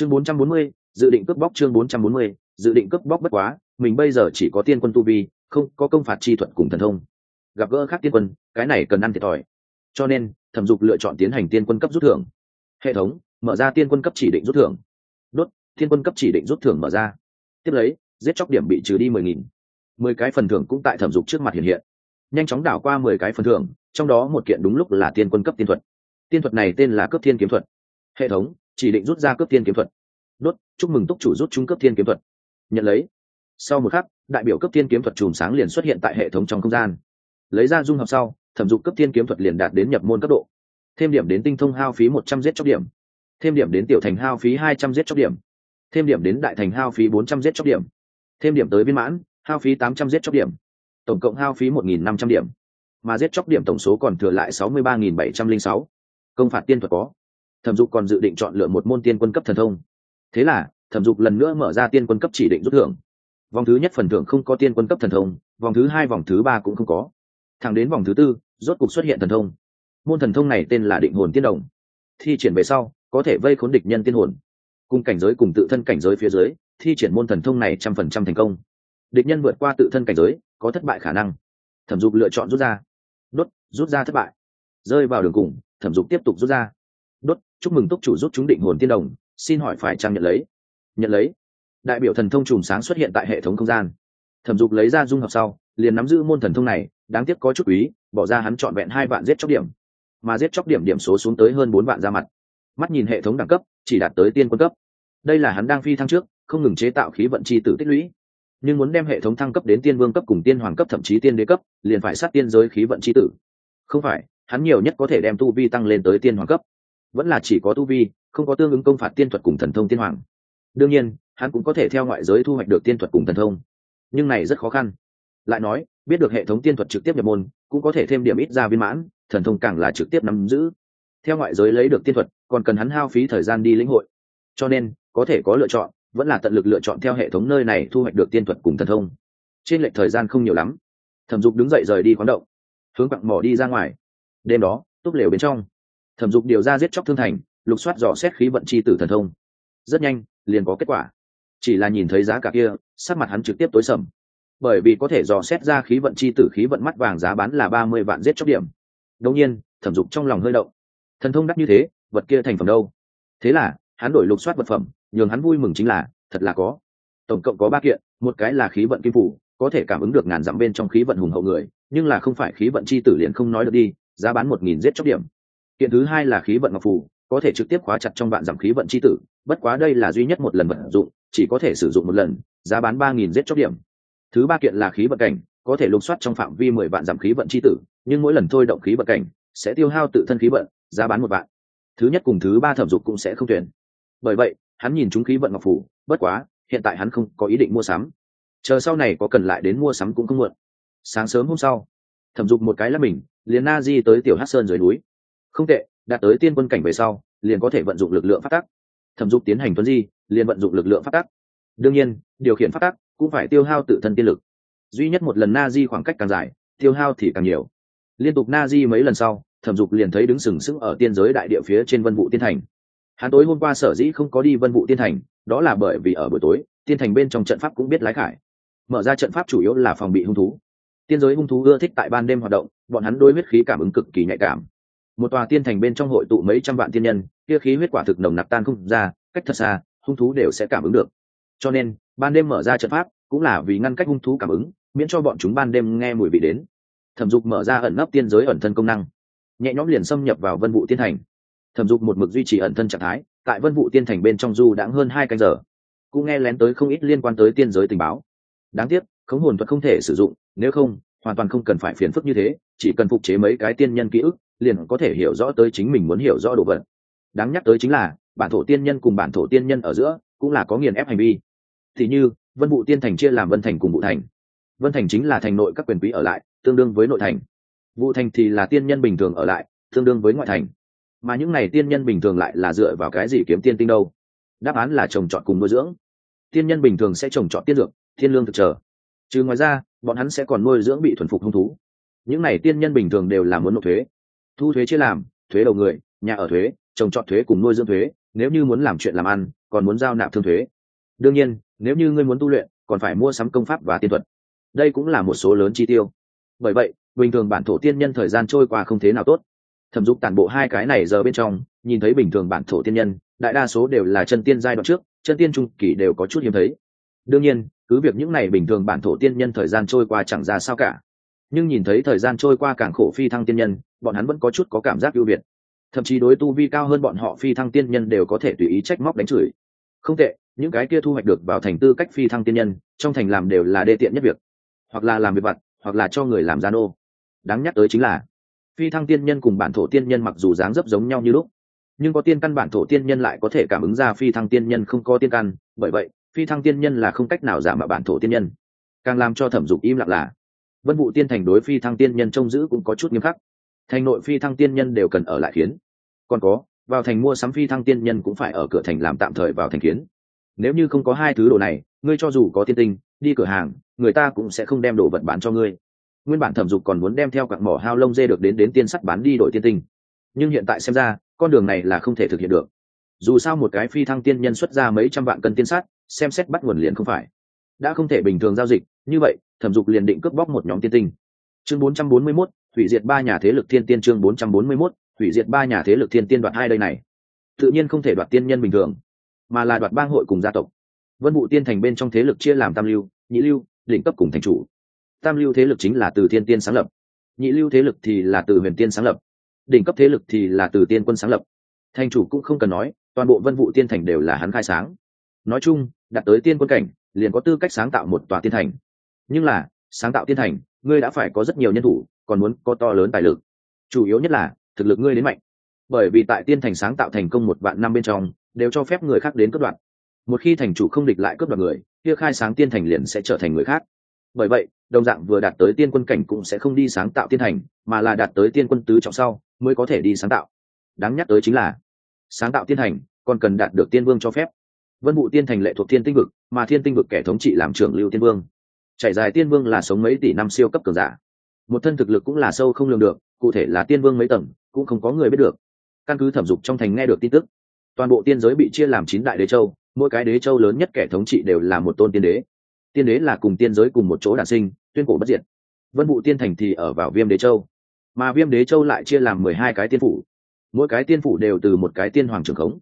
chương 440, dự định cướp bóc chương 440, dự định cướp bóc bất quá mình bây giờ chỉ có tiên quân tu vi không có công phạt chi thuật cùng thần thông. Gặp gỡ khác tiên quân cái này cần ăn thiệt thòi. Cho nên thẩm dục lựa chọn tiến hành tiên quân cấp rút thưởng. Hệ thống mở ra tiên quân cấp chỉ định rút thưởng. Đốt tiên quân cấp chỉ định rút thưởng mở ra. Tiếp lấy giết chóc điểm bị trừ đi mười nghìn. Mười cái phần thưởng cũng tại thẩm dục trước mặt hiện hiện. Nhanh chóng đảo qua mười cái phần thưởng trong đó một kiện đúng lúc là tiên quân cấp tiên thuật. Tiên thuật này tên là cướp thiên kiếm thuật. Hệ thống chỉ định rút ra cướp tiên kiếm thuật. Đốt, chúc mừng túc chủ rút trung cướp thiên kiếm thuật. Nhận lấy. Sau một khắc, đại biểu cấp thiên kiếm thuật chùm sáng liền xuất hiện tại hệ thống trong không gian. Lấy ra dung hợp sau, thẩm dục cấp thiên kiếm thuật liền đạt đến nhập môn cấp độ. Thêm điểm đến tinh thông hao phí một trăm giết chóc điểm. Thêm điểm đến tiểu thành hao phí hai trăm giết chóc điểm. Thêm điểm đến đại thành hao phí bốn trăm giết chóc điểm. Thêm điểm tới viên mãn, hao phí tám trăm giết chóc điểm. Tổng cộng hao phí một nghìn năm trăm điểm. Mà giết chóc điểm tổng số còn thừa lại sáu mươi ba nghìn bảy trăm linh sáu. Công phạt tiên thuật có thẩm dục còn dự định chọn lựa một môn tiên quân cấp thần thông. Thế là, thẩm dục lần nữa mở ra tiên quân cấp chỉ định rút thưởng. Vòng thứ nhất phần thưởng không có tiên quân cấp thần thông, vòng thứ hai, vòng thứ ba cũng không có. Thẳng đến vòng thứ tư, rốt cục xuất hiện thần thông. Môn thần thông này tên là định hồn tiên đồng. Thi triển về sau, có thể vây khốn địch nhân tiên hồn. Cùng cảnh giới cùng tự thân cảnh giới phía dưới, thi triển môn thần thông này trăm phần trăm thành công. Địch nhân vượt qua tự thân cảnh giới, có thất bại khả năng. Thẩm dục lựa chọn rút ra. Đốt, rút ra thất bại. Rơi vào đường cùng, thẩm dục tiếp tục rút ra đốt, chúc mừng túc chủ rút chúng định hồn tiên đồng, xin hỏi phải trang nhận lấy? Nhận lấy. Đại biểu thần thông chùm sáng xuất hiện tại hệ thống không gian. Thẩm dục lấy ra dung hợp sau, liền nắm giữ môn thần thông này, đáng tiếc có chút quý, bỏ ra hắn trọn vẹn hai vạn giết chóc điểm. Mà giết chóc điểm điểm số xuống tới hơn bốn vạn ra mặt. Mắt nhìn hệ thống đẳng cấp, chỉ đạt tới tiên quân cấp. Đây là hắn đang phi thăng trước, không ngừng chế tạo khí vận chi tử tích lũy. Nhưng muốn đem hệ thống thăng cấp đến tiên vương cấp cùng tiên hoàng cấp thậm chí tiên đế cấp, liền phải sát tiên giới khí vận chi tử. Không phải, hắn nhiều nhất có thể đem tu vi tăng lên tới tiên hoàng cấp vẫn là chỉ có tu vi, không có tương ứng công phạt tiên thuật cùng thần thông tiên hoàng. Đương nhiên, hắn cũng có thể theo ngoại giới thu hoạch được tiên thuật cùng thần thông. Nhưng này rất khó khăn. Lại nói, biết được hệ thống tiên thuật trực tiếp nhập môn, cũng có thể thêm điểm ít ra viên mãn, thần thông càng là trực tiếp nắm giữ. Theo ngoại giới lấy được tiên thuật, còn cần hắn hao phí thời gian đi lĩnh hội. Cho nên, có thể có lựa chọn, vẫn là tận lực lựa chọn theo hệ thống nơi này thu hoạch được tiên thuật cùng thần thông. Trên lệch thời gian không nhiều lắm. Thẩm dục đứng dậy rời đi khoáng động. Hướng quặng mỏ đi ra ngoài. Đêm đó, túp lều bên trong thẩm dục điều ra giết chóc thương thành, lục soát dò xét khí vận chi tử thần thông. Rất nhanh, liền có kết quả. Chỉ là nhìn thấy giá cả kia, sắc mặt hắn trực tiếp tối sầm. Bởi vì có thể dò xét ra khí vận chi tử khí vận mắt vàng giá bán là ba mươi vạn giết chóc điểm. Đống nhiên, thẩm dục trong lòng hơi động. Thần thông đắt như thế, vật kia thành phẩm đâu? Thế là, hắn đổi lục soát vật phẩm, nhường hắn vui mừng chính là, thật là có. Tổng cộng có ba kiện, một cái là khí vận kim phủ, có thể cảm ứng được ngàn dặm bên trong khí vận hùng hậu người, nhưng là không phải khí vận chi tử liền không nói được đi, giá bán một nghìn giết chóc điểm kiện thứ hai là khí vận ngọc phủ có thể trực tiếp khóa chặt trong vạn giảm khí vận chi tử, bất quá đây là duy nhất một lần vận dụng, chỉ có thể sử dụng một lần, giá bán ba nghìn giết chóc điểm. Thứ ba kiện là khí vận cảnh, có thể lục soát trong phạm vi mười vạn giảm khí vận chi tử, nhưng mỗi lần thôi động khí vận cảnh, sẽ tiêu hao tự thân khí vận, giá bán một vạn. Thứ nhất cùng thứ ba thẩm dục cũng sẽ không tuyển. Bởi vậy, hắn nhìn chúng khí vận ngọc phủ bất quá, hiện tại hắn không có ý định mua sắm. Chờ sau này có cần lại đến mua sắm cũng không muộn. Sáng sớm hôm sau, thẩm dục một cái là mình, liền na di tới tiểu hát sơn dưới núi không tệ, đạt tới tiên quân cảnh về sau, liền có thể vận dụng lực lượng phát tắc. Thẩm dục tiến hành tuấn di, liền vận dụng lực lượng phát tắc. Đương nhiên, điều khiển phát tắc cũng phải tiêu hao tự thân tiên lực. Duy nhất một lần na di khoảng cách càng dài, tiêu hao thì càng nhiều. Liên tục na di mấy lần sau, thẩm dục liền thấy đứng sừng sững ở tiên giới đại địa phía trên vân vụ tiên thành. Hắn tối hôm qua sở dĩ không có đi vân vụ tiên thành, đó là bởi vì ở buổi tối, tiên thành bên trong trận pháp cũng biết lái khải. Mở ra trận pháp chủ yếu là phòng bị hung thú. Tiên giới hung thú ưa thích tại ban đêm hoạt động, bọn hắn đôi huyết khí cảm ứng cực kỳ nhạy cảm một tòa tiên thành bên trong hội tụ mấy trăm vạn tiên nhân, kia khí huyết quả thực nồng nặc tan không ra, cách thật xa, hung thú đều sẽ cảm ứng được. Cho nên, ban đêm mở ra trận pháp, cũng là vì ngăn cách hung thú cảm ứng, miễn cho bọn chúng ban đêm nghe mùi vị đến. Thẩm dục mở ra ẩn nấp tiên giới ẩn thân công năng, nhẹ nhõm liền xâm nhập vào vân vụ tiên thành. Thẩm dục một mực duy trì ẩn thân trạng thái, tại vân vụ tiên thành bên trong du đãng hơn hai canh giờ. Cũng nghe lén tới không ít liên quan tới tiên giới tình báo. Đáng tiếc, khống hồn thuật không thể sử dụng, nếu không, hoàn toàn không cần phải phiền phức như thế, chỉ cần phục chế mấy cái tiên nhân ký ức liền có thể hiểu rõ tới chính mình muốn hiểu rõ đồ vật. Đáng nhắc tới chính là, bản thổ tiên nhân cùng bản thổ tiên nhân ở giữa cũng là có nghiền ép hành vi. Thì như, vân vụ tiên thành chia làm vân thành cùng vụ thành. Vân thành chính là thành nội các quyền quý ở lại, tương đương với nội thành. Vụ thành thì là tiên nhân bình thường ở lại, tương đương với ngoại thành. Mà những n à y tiên nhân bình thường lại là dựa vào cái gì kiếm tiên tinh đâu? Đáp án là trồng trọt cùng nuôi dưỡng. Tiên nhân bình thường sẽ trồng trọt tiên dược, thiên lương thực trở trừ ngoài ra, bọn hắn sẽ còn nuôi dưỡng bị thuần phục hung thú. Những n à y tiên nhân bình thường đều là muốn nộp thuế thu thuế chia làm, thuế đầu người, nhà ở thuế trồng trọt thuế cùng nuôi dưỡng thuế, nếu như muốn làm chuyện làm ăn, còn muốn giao nạp thương thuế. Đương nhiên, nếu như ngươi muốn tu luyện, còn phải mua sắm công pháp và tiên thuật. Đây cũng là một số lớn chi tiêu. Bởi vậy, bình thường bản thổ tiên nhân thời gian trôi qua không thế nào tốt. Thẩm dục tản bộ hai cái này giờ bên trong, nhìn thấy bình thường bản thổ tiên nhân, đại đa số đều là chân tiên giai đoạn trước, chân tiên trung kỳ đều có chút hiếm thấy. Đương nhiên, cứ việc những này bình thường bản thổ tiên nhân thời gian trôi qua chẳng ra sao cả nhưng nhìn thấy thời gian trôi qua càng khổ phi thăng tiên nhân, bọn hắn vẫn có chút có cảm giác ưu việt. Thậm chí đối tu vi cao hơn bọn họ phi thăng tiên nhân đều có thể tùy ý trách móc đánh chửi. Không tệ, những cái kia thu hoạch được vào thành tư cách phi thăng tiên nhân, trong thành làm đều là đê tiện nhất việc. Hoặc là làm việc vặt, hoặc là cho người làm gian ô. Đáng nhắc tới chính là, phi thăng tiên nhân cùng bản thổ tiên nhân mặc dù dáng dấp giống nhau như lúc, nhưng có tiên căn bản thổ tiên nhân lại có thể cảm ứng ra phi thăng tiên nhân không có tiên căn. Bởi vậy, phi thăng tiên nhân là không cách nào giả mạo bản thổ tiên nhân. Càng làm cho thẩm dục im lặng là vân vụ tiên thành đối phi thăng tiên nhân trông giữ cũng có chút nghiêm khắc. Thành nội phi thăng tiên nhân đều cần ở lại khiến còn có, vào thành mua sắm phi thăng tiên nhân cũng phải ở cửa thành làm tạm thời vào thành kiến. Nếu như không có hai thứ đồ này, ngươi cho dù có tiên tinh, đi cửa hàng, người ta cũng sẽ không đem đồ vật bán cho ngươi. Nguyên bản thẩm dục còn muốn đem theo cặn mỏ hao lông dê được đến đến tiên sắt bán đi đổi tiên tinh. Nhưng hiện tại xem ra, con đường này là không thể thực hiện được. Dù sao một cái phi thăng tiên nhân xuất ra mấy trăm vạn cân tiên sắt, xem xét bắt nguồn liền không phải đã không thể bình thường giao dịch như vậy thẩm dục liền định cướp bóc một nhóm tiên tinh. Chương 441, hủy diệt ba nhà thế lực thiên tiên chương 441, hủy diệt ba nhà thế lực thiên tiên đoạt hai đây này. Tự nhiên không thể đoạt tiên nhân bình thường mà là đoạt bang hội cùng gia tộc. Vân vụ tiên thành bên trong thế lực chia làm tam lưu nhị lưu đỉnh cấp cùng thành chủ. Tam lưu thế lực chính là từ thiên tiên sáng lập. Nhị lưu thế lực thì là từ huyền tiên sáng lập. Đỉnh cấp thế lực thì là từ tiên quân sáng lập. Thành chủ cũng không cần nói toàn bộ vân vụ tiên thành đều là hắn khai sáng. Nói chung đạt tới tiên quân cảnh liền có tư cách sáng tạo một tòa tiên thành. Nhưng là, sáng tạo tiên thành, ngươi đã phải có rất nhiều nhân thủ, còn muốn có to lớn tài lực. Chủ yếu nhất là, thực lực ngươi đến mạnh. Bởi vì tại tiên thành sáng tạo thành công một vạn năm bên trong, đều cho phép người khác đến cướp đoạt một khi thành chủ không địch lại cướp đoạt người, kia khai sáng tiên thành liền sẽ trở thành người khác. Bởi vậy, đồng dạng vừa đạt tới tiên quân cảnh cũng sẽ không đi sáng tạo tiên thành, mà là đạt tới tiên quân tứ trọng sau, mới có thể đi sáng tạo. Đáng nhắc tới chính là, sáng tạo tiên thành, còn cần đạt được tiên vương cho phép. Vân vụ tiên thành lệ thuộc tiên tinh vực mà thiên tinh vực kẻ thống trị làm trưởng lưu tiên vương. Trải dài tiên vương là sống mấy tỷ năm siêu cấp cường giả. Một thân thực lực cũng là sâu không lường được, cụ thể là tiên vương mấy tầng, cũng không có người biết được. Căn cứ thẩm dục trong thành nghe được tin tức, toàn bộ tiên giới bị chia làm chín đại đế châu, mỗi cái đế châu lớn nhất kẻ thống trị đều là một tôn tiên đế. Tiên đế là cùng tiên giới cùng một chỗ đản sinh, tuyên cổ bất diệt. Vân vụ tiên thành thì ở vào viêm đế châu, mà viêm đế châu lại chia làm mười hai cái tiên phủ. Mỗi cái tiên phủ đều từ một cái tiên hoàng trưởng khống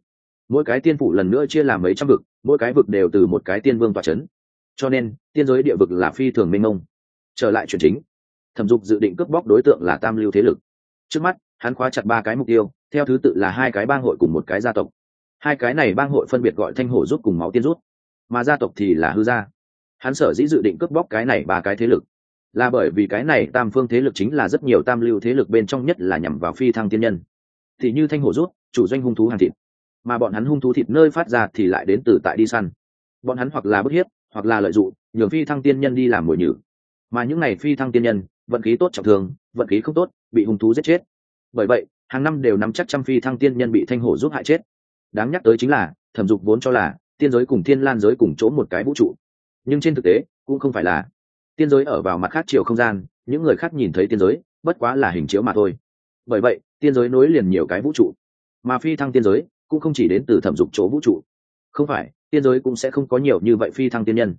mỗi cái tiên phủ lần nữa chia làm mấy trăm vực, mỗi cái vực đều từ một cái tiên vương tòa c h ấ n cho nên, tiên giới địa vực là phi thường mênh mông. Trở lại chuyện chính, thẩm dục dự định cướp bóc đối tượng là tam lưu thế lực. Trước mắt, hắn khóa chặt ba cái mục tiêu, theo thứ tự là hai cái bang hội cùng một cái gia tộc. Hai cái này bang hội phân biệt gọi thanh hổ rút cùng máu tiên rút mà gia tộc thì là hư gia. Hắn sở dĩ dự định cướp bóc cái này ba cái thế lực, là bởi vì cái này tam phương thế lực chính là rất nhiều tam lưu thế lực bên trong nhất là nhằm vào phi thăng tiên nhân. Thì như thanh hổ rút chủ doanh hung thú hàng thịt mà bọn hắn hung thú thịt nơi phát ra thì lại đến từ tại đi săn. Bọn hắn hoặc là bức hiếp, hoặc là lợi dụng, nhường phi thăng tiên nhân đi làm mồi nhử. Mà những này phi thăng tiên nhân, vận khí tốt trọng thường vận khí không tốt, bị hung thú giết chết. Bởi vậy, hàng năm đều nắm chắc trăm phi thăng tiên nhân bị thanh hổ giúp hại chết. Đáng nhắc tới chính là, thẩm dục vốn cho là, tiên giới cùng thiên lan giới cùng chỗ một cái vũ trụ. Nhưng trên thực tế, cũng không phải là. Tiên giới ở vào mặt khác chiều không gian, những người khác nhìn thấy tiên giới, bất quá là hình chiếu mà thôi. Bởi vậy, tiên giới nối liền nhiều cái vũ trụ. Mà phi thăng tiên giới cũng không chỉ đến từ thẩm dục chỗ vũ trụ. Không phải, tiên giới cũng sẽ không có nhiều như vậy phi thăng tiên nhân.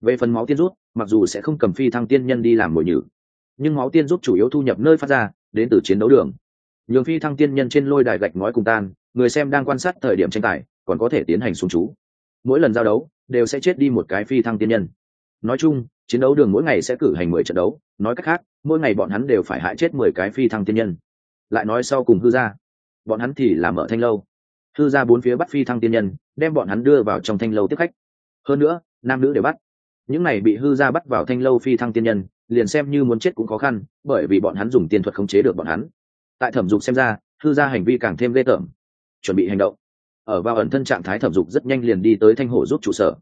Về phần máu tiên rút, mặc dù sẽ không cầm phi thăng tiên nhân đi làm mồi nhử, nhưng máu tiên rút chủ yếu thu nhập nơi phát ra, đến từ chiến đấu đường. Nhường phi thăng tiên nhân trên lôi đài gạch ngói cùng tan, người xem đang quan sát thời điểm tranh tài, còn có thể tiến hành xuống chú. Mỗi lần giao đấu, đều sẽ chết đi một cái phi thăng tiên nhân. Nói chung, chiến đấu đường mỗi ngày sẽ cử hành mười trận đấu, nói cách khác, mỗi ngày bọn hắn đều phải hại chết mười cái phi thăng tiên nhân. Lại nói sau cùng hư ra, bọn hắn thì làm mở thanh lâu hư ra bốn phía bắt phi thăng tiên nhân, đem bọn hắn đưa vào trong thanh lâu tiếp khách. Hơn nữa, nam nữ đều bắt. Những này bị hư ra bắt vào thanh lâu phi thăng tiên nhân, liền xem như muốn chết cũng khó khăn, bởi vì bọn hắn dùng tiền thuật khống chế được bọn hắn. Tại thẩm dục xem ra, hư ra hành vi càng thêm ghê tởm. Chuẩn bị hành động. Ở vào ẩn thân trạng thái thẩm dục rất nhanh liền đi tới thanh hổ giúp trụ sở.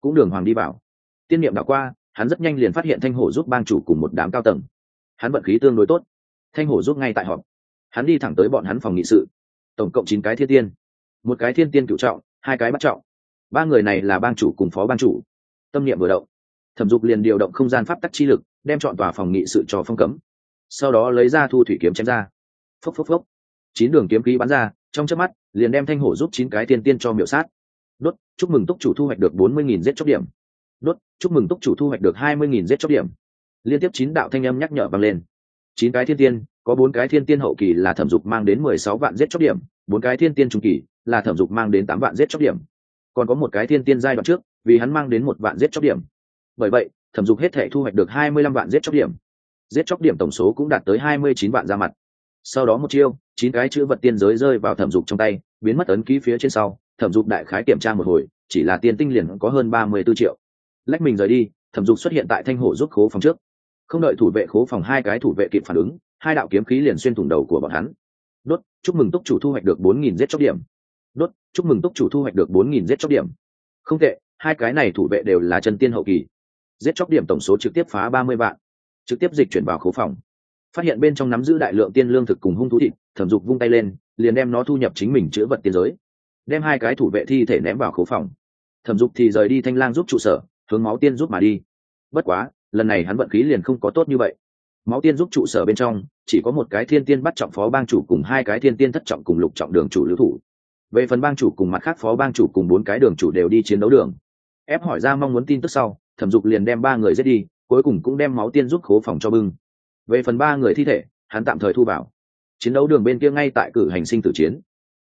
Cũng đường hoàng đi vào. Tiên niệm đã qua, hắn rất nhanh liền phát hiện thanh hổ giúp bang chủ cùng một đám cao tầng. Hắn vận khí tương đối tốt. Thanh hổ giúp ngay tại họp. Hắn đi thẳng tới bọn hắn phòng nghị sự. Tổng cộng chín cái thiên tiên một cái thiên tiên cựu trọng, hai cái bắt trọng. Ba người này là bang chủ cùng phó bang chủ. Tâm niệm vừa động. Thẩm dục liền điều động không gian pháp tắc chi lực, đem chọn tòa phòng nghị sự cho phong cấm. Sau đó lấy ra thu thủy kiếm chém ra. Phốc phốc phốc. Chín đường kiếm khí bắn ra, trong chớp mắt, liền đem thanh hổ giúp chín cái tiên tiên cho miểu sát. Đốt, chúc mừng túc chủ thu hoạch được bốn mươi nghìn giết chóc điểm. Đốt, chúc mừng túc chủ thu hoạch được hai mươi nghìn giết chóc điểm. Liên tiếp chín đạo thanh âm nhắc nhở vang lên. Chín cái thiên tiên có bốn cái thiên tiên hậu kỳ là thẩm dục mang đến mười sáu vạn giết chóc điểm, bốn cái thiên tiên trung kỳ là thẩm dục mang đến tám vạn giết chóc điểm. Còn có một cái thiên tiên giai đoạn trước, vì hắn mang đến một vạn giết chóc điểm. Bởi vậy, thẩm dục hết thể thu hoạch được hai mươi lăm vạn giết chóc điểm. Giết chóc điểm tổng số cũng đạt tới hai mươi chín vạn ra mặt. Sau đó một chiêu, chín cái chữ vật tiên giới rơi vào thẩm dục trong tay, biến mất ấn ký phía trên sau, thẩm dục đại khái kiểm tra một hồi, chỉ là tiền tinh liền có hơn ba mươi b ố triệu. Lách mình rời đi, thẩm dục xuất hiện tại thanh hổ giúp khố phòng trước. Không đợi thủ vệ khố phòng, hai cái thủ vệ kịp phản ứng hai đạo kiếm khí liền xuyên thủng đầu của bọn hắn. Đốt, chúc mừng túc chủ thu hoạch được bốn nghìn giết chóc điểm. Đốt, chúc mừng túc chủ thu hoạch được bốn nghìn giết chóc điểm. Không tệ, hai cái này thủ vệ đều là chân tiên hậu kỳ. Giết chóc điểm tổng số trực tiếp phá ba mươi vạn. Trực tiếp dịch chuyển vào khố phòng. Phát hiện bên trong nắm giữ đại lượng tiên lương thực cùng hung thú thịt, thẩm dục vung tay lên, liền đem nó thu nhập chính mình chữa vật tiên giới. Đem hai cái thủ vệ thi thể ném vào khố phòng. Thẩm dục thì rời đi thanh lang giúp trụ sở, hướng máu tiên giúp mà đi. Bất quá, lần này hắn vận khí liền không có tốt như vậy máu tiên giúp trụ sở bên trong, chỉ có một cái thiên tiên bắt trọng phó bang chủ cùng hai cái thiên tiên thất trọng cùng lục trọng đường chủ lưu thủ. Về phần bang chủ cùng mặt khác phó bang chủ cùng bốn cái đường chủ đều đi chiến đấu đường. Ép hỏi ra mong muốn tin tức sau, thẩm dục liền đem ba người giết đi, cuối cùng cũng đem máu tiên giúp khố phòng cho bưng. Về phần ba người thi thể, hắn tạm thời thu vào. Chiến đấu đường bên kia ngay tại cử hành sinh tử chiến.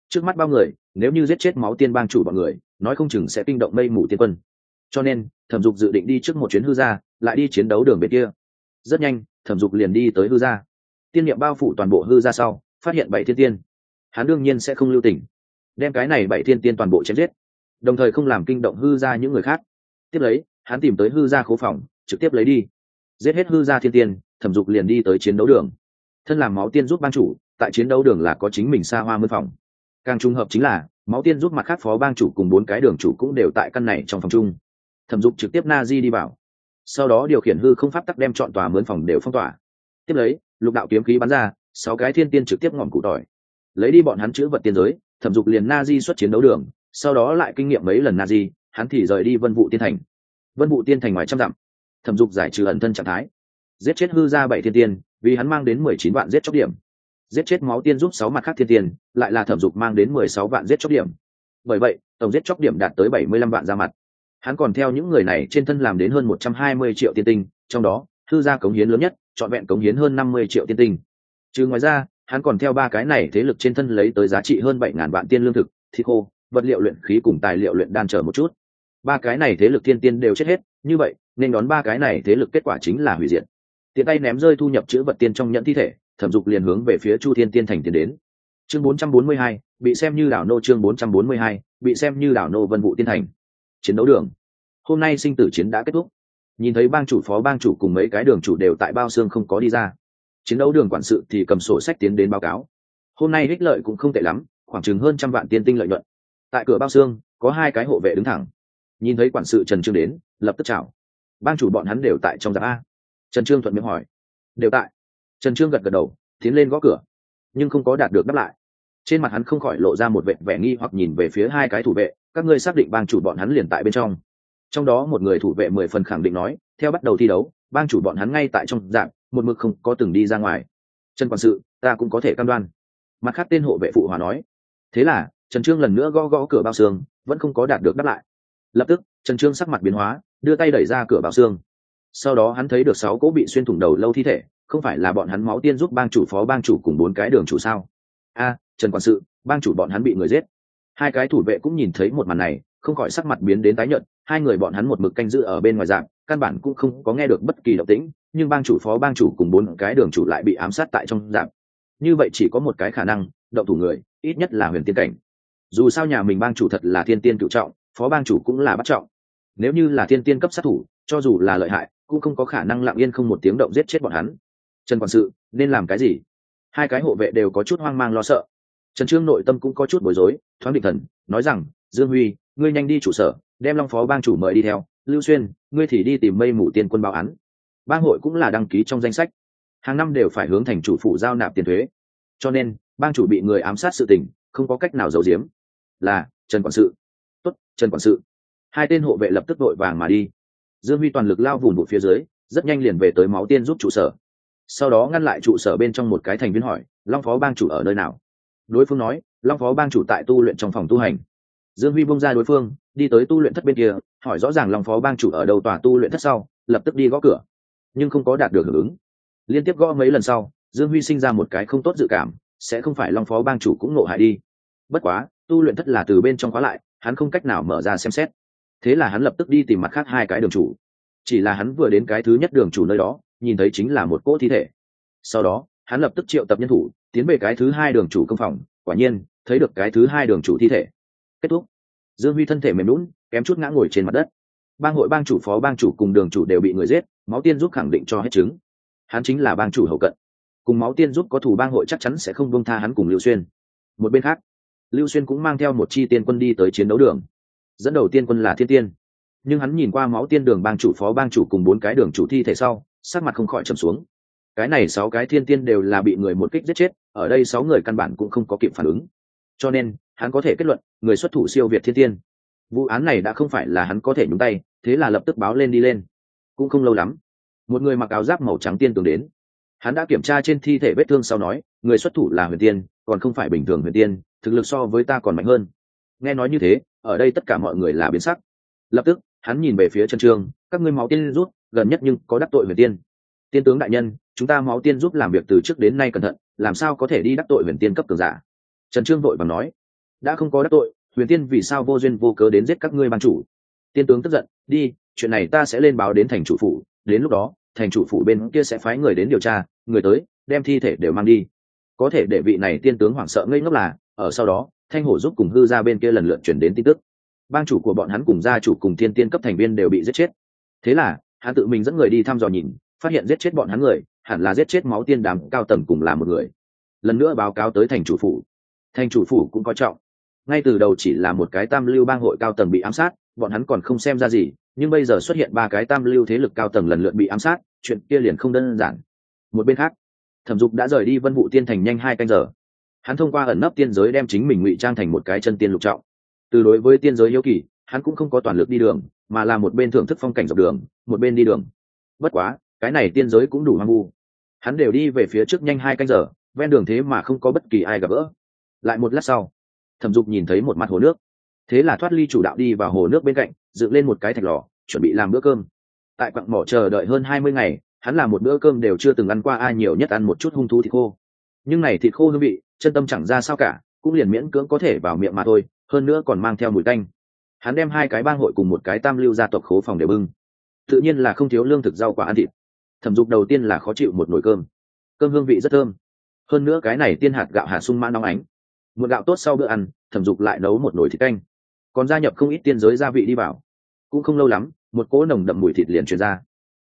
Trước mắt bao người, nếu như giết chết máu tiên bang chủ bọn người, nói không chừng sẽ kinh động mây mù tiên quân. Cho nên, thẩm dục dự định đi trước một chuyến hư gia lại đi chiến đấu đường bên kia. Rất nhanh thẩm dục liền đi tới hư gia. Tiên niệm bao phủ toàn bộ hư gia sau, phát hiện bảy thiên tiên. Hắn đương nhiên sẽ không lưu tình, đem cái này bảy thiên tiên toàn bộ chém giết, đồng thời không làm kinh động hư gia những người khác. Tiếp lấy, hắn tìm tới hư gia khố phòng, trực tiếp lấy đi. Giết hết hư gia thiên tiên, thẩm dục liền đi tới chiến đấu đường. Thân làm máu tiên giúp ban chủ, tại chiến đấu đường là có chính mình xa hoa mân phòng. Càng trùng hợp chính là, máu tiên giúp mặt khác phó bang chủ cùng bốn cái đường chủ cũng đều tại căn này trong phòng chung. Thẩm dục trực tiếp na di đi vào sau đó điều khiển hư không pháp tắc đem chọn tòa mướn phòng đều phong tỏa. Tiếp lấy, lục đạo kiếm khí bắn ra, sáu cái thiên tiên trực tiếp ngọn cụ tỏi. Lấy đi bọn hắn chữ vật tiên giới, thẩm dục liền na di xuất chiến đấu đường, sau đó lại kinh nghiệm mấy lần na di, hắn thì rời đi vân vụ tiên thành. Vân vụ tiên thành ngoài trăm dặm, thẩm dục giải trừ ẩn thân trạng thái. Giết chết hư ra bảy thiên tiên, vì hắn mang đến mười chín vạn giết chóc điểm. Giết chết máu tiên giúp sáu mặt khác thiên tiên, lại là thẩm dục mang đến mười sáu vạn giết chóc điểm. Bởi vậy, tổng giết chóc điểm đạt tới bảy mươi lăm vạn ra mặt hắn còn theo những người này trên thân làm đến hơn một trăm hai mươi triệu tiên tinh trong đó thư gia cống hiến lớn nhất trọn vẹn cống hiến hơn năm mươi triệu tiên tinh. Trừ ngoài ra hắn còn theo ba cái này thế lực trên thân lấy tới giá trị hơn bảy ngàn vạn tiên lương thực thịt khô vật liệu luyện khí cùng tài liệu luyện đan trở một chút. Ba cái này thế lực thiên tiên đều chết hết như vậy nên đón ba cái này thế lực kết quả chính là hủy diệt. Tiện tay ném rơi thu nhập chữ vật tiên trong nhận thi thể thẩm dục liền hướng về phía chu thiên tiên thành tiến đến. Chương 442, bị xem như đảo nô chương 442, bị xem như đảo nô vân vụ tiên thành chiến đấu đường. Hôm nay sinh tử chiến đã kết thúc. Nhìn thấy bang chủ phó bang chủ cùng mấy cái đường chủ đều tại bao xương không có đi ra. Chiến đấu đường quản sự thì cầm sổ sách tiến đến báo cáo. Hôm nay ích lợi cũng không tệ lắm, khoảng chừng hơn trăm vạn tiên tinh lợi nhuận. Tại cửa bao xương, có hai cái hộ vệ đứng thẳng. Nhìn thấy quản sự trần trương đến, lập tức chào. Bang chủ bọn hắn đều tại trong giáp a. Trần trương thuận miệng hỏi. Đều tại. Trần trương gật gật đầu, tiến lên gõ cửa. Nhưng không có đạt được đáp lại trên mặt hắn không khỏi lộ ra một vẻ vẻ nghi hoặc nhìn về phía hai cái thủ vệ, các ngươi xác định bang chủ bọn hắn liền tại bên trong. Trong đó một người thủ vệ mười phần khẳng định nói, theo bắt đầu thi đấu, bang chủ bọn hắn ngay tại trong dạng, một mực không có từng đi ra ngoài. Trần quản sự, ta cũng có thể cam đoan. Mặt khác tên hộ vệ phụ hòa nói, thế là, trần trương lần nữa gõ gõ cửa bao xương, vẫn không có đạt được đáp lại. Lập tức, trần trương sắc mặt biến hóa, đưa tay đẩy ra cửa bao xương. Sau đó hắn thấy được sáu cỗ bị xuyên thủng đầu lâu thi thể, không phải là bọn hắn máu tiên giúp bang chủ phó bang chủ cùng bốn cái đường chủ sao? A trần quản sự, bang chủ bọn hắn bị người giết. Hai cái thủ vệ cũng nhìn thấy một màn này, không khỏi sắc mặt biến đến tái nhợt, hai người bọn hắn một mực canh giữ ở bên ngoài dạng, căn bản cũng không có nghe được bất kỳ động tĩnh, nhưng bang chủ phó bang chủ cùng bốn cái đường chủ lại bị ám sát tại trong dạng. Như vậy chỉ có một cái khả năng, động thủ người, ít nhất là huyền tiên cảnh. Dù sao nhà mình bang chủ thật là thiên tiên cựu trọng, phó bang chủ cũng là bắt trọng. Nếu như là thiên tiên cấp sát thủ, cho dù là lợi hại, cũng không có khả năng lặng yên không một tiếng động giết chết bọn hắn. Trần quản sự, nên làm cái gì? Hai cái hộ vệ đều có chút hoang mang lo sợ trần trương nội tâm cũng có chút bối rối, thoáng định thần, nói rằng, dương huy, ngươi nhanh đi trụ sở, đem long phó bang chủ mời đi theo. Lưu xuyên, ngươi thì đi tìm mây mù tiên quân báo án. Bang hội cũng là đăng ký trong danh sách. Hàng năm đều phải hướng thành chủ phụ giao nạp tiền thuế. Cho nên, bang chủ bị người ám sát sự tình, không có cách nào giấu giếm. Là, trần quản sự. Tốt, trần quản sự. Hai tên hộ vệ lập tức đội vàng mà đi. Dương huy toàn lực lao vùn bụt phía dưới, rất nhanh liền về tới máu tiên giúp trụ sở. Sau đó ngăn lại trụ sở bên trong một cái thành viên hỏi, long phó bang chủ ở nơi nào? Đối phương nói, long phó bang chủ tại tu luyện trong phòng tu hành. Dương huy bông ra đối phương, đi tới tu luyện thất bên kia, hỏi rõ ràng long phó bang chủ ở đầu tòa tu luyện thất sau, lập tức đi gõ cửa, nhưng không có đạt được hưởng ứng. Liên tiếp gõ mấy lần sau, dương huy sinh ra một cái không tốt dự cảm, sẽ không phải long phó bang chủ cũng nộ hại đi. Bất quá, tu luyện thất là từ bên trong khóa lại, hắn không cách nào mở ra xem xét. Thế là hắn lập tức đi tìm mặt khác hai cái đường chủ. Chỉ là hắn vừa đến cái thứ nhất đường chủ nơi đó, nhìn thấy chính là một cỗ thi thể. Sau đó hắn lập tức triệu tập nhân thủ, tiến về cái thứ hai đường chủ công phòng, quả nhiên, thấy được cái thứ hai đường chủ thi thể. Kết thúc. Dương huy thân thể mềm lún kém chút ngã ngồi trên mặt đất. Bang hội bang chủ, phó bang chủ cùng đường chủ đều bị người giết, máu tiên giúp khẳng định cho hết chứng. Hắn chính là bang chủ hậu cận. Cùng máu tiên giúp có thủ bang hội chắc chắn sẽ không bông tha hắn cùng lưu xuyên. Một bên khác, lưu xuyên cũng mang theo một chi tiên quân đi tới chiến đấu đường. Dẫn đầu tiên quân là thiên tiên. Nhưng hắn nhìn qua máu tiên đường bang chủ, phó bang chủ cùng bốn cái đường chủ thi thể sau, sắc mặt không khỏi trầm xuống cái này sáu cái thiên tiên đều là bị người một kích giết chết, ở đây sáu người căn bản cũng không có kịp phản ứng. Cho nên, hắn có thể kết luận, người xuất thủ siêu việt thiên tiên. Vụ án này đã không phải là hắn có thể nhúng tay, thế là lập tức báo lên đi lên. Cũng không lâu lắm, một người mặc áo giáp màu trắng tiên tường đến. Hắn đã kiểm tra trên thi thể vết thương sau nói, người xuất thủ là huyền tiên, còn không phải bình thường huyền tiên, thực lực so với ta còn mạnh hơn. Nghe nói như thế, ở đây tất cả mọi người là biến sắc. Lập tức, hắn nhìn về phía chân trương, các ngươi máu tiên rút, gần nhất nhưng có đắc tội huyền tiên tiên tướng đại nhân, chúng ta máu tiên giúp làm việc từ trước đến nay cẩn thận, làm sao có thể đi đắc tội huyền tiên cấp cường giả? Trần trương vội bằng nói, đã không có đắc tội, huyền tiên vì sao vô duyên vô cớ đến giết các ngươi ban chủ? Tiên tướng tức giận, đi, chuyện này ta sẽ lên báo đến thành chủ phủ, đến lúc đó, thành chủ phủ bên kia sẽ phái người đến điều tra, người tới, đem thi thể đều mang đi. Có thể để vị này tiên tướng hoảng sợ ngây ngốc là, ở sau đó, thanh hổ giúp cùng hư ra bên kia lần lượt chuyển đến tin tức. Bang chủ của bọn hắn cùng gia chủ cùng tiên tiên cấp thành viên đều bị giết chết. Thế là, hắn tự mình dẫn người đi thăm dò nhìn phát hiện giết chết bọn hắn người, hẳn là giết chết máu tiên đàm cao tầng cùng là một người. Lần nữa báo cáo tới thành chủ phủ. Thành chủ phủ cũng coi trọng. Ngay từ đầu chỉ là một cái tam lưu bang hội cao tầng bị ám sát, bọn hắn còn không xem ra gì, nhưng bây giờ xuất hiện ba cái tam lưu thế lực cao tầng lần lượt bị ám sát, chuyện kia liền không đơn giản. Một bên khác, thẩm dục đã rời đi vân vụ tiên thành nhanh hai canh giờ. Hắn thông qua ẩn nấp tiên giới đem chính mình ngụy trang thành một cái chân tiên lục trọng. Từ đối với tiên giới hiếu kỳ, hắn cũng không có toàn lực đi đường, mà là một bên thưởng thức phong cảnh dọc đường, một bên đi đường. Bất quá cái này tiên giới cũng đủ hoang vu. Hắn đều đi về phía trước nhanh hai canh giờ, ven đường thế mà không có bất kỳ ai gặp gỡ. Lại một lát sau, thẩm dục nhìn thấy một mặt hồ nước. Thế là thoát ly chủ đạo đi vào hồ nước bên cạnh, dựng lên một cái thạch lò, chuẩn bị làm bữa cơm. Tại quặng mỏ chờ đợi hơn hai mươi ngày, hắn làm một bữa cơm đều chưa từng ăn qua ai nhiều nhất ăn một chút hung thú thịt khô. Nhưng này thịt khô hương vị, chân tâm chẳng ra sao cả, cũng liền miễn cưỡng có thể vào miệng mà thôi, hơn nữa còn mang theo mùi tanh. Hắn đem hai cái bang hội cùng một cái tam lưu gia tộc khố phòng để bưng. Tự nhiên là không thiếu lương thực rau quả ăn thịt thẩm dục đầu tiên là khó chịu một nồi cơm. Cơm hương vị rất thơm. Hơn nữa cái này tiên hạt gạo hạ sung mãn nóng ánh. Một gạo tốt sau bữa ăn, thẩm dục lại nấu một nồi thịt canh. Còn gia nhập không ít tiên giới gia vị đi vào. Cũng không lâu lắm, một cỗ nồng đậm mùi thịt liền truyền ra.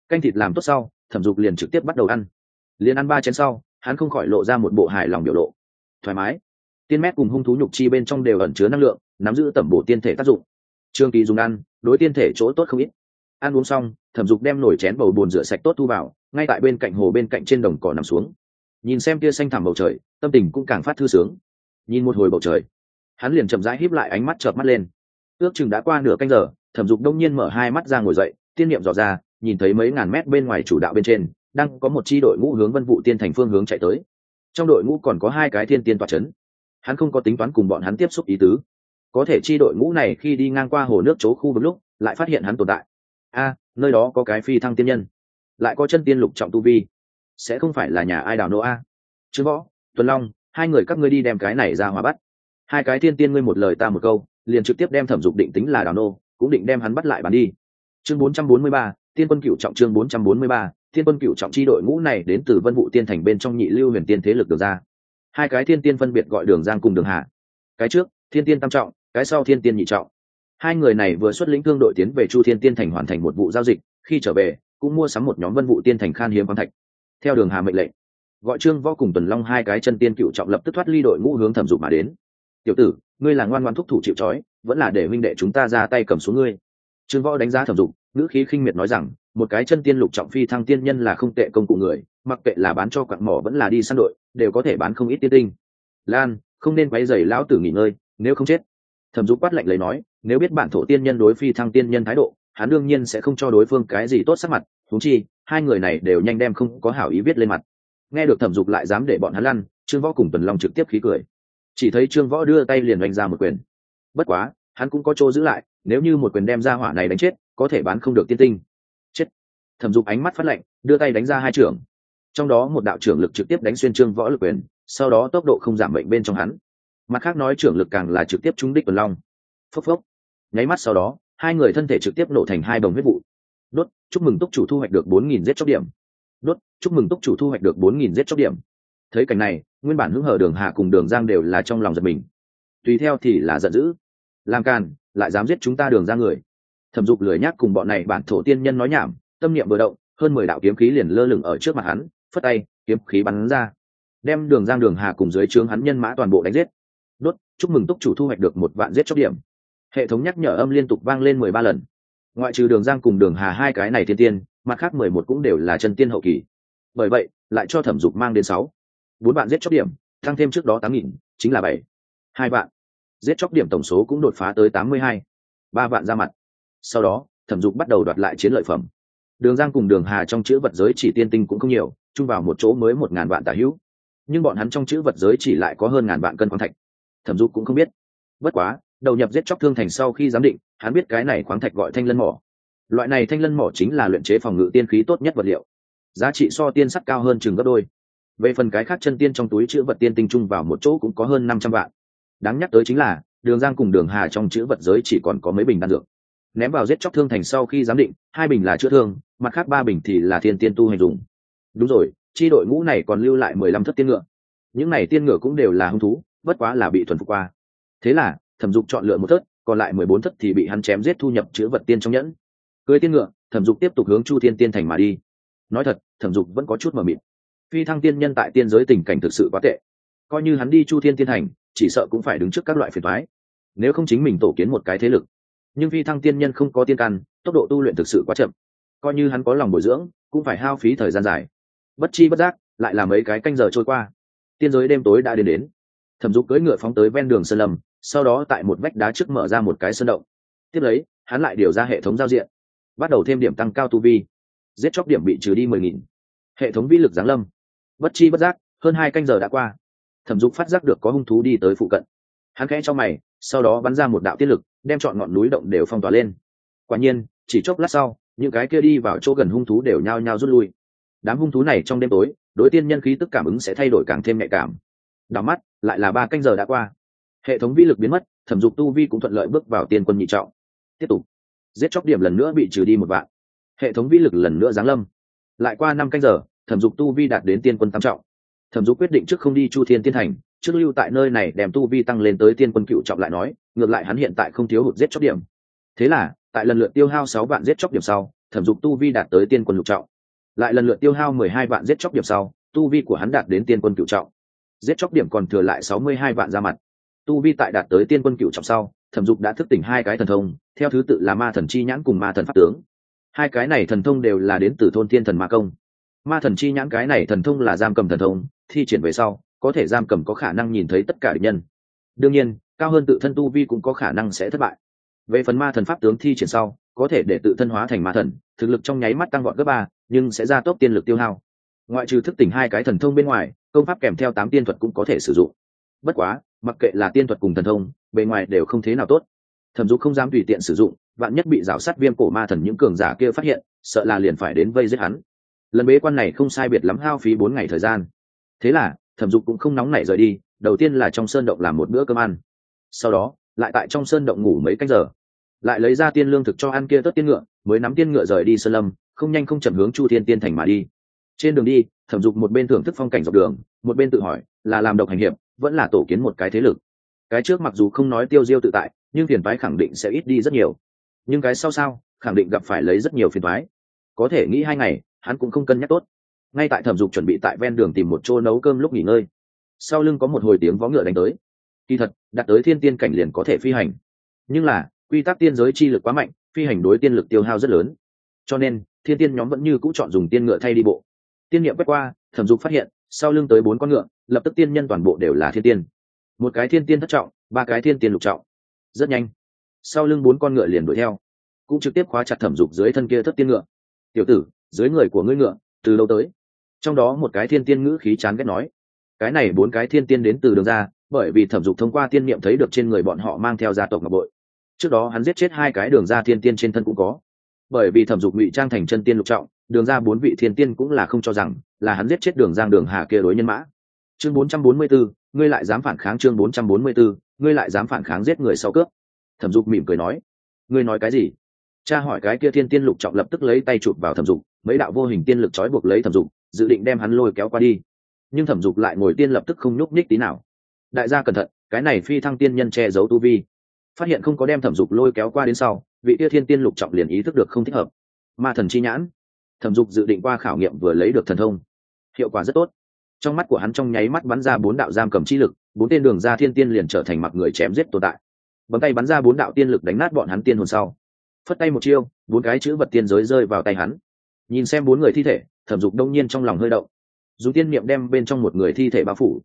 Canh thịt làm tốt sau, thẩm dục liền trực tiếp bắt đầu ăn. Liền ăn ba chén sau, hắn không khỏi lộ ra một bộ hài lòng biểu lộ. Thoải mái. Tiên mét cùng hung thú nhục chi bên trong đều ẩn chứa năng lượng, nắm giữ tẩm bổ tiên thể tác dụng. Trương kỳ dùng ăn, đối tiên thể chỗ tốt không ít ăn uống xong, thẩm dục đem nổi chén bầu bồn rửa sạch tốt thu vào, ngay tại bên cạnh hồ bên cạnh trên đồng cỏ nằm xuống. Nhìn xem kia xanh thẳm bầu trời, tâm tình cũng càng phát thư sướng. Nhìn một hồi bầu trời, hắn liền chậm rãi híp lại ánh mắt chợp mắt lên. Ước chừng đã qua nửa canh giờ, thẩm dục đông nhiên mở hai mắt ra ngồi dậy, tiên niệm dò ra, nhìn thấy mấy ngàn mét bên ngoài chủ đạo bên trên, đang có một chi đội ngũ hướng vân vụ tiên thành phương hướng chạy tới. Trong đội ngũ còn có hai cái thiên tiên toa c h ấ n hắn không có tính toán cùng bọn hắn tiếp xúc ý tứ. Có thể chi đội ngũ này khi đi ngang qua hồ nước chỗ khu vực lúc, lại phát hiện hắn tồn tại a nơi đó có cái phi thăng tiên nhân. Lại có chân tiên lục trọng tu vi. Sẽ không phải là nhà ai đào nô a. Chứ võ tuần long hai người các ngươi đi đem cái này ra hòa bắt. Hai cái thiên tiên ngươi một lời ta một câu liền trực tiếp đem thẩm dục định tính là đào nô cũng định đem hắn bắt lại bán đi. Chương 443, tiên quân cựu trọng chương 443, tiên quân cựu trọng chi đội ngũ này đến từ vân vụ tiên thành bên trong nhị lưu huyền tiên thế lực được ra. Hai cái thiên tiên phân biệt gọi đường giang cùng đường hạ. Cái trước thiên tiên tam trọng cái sau thiên tiên nhị trọng hai người này vừa xuất lĩnh thương đội tiến về chu thiên tiên thành hoàn thành một vụ giao dịch, khi trở về, cũng mua sắm một nhóm vân vụ tiên thành khan hiếm khoáng thạch. Theo đường hà mệnh lệnh, gọi trương võ cùng tuần long hai cái chân tiên cựu trọng lập tức thoát ly đội ngũ hướng thẩm dục mà đến. Tiểu tử, ngươi là ngoan ngoan thúc thủ chịu trói, vẫn là để huynh đệ chúng ta ra tay cầm xuống ngươi. Trương võ đánh giá thẩm dục, ngữ khí khinh miệt nói rằng, một cái chân tiên lục trọng phi thăng tiên nhân là không tệ công cụ người, mặc kệ là bán cho quặng mỏ vẫn là đi săn đội, đều có thể bán không ít tiên tinh. Lan, không nên quấy dày lão tử nghỉ ngơi, nếu không chết thẩm dục quát lạnh lấy nói, nếu biết bản thổ tiên nhân đối phi thăng tiên nhân thái độ, hắn đương nhiên sẽ không cho đối phương cái gì tốt sắc mặt thú chi, hai người này đều nhanh đem không có hảo ý viết lên mặt. Nghe được thẩm dục lại dám để bọn hắn lăn, trương võ cùng tuần long trực tiếp khí cười. Chỉ thấy trương võ đưa tay liền đánh ra một quyền. Bất quá, hắn cũng có chỗ giữ lại, nếu như một quyền đem ra hỏa này đánh chết, có thể bán không được tiên tinh. Chết. Thẩm dục ánh mắt phát lạnh, đưa tay đánh ra hai trưởng. Trong đó một đạo trưởng lực trực tiếp đánh xuyên trương võ lực quyền, sau đó tốc độ không giảm bệnh bên trong hắn mặt khác nói trưởng lực càng là trực tiếp trúng đích tuần long. Phốc phốc. Nháy mắt sau đó, hai người thân thể trực tiếp nổ thành hai đồng huyết vụ. Đốt, chúc mừng túc chủ thu hoạch được bốn nghìn giết chóc điểm. Đốt, chúc mừng túc chủ thu hoạch được bốn nghìn giết chóc điểm. Thấy cảnh này, nguyên bản hứng hở đường hạ cùng đường giang đều là trong lòng giật mình. Tùy theo thì là giận dữ. Làm càn, lại dám giết chúng ta đường ra người. Thẩm dục lười nhác cùng bọn này bản thổ tiên nhân nói nhảm, tâm niệm vừa động, hơn mười đạo kiếm khí liền lơ lửng ở trước mặt hắn, phất tay, kiếm khí bắn ra. Đem đường giang đường hà cùng dưới trướng hắn nhân mã toàn bộ đánh giết chúc mừng túc chủ thu hoạch được một vạn giết chóc điểm. Hệ thống nhắc nhở âm liên tục vang lên mười ba lần. Ngoại trừ đường giang cùng đường hà hai cái này thiên tiên, mặt khác mười một cũng đều là chân tiên hậu kỳ. Bởi vậy, lại cho thẩm dục mang đến sáu. Bốn bạn giết chóc điểm, tăng thêm trước đó tám nghìn, chính là bảy. Hai bạn giết chóc điểm tổng số cũng đột phá tới tám mươi hai. Ba vạn ra mặt. Sau đó, thẩm dục bắt đầu đoạt lại chiến lợi phẩm. Đường giang cùng đường hà trong chữ vật giới chỉ tiên tinh cũng không nhiều, chung vào một chỗ mới một ngàn vạn tả hữu. Nhưng bọn hắn trong chữ vật giới chỉ lại có hơn ngàn vạn cân khoáng thạch thẩm dục cũng không biết. Bất quá, đầu nhập giết chóc thương thành sau khi giám định, hắn biết cái này khoáng thạch gọi thanh lân mỏ. Loại này thanh lân mỏ chính là luyện chế phòng ngự tiên khí tốt nhất vật liệu. Giá trị so tiên sắt cao hơn chừng gấp đôi. Về phần cái khác chân tiên trong túi chữ vật tiên tinh trung vào một chỗ cũng có hơn năm trăm vạn. Đáng nhắc tới chính là, đường giang cùng đường hà trong chữ vật giới chỉ còn có mấy bình đan dược. Ném vào giết chóc thương thành sau khi giám định, hai bình là chữa thương, mặt khác ba bình thì là thiên tiên tu hành dùng. Đúng rồi, chi đội ngũ này còn lưu lại mười lăm thất tiên ngựa. Những này tiên ngựa cũng đều là hung thú bất quá là bị thuần phục qua. Thế là, thẩm dục chọn lựa một thất còn lại mười bốn thất thì bị hắn chém giết thu nhập chữ vật tiên trong nhẫn. Cưới tiên ngựa, thẩm dục tiếp tục hướng chu thiên tiên thành mà đi. Nói thật, thẩm dục vẫn có chút mờ mịt. Phi thăng tiên nhân tại tiên giới tình cảnh thực sự quá tệ. Coi như hắn đi chu thiên tiên thành, chỉ sợ cũng phải đứng trước các loại phiền thoái nếu không chính mình tổ kiến một cái thế lực. Nhưng phi thăng tiên nhân không có tiên căn, tốc độ tu luyện thực sự quá chậm. Coi như hắn có lòng bồi dưỡng, cũng phải hao phí thời gian dài. Bất chi bất giác, lại là mấy cái canh giờ trôi qua. Tiên giới đêm tối đã đến đến thẩm dục cưỡi ngựa phóng tới ven đường sơn lâm, sau đó tại một vách đá trước mở ra một cái sơn động. Tiếp lấy, hắn lại điều ra hệ thống giao diện, bắt đầu thêm điểm tăng cao tu vi. Giết chóc điểm bị trừ đi mười nghìn. Hệ thống vi lực giáng lâm. Bất chi bất giác, hơn hai canh giờ đã qua. Thẩm dục phát giác được có hung thú đi tới phụ cận. Hắn khẽ cho mày, sau đó bắn ra một đạo tiết lực, đem chọn ngọn núi động đều phong tỏa lên. Quả nhiên, chỉ chốc lát sau, những cái kia đi vào chỗ gần hung thú đều nhao nhao rút lui. Đám hung thú này trong đêm tối, đối tiên nhân khí tức cảm ứng sẽ thay đổi càng thêm nhạy cảm đảo mắt, lại là ba canh giờ đã qua. Hệ thống vi lực biến mất, thẩm dục tu vi cũng thuận lợi bước vào tiên quân nhị trọng. Tiếp tục. Giết chóc điểm lần nữa bị trừ đi một vạn. Hệ thống vi lực lần nữa giáng lâm. Lại qua năm canh giờ, thẩm dục tu vi đạt đến tiên quân tam trọng. Thẩm dục quyết định trước không đi chu thiên tiên thành, trước lưu tại nơi này đem tu vi tăng lên tới tiên quân cựu trọng lại nói, ngược lại hắn hiện tại không thiếu hụt giết chóc điểm. Thế là, tại lần lượt tiêu hao sáu vạn giết chóc điểm sau, thẩm dục tu vi đạt tới tiên quân lục trọng. Lại lần lượt tiêu hao mười hai vạn giết chóc điểm sau, tu vi của hắn đạt đến tiên quân cựu trọng giết chóc điểm còn thừa lại sáu mươi hai vạn ra mặt. Tu vi tại đạt tới tiên quân cựu trọng sau, thẩm dục đã thức tỉnh hai cái thần thông, theo thứ tự là ma thần chi nhãn cùng ma thần pháp tướng. Hai cái này thần thông đều là đến từ thôn thiên thần ma công. Ma thần chi nhãn cái này thần thông là giam cầm thần thông, thi triển về sau, có thể giam cầm có khả năng nhìn thấy tất cả địch nhân. Đương nhiên, cao hơn tự thân tu vi cũng có khả năng sẽ thất bại. Về phần ma thần pháp tướng thi triển sau, có thể để tự thân hóa thành ma thần, thực lực trong nháy mắt tăng gọn gấp ba, nhưng sẽ ra tốc tiên lực tiêu hao ngoại trừ thức tỉnh hai cái thần thông bên ngoài, công pháp kèm theo tám tiên thuật cũng có thể sử dụng. Bất quá, mặc kệ là tiên thuật cùng thần thông, bề ngoài đều không thế nào tốt. Thẩm dục không dám tùy tiện sử dụng, vạn nhất bị rào sát viêm cổ ma thần những cường giả kia phát hiện, sợ là liền phải đến vây giết hắn. Lần bế quan này không sai biệt lắm hao phí bốn ngày thời gian. Thế là, thẩm dục cũng không nóng nảy rời đi, đầu tiên là trong sơn động làm một bữa cơm ăn. Sau đó, lại tại trong sơn động ngủ mấy canh giờ. Lại lấy ra tiên lương thực cho ăn kia tất tiên ngựa, mới nắm tiên ngựa rời đi sơn lâm, không nhanh không chậm hướng chu thiên tiên thành mà đi trên đường đi, thẩm dục một bên thưởng thức phong cảnh dọc đường, một bên tự hỏi, là làm độc hành hiệp, vẫn là tổ kiến một cái thế lực. Cái trước mặc dù không nói tiêu diêu tự tại, nhưng phiền phái khẳng định sẽ ít đi rất nhiều. Nhưng cái sau sao, khẳng định gặp phải lấy rất nhiều phiền thoái có thể nghĩ hai ngày, hắn cũng không cân nhắc tốt. Ngay tại thẩm dục chuẩn bị tại ven đường tìm một chỗ nấu cơm lúc nghỉ ngơi, sau lưng có một hồi tiếng vó ngựa đánh tới. Kỳ thật đặt tới thiên tiên cảnh liền có thể phi hành. Nhưng là, quy tắc tiên giới chi lực quá mạnh, phi hành đối tiên lực tiêu hao rất lớn. Cho nên, thiên tiên nhóm vẫn như c ũ chọn dùng tiên ngựa thay đi bộ tiên niệm quét qua, thẩm dục phát hiện, sau lưng tới bốn con ngựa, lập tức tiên nhân toàn bộ đều là thiên tiên. Một cái thiên tiên thất trọng, ba cái thiên tiên lục trọng. Rất nhanh, sau lưng bốn con ngựa liền đuổi theo. Cũng trực tiếp khóa chặt thẩm dục dưới thân kia thất tiên ngựa. Tiểu tử, dưới người của ngươi ngựa, từ lâu tới? Trong đó một cái thiên tiên ngữ khí chán ghét nói. Cái này bốn cái thiên tiên đến từ đường ra, bởi vì thẩm dục thông qua tiên niệm thấy được trên người bọn họ mang theo gia tộc ngọc bội. Trước đó hắn giết chết hai cái đường ra thiên tiên trên thân cũng có bởi vì thẩm dục ngụy trang thành chân tiên lục trọng đường ra bốn vị thiên tiên cũng là không cho rằng là hắn giết chết đường giang đường hà kia đối nhân mã. Chương 444, ngươi lại dám phản kháng chương 444, ngươi lại dám phản kháng giết người sau cướp. Thẩm dục mỉm cười nói. Ngươi nói cái gì? Cha hỏi cái kia thiên tiên lục trọng lập tức lấy tay chụp vào thẩm dục mấy đạo vô hình tiên lực trói buộc lấy thẩm dục dự định đem hắn lôi kéo qua đi. Nhưng thẩm dục lại ngồi tiên lập tức không nhúc nhích tí nào. Đại gia cẩn thận cái này phi thăng tiên nhân che giấu tu vi phát hiện không có đem thẩm dục lôi kéo qua đến sau, vị tia thiên tiên lục trọng liền ý thức được không thích hợp. Ma thần chi nhãn. Thẩm dục dự định qua khảo nghiệm vừa lấy được thần thông. Hiệu quả rất tốt. Trong mắt của hắn trong nháy mắt bắn ra bốn đạo giam cầm chi lực, bốn tên đường ra thiên tiên liền trở thành mặc người chém giết tồn tại. Bấm tay bắn ra bốn đạo tiên lực đánh nát bọn hắn tiên hồn sau. Phất tay một chiêu, bốn cái chữ vật tiên giới rơi vào tay hắn. Nhìn xem bốn người thi thể, thẩm dục đông nhiên trong lòng hơi động. Dùng tiên niệm đem bên trong một người thi thể bao phủ.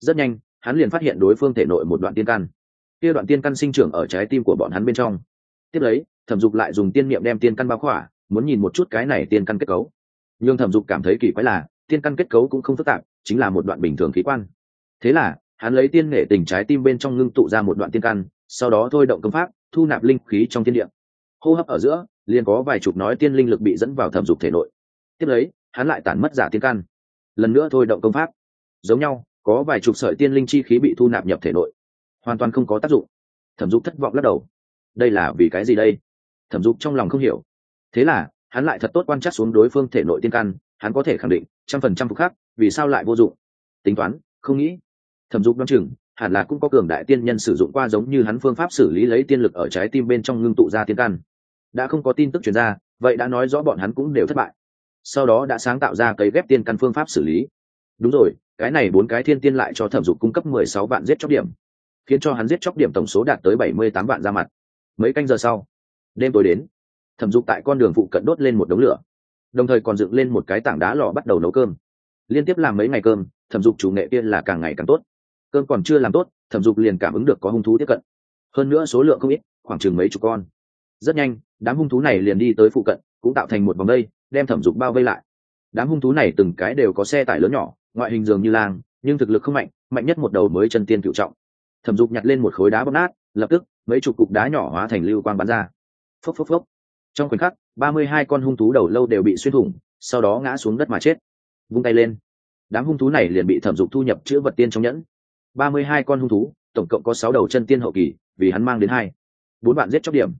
Rất nhanh, hắn liền phát hiện đối phương thể nội một đoạn tiên căn kia đoạn tiên căn sinh trưởng ở trái tim của bọn hắn bên trong. Tiếp lấy, thẩm dục lại dùng tiên niệm đem tiên căn bao khỏa, muốn nhìn một chút cái này tiên căn kết cấu. Nhưng thẩm dục cảm thấy kỳ quái là, tiên căn kết cấu cũng không phức tạp, chính là một đoạn bình thường khí quan. Thế là, hắn lấy tiên nghệ tình trái tim bên trong ngưng tụ ra một đoạn tiên căn, sau đó thôi động công pháp, thu nạp linh khí trong tiên điện hô hấp ở giữa, liền có vài chục nói tiên linh lực bị dẫn vào thẩm dục thể nội. Tiếp lấy, hắn lại tản mất giả tiên căn. Lần nữa thôi động công pháp. Giống nhau, có vài chục sợi tiên linh chi khí bị thu nạp nhập thể nội hoàn toàn không có tác dụng. Thẩm dục thất vọng lắc đầu. Đây là vì cái gì đây? Thẩm dục trong lòng không hiểu. Thế là, hắn lại thật tốt quan trắc xuống đối phương thể nội tiên căn, hắn có thể khẳng định, trăm phần trăm phục khác vì sao lại vô dụng? Tính toán, không nghĩ. Thẩm dục đ o á n chừng, hẳn là cũng có cường đại tiên nhân sử dụng qua giống như hắn phương pháp xử lý lấy tiên lực ở trái tim bên trong ngưng tụ ra tiên căn. Đã không có tin tức chuyển ra, vậy đã nói rõ bọn hắn cũng đều thất bại. Sau đó đã sáng tạo ra cấy ghép tiên căn phương pháp xử lý. Đúng rồi, cái này bốn cái thiên tiên lại cho thẩm dục cung cấp mười sáu vạn giết chóc điểm khiến cho hắn giết chóc điểm tổng số đạt tới bảy mươi tám vạn ra mặt. Mấy canh giờ sau, đêm tối đến, thẩm dục tại con đường phụ cận đốt lên một đống lửa, đồng thời còn dựng lên một cái tảng đá lò bắt đầu nấu cơm. Liên tiếp làm mấy ngày cơm, thẩm dục chủ nghệ tiên là càng ngày càng tốt. Cơm còn chưa làm tốt, thẩm dục liền cảm ứng được có hung thú tiếp cận. Hơn nữa số lượng không ít, khoảng chừng mấy chục con. Rất nhanh, đám hung thú này liền đi tới phụ cận, cũng tạo thành một vòng đây, đem thẩm dục bao vây lại. Đám hung thú này từng cái đều có xe tải lớn nhỏ, ngoại hình dường như lang, nhưng thực lực không mạnh mạnh nhất một đầu mới chân tiên cựu trọng thẩm dục nhặt lên một khối đá bóp nát, lập tức, mấy chục cục đá nhỏ hóa thành lưu quang bắn ra. Phốc phốc phốc. Trong khoảnh khắc, ba mươi hai con hung thú đầu lâu đều bị xuyên thủng, sau đó ngã xuống đất mà chết. Vung tay lên. Đám hung thú này liền bị thẩm dục thu nhập chữ vật tiên trong nhẫn. ba mươi hai con hung thú, tổng cộng có sáu đầu chân tiên hậu kỳ, vì hắn mang đến hai. Bốn vạn giết chóc điểm.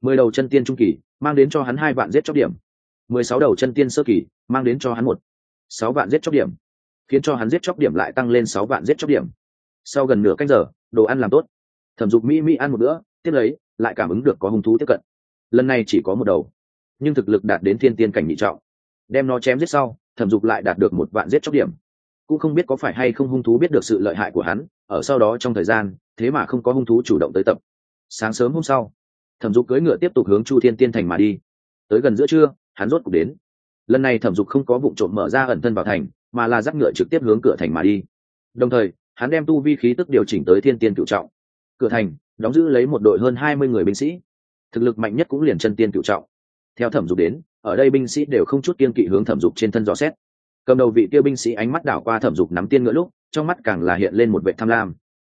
mười đầu chân tiên trung kỳ, mang đến cho hắn hai vạn giết chóc điểm. mười sáu đầu chân tiên sơ kỳ, mang đến cho hắn một. Sáu vạn giết chóc điểm. Khiến cho hắn giết chóc điểm lại tăng lên sáu vạn giết chóc điểm. Sau gần nửa canh giờ đồ ăn làm tốt. Thẩm dục mỹ mỹ ăn một bữa, tiếp lấy, lại cảm ứng được có hung thú tiếp cận. Lần này chỉ có một đầu, nhưng thực lực đạt đến thiên tiên cảnh nhị trọng. Đem nó chém giết sau, thẩm dục lại đạt được một vạn giết chóc điểm. Cũng không biết có phải hay không hung thú biết được sự lợi hại của hắn, ở sau đó trong thời gian, thế mà không có hung thú chủ động tới tập. Sáng sớm hôm sau, thẩm dục cưỡi ngựa tiếp tục hướng chu thiên tiên thành mà đi. Tới gần giữa trưa, hắn rốt cuộc đến. Lần này thẩm dục không có vụ trộm mở ra ẩn thân vào thành, mà là dắt ngựa trực tiếp hướng cửa thành mà đi. Đồng thời hắn đem tu vi khí tức điều chỉnh tới thiên tiên cựu trọng. Cửa thành, đóng giữ lấy một đội hơn hai mươi người binh sĩ. Thực lực mạnh nhất cũng liền chân tiên cựu trọng. Theo thẩm dục đến, ở đây binh sĩ đều không chút kiên kỵ hướng thẩm dục trên thân dò xét. Cầm đầu vị kia binh sĩ ánh mắt đảo qua thẩm dục nắm tiên ngựa lúc, trong mắt càng là hiện lên một vệ tham lam.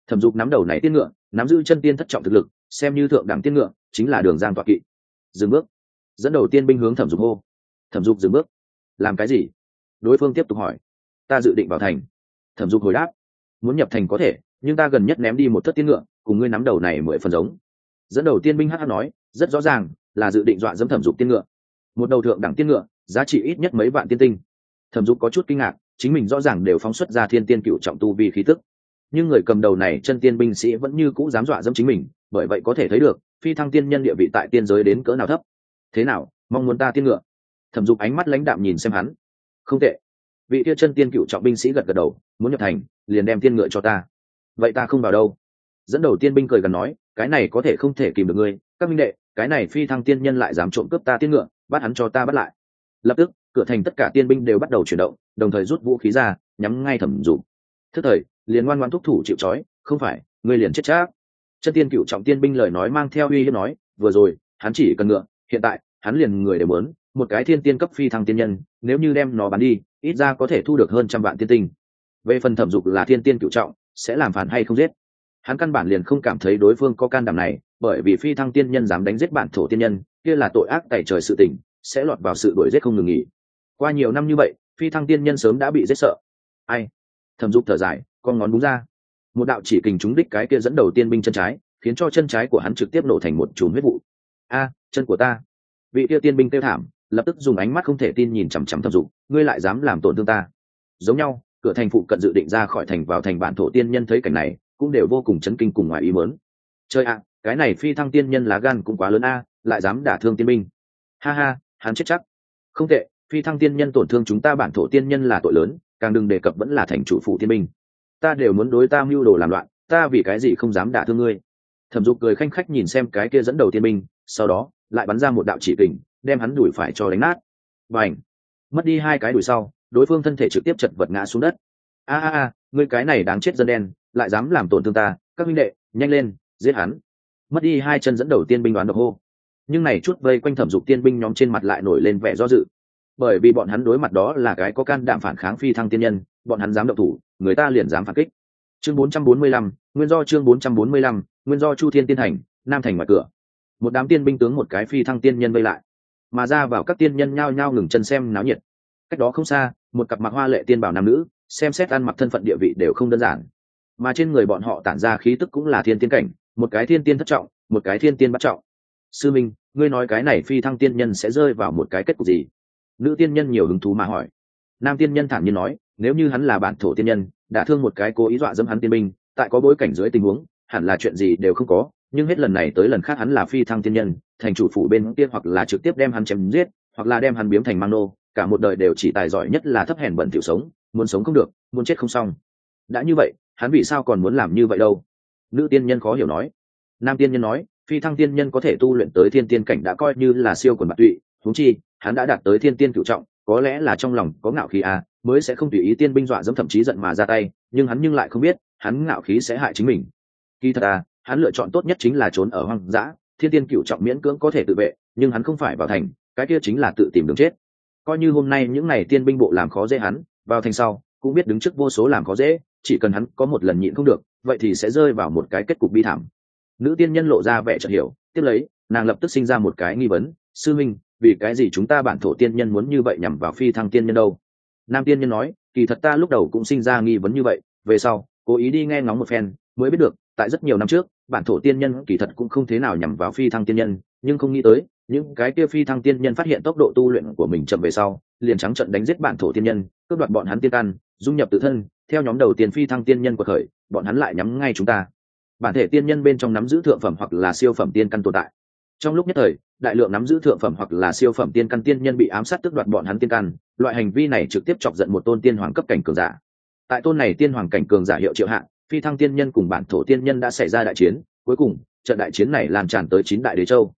Thẩm dục nắm đầu này tiên ngựa, nắm giữ chân tiên thất trọng thực lực, xem như thượng đẳng tiên ngựa, chính là đường giang toạc kỵ. Dừng bước. Dẫn đầu tiên binh hướng thẩm dục hô. Thẩm dục dừng bước. Làm cái gì? Đối phương tiếp tục hỏi. Ta dự định vào thành. Thẩm dục hồi đáp muốn nhập thành có thể, nhưng ta gần nhất ném đi một thất tiên ngựa, cùng ngươi nắm đầu này mười phần giống. Dẫn đầu tiên binh hh nói, rất rõ ràng, là dự định dọa dẫm thẩm dục tiên ngựa. Một đầu thượng đẳng tiên ngựa, giá trị ít nhất mấy vạn tiên tinh. Thẩm dục có chút kinh ngạc, chính mình rõ ràng đều phóng xuất ra thiên tiên cựu trọng tu vì khí tức. Nhưng người cầm đầu này chân tiên binh sĩ vẫn như cũ dám dọa dẫm chính mình, bởi vậy có thể thấy được, phi thăng tiên nhân địa vị tại tiên giới đến cỡ nào thấp. Thế nào, mong muốn ta tiên ngựa? Thẩm dục ánh mắt lãnh đạm nhìn xem hắn. Không tệ. Vị kia chân tiên cựu trọng binh sĩ gật gật đầu, muốn nhập thành liền đem tiên ngựa cho ta. Vậy ta không vào đâu. Dẫn đầu tiên binh cười gần nói, cái này có thể không thể kìm được ngươi, các minh đệ, cái này phi thăng tiên nhân lại dám trộm cướp ta tiên ngựa, bắt hắn cho ta bắt lại. Lập tức, cửa thành tất cả tiên binh đều bắt đầu chuyển động, đồng thời rút vũ khí ra, nhắm ngay thẩm dục thức thời, liền ngoan ngoan thúc thủ chịu trói, không phải, ngươi liền chết chắc. Chân tiên cựu trọng tiên binh lời nói mang theo uy hiếp nói, vừa rồi, hắn chỉ cần ngựa, hiện tại, hắn liền người đều muốn, một cái thiên tiên cấp phi thăng tiên nhân, nếu như đem nó bán đi, ít ra có thể thu được hơn trăm vạn tiên tinh về phần thẩm dục là thiên tiên cựu trọng, sẽ làm phản hay không giết? Hắn căn bản liền không cảm thấy đối phương có can đảm này, bởi vì phi thăng tiên nhân dám đánh giết bản thổ tiên nhân, kia là tội ác tài trời sự tình, sẽ lọt vào sự đuổi giết không ngừng nghỉ. Qua nhiều năm như vậy, phi thăng tiên nhân sớm đã bị giết sợ. Ai? Thẩm dục thở dài, con ngón búng ra. Một đạo chỉ kình trúng đích cái kia dẫn đầu tiên binh chân trái, khiến cho chân trái của hắn trực tiếp nổ thành một chùm huyết vụ. A, chân của ta. Vị kia tiên binh kêu thảm, lập tức dùng ánh mắt không thể tin nhìn chằm chằm thẩm dục, ngươi lại dám làm tổn thương ta. Giống nhau cửa thành phụ cận dự định ra khỏi thành vào thành bản thổ tiên nhân thấy cảnh này cũng đều vô cùng chấn kinh cùng ngoài ý mớn chơi ạ cái này phi thăng tiên nhân lá gan cũng quá lớn a lại dám đả thương tiên minh. ha ha hắn chết chắc. Không tệ phi thăng tiên nhân tổn thương chúng ta bản thổ tiên nhân là tội lớn càng đừng đề cập vẫn là thành chủ phụ tiên minh. ta đều muốn đối ta mưu đồ làm loạn ta vì cái gì không dám đả thương ngươi? Thẩm dục cười khanh khách nhìn xem cái kia dẫn đầu tiên minh, sau đó lại bắn ra một đạo chỉ kình đem hắn đuổi phải cho đánh nát. Và ảnh mất đi hai cái đuổi sau đối phương thân thể trực tiếp chật vật ngã xuống đất. A a a ngươi cái này đáng chết dân đen lại dám làm tổn thương ta các minh đệ nhanh lên giết hắn. Mất đi hai chân dẫn đầu tiên binh đoán độc hô. Nhưng này chút vây quanh thẩm dục tiên binh nhóm trên mặt lại nổi lên vẻ do dự. Bởi vì bọn hắn đối mặt đó là cái có can đảm phản kháng phi thăng tiên nhân bọn hắn dám động thủ người ta liền dám phản kích. Chương 445, nguyên do chương 445, nguyên do chu thiên tiên thành nam thành ngoài cửa. Một đám tiên binh tướng một cái phi thăng tiên nhân vây lại. Mà ra vào các tiên nhân nhao nhao ngừng chân xem náo nhiệt cách đó không xa một cặp mặc hoa lệ tiên bảo nam nữ xem xét ăn mặc thân phận địa vị đều không đơn giản. Mà trên người bọn họ tản ra khí tức cũng là thiên tiên cảnh một cái thiên tiên thất trọng một cái thiên tiên bắt trọng. Sư minh ngươi nói cái này phi thăng tiên nhân sẽ rơi vào một cái kết cục gì? Nữ tiên nhân nhiều hứng thú mà hỏi. Nam tiên nhân thản nhiên nói nếu như hắn là bản thổ tiên nhân đã thương một cái cố ý dọa dẫm hắn tiên minh, tại có bối cảnh dưới tình huống hẳn là chuyện gì đều không có nhưng hết lần này tới lần khác hắn là phi thăng tiên nhân thành chủ phủ bên kia hoặc là trực tiếp đem hắn chém giết hoặc là đem hắn biếm thành mang nô cả một đời đều chỉ tài giỏi nhất là thấp hèn bẩn tiểu sống, muốn sống không được, muốn chết không xong. Đã như vậy, hắn vì sao còn muốn làm như vậy đâu? Nữ tiên nhân khó hiểu nói. Nam tiên nhân nói, phi thăng tiên nhân có thể tu luyện tới thiên tiên cảnh đã coi như là siêu quần bạc tụy thúng chi, hắn đã đạt tới thiên tiên cựu trọng, có lẽ là trong lòng có ngạo khí à mới sẽ không tùy ý tiên binh dọa dẫm thậm chí giận mà ra tay, nhưng hắn nhưng lại không biết, hắn ngạo khí sẽ hại chính mình. Kỳ thật à hắn lựa chọn tốt nhất chính là trốn ở hoang dã, thiên tiên cựu trọng miễn cưỡng có thể tự vệ, nhưng hắn không phải vào thành, cái kia chính là tự tìm đường chết coi như hôm nay những n à y tiên binh bộ làm khó dễ hắn, vào thành sau, cũng biết đứng trước vô số làm khó dễ, chỉ cần hắn có một lần nhịn không được, vậy thì sẽ rơi vào một cái kết cục bi thảm. Nữ tiên nhân lộ ra vẻ chợt hiểu, tiếp lấy, nàng lập tức sinh ra một cái nghi vấn, sư minh, vì cái gì chúng ta bản thổ tiên nhân muốn như vậy nhằm vào phi thăng tiên nhân đâu? Nam tiên nhân nói, kỳ thật ta lúc đầu cũng sinh ra nghi vấn như vậy, về sau, cố ý đi nghe ngóng một phen, mới biết được, tại rất nhiều năm trước, bản thổ tiên nhân kỳ thật cũng không thế nào nhằm vào phi thăng tiên nhân, nhưng không nghĩ tới những cái kia phi thăng tiên nhân phát hiện tốc độ tu luyện của mình chậm về sau, liền trắng trận đánh giết bản thổ tiên nhân, cướp đoạt bọn hắn tiên căn, dung nhập tự thân, theo nhóm đầu tiên phi thăng tiên nhân của khởi, bọn hắn lại nhắm ngay chúng ta. Bản thể tiên nhân bên trong nắm giữ thượng phẩm hoặc là siêu phẩm tiên căn tồn tại. Trong lúc nhất thời, đại lượng nắm giữ thượng phẩm hoặc là siêu phẩm tiên căn tiên nhân bị ám sát tước đoạt bọn hắn tiên căn, loại hành vi này trực tiếp chọc giận một tôn tiên hoàng cấp cảnh cường giả. Tại tôn này tiên hoàng cảnh cường giả hiệu triệu hạng phi thăng tiên nhân cùng bản thổ tiên nhân đã xảy ra đại chiến, cuối cùng, trận đại chiến này lan tràn tới chín đại đế châu.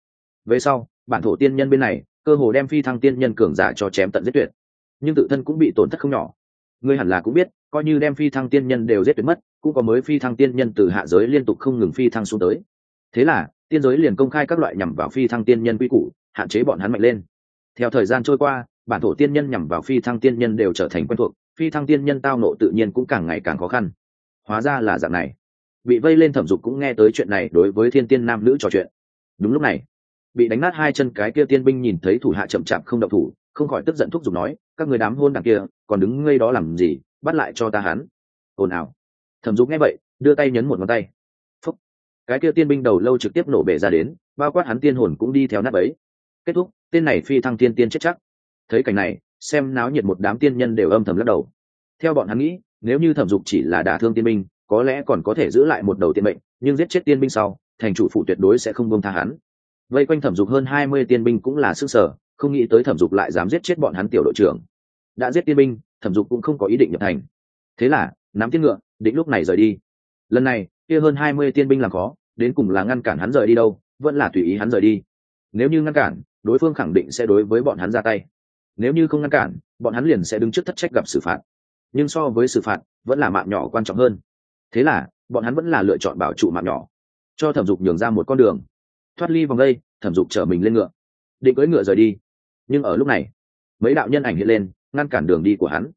Về sau bản thổ tiên nhân bên này, cơ hồ đem phi thăng tiên nhân cường giả cho chém tận giết tuyệt. Nhưng tự thân cũng bị tổn thất không nhỏ. Ngươi hẳn là cũng biết, coi như đem phi thăng tiên nhân đều giết tuyệt mất, cũng có mới phi thăng tiên nhân từ hạ giới liên tục không ngừng phi thăng xuống tới. Thế là, tiên giới liền công khai các loại nhằm vào phi thăng tiên nhân quy củ, hạn chế bọn hắn mạnh lên. Theo thời gian trôi qua, bản thổ tiên nhân nhằm vào phi thăng tiên nhân đều trở thành quen thuộc, phi thăng tiên nhân tao nộ tự nhiên cũng càng ngày càng khó khăn. Hóa ra là dạng này. Bị vây lên thẩm dục cũng nghe tới chuyện này đối với thiên tiên nam nữ trò chuyện. Đúng lúc này bị đánh nát hai chân cái kia tiên binh nhìn thấy thủ hạ chậm chạp không đậu thủ, không khỏi tức giận thúc giục nói, các người đám hôn đằng kia, còn đứng ngây đó làm gì, bắt lại cho ta hắn. Ồn ào. Thẩm dục nghe vậy, đưa tay nhấn một ngón tay. Phúc. Cái kia tiên binh đầu lâu trực tiếp nổ bể ra đến, bao quát hắn tiên hồn cũng đi theo nát ấy kết thúc, tên này phi thăng tiên tiên chết chắc. Thấy cảnh này, xem náo nhiệt một đám tiên nhân đều âm thầm lắc đầu. Theo bọn hắn nghĩ, nếu như thẩm dục chỉ là đả thương tiên binh, có lẽ còn có thể giữ lại một đầu tiên mệnh, nhưng giết chết tiên binh sau, thành chủ phụ tuyệt đối sẽ không bông tha hắn vây quanh thẩm dục hơn hai mươi tiên binh cũng là sức sở, không nghĩ tới thẩm dục lại dám giết chết bọn hắn tiểu đội trưởng. Đã giết tiên binh, thẩm dục cũng không có ý định nhập thành. Thế là, nắm tiên ngựa, định lúc này rời đi. Lần này, kia hơn hai mươi tiên binh làm khó, đến cùng là ngăn cản hắn rời đi đâu, vẫn là tùy ý hắn rời đi. Nếu như ngăn cản, đối phương khẳng định sẽ đối với bọn hắn ra tay. Nếu như không ngăn cản, bọn hắn liền sẽ đứng trước thất trách gặp xử phạt. Nhưng so với xử phạt, vẫn là mạng nhỏ quan trọng hơn. Thế là, bọn hắn vẫn là lựa chọn bảo trụ mạng nhỏ. Cho thẩm dục nhường ra một con đường thoát ly vòng đây, thẩm dục chở mình lên ngựa. Định cưỡi ngựa rời đi. Nhưng ở lúc này, mấy đạo nhân ảnh hiện lên, ngăn cản đường đi của hắn.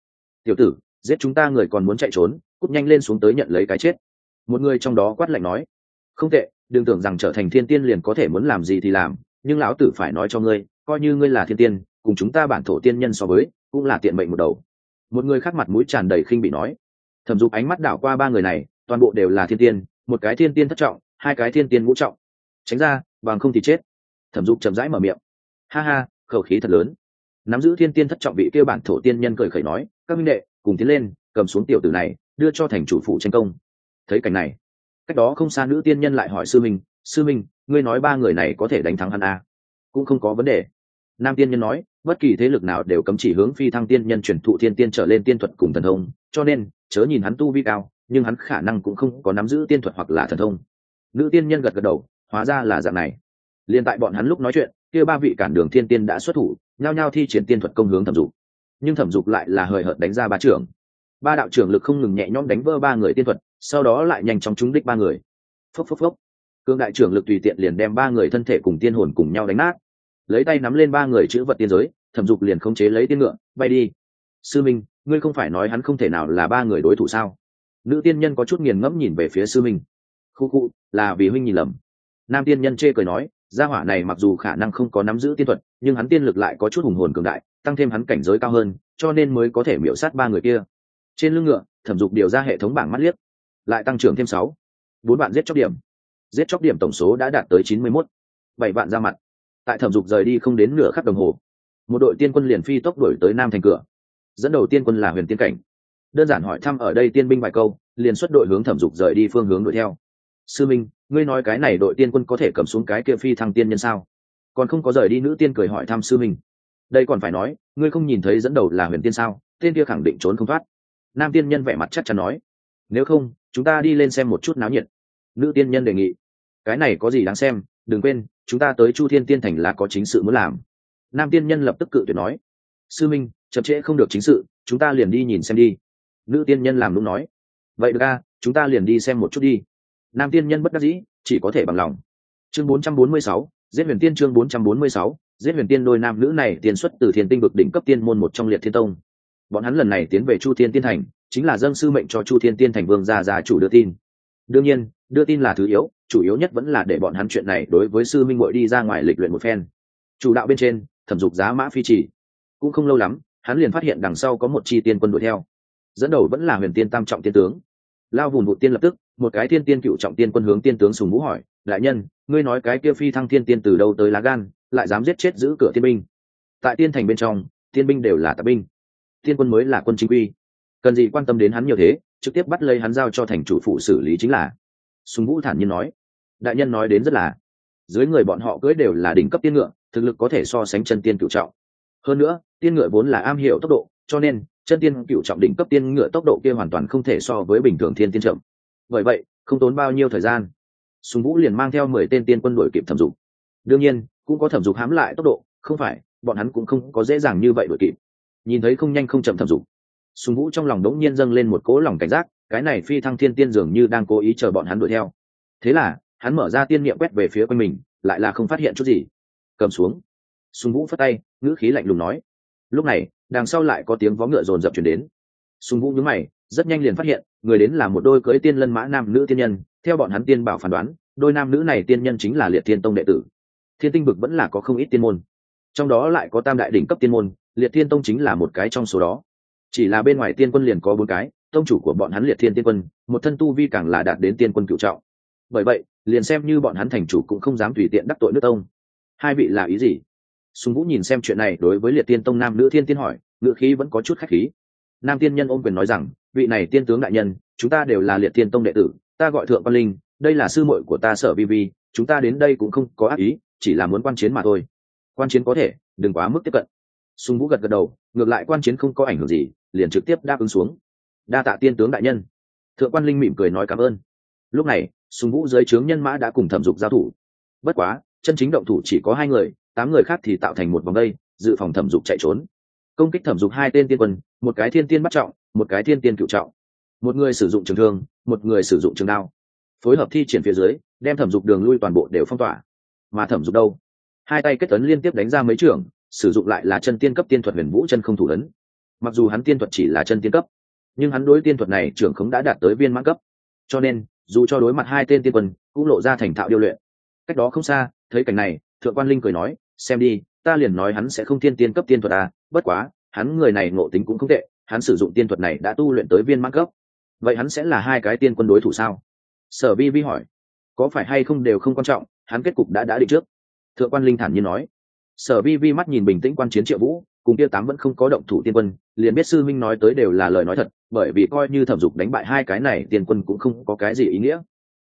Tiểu tử, giết chúng ta người còn muốn chạy trốn, cút nhanh lên xuống tới nhận lấy cái chết. Một người trong đó quát lạnh nói. Không tệ, đừng tưởng rằng trở thành thiên tiên liền có thể muốn làm gì thì làm, nhưng lão tử phải nói cho ngươi, coi như ngươi là thiên tiên, cùng chúng ta bản thổ tiên nhân so với, cũng là tiện mệnh một đầu. Một người khác mặt mũi tràn đầy khinh bị nói. Thẩm dục ánh mắt đảo qua ba người này, toàn bộ đều là thiên tiên, một cái thiên tiên thất trọng, hai cái thiên tiên ngũ trọng tránh ra, bằng không thì chết. Thẩm dục chậm rãi mở miệng. Ha ha, khẩu khí thật lớn. Nắm giữ thiên tiên thất trọng bị kêu bản thổ tiên nhân cười khẩy nói, các minh đệ, cùng tiến lên, cầm xuống tiểu tử này, đưa cho thành chủ phụ tranh công. Thấy cảnh này, cách đó không xa nữ tiên nhân lại hỏi sư minh sư minh, ngươi nói ba người này có thể đánh thắng hắn à? cũng không có vấn đề. Nam tiên nhân nói, bất kỳ thế lực nào đều cấm chỉ hướng phi thăng tiên nhân chuyển thụ thiên tiên trở lên tiên thuật cùng thần thông, cho nên, chớ nhìn hắn tu vi cao, nhưng hắn khả năng cũng không có nắm giữ tiên thuật hoặc là thần thông. Nữ tiên nhân gật gật đầu hóa ra là dạng này. Liền tại bọn hắn lúc nói chuyện, kia ba vị cản đường thiên tiên đã xuất thủ, nhao nhao thi triển tiên thuật công hướng thẩm dục. Nhưng thẩm dục lại là hời hợt đánh ra ba trưởng. Ba đạo trưởng lực không ngừng nhẹ nhõm đánh vỡ ba người tiên thuật, sau đó lại nhanh chóng trúng đích ba người. Phốc phốc phốc. Cương đại trưởng lực tùy tiện liền đem ba người thân thể cùng tiên hồn cùng nhau đánh nát. Lấy tay nắm lên ba người chữ vật tiên giới, thẩm dục liền khống chế lấy tiên ngựa, bay đi. Sư minh, ngươi không phải nói hắn không thể nào là ba người đối thủ sao? Nữ tiên nhân có chút nghiền ngẫm nhìn về phía sư minh. Khu khu, là vì huynh nhìn lầm nam tiên nhân chê cười nói, gia hỏa này mặc dù khả năng không có nắm giữ tiên thuật, nhưng hắn tiên lực lại có chút hùng hồn cường đại, tăng thêm hắn cảnh giới cao hơn, cho nên mới có thể miễu sát ba người kia. Trên lưng ngựa, thẩm dục điều ra hệ thống bảng mắt liếc, lại tăng trưởng thêm sáu. Bốn bạn giết chóc điểm. Giết chóc điểm tổng số đã đạt tới chín mươi mốt. Bảy bạn ra mặt. Tại thẩm dục rời đi không đến nửa khắc đồng hồ, một đội tiên quân liền phi tốc đuổi tới nam thành cửa. Dẫn đầu tiên quân là huyền tiên cảnh. Đơn giản hỏi thăm ở đây tiên binh vài câu, liền xuất đội hướng thẩm dục rời đi phương hướng đuổi theo sư minh, ngươi nói cái này đội tiên quân có thể cầm xuống cái kia phi thăng tiên nhân sao? Còn không có rời đi nữ tiên cười hỏi thăm sư minh. Đây còn phải nói, ngươi không nhìn thấy dẫn đầu là huyền tiên sao? Tên kia khẳng định trốn không thoát. Nam tiên nhân vẻ mặt chắc chắn nói. Nếu không, chúng ta đi lên xem một chút náo nhiệt. Nữ tiên nhân đề nghị. Cái này có gì đáng xem? Đừng quên, chúng ta tới chu thiên tiên thành là có chính sự muốn làm. Nam tiên nhân lập tức cự tuyệt nói. Sư minh, chậm trễ không được chính sự, chúng ta liền đi nhìn xem đi. Nữ tiên nhân làm lúc nói. Vậy được a, chúng ta liền đi xem một chút đi nam tiên nhân bất đắc dĩ chỉ có thể bằng lòng. Chương 446, giết huyền tiên chương 446, giết huyền tiên đôi nam nữ này tiên xuất từ thiên tinh vực đỉnh cấp tiên môn một trong liệt thiên tông. Bọn hắn lần này tiến về chu thiên tiên thành chính là dâng sư mệnh cho chu thiên tiên thành vương gia gia chủ đưa tin. Đương nhiên đưa tin là thứ yếu chủ yếu nhất vẫn là để bọn hắn chuyện này đối với sư minh ngội đi ra ngoài lịch luyện một phen. Chủ đạo bên trên thẩm dục giá mã phi chỉ. Cũng không lâu lắm hắn liền phát hiện đằng sau có một chi tiên quân đuổi theo. Dẫn đầu vẫn là huyền tiên tam trọng tiên tướng lao vùng vụ tiên lập tức, một cái thiên tiên cựu trọng tiên quân hướng tiên tướng sùng vũ hỏi, đại nhân, ngươi nói cái kia phi thăng thiên tiên từ đâu tới lá gan, lại dám giết chết giữ cửa tiên binh? Tại tiên thành bên trong, tiên binh đều là tạp binh. Tiên quân mới là quân chính quy. Cần gì quan tâm đến hắn nhiều thế, trực tiếp bắt lấy hắn giao cho thành chủ phụ xử lý chính là. Sùng vũ thản nhiên nói. Đại nhân nói đến rất là. Dưới người bọn họ cưỡi đều là đỉnh cấp tiên ngựa, thực lực có thể so sánh chân tiên cựu trọng. Hơn nữa, tiên ngựa vốn là am hiểu tốc độ, cho nên chân tiên cựu trọng đỉnh cấp tiên ngựa tốc độ kia hoàn toàn không thể so với bình thường thiên tiên chậm. Bởi vậy, không tốn bao nhiêu thời gian, sùng vũ liền mang theo mười tên tiên quân đội kịp thẩm dục. Đương nhiên, cũng có thẩm dục hám lại tốc độ, không phải, bọn hắn cũng không có dễ dàng như vậy đội kịp. Nhìn thấy không nhanh không chậm thẩm dục, sùng vũ trong lòng đống nhiên dâng lên một cỗ lòng cảnh giác, cái này phi thăng thiên tiên dường như đang cố ý chờ bọn hắn đuổi theo. Thế là, hắn mở ra tiên niệm quét về phía quanh mình, lại là không phát hiện chút gì. Cầm xuống. Sùng vũ phất tay, ngữ khí lạnh lùng nói, lúc này đằng sau lại có tiếng vó ngựa rồn rập chuyển đến. Sùng vũ nhớ mày, rất nhanh liền phát hiện, người đến là một đôi cưới tiên lân mã nam nữ tiên nhân, theo bọn hắn tiên bảo phán đoán, đôi nam nữ này tiên nhân chính là liệt thiên tông đệ tử. Thiên tinh vực vẫn là có không ít tiên môn. Trong đó lại có tam đại đỉnh cấp tiên môn, liệt thiên tông chính là một cái trong số đó. Chỉ là bên ngoài tiên quân liền có bốn cái, tông chủ của bọn hắn liệt thiên tiên quân, một thân tu vi càng là đạt đến tiên quân cựu trọng. Bởi vậy, liền xem như bọn hắn thành chủ cũng không dám tùy tiện đắc tội nước tông. Hai vị là ý gì? Sùng vũ nhìn xem chuyện này, đối với liệt tiên tông nam nữ thiên tiên hỏi ngựa khí vẫn có chút khách khí. Nam tiên nhân ôm quyền nói rằng, vị này tiên tướng đại nhân, chúng ta đều là liệt tiên tông đệ tử, ta gọi thượng quan linh, đây là sư muội của ta sở vi vi, chúng ta đến đây cũng không có ác ý, chỉ là muốn quan chiến mà thôi. Quan chiến có thể, đừng quá mức tiếp cận. Sùng vũ gật gật đầu, ngược lại quan chiến không có ảnh hưởng gì, liền trực tiếp đáp ứng xuống. Đa tạ tiên tướng đại nhân. Thượng quan linh mỉm cười nói cảm ơn. Lúc này, sùng vũ dưới trướng nhân mã đã cùng thẩm dục giao thủ. Bất quá, chân chính động thủ chỉ có hai người tám người khác thì tạo thành một vòng đây, dự phòng thẩm dục chạy trốn. Công kích thẩm dục hai tên tiên quân, một cái thiên tiên bắt trọng, một cái thiên tiên cựu trọng. Một người sử dụng trường thương, một người sử dụng trường đao. Phối hợp thi triển phía dưới, đem thẩm dục đường lui toàn bộ đều phong tỏa. Mà thẩm dục đâu? Hai tay kết ấn liên tiếp đánh ra mấy trường, sử dụng lại là chân tiên cấp tiên thuật huyền vũ chân không thủ ấn. Mặc dù hắn tiên thuật chỉ là chân tiên cấp, nhưng hắn đối tiên thuật này trưởng khống đã đạt tới viên mãn cấp. Cho nên, dù cho đối mặt hai tên tiên quân, cũng lộ ra thành thạo điêu luyện. Cách đó không xa, thấy cảnh này thượng quan linh cười nói, xem đi, ta liền nói hắn sẽ không tiên tiên cấp tiên thuật à bất quá, hắn người này ngộ tính cũng không tệ, hắn sử dụng tiên thuật này đã tu luyện tới viên mãn cấp. Vậy hắn sẽ là hai cái tiên quân đối thủ sao? Sở vi vi hỏi. Có phải hay không đều không quan trọng, hắn kết cục đã đã định trước. Thượng quan linh thản nhiên nói. Sở vi vi mắt nhìn bình tĩnh quan chiến triệu vũ, cùng tiêu tám vẫn không có động thủ tiên quân, liền biết sư minh nói tới đều là lời nói thật, bởi vì coi như thẩm dục đánh bại hai cái này tiên quân cũng không có cái gì ý nghĩa.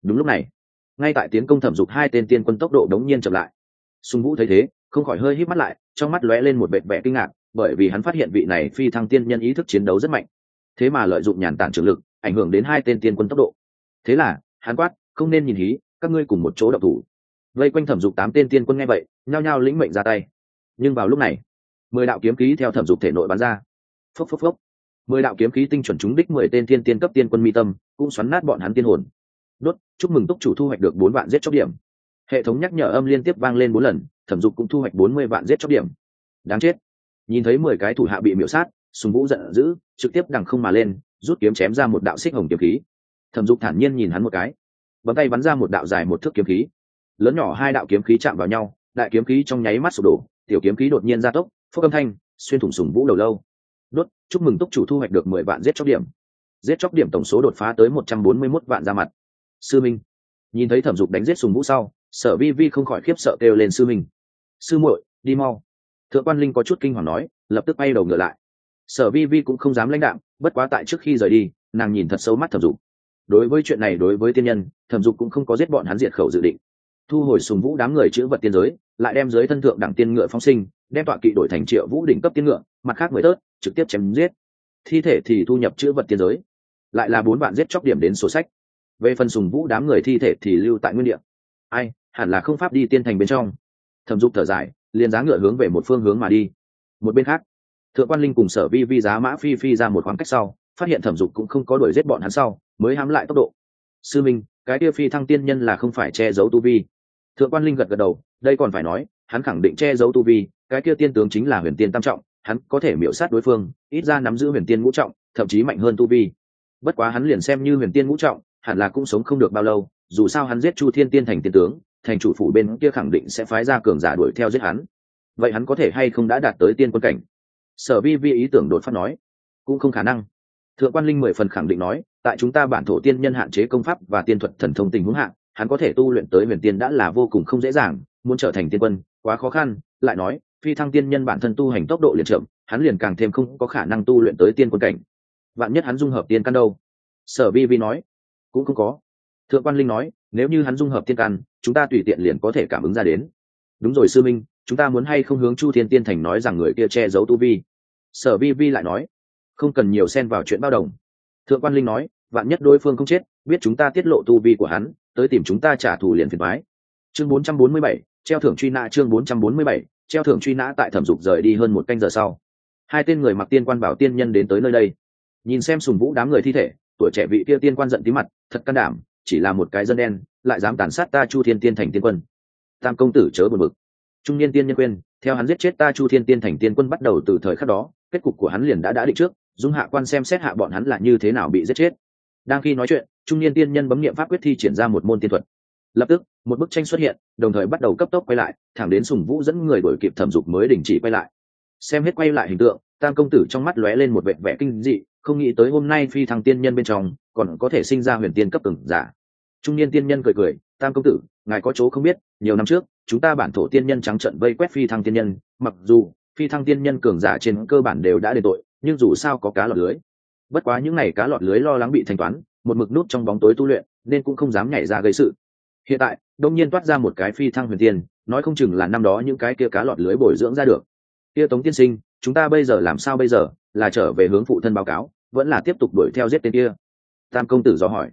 Đúng lúc này, ngay tại tiến công thẩm dục hai tên tiên quân tốc độ đống nhiên chậm lại sùng vũ thấy thế, không khỏi hơi hít mắt lại, trong mắt lóe lên một vệt vẻ kinh ngạc, bởi vì hắn phát hiện vị này phi thăng tiên nhân ý thức chiến đấu rất mạnh. Thế mà lợi dụng nhàn tản trường lực, ảnh hưởng đến hai tên tiên quân tốc độ. Thế là, hắn quát, không nên nhìn hí, các ngươi cùng một chỗ độc thủ. Vây quanh thẩm dục tám tên tiên quân nghe vậy, nhao nhao lĩnh mệnh ra tay. Nhưng vào lúc này, mười đạo kiếm khí theo thẩm dục thể nội bắn ra. Phốc phốc phốc. Mười đạo kiếm khí tinh chuẩn trúng đích mười tên tiên tiên cấp tiên quân mi tâm, cũng xoắn nát bọn hắn tiên hồn. Đốt, chúc mừng túc chủ thu hoạch được bốn vạn giết chóc điểm hệ thống nhắc nhở âm liên tiếp vang lên bốn lần, thẩm dục cũng thu hoạch bốn mươi vạn giết chóc điểm. Đáng chết. Nhìn thấy mười cái thủ hạ bị miễu sát, sùng vũ giận dữ, trực tiếp đằng không mà lên, rút kiếm chém ra một đạo xích hồng kiếm khí. Thẩm dục thản nhiên nhìn hắn một cái. Bấm tay bắn ra một đạo dài một thước kiếm khí. Lớn nhỏ hai đạo kiếm khí chạm vào nhau, đại kiếm khí trong nháy mắt sụp đổ, tiểu kiếm khí đột nhiên gia tốc phúc âm thanh, xuyên thủng sùng vũ đầu lâu. Đốt, chúc mừng túc chủ thu hoạch được mười vạn giết chóc điểm. Giết chóc điểm tổng số đột phá tới một trăm bốn mươi mốt vạn ra mặt. Sư minh, nhìn thấy thẩm dục đánh giết sùng vũ sau sở vi vi không khỏi khiếp sợ kêu lên, sư minh, sư muội, đi mau. Thượng quan linh có chút kinh hoàng nói, lập tức bay đầu ngựa lại. Sở vi vi cũng không dám lãnh đạm, bất quá tại trước khi rời đi, nàng nhìn thật sâu mắt thẩm dục. Đối với chuyện này, đối với tiên nhân, thẩm dục cũng không có giết bọn hắn diệt khẩu dự định. Thu hồi sùng vũ đám người chữ vật tiên giới, lại đem giới thân thượng đẳng tiên ngựa phong sinh, đem tọa kỵ đổi thành triệu vũ đỉnh cấp tiên ngựa, mặt khác mười tớt, trực tiếp chém giết. Thi thể thì thu nhập chữ vật tiên giới. Lại là bốn bạn giết chóc điểm đến sổ sách. Về phần sùng vũ đám người thi thể thì lưu tại nguyên địa ai, hẳn là không pháp đi tiên thành bên trong. Thẩm dục thở dài, liền giá ngựa hướng về một phương hướng mà đi. Một bên khác, thượng quan linh cùng sở vi vi giá mã phi phi ra một khoảng cách sau, phát hiện thẩm dục cũng không có đuổi giết bọn hắn sau, mới hám lại tốc độ. Sư minh, cái kia phi thăng tiên nhân là không phải che giấu tu vi. Thượng quan linh gật gật đầu, đây còn phải nói, hắn khẳng định che giấu tu vi, cái kia tiên tướng chính là huyền tiên tam trọng, hắn có thể miễu sát đối phương, ít ra nắm giữ huyền tiên ngũ trọng, thậm chí mạnh hơn tu vi. Bất quá hắn liền xem như huyền tiên ngũ trọng, hẳn là cũng sống không được bao lâu dù sao hắn giết chu thiên tiên thành tiên tướng, thành chủ phủ bên kia khẳng định sẽ phái ra cường giả đuổi theo giết hắn. Vậy hắn có thể hay không đã đạt tới tiên quân cảnh? Sở vi vi ý tưởng đột phát nói. Cũng không khả năng. Thượng quan linh mười phần khẳng định nói, tại chúng ta bản thổ tiên nhân hạn chế công pháp và tiên thuật thần thông tình huống hạn hắn có thể tu luyện tới huyền tiên đã là vô cùng không dễ dàng, muốn trở thành tiên quân, quá khó khăn. Lại nói, phi thăng tiên nhân bản thân tu hành tốc độ liền chậm, hắn liền càng thêm không có khả năng tu luyện tới tiên quân cảnh. Vạn nhất hắn dung hợp tiên căn đâu? Sở vi vi nói. Cũng không có thượng quan linh nói nếu như hắn dung hợp thiên căn chúng ta tùy tiện liền có thể cảm ứng ra đến. Đúng rồi sư minh chúng ta muốn hay không hướng chu thiên tiên thành nói rằng người kia che giấu tu vi? Sở vi vi lại nói không cần nhiều xen vào chuyện bao đồng. Thượng quan linh nói vạn nhất đối phương không chết biết chúng ta tiết lộ tu vi của hắn tới tìm chúng ta trả thù liền phiền mái. chương 447, treo thưởng truy nã chương 447, treo thưởng truy nã tại thẩm dục rời đi hơn một canh giờ sau. Hai tên người mặc tiên quan bảo tiên nhân đến tới nơi đây. Nhìn xem sùng vũ đám người thi thể tuổi trẻ vị kia tiên quan giận tí mặt thật can đảm chỉ là một cái dân đen, lại dám tàn sát ta chu thiên tiên thành tiên quân. Tam công tử chớ buồn bực. Trung niên tiên nhân quên theo hắn giết chết ta chu thiên tiên thành tiên quân bắt đầu từ thời khắc đó, kết cục của hắn liền đã đã định trước, dung hạ quan xem xét hạ bọn hắn là như thế nào bị giết chết. Đang khi nói chuyện, trung niên tiên nhân bấm nghiệm pháp quyết thi triển ra một môn tiên thuật. Lập tức, một bức tranh xuất hiện, đồng thời bắt đầu cấp tốc quay lại, thẳng đến sùng vũ dẫn người đổi kịp thẩm dục mới đình chỉ quay lại. Xem hết quay lại hình tượng, tam công tử trong mắt lóe lên một vệ vẻ kinh dị không nghĩ tới hôm nay phi thăng tiên nhân bên trong, còn có thể sinh ra huyền tiên cấp từng giả. Trung niên tiên nhân cười cười, tam công tử, ngài có chỗ không biết, nhiều năm trước, chúng ta bản thổ tiên nhân trắng trận vây quét phi thăng tiên nhân, mặc dù phi thăng tiên nhân cường giả trên cơ bản đều đã đền tội, nhưng dù sao có cá lọt lưới. Bất quá những ngày cá lọt lưới lo lắng bị thanh toán, một mực nút trong bóng tối tu luyện, nên cũng không dám nhảy ra gây sự. Hiện tại, đông nhiên toát ra một cái phi thăng huyền tiên, nói không chừng là năm đó những cái kia cá lọt lưới bồi dưỡng ra được. Kia tống tiên sinh, chúng ta bây giờ làm sao bây giờ? là trở về hướng phụ thân báo cáo vẫn là tiếp tục đuổi theo giết tên kia. Tam công tử dò hỏi.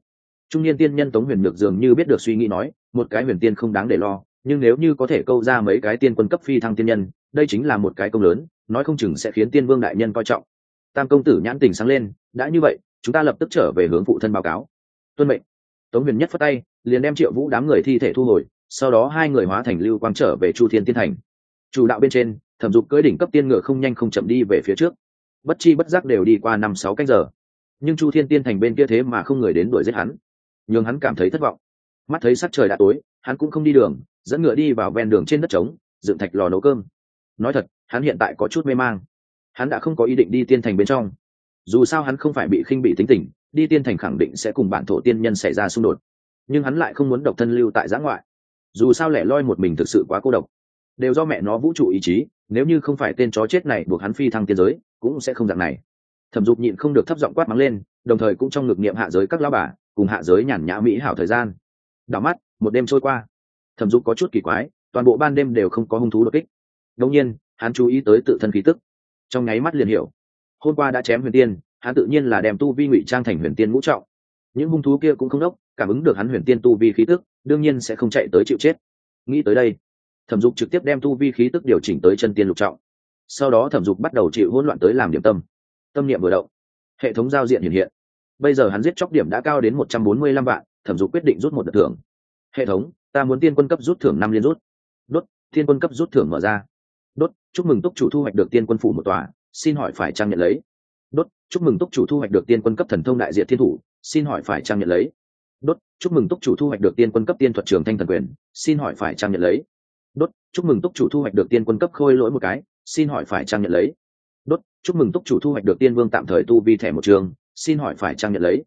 Trung niên tiên nhân tống huyền nhược dường như biết được suy nghĩ nói, một cái huyền tiên không đáng để lo, nhưng nếu như có thể câu ra mấy cái tiên quân cấp phi thăng tiên nhân, đây chính là một cái công lớn, nói không chừng sẽ khiến tiên vương đại nhân coi trọng. Tam công tử nhãn tình sáng lên, đã như vậy, chúng ta lập tức trở về hướng phụ thân báo cáo. Tuân mệnh. Tống huyền nhất phất tay, liền đem triệu vũ đám người thi thể thu hồi, sau đó hai người hóa thành lưu quang trở về chu thiên tiên thành. Chủ đạo bên trên, thẩm dục cưỡi đỉnh cấp tiên ngựa không nhanh không chậm đi về phía trước bất chi bất giác đều đi qua năm sáu canh giờ. Nhưng chu thiên tiên thành bên kia thế mà không người đến đuổi giết hắn. Nhường hắn cảm thấy thất vọng. Mắt thấy sắc trời đã tối, hắn cũng không đi đường, dẫn ngựa đi vào ven đường trên đất trống, dựng thạch lò nấu cơm. Nói thật, hắn hiện tại có chút mê mang. Hắn đã không có ý định đi tiên thành bên trong. Dù sao hắn không phải bị khinh bị tính tình, đi tiên thành khẳng định sẽ cùng bản thổ tiên nhân xảy ra xung đột. Nhưng hắn lại không muốn độc thân lưu tại giã ngoại. Dù sao lẻ loi một mình thực sự quá cô độc. Đều do mẹ nó vũ trụ ý chí nếu như không phải tên chó chết này buộc hắn phi thăng tiên giới, cũng sẽ không dạng này. Thẩm dục nhịn không được thấp giọng quát mắng lên, đồng thời cũng trong ngực niệm hạ giới các lao bà, cùng hạ giới nhàn nhã mỹ hảo thời gian. Đảo mắt, một đêm trôi qua. Thẩm dục có chút kỳ quái, toàn bộ ban đêm đều không có hung thú đột kích. Đông nhiên, hắn chú ý tới tự thân khí tức. Trong nháy mắt liền hiểu. Hôm qua đã chém huyền tiên, hắn tự nhiên là đem tu vi ngụy trang thành huyền tiên ngũ trọng. Những hung thú kia cũng không đốc, cảm ứng được hắn huyền tiên tu vi khí tức, đương nhiên sẽ không chạy tới chịu chết. Nghĩ tới đây thẩm dục trực tiếp đem tu vi khí tức điều chỉnh tới chân tiên lục trọng. Sau đó thẩm dục bắt đầu chịu hỗn loạn tới làm điểm tâm. Tâm niệm vừa động, hệ thống giao diện hiện hiện. Bây giờ hắn giết chóc điểm đã cao đến một trăm bốn mươi lăm vạn, thẩm dục quyết định rút một đợt thưởng. Hệ thống, ta muốn tiên quân cấp rút thưởng năm liên rút. Đốt, tiên quân cấp rút thưởng mở ra. Đốt, chúc mừng túc chủ thu hoạch được tiên quân phủ một tòa, xin hỏi phải trang nhận lấy. Đốt, chúc mừng túc chủ thu hoạch được tiên quân cấp thần thông đại diện thiên thủ, xin hỏi phải trang nhận lấy. Đốt, chúc mừng túc chủ thu hoạch được tiên quân cấp tiên thuật trường thanh thần quyền, xin hỏi phải trang nhận lấy đốt, chúc mừng túc chủ thu hoạch được tiên quân cấp khôi lỗi một cái, xin hỏi phải trang nhận lấy? Đốt, chúc mừng túc chủ thu hoạch được tiên vương tạm thời tu vi thẻ một trường, xin hỏi phải trang nhận lấy?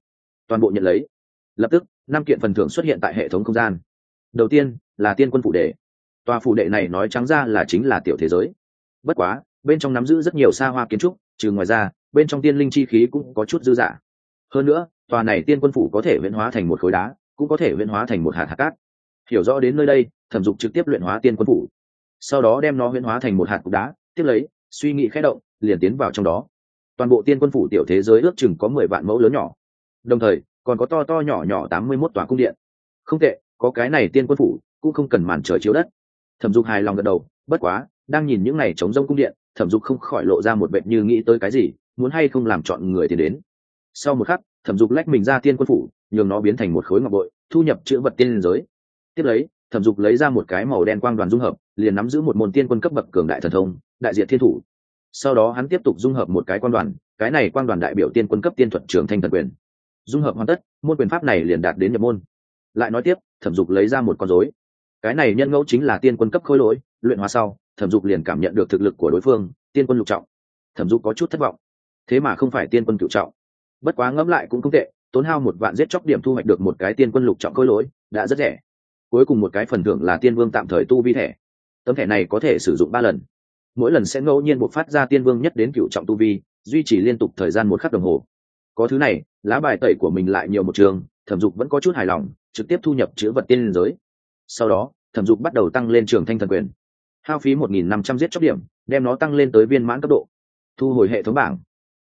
Toàn bộ nhận lấy. Lập tức, năm kiện phần thưởng xuất hiện tại hệ thống không gian. Đầu tiên, là tiên quân phủ đệ. Tòa phủ đệ này nói trắng ra là chính là tiểu thế giới. Bất quá, bên trong nắm giữ rất nhiều xa hoa kiến trúc, trừ ngoài ra, bên trong tiên linh chi khí cũng có chút dư dả. Hơn nữa, tòa này tiên quân phủ có thể viễn hóa thành một khối đá, cũng có thể viễn hóa thành một hạt hạt cát hiểu rõ đến nơi đây, thẩm dục trực tiếp luyện hóa tiên quân phủ. Sau đó đem nó huyễn hóa thành một hạt cục đá, tiếp lấy, suy nghĩ khẽ động, liền tiến vào trong đó. Toàn bộ tiên quân phủ tiểu thế giới ước chừng có mười vạn mẫu lớn nhỏ. Đồng thời, còn có to to nhỏ nhỏ tám mươi mốt tòa cung điện. Không tệ, có cái này tiên quân phủ cũng không cần màn trời chiếu đất. Thẩm dục hài lòng gật đầu, bất quá, đang nhìn những này chống rông cung điện, thẩm dục không khỏi lộ ra một vệ như nghĩ tới cái gì, muốn hay không làm chọn người tiền đến. Sau một khắc, thẩm dục lách mình ra tiên quân phủ, nhường nó biến thành một khối ngọc bội, thu nhập chữ vật tiên giới tiếp lấy, thẩm dục lấy ra một cái màu đen quang đoàn dung hợp, liền nắm giữ một môn tiên quân cấp bậc cường đại thần thông, đại diện thiên thủ. Sau đó hắn tiếp tục dung hợp một cái quang đoàn, cái này quang đoàn đại biểu tiên quân cấp tiên thuật trường thanh thần quyền. Dung hợp hoàn tất, môn quyền pháp này liền đạt đến nhập môn. Lại nói tiếp, thẩm dục lấy ra một con dối cái này nhân ngẫu chính là tiên quân cấp khối lỗi, luyện hóa sau, thẩm dục liền cảm nhận được thực lực của đối phương, tiên quân lục trọng. Thẩm dục có chút thất vọng. Thế mà không phải tiên quân cựu trọng. Bất quá ngẫm lại cũng không tệ, tốn hao một vạn giết chóc điểm thu hoạch được một cái tiên quân lục trọng khối lỗi, đã rất rẻ cuối cùng một cái phần thưởng là tiên vương tạm thời tu vi thẻ. Tấm thẻ này có thể sử dụng ba lần. Mỗi lần sẽ ngẫu nhiên buộc phát ra tiên vương nhất đến cựu trọng tu vi, duy trì liên tục thời gian một khắc đồng hồ. Có thứ này, lá bài tẩy của mình lại nhiều một trường, thẩm dục vẫn có chút hài lòng, trực tiếp thu nhập chữ vật tiên liên giới. Sau đó, thẩm dục bắt đầu tăng lên trường thanh thần quyền. Hao phí một nghìn năm trăm giết chóc điểm, đem nó tăng lên tới viên mãn cấp độ. Thu hồi hệ thống bảng.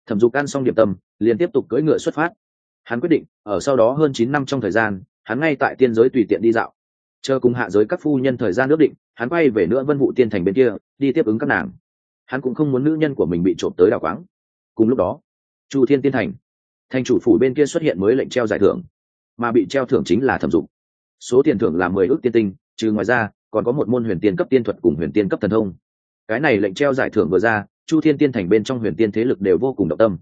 Thẩm dục ăn xong điểm tâm, liền tiếp tục cưỡi ngựa xuất phát. Hắn quyết định, ở sau đó hơn chín năm trong thời gian, hắn ngay tại tiên giới tùy tiện đi dạo chờ cùng hạ giới các phu nhân thời gian ước định, hắn quay về nữa vân vụ tiên thành bên kia, đi tiếp ứng các nàng. Hắn cũng không muốn nữ nhân của mình bị trộm tới đảo quáng. Cùng lúc đó, chu thiên tiên thành thành chủ phủ bên kia xuất hiện mới lệnh treo giải thưởng, mà bị treo thưởng chính là thẩm dục số tiền thưởng là mười ước tiên tinh, trừ ngoài ra, còn có một môn huyền tiên cấp tiên thuật cùng huyền tiên cấp thần thông. Cái này lệnh treo giải thưởng vừa ra, chu thiên tiên thành bên trong huyền tiên thế lực đều vô cùng động tâm.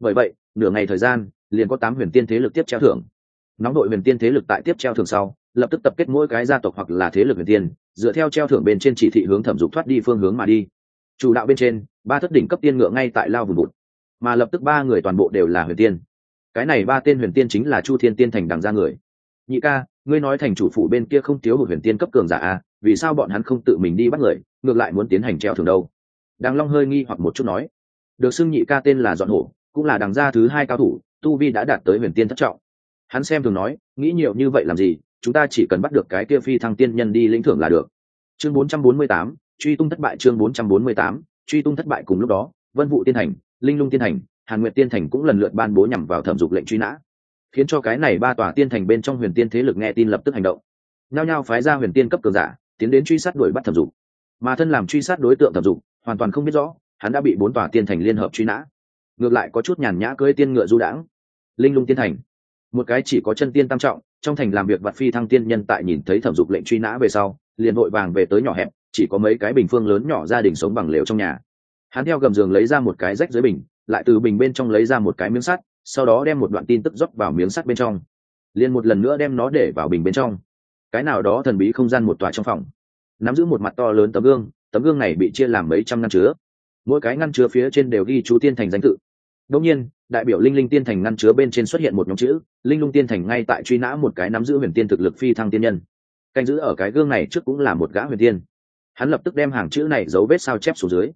Bởi vậy, nửa ngày thời gian, liền có tám huyền tiên thế lực tiếp treo thưởng. Nóng đội huyền tiên thế lực tại tiếp treo thưởng sau lập tức tập kết mỗi cái gia tộc hoặc là thế lực huyền tiên, dựa theo treo thưởng bên trên chỉ thị hướng thẩm dục thoát đi phương hướng mà đi. Chủ đạo bên trên, ba thất đỉnh cấp tiên ngựa ngay tại lao vùng bụt, mà lập tức ba người toàn bộ đều là huyền tiên. Cái này ba tên huyền tiên chính là chu thiên tiên thành đằng ra người. Nhị ca, ngươi nói thành chủ phủ bên kia không thiếu một huyền tiên cấp cường giả à vì sao bọn hắn không tự mình đi bắt người, ngược lại muốn tiến hành treo thường đâu? Đằng long hơi nghi hoặc một chút nói. Được xưng nhị ca tên là dọn hổ, cũng là đằng gia thứ hai cao thủ, tu vi đã đạt tới huyền tiên thất trọng. Hắn xem thường nói, nghĩ nhiều như vậy làm gì? Chúng ta chỉ cần bắt được cái kia phi thăng tiên nhân đi lĩnh thưởng là được. Chương 448, truy tung thất bại chương 448, truy tung thất bại cùng lúc đó vân vụ tiên thành linh lung tiên thành hàn nguyệt tiên thành cũng lần lượt ban bố nhằm vào thẩm dục lệnh truy nã. Khiến cho cái này ba tòa tiên thành bên trong huyền tiên thế lực nghe tin lập tức hành động. Nhao nhao phái ra huyền tiên cấp cường giả tiến đến truy sát đuổi bắt thẩm dục. Mà thân làm truy sát đối tượng thẩm dục hoàn toàn không biết rõ hắn đã bị bốn tòa tiên thành liên hợp truy nã. Ngược lại có chút nhàn nhã cưỡi tiên ngựa du đãng. Linh lung tiên thành một cái chỉ có chân tiên tam trọng, trong thành làm việc vặt phi thăng tiên nhân tại nhìn thấy thẩm dục lệnh truy nã về sau, liền vội vàng về tới nhỏ hẹp, chỉ có mấy cái bình phương lớn nhỏ gia đình sống bằng lều trong nhà. Hắn theo gầm giường lấy ra một cái rách dưới bình, lại từ bình bên trong lấy ra một cái miếng sắt, sau đó đem một đoạn tin tức dốc vào miếng sắt bên trong. Liền một lần nữa đem nó để vào bình bên trong. Cái nào đó thần bí không gian một tòa trong phòng. Nắm giữ một mặt to lớn tấm gương tấm gương này bị chia làm mấy trăm ngăn chứa. Mỗi cái ngăn chứa phía trên đều ghi chú tiên thành danh tự. Đông nhiên đại biểu linh linh tiên thành ngăn chứa bên trên xuất hiện một nhóm chữ, linh lung tiên thành ngay tại truy nã một cái nắm giữ huyền tiên thực lực phi thăng tiên nhân. Canh giữ ở cái gương này trước cũng là một gã huyền tiên. Hắn lập tức đem hàng chữ này dấu vết sao chép xuống dưới.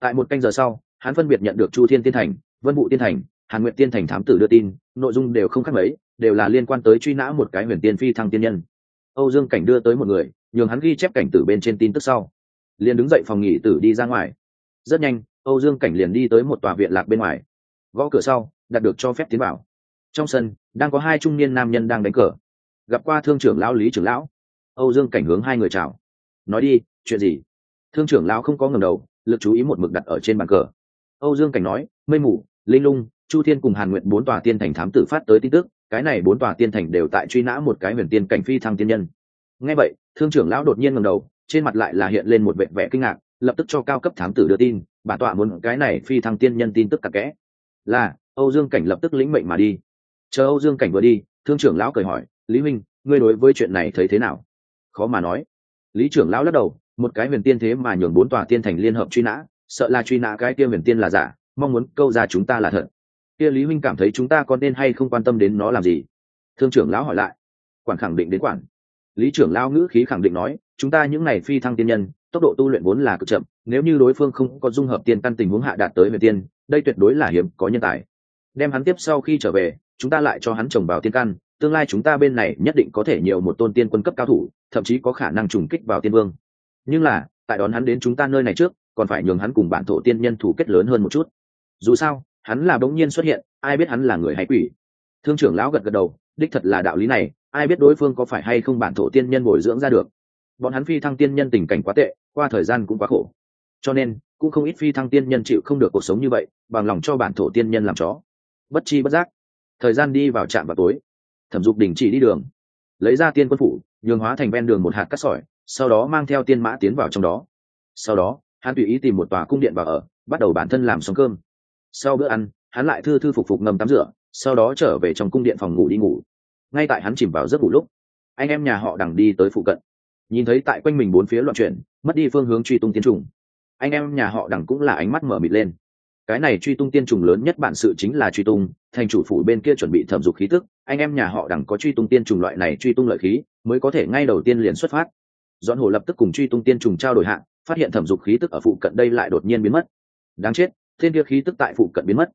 Tại một canh giờ sau, hắn phân biệt nhận được chu thiên tiên thành, vân vụ tiên thành, hàn nguyện tiên thành thám tử đưa tin, nội dung đều không khác mấy, đều là liên quan tới truy nã một cái huyền tiên phi thăng tiên nhân. Âu dương cảnh đưa tới một người, nhường hắn ghi chép cảnh tử bên trên tin tức sau. Liền đứng dậy phòng nghỉ tử đi ra ngoài. Rất nhanh, âu dương cảnh liền đi tới một tòa viện lạc bên ngoài gõ cửa sau, đạt được cho phép tiến vào. Trong sân, đang có hai trung niên nam nhân đang đánh cờ. Gặp qua thương trưởng lão lý trưởng lão. Âu dương cảnh hướng hai người chào. Nói đi, chuyện gì? Thương trưởng lão không có ngầm đầu, lực chú ý một mực đặt ở trên bàn cờ. Âu dương cảnh nói, mây mù, linh lung, chu thiên cùng hàn nguyện bốn tòa tiên thành thám tử phát tới tin tức, cái này bốn tòa tiên thành đều tại truy nã một cái huyền tiên cảnh phi thăng tiên nhân. Nghe vậy, thương trưởng lão đột nhiên ngầm đầu, trên mặt lại là hiện lên một vẻ vẻ kinh ngạc, lập tức cho cao cấp thám tử đưa tin, bản tọa muốn cái này phi thăng tiên nhân tin tức cặp kẽ là, âu dương cảnh lập tức lĩnh mệnh mà đi. Chờ âu dương cảnh vừa đi, thương trưởng lão cười hỏi, lý minh ngươi đối với chuyện này thấy thế nào? Khó mà nói. Lý trưởng lão lắc đầu, một cái huyền tiên thế mà nhường bốn tòa tiên thành liên hợp truy nã, sợ là truy nã cái kia huyền tiên là giả, mong muốn câu ra chúng ta là thật. Kia lý minh cảm thấy chúng ta có nên hay không quan tâm đến nó làm gì? Thương trưởng lão hỏi lại. Quản khẳng định đến quản lý trưởng lão ngữ khí khẳng định nói, chúng ta những này phi thăng tiên nhân, tốc độ tu luyện vốn là cực chậm, nếu như đối phương không có dung hợp tiên căn tình huống hạ đạt tới huyền tiên, đây tuyệt đối là hiếm có nhân tài. Đem hắn tiếp sau khi trở về, chúng ta lại cho hắn trồng vào tiên căn, tương lai chúng ta bên này nhất định có thể nhiều một tôn tiên quân cấp cao thủ, thậm chí có khả năng trùng kích vào tiên vương. Nhưng là, tại đón hắn đến chúng ta nơi này trước, còn phải nhường hắn cùng bản thổ tiên nhân thủ kết lớn hơn một chút. Dù sao, hắn là bỗng nhiên xuất hiện, ai biết hắn là người hay quỷ. Thương trưởng lão gật gật đầu, đích thật là đạo lý này ai biết đối phương có phải hay không bản thổ tiên nhân bồi dưỡng ra được. Bọn hắn phi thăng tiên nhân tình cảnh quá tệ, qua thời gian cũng quá khổ. Cho nên, cũng không ít phi thăng tiên nhân chịu không được cuộc sống như vậy, bằng lòng cho bản thổ tiên nhân làm chó. Bất chi bất giác, thời gian đi vào trạm vào tối. Thẩm dục đình chỉ đi đường, lấy ra tiên quân phủ, nhường hóa thành ven đường một hạt cắt sỏi, sau đó mang theo tiên mã tiến vào trong đó. Sau đó, hắn tùy ý tìm một tòa cung điện vào ở, bắt đầu bản thân làm xong cơm. Sau bữa ăn, hắn lại thư thư phục phục ngầm tắm rửa, sau đó trở về trong cung điện phòng ngủ đi ngủ ngay tại hắn chìm vào giấc ngủ lúc, anh em nhà họ đằng đi tới phụ cận. Nhìn thấy tại quanh mình bốn phía loạn chuyển, mất đi phương hướng truy tung tiên trùng. Anh em nhà họ đằng cũng là ánh mắt mở mịt lên. Cái này truy tung tiên trùng lớn nhất bản sự chính là truy tung, thành chủ phủ bên kia chuẩn bị thẩm dục khí tức, anh em nhà họ đằng có truy tung tiên trùng loại này truy tung lợi khí, mới có thể ngay đầu tiên liền xuất phát. Dọn hồ lập tức cùng truy tung tiên trùng trao đổi hạng phát hiện thẩm dục khí tức ở phụ cận đây lại đột nhiên biến mất. Đáng chết, thiên kia khí tức tại phụ cận biến mất.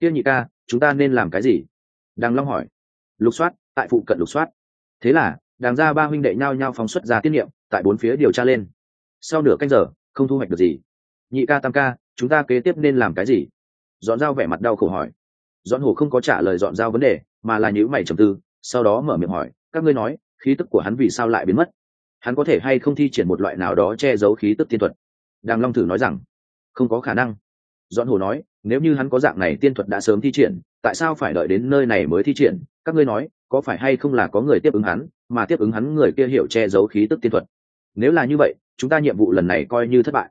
Kia nhị ca, chúng ta nên làm cái gì? Đằng long hỏi. Lục soát tại phụ cận lục soát. Thế là, đàng ra ba huynh đệ nhao nhao phóng xuất ra tiết niệm, tại bốn phía điều tra lên. Sau nửa canh giờ, không thu hoạch được gì. Nhị ca tam ca, chúng ta kế tiếp nên làm cái gì? Dọn dao vẻ mặt đau khổ hỏi. Dọn hồ không có trả lời dọn dao vấn đề, mà là nhữ mày trầm tư, sau đó mở miệng hỏi, các ngươi nói, khí tức của hắn vì sao lại biến mất? Hắn có thể hay không thi triển một loại nào đó che giấu khí tức tiên thuật? Đàng long thử nói rằng, không có khả năng. Dọn hồ nói, nếu như hắn có dạng này tiên thuật đã sớm thi triển, tại sao phải đợi đến nơi này mới thi triển? Các ngươi nói có phải hay không là có người tiếp ứng hắn, mà tiếp ứng hắn người kia hiểu che giấu khí tức tiên thuật. Nếu là như vậy, chúng ta nhiệm vụ lần này coi như thất bại.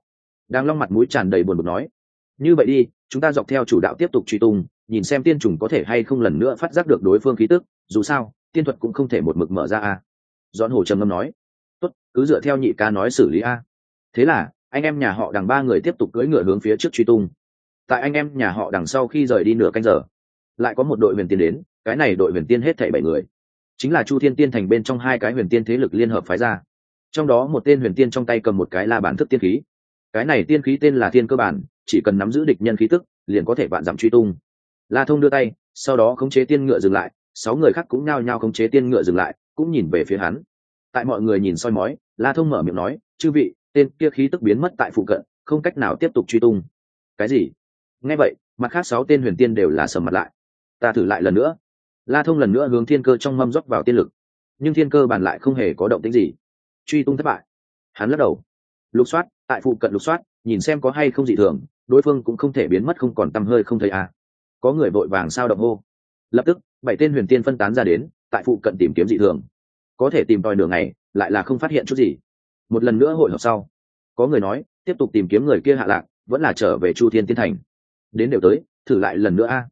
Đang long mặt mũi tràn đầy buồn bực nói, như vậy đi, chúng ta dọc theo chủ đạo tiếp tục truy tung, nhìn xem tiên trùng có thể hay không lần nữa phát giác được đối phương khí tức, dù sao, tiên thuật cũng không thể một mực mở ra a. Dọn hồ trầm ngâm nói, tốt, cứ dựa theo nhị ca nói xử lý a. Thế là, anh em nhà họ đằng ba người tiếp tục cưỡi ngựa hướng phía trước truy tung. Tại anh em nhà họ đằng sau khi rời đi nửa canh giờ, lại có một đội huyền tiến đến cái này đội huyền tiên hết thảy bảy người. Chính là chu thiên tiên thành bên trong hai cái huyền tiên thế lực liên hợp phái ra. Trong đó một tên huyền tiên trong tay cầm một cái la bản thức tiên khí. Cái này tiên khí tên là thiên cơ bản, chỉ cần nắm giữ địch nhân khí tức, liền có thể vạn giảm truy tung. La thông đưa tay, sau đó khống chế tiên ngựa dừng lại, sáu người khác cũng nhao nhao khống chế tiên ngựa dừng lại, cũng nhìn về phía hắn. Tại mọi người nhìn soi mói, la thông mở miệng nói, chư vị, tên kia khí tức biến mất tại phụ cận, không cách nào tiếp tục truy tung. Cái gì? Nghe vậy, mặt khác sáu tên huyền tiên đều là sầm mặt lại. Ta thử lại lần nữa la thông lần nữa hướng thiên cơ trong mâm rót vào tiên lực. Nhưng thiên cơ bàn lại không hề có động tính gì. Truy tung thất bại. Hắn lắc đầu. Lục soát tại phụ cận lục soát nhìn xem có hay không dị thường đối phương cũng không thể biến mất không còn t hơi không thấy à. có người vội vàng sao động hô. Lập tức bảy tên huyền tiên phân tán ra đến tại phụ cận tìm kiếm dị thường. Có thể tìm tòi nửa ngày, lại là không phát hiện chút gì. Một lần nữa hội họp sau có người nói tiếp tục tìm kiếm người kia hạ lạc vẫn là trở về chu thiên tiên thành. Đến đều tới thử lại lần nữa a.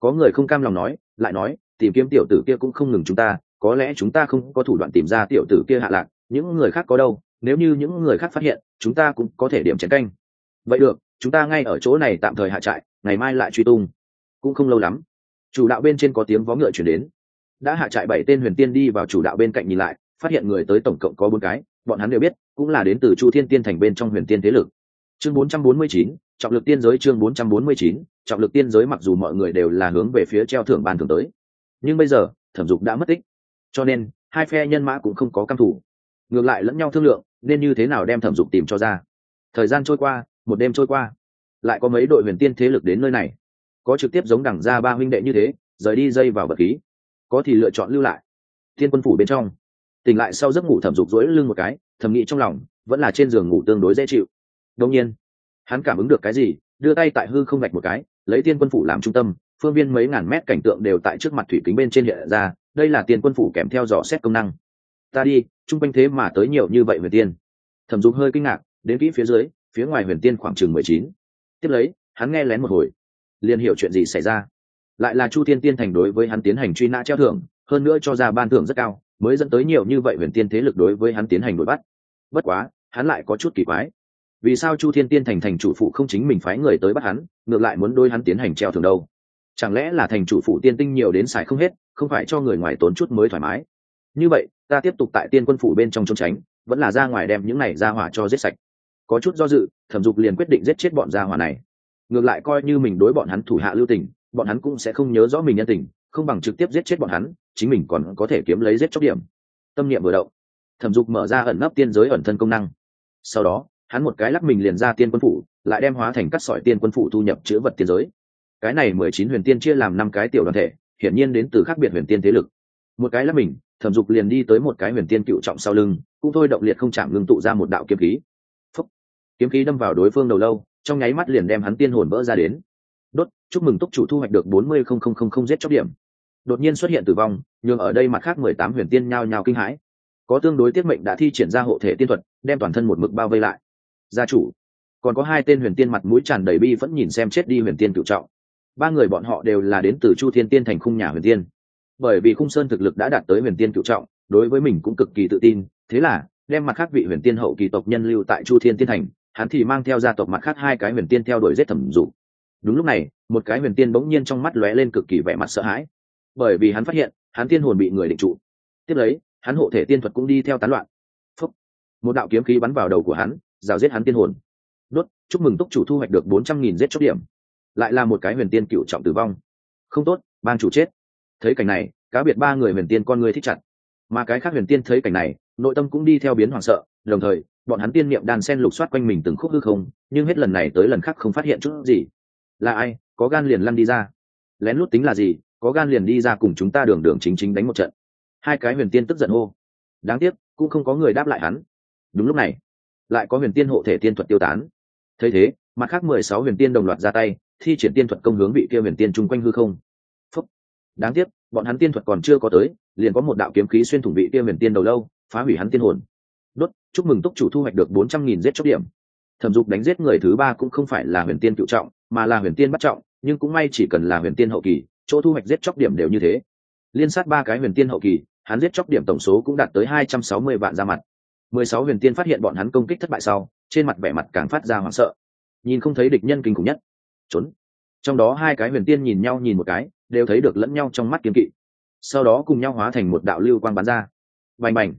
Có người không cam lòng nói lại nói tìm kiếm tiểu tử kia cũng không ngừng chúng ta có lẽ chúng ta không có thủ đoạn tìm ra tiểu tử kia hạ lạc những người khác có đâu nếu như những người khác phát hiện chúng ta cũng có thể điểm chén canh. Vậy được chúng ta ngay ở chỗ này tạm thời hạ trại ngày mai lại truy tung. Cũng không lâu lắm chủ đạo bên trên có tiếng vó ngựa chuyển đến. Đã hạ trại bảy tên huyền tiên đi vào chủ đạo bên cạnh nhìn lại phát hiện người tới tổng cộng có bốn cái bọn hắn đều biết cũng là đến từ chu thiên tiên thành bên trong huyền tiên thế lực. Chương 449, trọng lực tiên giới chương 449, trọng lực tiên giới mặc dù mọi người đều là hướng về phía treo thưởng ban thường tới nhưng bây giờ, thẩm dục đã mất tích. Cho nên, hai phe nhân mã cũng không có căm thủ ngược lại lẫn nhau thương lượng, nên như thế nào đem thẩm dục tìm cho ra? Thời gian trôi qua, một đêm trôi qua. Lại có mấy đội huyền tiên thế lực đến nơi này. Có trực tiếp giống đẳng ra ba huynh đệ như thế, rời đi dây vào vật khí. Có thì lựa chọn lưu lại. Thiên quân phủ bên trong. Tỉnh lại sau giấc ngủ thẩm dục rỗi lưng một cái, thầm nghĩ trong lòng, vẫn là trên giường ngủ tương đối dễ chịu. Đông nhiên, hắn cảm ứng được cái gì, đưa tay tại hư không gạch một cái, lấy tiên quân phủ làm trung tâm phương viên mấy ngàn mét cảnh tượng đều tại trước mặt thủy kính bên trên hiện ra, đây là tiền quân phủ kèm theo dò xét công năng. Ta đi chung quanh thế mà tới nhiều như vậy huyền tiên. Thẩm dục hơi kinh ngạc, đến kỹ phía dưới, phía ngoài huyền tiên khoảng chừng mười chín. Tiếp lấy, hắn nghe lén một hồi, liền hiểu chuyện gì xảy ra. Lại là chu thiên tiên thành đối với hắn tiến hành truy nã treo thưởng, hơn nữa cho ra ban thưởng rất cao, mới dẫn tới nhiều như vậy huyền tiên thế lực đối với hắn tiến hành đuổi bắt. Bất quá, hắn lại có chút kỳ quái. Vì sao chu thiên tiên thành thành chủ phụ không chính mình phái người tới bắt hắn, ngược lại muốn đôi hắn tiến hành treo thưởng đâu? Chẳng lẽ là thành chủ phụ tiên tinh nhiều đến xài không hết, không phải cho người ngoài tốn chút mới thoải mái? Như vậy, ta tiếp tục tại tiên quân phủ bên trong trốn tránh, vẫn là ra ngoài đem những này ra hỏa cho giết sạch. Có chút do dự, thẩm dục liền quyết định giết chết bọn gia hỏa này. Ngược lại coi như mình đối bọn hắn thủ hạ lưu tình, bọn hắn cũng sẽ không nhớ rõ mình nhân tình, không bằng trực tiếp giết chết bọn hắn, chính mình còn có thể kiếm lấy giết chóc điểm. Tâm niệm vừa động, thẩm dục mở ra ẩn nấp tiên giới ẩn thân công năng. Sau đó, hắn một cái lắc mình liền ra tiên quân phủ, lại đem hóa thành cắt sỏi tiên quân phủ thu nhập chữ vật tiên giới cái này mười chín huyền tiên chia làm năm cái tiểu đoàn thể, hiển nhiên đến từ khác biệt huyền tiên thế lực. Một cái là mình, thẩm dục liền đi tới một cái huyền tiên cựu trọng sau lưng, cũng thôi động liệt không chạm ngưng tụ ra một đạo kiếm khí. Phúc. kiếm khí đâm vào đối phương đầu lâu, trong nháy mắt liền đem hắn tiên hồn vỡ ra đến. Đốt! Chúc mừng túc chủ thu hoạch được bốn mươi không không không không giết chóc điểm. Đột nhiên xuất hiện tử vong nhưng ở đây mặt khác mười tám huyền tiên nhao nhao kinh hãi. Có tương đối tiết mệnh đã thi triển ra hộ thể tiên thuật, đem toàn thân một mực bao vây lại. Gia chủ! Còn có hai tên huyền tiên mặt mũi tràn đầy bi vẫn nhìn xem chết đi huyền tiên cựu trọng ba người bọn họ đều là đến từ chu thiên tiên thành khung nhà huyền tiên. Bởi vì khung sơn thực lực đã đạt tới huyền tiên cựu trọng, đối với mình cũng cực kỳ tự tin, thế là, đem mặt khác vị huyền tiên hậu kỳ tộc nhân lưu tại chu thiên tiên thành, hắn thì mang theo gia tộc mặt khác hai cái huyền tiên theo đuổi giết thẩm dụ. Đúng lúc này, một cái huyền tiên bỗng nhiên trong mắt lóe lên cực kỳ vẻ mặt sợ hãi. Bởi vì hắn phát hiện, hắn tiên hồn bị người định trụ. Tiếp lấy, hắn hộ thể tiên thuật cũng đi theo tán loạn. Phúc. một đạo kiếm khí bắn vào đầu của hắn, rào giết hắn tiên hồn. Đốt, chúc mừng túc chủ thu hoạch được bốn trăm nghìn giết chóc điểm lại là một cái huyền tiên cựu trọng tử vong. Không tốt, bang chủ chết. Thấy cảnh này, cá biệt ba người huyền tiên con người thích chặt. Mà cái khác huyền tiên thấy cảnh này, nội tâm cũng đi theo biến hoảng sợ, đồng thời, bọn hắn tiên niệm đàn sen lục soát quanh mình từng khúc hư không, nhưng hết lần này tới lần khác không phát hiện chút gì. Là ai? Có gan liền lăn đi ra. Lén lút tính là gì? Có gan liền đi ra cùng chúng ta đường đường chính chính đánh một trận. Hai cái huyền tiên tức giận hô. Đáng tiếc, cũng không có người đáp lại hắn. Đúng lúc này, lại có huyền tiên hộ thể tiên thuật tiêu tán. Thấy thế, mặt khác mười sáu huyền tiên đồng loạt ra tay thi triển tiên thuật công hướng vị kia huyền tiên chung quanh hư không. Phúc. đáng tiếc, bọn hắn tiên thuật còn chưa có tới, liền có một đạo kiếm khí xuyên thủng vị kia huyền tiên đầu lâu, phá hủy hắn tiên hồn. Đốt, chúc mừng túc chủ thu hoạch được bốn trăm nghìn giết chóc điểm. Thẩm dục đánh giết người thứ ba cũng không phải là huyền tiên cựu trọng, mà là huyền tiên bắt trọng, nhưng cũng may chỉ cần là huyền tiên hậu kỳ, chỗ thu hoạch giết chóc điểm đều như thế. Liên sát ba cái huyền tiên hậu kỳ, hắn giết chóc điểm tổng số cũng đạt tới hai trăm sáu mươi vạn ra mặt. mười sáu huyền tiên phát hiện bọn hắn công kích thất bại sau, trên mặt vẻ mặt càng phát ra hoảng sợ. Nhìn không thấy địch nhân kinh khủng nhất trốn. Trong đó hai cái huyền tiên nhìn nhau nhìn một cái, đều thấy được lẫn nhau trong mắt kiếm kỵ. Sau đó cùng nhau hóa thành một đạo lưu quang bắn ra. Bành bành.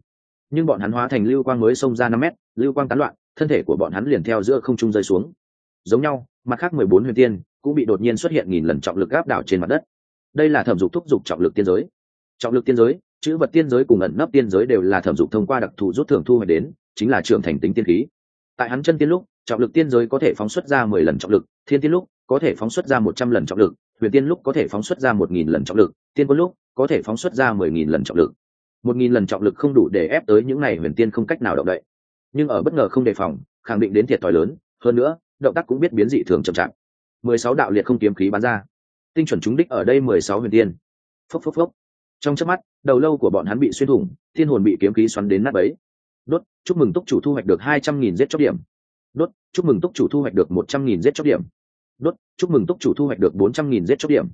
Nhưng bọn hắn hóa thành lưu quang mới xông ra năm mét, lưu quang tán loạn, thân thể của bọn hắn liền theo giữa không trung rơi xuống. Giống nhau, mặt khác mười bốn huyền tiên cũng bị đột nhiên xuất hiện nghìn lần trọng lực áp đảo trên mặt đất. Đây là thẩm dục thúc dục trọng lực tiên giới. Trọng lực tiên giới, chữ vật tiên giới cùng ẩn nấp tiên giới đều là thẩm dục thông qua đặc thù rút thưởng thu hoạch đến, chính là trưởng thành tính tiên khí. Tại hắn chân tiên lúc, trọng lực tiên giới có thể phóng xuất ra mười lần trọng lực, thiên tiên lúc có thể phóng xuất ra một trăm lần trọng lực, huyền tiên lúc có thể phóng xuất ra một nghìn lần trọng lực, tiên quân lúc có thể phóng xuất ra mười nghìn lần trọng lực. một nghìn lần trọng lực không đủ để ép tới những n à y huyền tiên không cách nào động đậy. Nhưng ở bất ngờ không đề phòng, khẳng định đến thiệt thòi lớn, hơn nữa, động tác cũng biết biến dị thường chậm chạp. mười sáu đạo liệt không kiếm khí bắn ra. Tinh chuẩn trúng đích ở đây mười sáu huyền tiên. Phốc phốc phốc. Trong chớp mắt, đầu lâu của bọn hắn bị xuyên thủng, thiên hồn bị kiếm khí xoắn đến nát bấy. Đốt, chúc mừng túc chủ thu hoạch được hai trăm nghìn giết chóc điểm. Đốt, chúc mừng túc chủ thu hoạch được một trăm nghìn giết chóc điểm đốt, chúc mừng túc chủ thu hoạch được bốn trăm nghìn giết chóc điểm.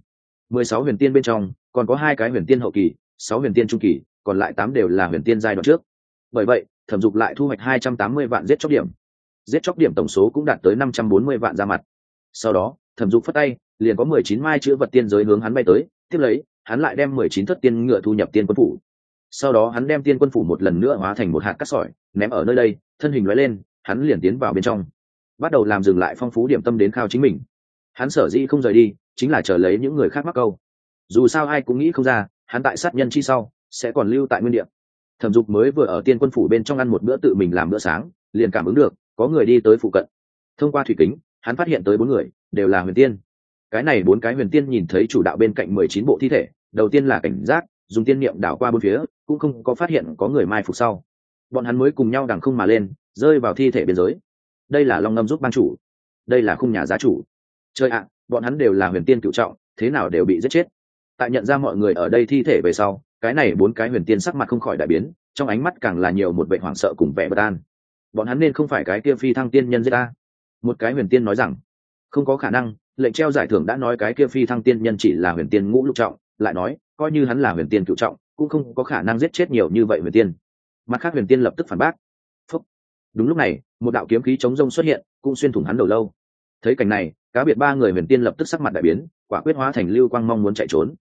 mười sáu huyền tiên bên trong, còn có hai cái huyền tiên hậu kỳ, sáu huyền tiên trung kỳ, còn lại tám đều là huyền tiên giai đoạn trước. Bởi vậy, thẩm dục lại thu hoạch hai trăm tám mươi vạn giết chóc điểm. Giết chóc điểm tổng số cũng đạt tới năm trăm bốn mươi vạn ra mặt. Sau đó, thẩm dục phất tay, liền có mười chín mai chữ vật tiên giới hướng hắn bay tới, tiếp lấy, hắn lại đem mười chín thất tiên ngựa thu nhập tiên quân phủ. Sau đó hắn đem tiên quân phủ một lần nữa hóa thành một hạt cát sỏi, ném ở nơi đây, thân hình nói lên, hắn liền tiến vào bên trong. Bắt đầu làm dừng lại phong phú điểm tâm đến khao chính mình hắn sở dĩ không rời đi, chính là chờ lấy những người khác mắc câu. Dù sao ai cũng nghĩ không ra, hắn tại sát nhân chi sau, sẽ còn lưu tại nguyên địa. Thẩm dục mới vừa ở tiên quân phủ bên trong ăn một bữa tự mình làm bữa sáng, liền cảm ứng được, có người đi tới phụ cận. Thông qua thủy kính, hắn phát hiện tới bốn người, đều là huyền tiên. Cái này bốn cái huyền tiên nhìn thấy chủ đạo bên cạnh mười chín bộ thi thể, đầu tiên là cảnh giác, dùng tiên niệm đảo qua bốn phía, cũng không có phát hiện có người mai phục sau. Bọn hắn mới cùng nhau đằng không mà lên, rơi vào thi thể biên giới. Đây là long ngâm giúp ban chủ. Đây là khung nhà giá chủ chơi ạ, bọn hắn đều là huyền tiên cựu trọng, thế nào đều bị giết chết. Tại nhận ra mọi người ở đây thi thể về sau, cái này bốn cái huyền tiên sắc mặt không khỏi đại biến, trong ánh mắt càng là nhiều một vệ hoảng sợ cùng vẻ bất an. Bọn hắn nên không phải cái kia phi thăng tiên nhân giết ta. Một cái huyền tiên nói rằng, không có khả năng, lệnh treo giải thưởng đã nói cái kia phi thăng tiên nhân chỉ là huyền tiên ngũ lục trọng, lại nói, coi như hắn là huyền tiên cựu trọng, cũng không có khả năng giết chết nhiều như vậy huyền tiên. Mặt khác huyền tiên lập tức phản bác. Phúc. đúng lúc này, một đạo kiếm khí chống rông xuất hiện, cũng xuyên thủng hắn đầu lâu. Thấy cảnh này cá biệt ba người huyền tiên lập tức sắc mặt đại biến, quả quyết hóa thành lưu quang mong muốn chạy trốn.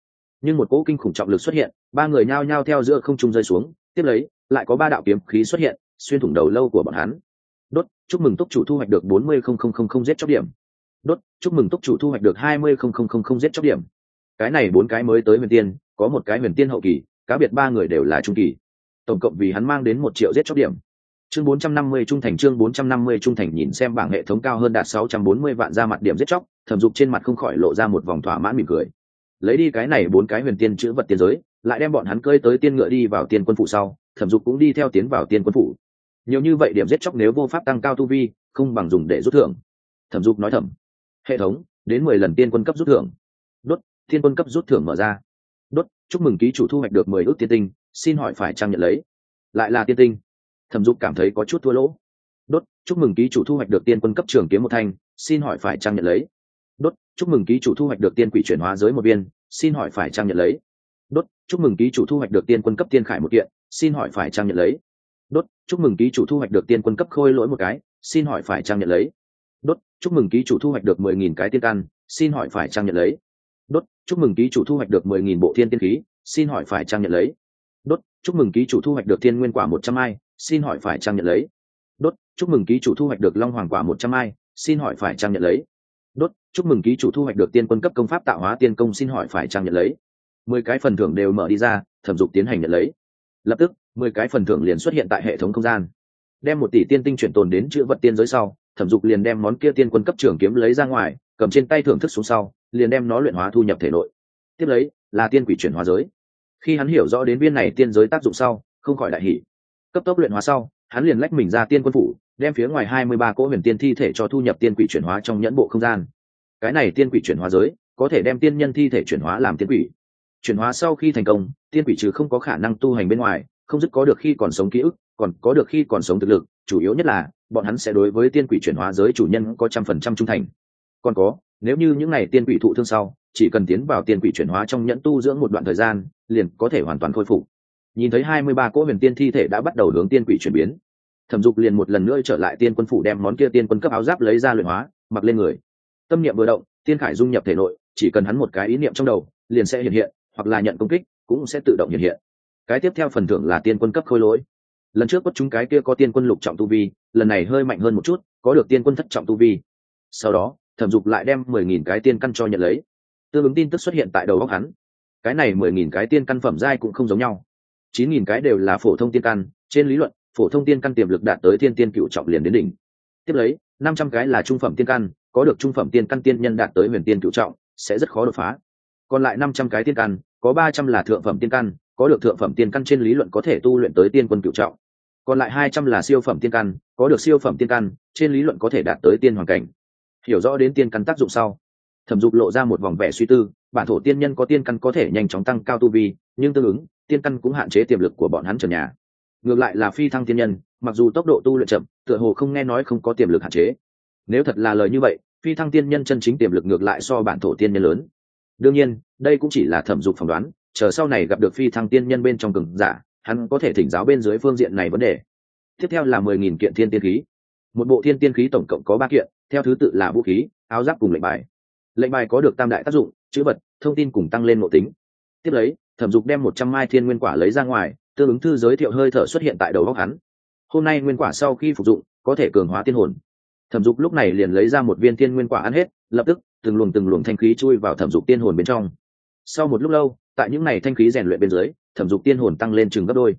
Nhưng một cỗ kinh khủng trọng lực xuất hiện, ba người nhao nhao theo giữa không trung rơi xuống, tiếp lấy, lại có ba đạo kiếm khí xuất hiện, xuyên thủng đầu lâu của bọn hắn. Đốt, chúc mừng túc chủ thu hoạch được bốn mươi không không không không giết chóc điểm. Đốt, chúc mừng túc chủ thu hoạch được hai mươi không không không không giết chóc điểm. Cái này bốn cái mới tới huyền tiên, có một cái huyền tiên hậu kỳ, cá biệt ba người đều là trung kỳ. Tổng cộng vì hắn mang đến một triệu giết chóc điểm chương 450 trung thành, chương 450 trung thành nhìn xem bảng hệ thống cao hơn đạt 640 vạn ra mặt điểm giết chóc, thẩm dục trên mặt không khỏi lộ ra một vòng thỏa mãn mỉm cười. Lấy đi cái này bốn cái huyền tiên chữ vật tiên giới, lại đem bọn hắn cơi tới tiên ngựa đi vào tiên quân phủ sau, thẩm dục cũng đi theo tiến vào tiên quân phủ. Nhiều như vậy điểm giết chóc nếu vô pháp tăng cao tu vi, không bằng dùng để rút thưởng. Thẩm dục nói thầm, hệ thống, đến mười lần tiên quân cấp rút thưởng. Đốt, tiên quân cấp rút thưởng mở ra. Đốt, chúc mừng ký chủ thu hoạch được mười ước tiên tinh, xin hỏi phải trang nhận lấy? Lại là tiên tinh thẩm dục cảm thấy có chút thua lỗ. Đốt, chúc mừng ký chủ thu hoạch được tiên quân cấp trường kiếm một thanh, xin hỏi phải trang nhận lấy? Đốt, chúc mừng ký chủ thu hoạch được tiên quỷ chuyển hóa giới một viên, xin hỏi phải trang nhận lấy? Đốt, chúc mừng ký chủ thu hoạch được tiên quân cấp tiên khải một kiện, xin hỏi phải trang nhận lấy? Đốt, chúc mừng ký chủ thu hoạch được tiên quân cấp khôi lỗi một cái, xin hỏi phải trang nhận lấy? Đốt, chúc mừng ký chủ thu hoạch được mười nghìn cái tiên căn, xin hỏi phải trang nhận lấy? Đốt, chúc mừng ký chủ thu hoạch được mười nghìn bộ thiên tiên khí, xin hỏi phải trang nhận lấy? Đốt, chúc mừng ký chủ thu hoạch được thiên nguyên quả một trăm ai, xin hỏi phải trang nhận lấy? Đốt, chúc mừng ký chủ thu hoạch được long hoàng quả một trăm ai, xin hỏi phải trang nhận lấy? Đốt, chúc mừng ký chủ thu hoạch được tiên quân cấp công pháp tạo hóa tiên công xin hỏi phải trang nhận lấy? Mười cái phần thưởng đều mở đi ra, thẩm dục tiến hành nhận lấy. Lập tức, mười cái phần thưởng liền xuất hiện tại hệ thống không gian. Đem một tỷ tiên tinh chuyển tồn đến chữ vật tiên giới sau, thẩm dục liền đem món kia tiên quân cấp trưởng kiếm lấy ra ngoài, cầm trên tay thưởng thức xuống sau, liền đem nó luyện hóa thu nhập thể nội. Tiếp lấy, là tiên quỷ chuyển hóa giới khi hắn hiểu rõ đến viên này tiên giới tác dụng sau, không khỏi đại hỷ cấp tốc luyện hóa sau, hắn liền lách mình ra tiên quân phủ, đem phía ngoài hai mươi ba cỗ huyền tiên thi thể cho thu nhập tiên quỷ chuyển hóa trong nhẫn bộ không gian. Cái này tiên quỷ chuyển hóa giới, có thể đem tiên nhân thi thể chuyển hóa làm tiên quỷ. Chuyển hóa sau khi thành công, tiên quỷ trừ không có khả năng tu hành bên ngoài, không dứt có được khi còn sống ký ức, còn có được khi còn sống thực lực, chủ yếu nhất là, bọn hắn sẽ đối với tiên quỷ chuyển hóa giới chủ nhân có trăm phần trăm trung thành. Còn có, nếu như những n à y tiên quỷ thụ thương sau chỉ cần tiến vào tiên quỷ chuyển hóa trong nhẫn tu dưỡng một đoạn thời gian, liền có thể hoàn toàn khôi phục. Nhìn thấy hai mươi ba cỗ huyền tiên thi thể đã bắt đầu hướng tiên quỷ chuyển biến, thẩm dục liền một lần nữa trở lại tiên quân phủ đem món kia tiên quân cấp áo giáp lấy ra luyện hóa, mặc lên người. Tâm niệm vừa động, tiên khải dung nhập thể nội, chỉ cần hắn một cái ý niệm trong đầu, liền sẽ hiện hiện, hoặc là nhận công kích, cũng sẽ tự động hiện hiện. Cái tiếp theo phần thưởng là tiên quân cấp khôi lỗi. Lần trước bất chúng cái kia có tiên quân lục trọng tu vi, lần này hơi mạnh hơn một chút, có được tiên quân thất trọng tu vi. Sau đó, thẩm dục lại đem mười nghìn cái tiên căn cho nhận lấy tương ứng tin tức xuất hiện tại đầu góc hắn. Cái này mười nghìn cái tiên căn phẩm giai cũng không giống nhau. Chín nghìn cái đều là phổ thông tiên căn, trên lý luận, phổ thông tiên căn tiềm lực đạt tới thiên tiên cựu trọng liền đến đỉnh. Tiếp lấy, năm trăm cái là trung phẩm tiên căn, có được trung phẩm tiên căn tiên nhân đạt tới huyền tiên cựu trọng, sẽ rất khó đột phá. Còn lại năm trăm cái tiên căn, có ba trăm là thượng phẩm tiên căn, có được thượng phẩm tiên căn trên lý luận có thể tu luyện tới tiên quân cựu trọng. Còn lại hai trăm là siêu phẩm tiên căn, có được siêu phẩm tiên căn, trên lý luận có thể đạt tới tiên hoàn cảnh. Hiểu rõ đến tiên căn tác dụng sau thẩm dục lộ ra một vòng vẻ suy tư, bản thổ tiên nhân có tiên căn có thể nhanh chóng tăng cao tu vi, nhưng tương ứng, tiên căn cũng hạn chế tiềm lực của bọn hắn trần nhà. Ngược lại là phi thăng tiên nhân, mặc dù tốc độ tu luyện chậm, tựa hồ không nghe nói không có tiềm lực hạn chế. Nếu thật là lời như vậy, phi thăng tiên nhân chân chính tiềm lực ngược lại so bản thổ tiên nhân lớn. Đương nhiên, đây cũng chỉ là thẩm dục phỏng đoán, chờ sau này gặp được phi thăng tiên nhân bên trong cường giả, hắn có thể thỉnh giáo bên dưới phương diện này vấn đề. Tiếp theo là mười nghìn kiện thiên tiên khí. Một bộ thiên tiên khí tổng cộng có ba kiện, theo thứ tự là vũ khí, áo giáp cùng lệnh bài lệnh bài có được tam đại tác dụng, chữ vật, thông tin cùng tăng lên nội tính. Tiếp lấy, thẩm dục đem một trăm mai thiên nguyên quả lấy ra ngoài, tương ứng thư giới thiệu hơi thở xuất hiện tại đầu góc hắn. Hôm nay nguyên quả sau khi phục dụng, có thể cường hóa tiên hồn. Thẩm dục lúc này liền lấy ra một viên thiên nguyên quả ăn hết, lập tức, từng luồng từng luồng thanh khí chui vào thẩm dục tiên hồn bên trong. Sau một lúc lâu, tại những n à y thanh khí rèn luyện bên dưới, thẩm dục tiên hồn tăng lên chừng gấp đôi.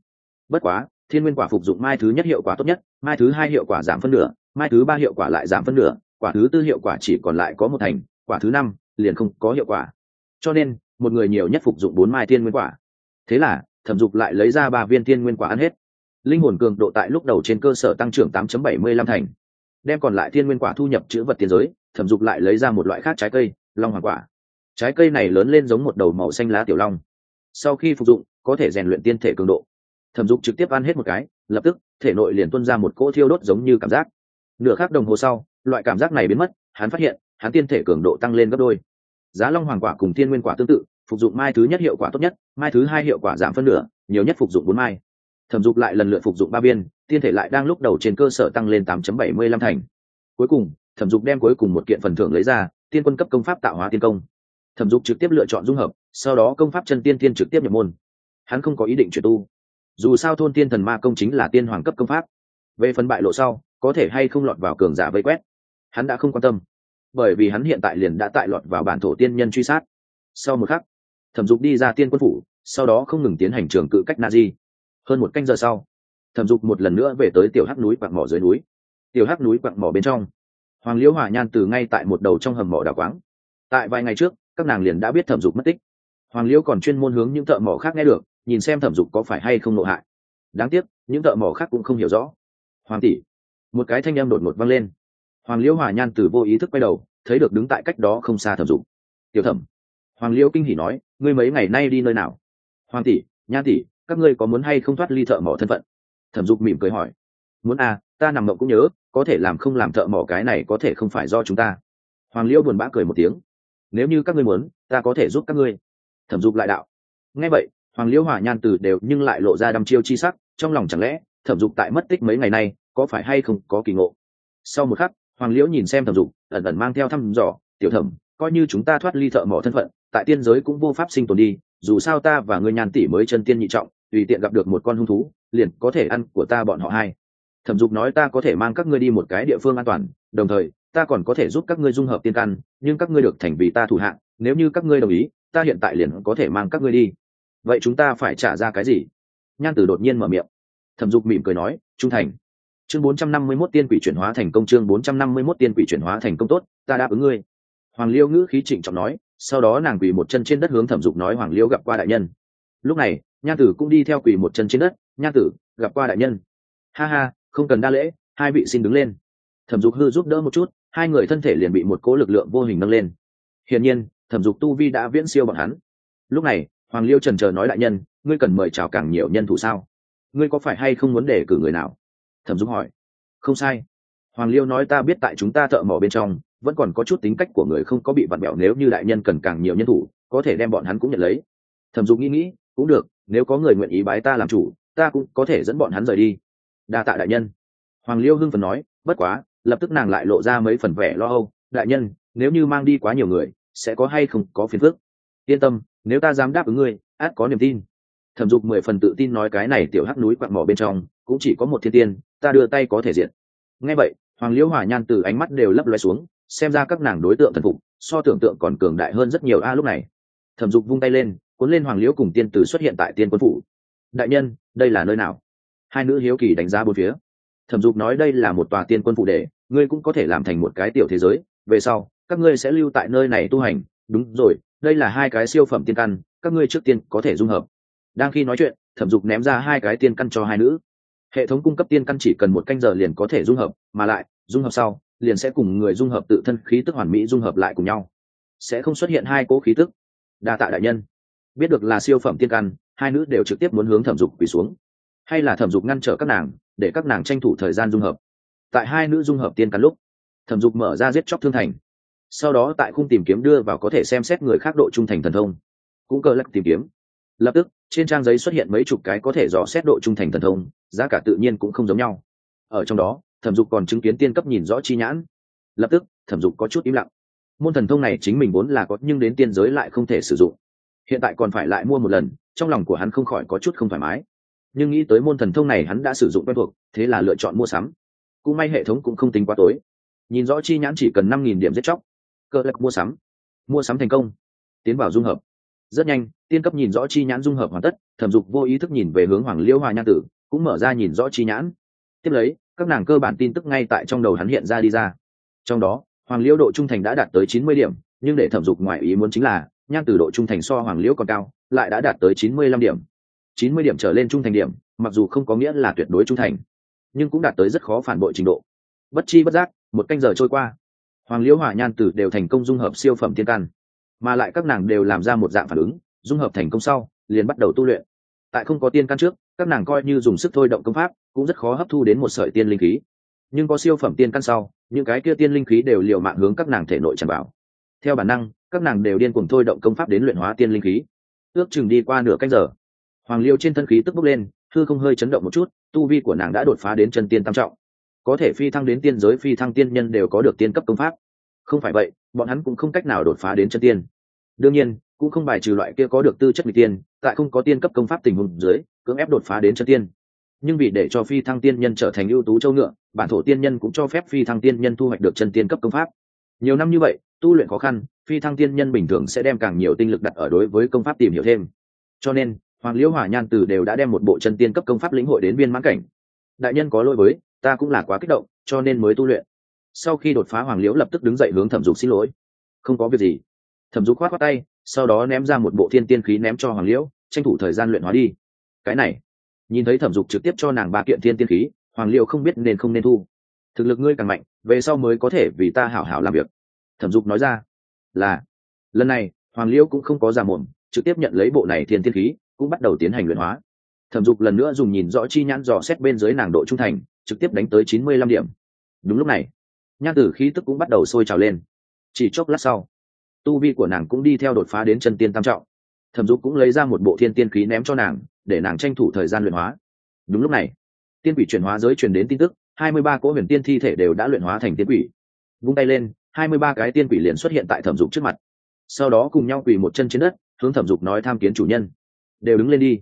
Bất quá, thiên nguyên quả phục dụng mai thứ nhất hiệu quả tốt nhất, mai thứ hai hiệu quả giảm phân nửa, mai thứ ba hiệu quả lại giảm phân nửa, quả thứ tư hiệu quả chỉ còn lại có một thành quả thứ năm liền không có hiệu quả. Cho nên, một người nhiều nhất phục dụng bốn mai thiên nguyên quả. Thế là, thẩm dục lại lấy ra ba viên thiên nguyên quả ăn hết. Linh hồn cường độ tại lúc đầu trên cơ sở tăng trưởng 8.75 thành. Đem còn lại thiên nguyên quả thu nhập chữ vật tiền giới, thẩm dục lại lấy ra một loại khác trái cây, long hoàng quả. Trái cây này lớn lên giống một đầu màu xanh lá tiểu long. Sau khi phục dụng, có thể rèn luyện tiên thể cường độ. Thẩm dục trực tiếp ăn hết một cái, lập tức, thể nội liền tuôn ra một cỗ thiêu đốt giống như cảm giác. Nửa khắc đồng hồ sau, loại cảm giác này biến mất, hắn phát hiện hắn tiên thể cường độ tăng lên gấp đôi. Giá long hoàng quả cùng thiên nguyên quả tương tự, phục dụng mai thứ nhất hiệu quả tốt nhất, mai thứ hai hiệu quả giảm phân nửa, nhiều nhất phục dụng bốn mai. Thẩm dục lại lần lượt phục dụng ba viên, tiên thể lại đang lúc đầu trên cơ sở tăng lên 8.75 thành. Cuối cùng, thẩm dục đem cuối cùng một kiện phần thưởng lấy ra, tiên quân cấp công pháp tạo hóa tiên công. Thẩm dục trực tiếp lựa chọn dung hợp, sau đó công pháp chân tiên tiên trực tiếp nhập môn. Hắn không có ý định chuyển tu. Dù sao thôn tiên thần ma công chính là tiên hoàng cấp công pháp. Về phần bại lộ sau, có thể hay không lọt vào cường giả vây quét. Hắn đã không quan tâm bởi vì hắn hiện tại liền đã tại lọt vào bản thổ tiên nhân truy sát. Sau một khắc, thẩm dục đi ra tiên quân phủ, sau đó không ngừng tiến hành trường cự cách na di hơn một canh giờ sau, thẩm dục một lần nữa về tới tiểu hắc núi quặng mỏ dưới núi. Tiểu hắc núi quặng mỏ bên trong, hoàng liễu hỏa nhan từ ngay tại một đầu trong hầm mỏ đào quáng. Tại vài ngày trước, các nàng liền đã biết thẩm dục mất tích. Hoàng liễu còn chuyên môn hướng những thợ mỏ khác nghe được, nhìn xem thẩm dục có phải hay không nộ hại. Đáng tiếc, những thợ mỏ khác cũng không hiểu rõ. Hoàng tỷ. Một cái thanh em đột ngột vang lên hoàng liễu Hòa nhan từ vô ý thức quay đầu, thấy được đứng tại cách đó không xa thẩm dục. Tiểu thẩm. Hoàng liễu kinh hỉ nói, ngươi mấy ngày nay đi nơi nào? Hoàng tỷ nhan tỷ, các ngươi có muốn hay không thoát ly thợ mỏ thân phận? Thẩm dục mỉm cười hỏi. Muốn à ta nằm mộng cũng nhớ, có thể làm không làm thợ mỏ cái này có thể không phải do chúng ta. Hoàng liễu buồn bã cười một tiếng. Nếu như các ngươi muốn, ta có thể giúp các ngươi. Thẩm dục lại đạo. Nghe vậy, hoàng liễu Hòa nhan từ đều nhưng lại lộ ra đăm chiêu chi sắc, trong lòng chẳng lẽ, thẩm dục tại mất tích mấy ngày nay, có phải hay không có kỳ ngộ? Sau một khắc hoàng liễu nhìn xem thẩm dục, ẩn ẩn mang theo thăm dò, tiểu thẩm, coi như chúng ta thoát ly thợ mỏ thân phận, tại tiên giới cũng vô pháp sinh tồn đi, dù sao ta và ngươi nhàn tỷ mới chân tiên nhị trọng, tùy tiện gặp được một con hung thú, liền có thể ăn của ta bọn họ hai. Thẩm dục nói, ta có thể mang các ngươi đi một cái địa phương an toàn, đồng thời, ta còn có thể giúp các ngươi dung hợp tiên căn, nhưng các ngươi được thành vì ta thủ hạng nếu như các ngươi đồng ý, ta hiện tại liền có thể mang các ngươi đi. Vậy chúng ta phải trả ra cái gì? Nhan tử đột nhiên mở miệng. Thẩm dục mỉm cười nói, trung thành chương bốn trăm năm mươi 451 tiên quỷ chuyển hóa thành công, chương bốn trăm năm mươi 451 tiên quỷ chuyển hóa thành công tốt, ta đáp ứng ngươi. Hoàng liêu ngữ khí trịnh trọng nói, sau đó nàng quỳ một chân trên đất hướng thẩm dục nói, hoàng liêu gặp qua đại nhân. Lúc này, nha tử cũng đi theo quỳ một chân trên đất, nha tử, gặp qua đại nhân. Ha ha, không cần đa lễ, hai vị xin đứng lên. Thẩm dục hư giúp đỡ một chút, hai người thân thể liền bị một cỗ lực lượng vô hình nâng lên. Hiển nhiên, thẩm dục tu vi đã viễn siêu bọn hắn. Lúc này, hoàng liêu trần chờ nói đại nhân, ngươi cần mời chào càng nhiều nhân thủ sao? Ngươi có phải hay không muốn để cử người nào? Thẩm Dung hỏi. Không sai. Hoàng liêu nói ta biết tại chúng ta thợ mỏ bên trong, vẫn còn có chút tính cách của người không có bị vặn bẹo nếu như đại nhân cần càng nhiều nhân thủ, có thể đem bọn hắn cũng nhận lấy. Thẩm dục nghĩ nghĩ, cũng được, nếu có người nguyện ý bái ta làm chủ, ta cũng có thể dẫn bọn hắn rời đi. Đa tạ đại nhân. Hoàng liêu hưng phần nói, bất quá, lập tức nàng lại lộ ra mấy phần vẻ lo âu. Đại nhân, nếu như mang đi quá nhiều người, sẽ có hay không có phiền phức? Yên tâm, nếu ta dám đáp ứng ngươi át có niềm tin. Thẩm dục mười phần tự tin nói cái này tiểu hắc núi quặn mỏ bên trong cũng chỉ có một thiên tiên, ta đưa tay có thể diện. Ngay vậy, hoàng liễu hỏa nhan từ ánh mắt đều lấp loe xuống, xem ra các nàng đối tượng thần phục, so tưởng tượng còn cường đại hơn rất nhiều. A, lúc này, thẩm dục vung tay lên, cuốn lên hoàng liễu cùng tiên tử xuất hiện tại tiên quân phủ. Đại nhân, đây là nơi nào? Hai nữ hiếu kỳ đánh giá bốn phía. Thẩm dục nói đây là một tòa tiên quân phụ đề ngươi cũng có thể làm thành một cái tiểu thế giới. Về sau, các ngươi sẽ lưu tại nơi này tu hành. Đúng rồi, đây là hai cái siêu phẩm tiên căn, các ngươi trước tiên có thể dung hợp. Đang khi nói chuyện, thẩm dục ném ra hai cái tiên căn cho hai nữ hệ thống cung cấp tiên căn chỉ cần một canh giờ liền có thể dung hợp, mà lại, dung hợp sau, liền sẽ cùng người dung hợp tự thân khí tức hoàn mỹ dung hợp lại cùng nhau. Sẽ không xuất hiện hai cỗ khí tức. Đa tạ đại nhân. Biết được là siêu phẩm tiên căn, hai nữ đều trực tiếp muốn hướng thẩm dục quỳ xuống. Hay là thẩm dục ngăn trở các nàng, để các nàng tranh thủ thời gian dung hợp. Tại hai nữ dung hợp tiên căn lúc, thẩm dục mở ra giết chóc thương thành. Sau đó tại khung tìm kiếm đưa vào có thể xem xét người khác độ trung thành thần thông. Cũng cơ lắc tìm kiếm lập tức, trên trang giấy xuất hiện mấy chục cái có thể dò xét độ trung thành thần thông, giá cả tự nhiên cũng không giống nhau. Ở trong đó, thẩm dục còn chứng kiến tiên cấp nhìn rõ chi nhãn. Lập tức, thẩm dục có chút im lặng. Môn thần thông này chính mình vốn là có, nhưng đến tiên giới lại không thể sử dụng. Hiện tại còn phải lại mua một lần, trong lòng của hắn không khỏi có chút không thoải mái. Nhưng nghĩ tới môn thần thông này hắn đã sử dụng quen thuộc, thế là lựa chọn mua sắm. Cũng may hệ thống cũng không tính quá tối. Nhìn rõ chi nhãn chỉ cần năm nghìn điểm giết chóc. Cơ lạc mua sắm. Mua sắm thành công. Tiến vào dung hợp. Rất nhanh tiên cấp nhìn rõ chi nhãn dung hợp hoàn tất, thẩm dục vô ý thức nhìn về hướng hoàng liêu hòa nhan tử, cũng mở ra nhìn rõ chi nhãn. Tiếp lấy, các nàng cơ bản tin tức ngay tại trong đầu hắn hiện ra đi ra. Trong đó, hoàng liễu độ trung thành đã đạt tới chín mươi điểm, nhưng để thẩm dục ngoài ý muốn chính là, nhan tử độ trung thành so hoàng liễu còn cao, lại đã đạt tới chín mươi lăm điểm. chín mươi điểm trở lên trung thành điểm, mặc dù không có nghĩa là tuyệt đối trung thành, nhưng cũng đạt tới rất khó phản bội trình độ. Bất chi bất giác, một canh giờ trôi qua, hoàng liễu hòa nhan tử đều thành công dung hợp siêu phẩm thiên căn, mà lại các nàng đều làm ra một dạng phản ứng dung hợp thành công sau, liền bắt đầu tu luyện. Tại không có tiên căn trước, các nàng coi như dùng sức thôi động công pháp, cũng rất khó hấp thu đến một sợi tiên linh khí. Nhưng có siêu phẩm tiên căn sau, những cái kia tiên linh khí đều liều mạng hướng các nàng thể nội tràn vào. Theo bản năng, các nàng đều điên cuồng thôi động công pháp đến luyện hóa tiên linh khí. Ước chừng đi qua nửa canh giờ, hoàng liêu trên thân khí tức bốc lên thư không hơi chấn động một chút, tu vi của nàng đã đột phá đến chân tiên tam trọng. Có thể phi thăng đến tiên giới, phi thăng tiên nhân đều có được tiên cấp công pháp. Không phải vậy, bọn hắn cũng không cách nào đột phá đến chân tiên. Đương nhiên cũng không bài trừ loại kia có được tư chất n tiên, tại không có tiên cấp công pháp tình huống dưới, cưỡng ép đột phá đến chân tiên. Nhưng vì để cho phi thăng tiên nhân trở thành ưu tú châu ngựa, bản thổ tiên nhân cũng cho phép phi thăng tiên nhân thu hoạch được chân tiên cấp công pháp. Nhiều năm như vậy, tu luyện khó khăn, phi thăng tiên nhân bình thường sẽ đem càng nhiều tinh lực đặt ở đối với công pháp tìm hiểu thêm. Cho nên, hoàng liễu hỏa nhan từ đều đã đem một bộ chân tiên cấp công pháp lĩnh hội đến viên mãn cảnh. Đại nhân có lỗi với, ta cũng là quá kích động, cho nên mới tu luyện. Sau khi đột phá hoàng liễu lập tức đứng dậy hướng thẩm dục xin lỗi. Không có việc gì. Thẩm dục khoát khoát tay sau đó ném ra một bộ thiên tiên khí ném cho hoàng liễu, tranh thủ thời gian luyện hóa đi. Cái này, nhìn thấy thẩm dục trực tiếp cho nàng ba kiện thiên tiên khí, hoàng liễu không biết nên không nên thu. Thực lực ngươi càng mạnh, về sau mới có thể vì ta hảo hảo làm việc. Thẩm dục nói ra, là. Lần này, hoàng liễu cũng không có giả mồm, trực tiếp nhận lấy bộ này thiên tiên khí, cũng bắt đầu tiến hành luyện hóa. Thẩm dục lần nữa dùng nhìn rõ chi nhãn dò xét bên dưới nàng độ trung thành, trực tiếp đánh tới chín mươi lăm điểm. Đúng lúc này nhan tử khí tức cũng bắt đầu sôi trào lên. Chỉ chốc lát sau tu vi của nàng cũng đi theo đột phá đến chân tiên tam trọng. Thẩm dục cũng lấy ra một bộ thiên tiên khí ném cho nàng, để nàng tranh thủ thời gian luyện hóa. Đúng lúc này, tiên quỷ chuyển hóa giới truyền đến tin tức, hai mươi ba cỗ huyền tiên thi thể đều đã luyện hóa thành tiên quỷ. Vung tay lên, hai mươi ba cái tiên quỷ liền xuất hiện tại thẩm dục trước mặt. Sau đó cùng nhau quỳ một chân trên đất, hướng thẩm dục nói tham kiến chủ nhân. Đều đứng lên đi.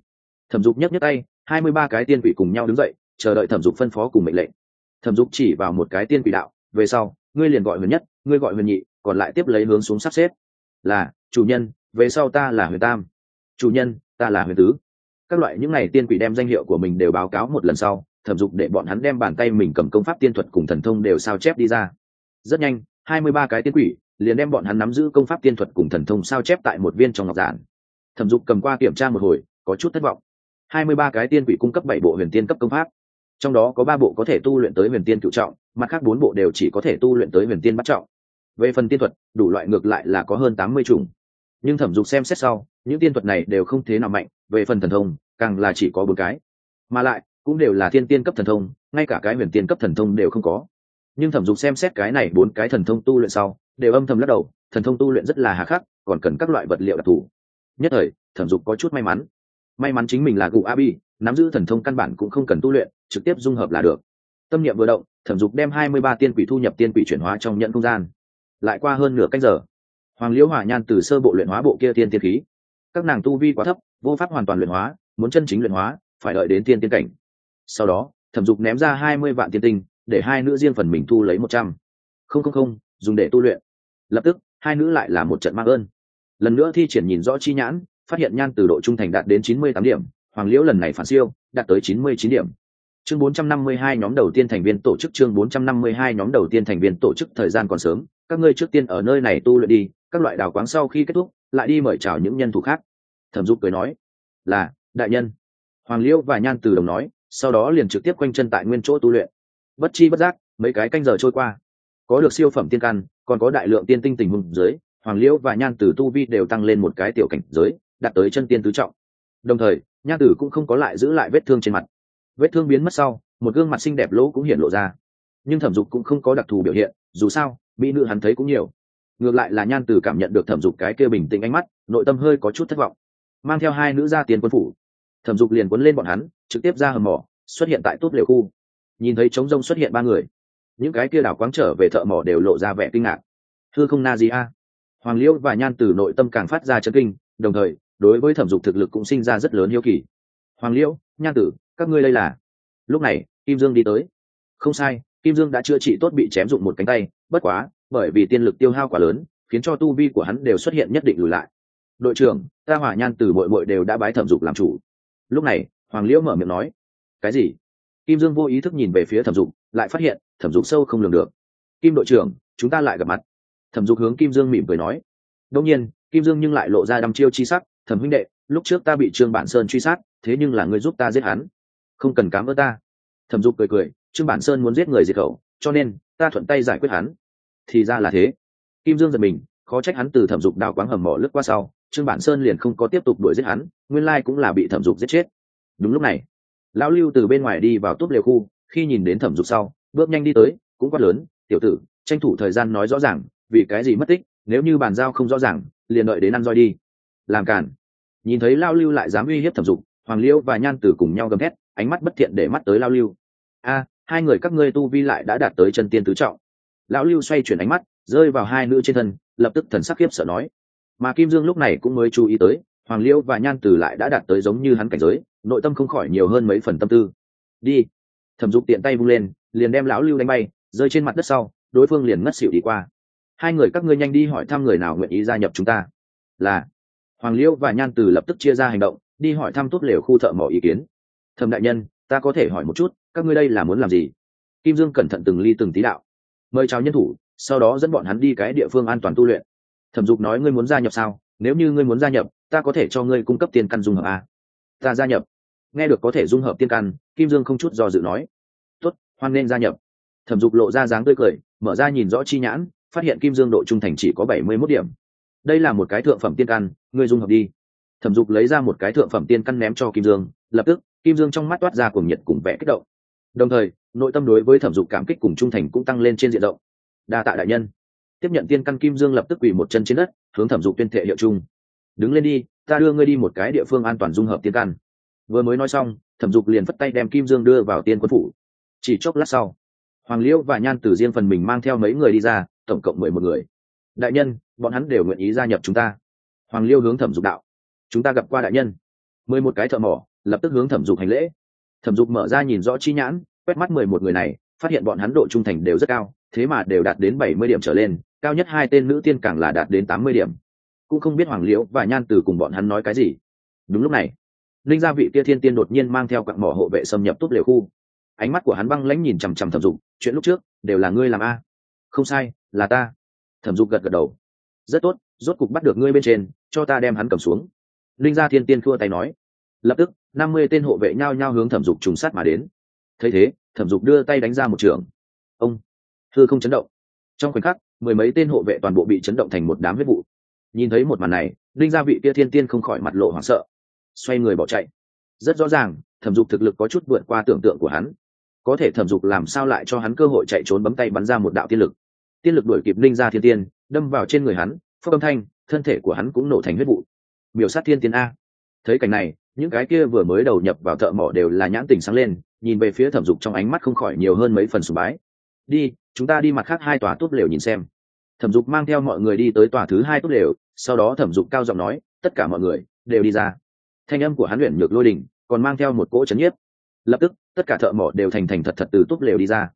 Thẩm dục nhấc nhấc tay, hai mươi ba cái tiên quỷ cùng nhau đứng dậy, chờ đợi thẩm dục phân phó cùng mệnh lệnh. Thẩm dục chỉ vào một cái tiên quỷ đạo, về sau, ngươi liền gọi huyền nhất, ngươi gọi huyền nhị còn lại tiếp lấy hướng xuống sắp xếp. Là, chủ nhân, về sau ta là huyền tam. Chủ nhân, ta là huyền tứ. Các loại những n à y tiên quỷ đem danh hiệu của mình đều báo cáo một lần sau, thẩm dục để bọn hắn đem bàn tay mình cầm công pháp tiên thuật cùng thần thông đều sao chép đi ra. Rất nhanh, hai mươi ba cái tiên quỷ liền đem bọn hắn nắm giữ công pháp tiên thuật cùng thần thông sao chép tại một viên trong ngọc giản. Thẩm dục cầm qua kiểm tra một hồi, có chút thất vọng. hai mươi ba cái tiên quỷ cung cấp bảy bộ huyền tiên cấp công pháp. Trong đó có ba bộ có thể tu luyện tới huyền tiên cựu trọng, mặt khác bốn bộ đều chỉ có thể tu luyện tới huyền tiên bắt trọng về phần tiên thuật, đủ loại ngược lại là có hơn tám mươi chủng. Nhưng thẩm dục xem xét sau, những tiên thuật này đều không thế nào mạnh, về phần thần thông, càng là chỉ có bốn cái. Mà lại, cũng đều là thiên tiên cấp thần thông, ngay cả cái huyền tiên cấp thần thông đều không có. Nhưng thẩm dục xem xét cái này bốn cái thần thông tu luyện sau, đều âm thầm lắc đầu, thần thông tu luyện rất là hà khắc, còn cần các loại vật liệu đặc thù. Nhất thời, thẩm dục có chút may mắn. May mắn chính mình là gù abi nắm giữ thần thông căn bản cũng không cần tu luyện, trực tiếp dung hợp là được. Tâm niệm vừa động, thẩm dục đem hai mươi ba tiên quỷ thu nhập tiên quỷ chuyển hóa trong nhận không gian lại qua hơn nửa canh giờ. Hoàng liễu hỏa nhan từ sơ bộ luyện hóa bộ kia tiên tiên khí. Các nàng tu vi quá thấp, vô pháp hoàn toàn luyện hóa, muốn chân chính luyện hóa, phải đợi đến tiên tiên cảnh. Sau đó, thẩm dục ném ra hai mươi vạn tiên tinh, để hai nữ riêng phần mình thu lấy một trăm. Không không không, dùng để tu luyện. Lập tức, hai nữ lại là một trận mạng ơn. Lần nữa thi triển nhìn rõ chi nhãn, phát hiện nhan từ độ trung thành đạt đến chín mươi tám điểm, hoàng liễu lần này phản siêu, đạt tới chín mươi chín điểm chương bốn trăm năm mươi hai nhóm đầu tiên thành viên tổ chức, chương bốn trăm năm mươi hai nhóm đầu tiên thành viên tổ chức thời gian còn sớm, các ngươi trước tiên ở nơi này tu luyện đi, các loại đào quáng sau khi kết thúc, lại đi mời chào những nhân thủ khác. Thẩm dục cười nói, là, đại nhân. Hoàng liễu và nhan từ đồng nói, sau đó liền trực tiếp quanh chân tại nguyên chỗ tu luyện. Bất chi bất giác, mấy cái canh giờ trôi qua. Có được siêu phẩm tiên căn, còn có đại lượng tiên tinh tình hùng dưới, hoàng liễu và nhan từ tu vi đều tăng lên một cái tiểu cảnh giới, đạt tới chân tiên tứ trọng. Đồng thời, nhan tử cũng không có lại giữ lại vết thương trên mặt vết thương biến mất sau, một gương mặt xinh đẹp lỗ cũng hiện lộ ra. Nhưng thẩm dục cũng không có đặc thù biểu hiện, dù sao, mỹ nữ hắn thấy cũng nhiều. Ngược lại là nhan từ cảm nhận được thẩm dục cái kia bình tĩnh ánh mắt, nội tâm hơi có chút thất vọng. Mang theo hai nữ ra tiền quân phủ, thẩm dục liền quấn lên bọn hắn, trực tiếp ra hầm mỏ, xuất hiện tại tốt liều khu. Nhìn thấy trống rông xuất hiện ba người, những cái kia đảo quáng trở về thợ mỏ đều lộ ra vẻ kinh ngạc. Thưa không na gì a. Hoàng liễu và nhan từ nội tâm càng phát ra chấn kinh, đồng thời, đối với thẩm dục thực lực cũng sinh ra rất lớn hiếu kỳ. Hoàng liễu nhan tử các ngươi đây là lúc này kim dương đi tới không sai kim dương đã chữa trị tốt bị chém dụng một cánh tay bất quá bởi vì tiên lực tiêu hao quá lớn khiến cho tu vi của hắn đều xuất hiện nhất định lùi lại đội trưởng ta hỏa nhan từ bội bội đều đã bái thẩm dục làm chủ lúc này hoàng liễu mở miệng nói cái gì kim dương vô ý thức nhìn về phía thẩm dục lại phát hiện thẩm dục sâu không lường được kim đội trưởng chúng ta lại gặp mặt thẩm dục hướng kim dương mỉm cười nói đông nhiên kim dương nhưng lại lộ ra đăm chiêu chi sắc thẩm huynh đệ lúc trước ta bị trương bản sơn truy sát thế nhưng là người giúp ta giết hắn không cần cám ơn ta. Thẩm dục cười cười, trương bản sơn muốn giết người diệt khẩu, cho nên ta thuận tay giải quyết hắn. Thì ra là thế. Kim dương giật mình, khó trách hắn từ thẩm dục đào quáng hầm mỏ lướt qua sau, trương bản sơn liền không có tiếp tục đuổi giết hắn, nguyên lai cũng là bị thẩm dục giết chết. Đúng lúc này, lão lưu từ bên ngoài đi vào túp lều khu, khi nhìn đến thẩm dục sau, bước nhanh đi tới, cũng quát lớn, tiểu tử, tranh thủ thời gian nói rõ ràng, vì cái gì mất tích, nếu như bàn giao không rõ ràng, liền đợi đến ăn roi đi. Làm cản nhìn thấy lao lưu lại dám uy hiếp thẩm dục, hoàng liễu và nhan tử cùng nhau gầm thét ánh mắt bất thiện để mắt tới lao lưu. A, hai người các ngươi tu vi lại đã đạt tới chân tiên tứ trọng. Lão lưu xoay chuyển ánh mắt, rơi vào hai nữ trên thân, lập tức thần sắc khiếp sợ nói. Mà kim dương lúc này cũng mới chú ý tới, hoàng liêu và nhan tử lại đã đạt tới giống như hắn cảnh giới, nội tâm không khỏi nhiều hơn mấy phần tâm tư. Đi. Thẩm dục tiện tay vung lên, liền đem lão lưu đánh bay, rơi trên mặt đất sau, đối phương liền ngất xỉu đi qua. Hai người các ngươi nhanh đi hỏi thăm người nào nguyện ý gia nhập chúng ta. Là, hoàng liêu và nhan từ lập tức chia ra hành động, đi hỏi thăm tốt lều khu thợ mỏ ý kiến thẩm đại nhân, ta có thể hỏi một chút, các ngươi đây là muốn làm gì? Kim dương cẩn thận từng ly từng tí đạo. Mời chào nhân thủ, sau đó dẫn bọn hắn đi cái địa phương an toàn tu luyện. Thẩm dục nói, ngươi muốn gia nhập sao? Nếu như ngươi muốn gia nhập, ta có thể cho ngươi cung cấp tiền căn dung hợp a. Ta gia nhập. Nghe được có thể dung hợp tiên căn, kim dương không chút do dự nói, tốt, hoan nên gia nhập. Thẩm dục lộ ra dáng tươi cười, mở ra nhìn rõ chi nhãn, phát hiện kim dương độ trung thành chỉ có bảy mươi mốt điểm. Đây là một cái thượng phẩm tiên căn, ngươi dung hợp đi. Thẩm dục lấy ra một cái thượng phẩm tiên căn ném cho kim dương, lập tức kim dương trong mắt toát ra cùng nhiệt cùng vẻ kích động. Đồng thời, nội tâm đối với thẩm dục cảm kích cùng trung thành cũng tăng lên trên diện rộng. Đa tạ đại nhân. Tiếp nhận tiên căn kim dương lập tức quỳ một chân trên đất, hướng thẩm dục tuyên thệ hiệu chung đứng lên đi, ta đưa ngươi đi một cái địa phương an toàn dung hợp tiên căn. Vừa mới nói xong, thẩm dục liền phất tay đem kim dương đưa vào tiên quân phủ. Chỉ chốc lát sau, hoàng liễu và nhan từ riêng phần mình mang theo mấy người đi ra, tổng cộng mười một người. Đại nhân, bọn hắn đều nguyện ý gia nhập chúng ta. Hoàng liêu hướng thẩm dục đạo. Chúng ta gặp qua đại nhân. Mười một cái thợ mỏ lập tức hướng thẩm dục hành lễ. Thẩm dục mở ra nhìn rõ chi nhãn, quét mắt mười một người này, phát hiện bọn hắn độ trung thành đều rất cao, thế mà đều đạt đến bảy mươi điểm trở lên, cao nhất hai tên nữ tiên càng là đạt đến tám mươi điểm. Cũng không biết hoàng liễu và nhan từ cùng bọn hắn nói cái gì. Đúng lúc này, linh gia vị kia thiên tiên đột nhiên mang theo quặng mỏ hộ vệ xâm nhập tốt liều khu. Ánh mắt của hắn băng lãnh nhìn chằm chằm thẩm dục, chuyện lúc trước, đều là ngươi làm a? Không sai, là ta. Thẩm dục gật gật đầu. Rất tốt, rốt cục bắt được ngươi bên trên, cho ta đem hắn cầm xuống. Linh gia thiên tiên khua tay nói. Lập tức năm mươi tên hộ vệ nhao nhao hướng thẩm dục trùng sát mà đến. Thấy thế, thẩm dục đưa tay đánh ra một trường. Ông thư không chấn động. Trong khoảnh khắc, mười mấy tên hộ vệ toàn bộ bị chấn động thành một đám huyết vụ. Nhìn thấy một màn này linh gia vị kia thiên tiên không khỏi mặt lộ hoảng sợ. Xoay người bỏ chạy. Rất rõ ràng, thẩm dục thực lực có chút vượt qua tưởng tượng của hắn. Có thể thẩm dục làm sao lại cho hắn cơ hội chạy trốn bấm tay bắn ra một đạo tiên lực. Tiên lực đuổi kịp linh gia thiên tiên, đâm vào trên người hắn phước âm thanh, thân thể của hắn cũng nổ thành huyết vụ. Miểu sát thiên tiên a. Thấy cảnh này những cái kia vừa mới đầu nhập vào thợ mỏ đều là nhãn tình sáng lên, nhìn về phía thẩm dục trong ánh mắt không khỏi nhiều hơn mấy phần sùng bái. Đi, chúng ta đi mặt khác hai tòa tốt lều nhìn xem. Thẩm dục mang theo mọi người đi tới tòa thứ hai tốt lều, sau đó thẩm dục cao giọng nói, tất cả mọi người, đều đi ra. Thanh âm của hắn luyện nhược lôi đình còn mang theo một cỗ c nhiếp. Lập tức, tất cả thợ mỏ đều thành thành thật thật từ tốt lều đi ra.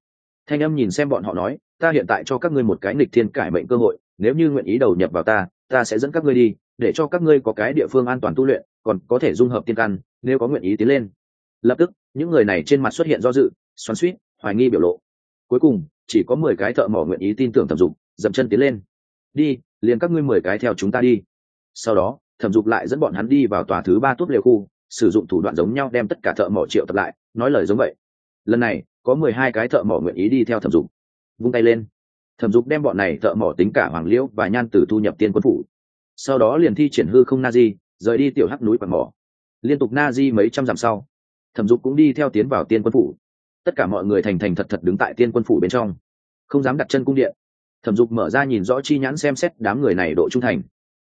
Thanh âm nhìn xem bọn họ nói, ta hiện tại cho các ngươi một cái nghịch thiên cải mệnh cơ hội, nếu như nguyện ý đầu nhập vào ta ta sẽ dẫn các ngươi đi, để cho các ngươi có cái địa phương an toàn tu luyện còn có thể dung hợp tiên căn, nếu có nguyện ý tiến lên. Lập tức, những người này trên mặt xuất hiện do dự, xoắn suýt hoài nghi biểu lộ. Cuối cùng, chỉ có mười cái thợ mỏ nguyện ý tin tưởng thẩm dục, dậm chân tiến lên. Đi, liền các ngươi mười cái theo chúng ta đi. Sau đó, thẩm dục lại dẫn bọn hắn đi vào tòa thứ ba tốt liều khu, sử dụng thủ đoạn giống nhau đem tất cả thợ mỏ triệu tập lại, nói lời giống vậy. Lần này, có mười hai cái thợ mỏ nguyện ý đi theo thẩm dục. Vung tay lên. Thẩm dục đem bọn này thợ mỏ tính cả hoàng liễu và nhan tử thu nhập tiên quân phủ. Sau đó liền thi triển hư không na di rời đi tiểu hắc núi quạt mỏ. Liên tục na di mấy trăm dặm sau, thẩm dục cũng đi theo tiến vào tiên quân phủ. Tất cả mọi người thành thành thật thật đứng tại tiên quân phủ bên trong, không dám đặt chân cung điện. Thẩm dục mở ra nhìn rõ chi nhãn xem xét đám người này độ trung thành.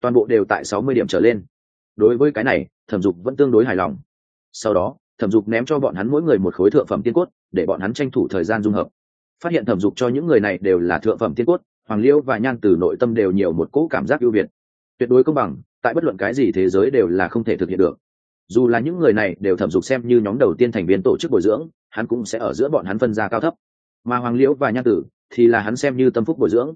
Toàn bộ đều tại sáu mươi điểm trở lên. Đối với cái này, thẩm dục vẫn tương đối hài lòng. Sau đó, thẩm dục ném cho bọn hắn mỗi người một khối thượng phẩm tiên cốt, để bọn hắn tranh thủ thời gian dung hợp. Phát hiện thẩm dục cho những người này đều là thượng phẩm tiên cốt, hoàng liêu và nhan từ nội tâm đều nhiều một cỗ cảm giác ưu việt. Tuyệt đối công bằng tại bất luận cái gì thế giới đều là không thể thực hiện được. Dù là những người này đều thẩm dục xem như nhóm đầu tiên thành viên tổ chức bồi dưỡng, hắn cũng sẽ ở giữa bọn hắn phân ra cao thấp. Mà hoàng liễu và nhan tử thì là hắn xem như tâm phúc bồi dưỡng.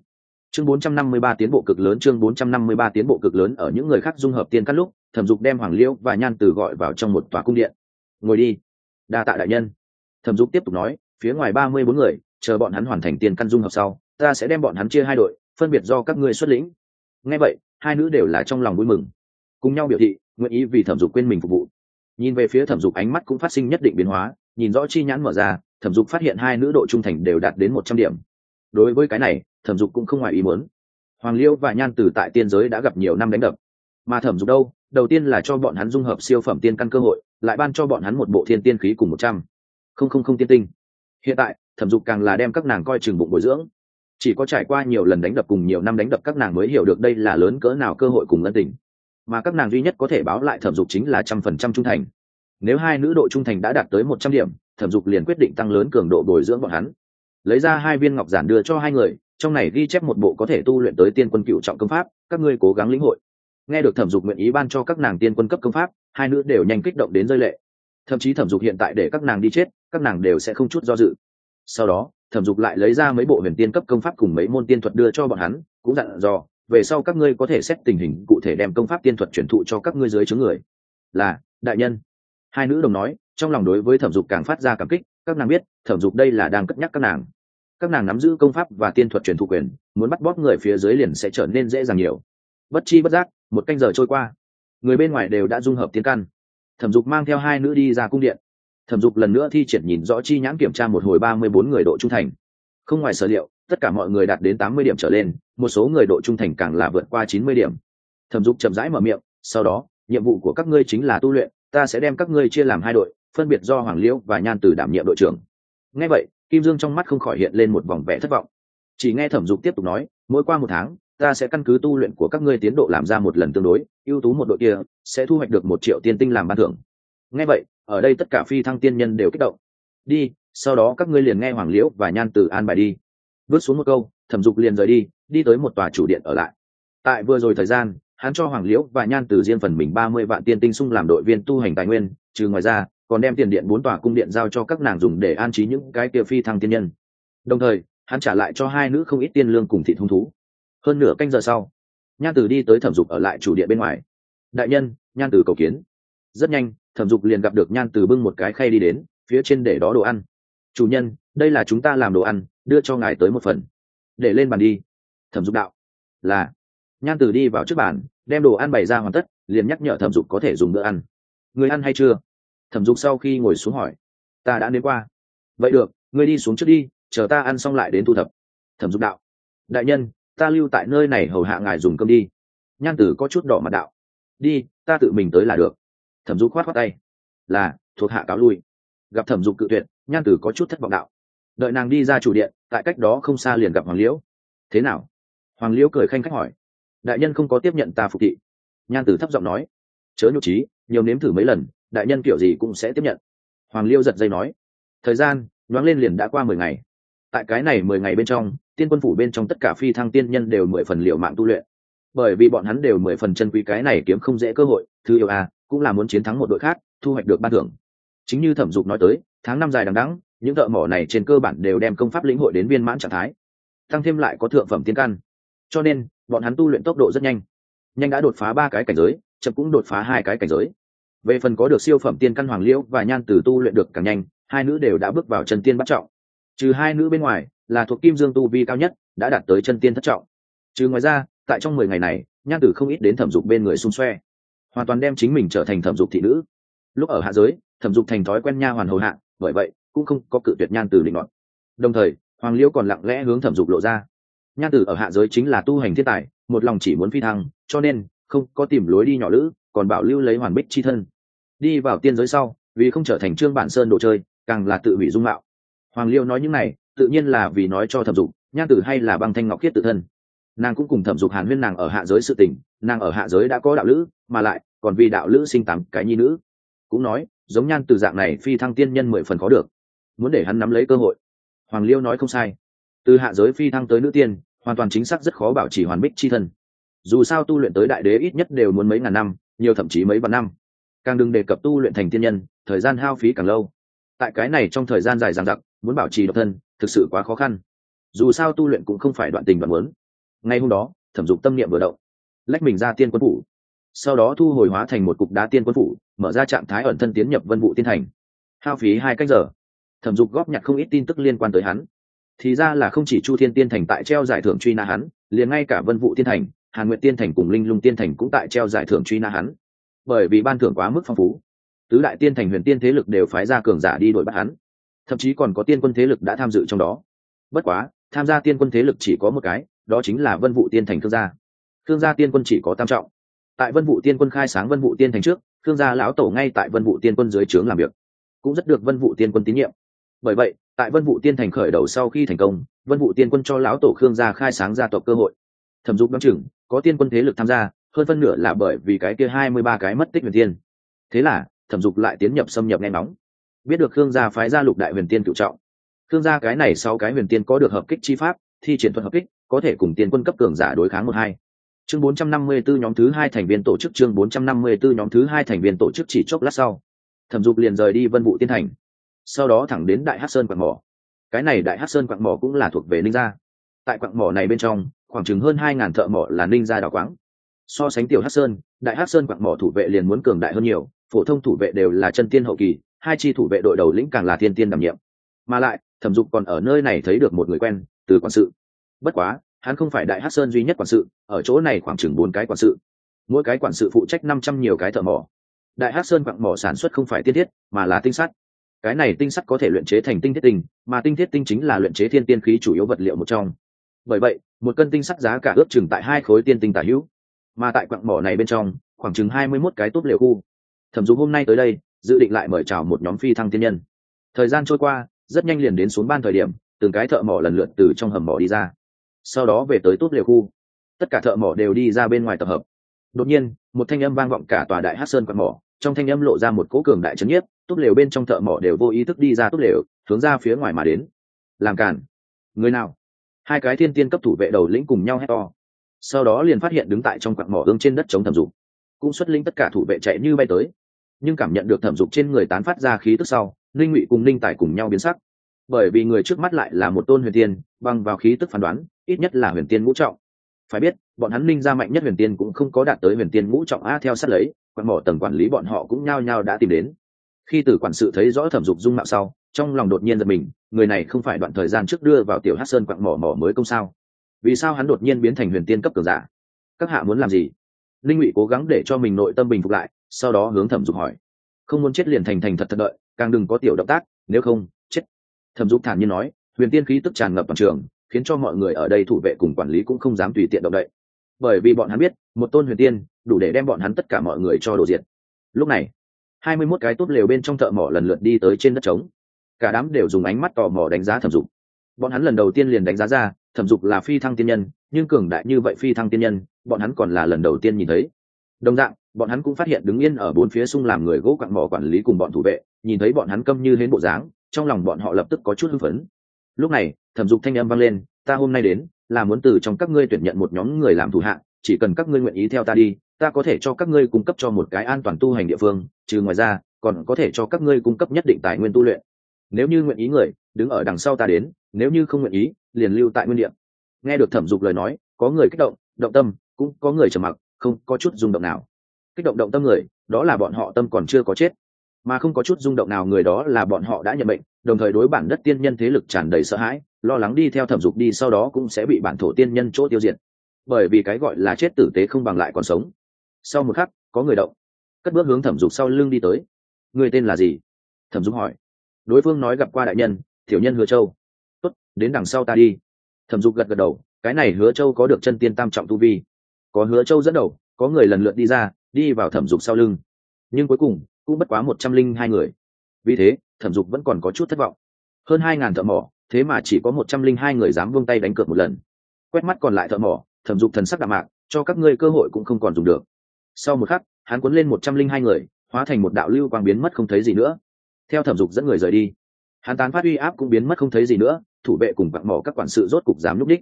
Chương 453 tiến bộ cực lớn, chương 453 tiến bộ cực lớn ở những người khác dung hợp tiên cắt lúc, thẩm dục đem hoàng liễu và nhan tử gọi vào trong một tòa cung điện. Ngồi đi, đa tạ đại nhân. Thẩm dục tiếp tục nói, phía ngoài ba mươi bốn người, chờ bọn hắn hoàn thành tiền căn dung hợp sau, ta sẽ đem bọn hắn chia hai đội, phân biệt do các ngươi xuất lĩnh. Ngay vậy hai nữ đều là trong lòng vui mừng. Cùng nhau biểu thị, nguyện ý vì thẩm dục quên mình phục vụ. Nhìn về phía thẩm dục, ánh mắt cũng phát sinh nhất định biến hóa, nhìn rõ chi nhãn mở ra, thẩm dục phát hiện hai nữ độ trung thành đều đạt đến một trăm điểm. Đối với cái này, thẩm dục cũng không ngoài ý muốn. Hoàng liêu và nhan tử tại tiên giới đã gặp nhiều năm đánh đập. Mà thẩm dục đâu? Đầu tiên là cho bọn hắn dung hợp siêu phẩm tiên căn cơ hội, lại ban cho bọn hắn một bộ thiên tiên khí cùng một trăm. Không không không tiên tinh. Hiện tại, thẩm dục càng là đem các nàng coi chừng bụng bồi dưỡng chỉ có trải qua nhiều lần đánh đập cùng nhiều năm đánh đập các nàng mới hiểu được đây là lớn cỡ nào cơ hội cùng ân tình. Mà các nàng duy nhất có thể báo lại thẩm dục chính là trăm phần trăm trung thành. Nếu hai nữ độ trung thành đã đạt tới một trăm điểm, thẩm dục liền quyết định tăng lớn cường độ bồi dưỡng bọn hắn. Lấy ra hai viên ngọc giản đưa cho hai người, trong này ghi chép một bộ có thể tu luyện tới tiên quân cựu trọng công pháp, các ngươi cố gắng lĩnh hội. Nghe được thẩm dục nguyện ý ban cho các nàng tiên quân cấp công pháp, hai nữ đều nhanh kích động đến rơi lệ. Thậm chí thẩm dục hiện tại để các nàng đi chết, các nàng đều sẽ không chút do dự. Sau đó thẩm dục lại lấy ra mấy bộ huyền tiên cấp công pháp cùng mấy môn tiên thuật đưa cho bọn hắn, cũng dặn dò, về sau các ngươi có thể xét tình hình, cụ thể đem công pháp tiên thuật chuyển thụ cho các ngươi dưới chướng người. Là, đại nhân. Hai nữ đồng nói, trong lòng đối với thẩm dục càng phát ra cảm kích, các nàng biết, thẩm dục đây là đang cất nhắc các nàng. Các nàng nắm giữ công pháp và tiên thuật truyền thụ quyền, muốn bắt bóp người phía dưới liền sẽ trở nên dễ dàng nhiều. Bất chi bất giác, một canh giờ trôi qua. Người bên ngoài đều đã dung hợp tiến căn. Thẩm dục mang theo hai nữ đi ra cung điện thẩm dục lần nữa thi triển nhìn rõ chi nhãn kiểm tra một hồi ba mươi bốn người độ trung thành. Không ngoài sở liệu, tất cả mọi người đạt đến tám mươi điểm trở lên, một số người độ trung thành càng là vượt qua chín mươi điểm. Thẩm dục chậm rãi mở miệng, sau đó, nhiệm vụ của các ngươi chính là tu luyện, ta sẽ đem các ngươi chia làm hai đội, phân biệt do hoàng liễu và nhan tử đảm nhiệm đội trưởng. Ngay vậy, kim dương trong mắt không khỏi hiện lên một vòng vẻ thất vọng. Chỉ nghe thẩm dục tiếp tục nói, mỗi qua một tháng, ta sẽ căn cứ tu luyện của các ngươi tiến độ làm ra một lần tương đối, ưu tú một đội kia, sẽ thu hoạch được một triệu tiên tinh làm ban thưởng. Ngay vậy ở đây tất cả phi thăng tiên nhân đều kích động. Đi, sau đó các ngươi liền nghe hoàng liễu và nhan từ an bài đi. Bước xuống một câu, thẩm dục liền rời đi đi tới một tòa chủ điện ở lại. Tại vừa rồi thời gian, hắn cho hoàng liễu và nhan từ riêng phần mình ba mươi vạn tiên tinh sung làm đội viên tu hành tài nguyên, trừ ngoài ra, còn đem tiền điện bốn tòa cung điện giao cho các nàng dùng để an trí những cái kia phi thăng tiên nhân. Đồng thời, hắn trả lại cho hai nữ không ít tiên lương cùng thị thông thú. Hơn nửa canh giờ sau, nhan tử đi tới thẩm dục ở lại chủ điện bên ngoài. Đại nhân, nhan tử cầu kiến. Rất nhanh thẩm dục liền gặp được nhan từ bưng một cái khay đi đến, phía trên để đó đồ ăn. Chủ nhân, đây là chúng ta làm đồ ăn, đưa cho ngài tới một phần. Để lên bàn đi. Thẩm dục đạo. Là. Nhan từ đi vào trước bàn, đem đồ ăn bày ra hoàn tất, liền nhắc nhở thẩm dục có thể dùng bữa ăn. Người ăn hay chưa? Thẩm dục sau khi ngồi xuống hỏi. Ta đã đến qua. Vậy được, ngươi đi xuống trước đi, chờ ta ăn xong lại đến thu thập. Thẩm dục đạo. Đại nhân, ta lưu tại nơi này hầu hạ ngài dùng cơm đi. Nhan tử có chút đỏ mặt đạo. Đi, ta tự mình tới là được thẩm dục khoát khoát tay. Là, thuộc hạ cáo lui. Gặp thẩm dục cự tuyệt, nhan tử có chút thất vọng đạo. Đợi nàng đi ra chủ điện, tại cách đó không xa liền gặp hoàng liễu. Thế nào? Hoàng liễu cười khanh khách hỏi. Đại nhân không có tiếp nhận ta phục thị. Nhan tử thấp giọng nói. Chớ nhục trí nhiều nếm thử mấy lần, đại nhân kiểu gì cũng sẽ tiếp nhận. Hoàng liêu giật dây nói. Thời gian, nhoáng lên liền đã qua mười ngày. Tại cái này mười ngày bên trong, tiên quân phủ bên trong tất cả phi thăng tiên nhân đều mười phần liệu mạng tu luyện. Bởi vì bọn hắn đều mười phần chân quý cái này kiếm không dễ cơ hội, thứ yêu à cũng là muốn chiến thắng một đội khác, thu hoạch được ban thưởng. Chính như thẩm dục nói tới, tháng năm dài đằng đẵng, những thợ mỏ này trên cơ bản đều đem công pháp lĩnh hội đến viên mãn trạng thái, tăng thêm lại có thượng phẩm tiên căn. Cho nên, bọn hắn tu luyện tốc độ rất nhanh. Nhanh đã đột phá ba cái cảnh giới, chậm cũng đột phá hai cái cảnh giới. Về phần có được siêu phẩm tiên căn hoàng liễu và nhan từ tu luyện được càng nhanh, hai nữ đều đã bước vào chân tiên bắt trọng. Trừ hai nữ bên ngoài, là thuộc kim dương tu vi cao nhất, đã đạt tới chân tiên thất trọng. Trừ ngoài ra, tại trong mười ngày này, nhan tử không ít đến thẩm dục bên người xung xoe hoàn toàn đem chính mình trở thành thẩm dục thị nữ. Lúc ở hạ giới, thẩm dục thành thói quen nha hoàn hầu hạ, bởi vậy, cũng không có cự tuyệt nhan tử định luận đồng thời, hoàng Liêu còn lặng lẽ hướng thẩm dục lộ ra. Nhan tử ở hạ giới chính là tu hành thiên tài, một lòng chỉ muốn phi thăng, cho nên, không có tìm lối đi nhỏ lữ, còn bảo lưu lấy hoàn bích chi thân. Đi vào tiên giới sau, vì không trở thành trương bản sơn đồ chơi, càng là tự hủy dung mạo. Hoàng liêu nói những này, tự nhiên là vì nói cho thẩm dục, nhan tử hay là băng thanh ngọc khiết tự thân. Nàng cũng cùng thẩm dục hàn huyên nàng ở hạ giới sự tình, nàng ở hạ giới đã có đạo lữ, mà lại còn vì đạo lữ sinh tám cái nhi nữ. Cũng nói, giống nhan từ dạng này phi thăng tiên nhân mười phần có được. Muốn để hắn nắm lấy cơ hội. Hoàng liêu nói không sai. Từ hạ giới phi thăng tới nữ tiên, hoàn toàn chính xác rất khó bảo trì hoàn bích c h i thân. Dù sao tu luyện tới đại đế ít nhất đều muốn mấy ngàn năm, nhiều thậm chí mấy vạn năm. Càng đừng đề cập tu luyện thành tiên nhân, thời gian hao phí càng lâu. Tại cái này trong thời gian dài dằng dặc, muốn bảo trì độc thân, thực sự quá khó khăn. Dù sao tu luyện cũng không phải đoạn tình đoạn muốn. Ngay hôm đó, thẩm dục tâm niệm vừa động. Lách mình ra tiên quân phủ sau đó thu hồi hóa thành một cục đá tiên quân phủ, mở ra trạng thái ẩn thân tiến nhập vân vụ tiên thành. Hao phí hai cách giờ. Thẩm dục góp nhặt không ít tin tức liên quan tới hắn. Thì ra là không chỉ chu thiên tiên thành tại treo giải thưởng truy na hắn, liền ngay cả vân vụ tiên thành, hàn nguyện tiên thành cùng linh lung tiên thành cũng tại treo giải thưởng truy na hắn. Bởi vì ban thưởng quá mức phong phú, tứ đại tiên thành huyền tiên thế lực đều phái ra cường giả đi đuổi bắt hắn. Thậm chí còn có tiên quân thế lực đã tham dự trong đó. Bất quá, tham gia tiên quân thế lực chỉ có một cái, đó chính là vân vụ tiên thành thương gia. Thương gia tiên quân chỉ có tam trọng tại vân vụ tiên quân khai sáng vân vụ tiên thành trước thương gia lão tổ ngay tại vân vụ tiên quân dưới trướng làm việc, cũng rất được vân vụ tiên quân tín nhiệm. Bởi vậy, tại vân vụ tiên thành khởi đầu sau khi thành công, vân vụ tiên quân cho lão tổ khương gia khai sáng gia tộc cơ hội. Thẩm dục đ o chừng, có tiên quân thế lực tham gia, hơn phân nửa là bởi vì cái kia hai mươi ba cái mất tích huyền tiên. Thế là, thẩm dục lại tiến nhập xâm nhập nghe nóng biết được khương gia phái gia lục đại huyền tiên cựu trọng. Khương gia cái này sau cái huyền tiên có được hợp kích chi pháp, thi triển thuật hợp kích, có thể cùng tiên quân cấp cường giả đối kháng một hai chương 454 nhóm thứ hai thành viên tổ chức, chương 454 nhóm thứ hai thành viên tổ chức chỉ chốc lát sau, thẩm dục liền rời đi vân vụ tiên thành, sau đó thẳng đến đại hát sơn quặng mỏ. Cái này đại hát sơn quặng mỏ cũng là thuộc về ninh gia. Tại quặng mỏ này bên trong, khoảng chừng hơn hai ngàn thợ mỏ là ninh gia đào quáng. So sánh tiểu hát sơn, đại hát sơn quặng mỏ thủ vệ liền muốn cường đại hơn nhiều, phổ thông thủ vệ đều là chân tiên hậu kỳ, hai chi thủ vệ đội đầu lĩnh càng là thiên tiên đảm nhiệm. Mà lại, thẩm dục còn ở nơi này thấy được một người quen, từ quan sự. Bất quá hắn không phải đại hát sơn duy nhất quản sự, ở chỗ này khoảng chừng bốn cái quản sự. Mỗi cái quản sự phụ trách năm trăm nhiều cái thợ mỏ. Đại hát sơn quặng mỏ sản xuất không phải tiên thiết, mà là tinh sắt. Cái này tinh sắt có thể luyện chế thành tinh thiết tinh, mà tinh thiết tinh chính là luyện chế thiên tiên khí chủ yếu vật liệu một trong. Bởi vậy, một cân tinh sắt giá cả ước chừng tại hai khối tiên tinh tả hữu. Mà tại quặng mỏ này bên trong, khoảng chừng hai mươi mốt cái tốt liệu khu. Thẩm dục hôm nay tới đây, dự định lại mời chào một nhóm phi thăng tiên nhân. Thời gian trôi qua, rất nhanh liền đến xuống ban thời điểm, từng cái thợ mỏ lần lượt từ trong hầm mỏ đi ra sau đó về tới tốt liều khu. Tất cả thợ mỏ đều đi ra bên ngoài tập hợp. Đột nhiên, một thanh âm vang vọng cả tòa đại hát sơn quạt mỏ. Trong thanh âm lộ ra một cỗ cường đại trấn nhiếp tốt lều bên trong thợ mỏ đều vô ý thức đi ra tốt lều, hướng ra phía ngoài mà đến. Làm cản người nào? Hai cái thiên tiên cấp thủ vệ đầu lĩnh cùng nhau hét to. Sau đó liền phát hiện đứng tại trong quạt mỏ ương trên đất chống thẩm dục. Cũng xuất linh tất cả thủ vệ chạy như bay tới. Nhưng cảm nhận được thẩm dục trên người tán phát ra khí tức sau linh ngụy cùng linh tài cùng nhau biến sắc. Bởi vì người trước mắt lại là một tôn huyền tiên, bằng vào khí tức phán đoán ít nhất là huyền tiên ngũ trọng. Phải biết, bọn hắn ninh ra mạnh nhất huyền tiên cũng không có đạt tới huyền tiên ngũ trọng a theo sát lấy quạt mỏ tầng quản lý bọn họ cũng nhao nhao đã tìm đến. Khi tử quản sự thấy rõ thẩm dục dung mạo sau, trong lòng đột nhiên giật mình, người này không phải đoạn thời gian trước đưa vào tiểu hát sơn quặng mỏ mỏ mới công sao? Vì sao hắn đột nhiên biến thành huyền tiên cấp cường giả? Các hạ muốn làm gì? Linh ngụy cố gắng để cho mình nội tâm bình phục lại, sau đó hướng thẩm dục hỏi. Không muốn chết liền thành thành thật thật đợi, càng đừng có tiểu động tác, nếu không, chết. Thẩm dục thản nhiên nói, huyền tiên khí tức tràn ngập bằng trường khiến cho mọi người ở đây thủ vệ cùng quản lý cũng không dám tùy tiện động đậy. Bởi vì bọn hắn biết, một tôn huyền tiên đủ để đem bọn hắn tất cả mọi người cho đồ diệt. Lúc này, hai mươi mốt cái tốt lều bên trong thợ mỏ lần lượt đi tới trên đất trống. Cả đám đều dùng ánh mắt tò mò đánh giá thẩm dục. Bọn hắn lần đầu tiên liền đánh giá ra, thẩm dục là phi thăng tiên nhân, nhưng cường đại như vậy phi thăng tiên nhân, bọn hắn còn là lần đầu tiên nhìn thấy. Đồng dạng, bọn hắn cũng phát hiện đứng yên ở bốn phía sung làm người gỗ quặng mỏ quản lý cùng bọn thủ vệ, nhìn thấy bọn hắn câm như hến bộ dáng, trong lòng bọn họ lập tức có chút hưng phấn lúc này, thẩm dục thanh âm vang lên, ta hôm nay đến, là muốn từ trong các ngươi tuyển nhận một nhóm người làm thủ hạ, chỉ cần các ngươi nguyện ý theo ta đi, ta có thể cho các ngươi cung cấp cho một cái an toàn tu hành địa phương, trừ ngoài ra, còn có thể cho các ngươi cung cấp nhất định tài nguyên tu luyện. Nếu như nguyện ý người, đứng ở đằng sau ta đến, nếu như không nguyện ý, liền lưu tại nguyên địa. Nghe được thẩm dục lời nói, có người kích động động tâm, cũng có người trầm mặc, không có chút rung động nào. Kích động động tâm người, đó là bọn họ tâm còn chưa có chết mà không có chút rung động nào người đó là bọn họ đã nhận bệnh, đồng thời đối bản đất tiên nhân thế lực tràn đầy sợ hãi, lo lắng đi theo thẩm dục đi, sau đó cũng sẽ bị bản thổ tiên nhân chỗ tiêu diệt. Bởi vì cái gọi là chết tử tế không bằng lại còn sống. Sau một khắc, có người động. Cất bước hướng thẩm dục sau lưng đi tới. Người tên là gì? Thẩm dục hỏi. Đối phương nói gặp qua đại nhân thiểu nhân hứa châu. Tốt, đến đằng sau ta đi. Thẩm dục gật gật đầu, cái này hứa châu có được chân tiên tam trọng tu vi. Có hứa châu dẫn đầu, có người lần lượt đi ra, đi vào thẩm dục sau lưng. Nhưng cuối cùng cũng bất quá một trăm linh hai người. Vì thế, thẩm dục vẫn còn có chút thất vọng. Hơn hai ngàn thợ mỏ, thế mà chỉ có một trăm linh hai người dám vung tay đánh cược một lần. Quét mắt còn lại thợ mỏ, thẩm dục thần sắc đạm mạc, cho các ngươi cơ hội cũng không còn dùng được. Sau một khắc, hắn cuốn lên một trăm linh hai người, hóa thành một đạo lưu quang biến mất không thấy gì nữa. Theo thẩm dục dẫn người rời đi, hắn tán phát uy áp cũng biến mất không thấy gì nữa, thủ vệ cùng vặn mỏ các quản sự rốt cục dám núp đích.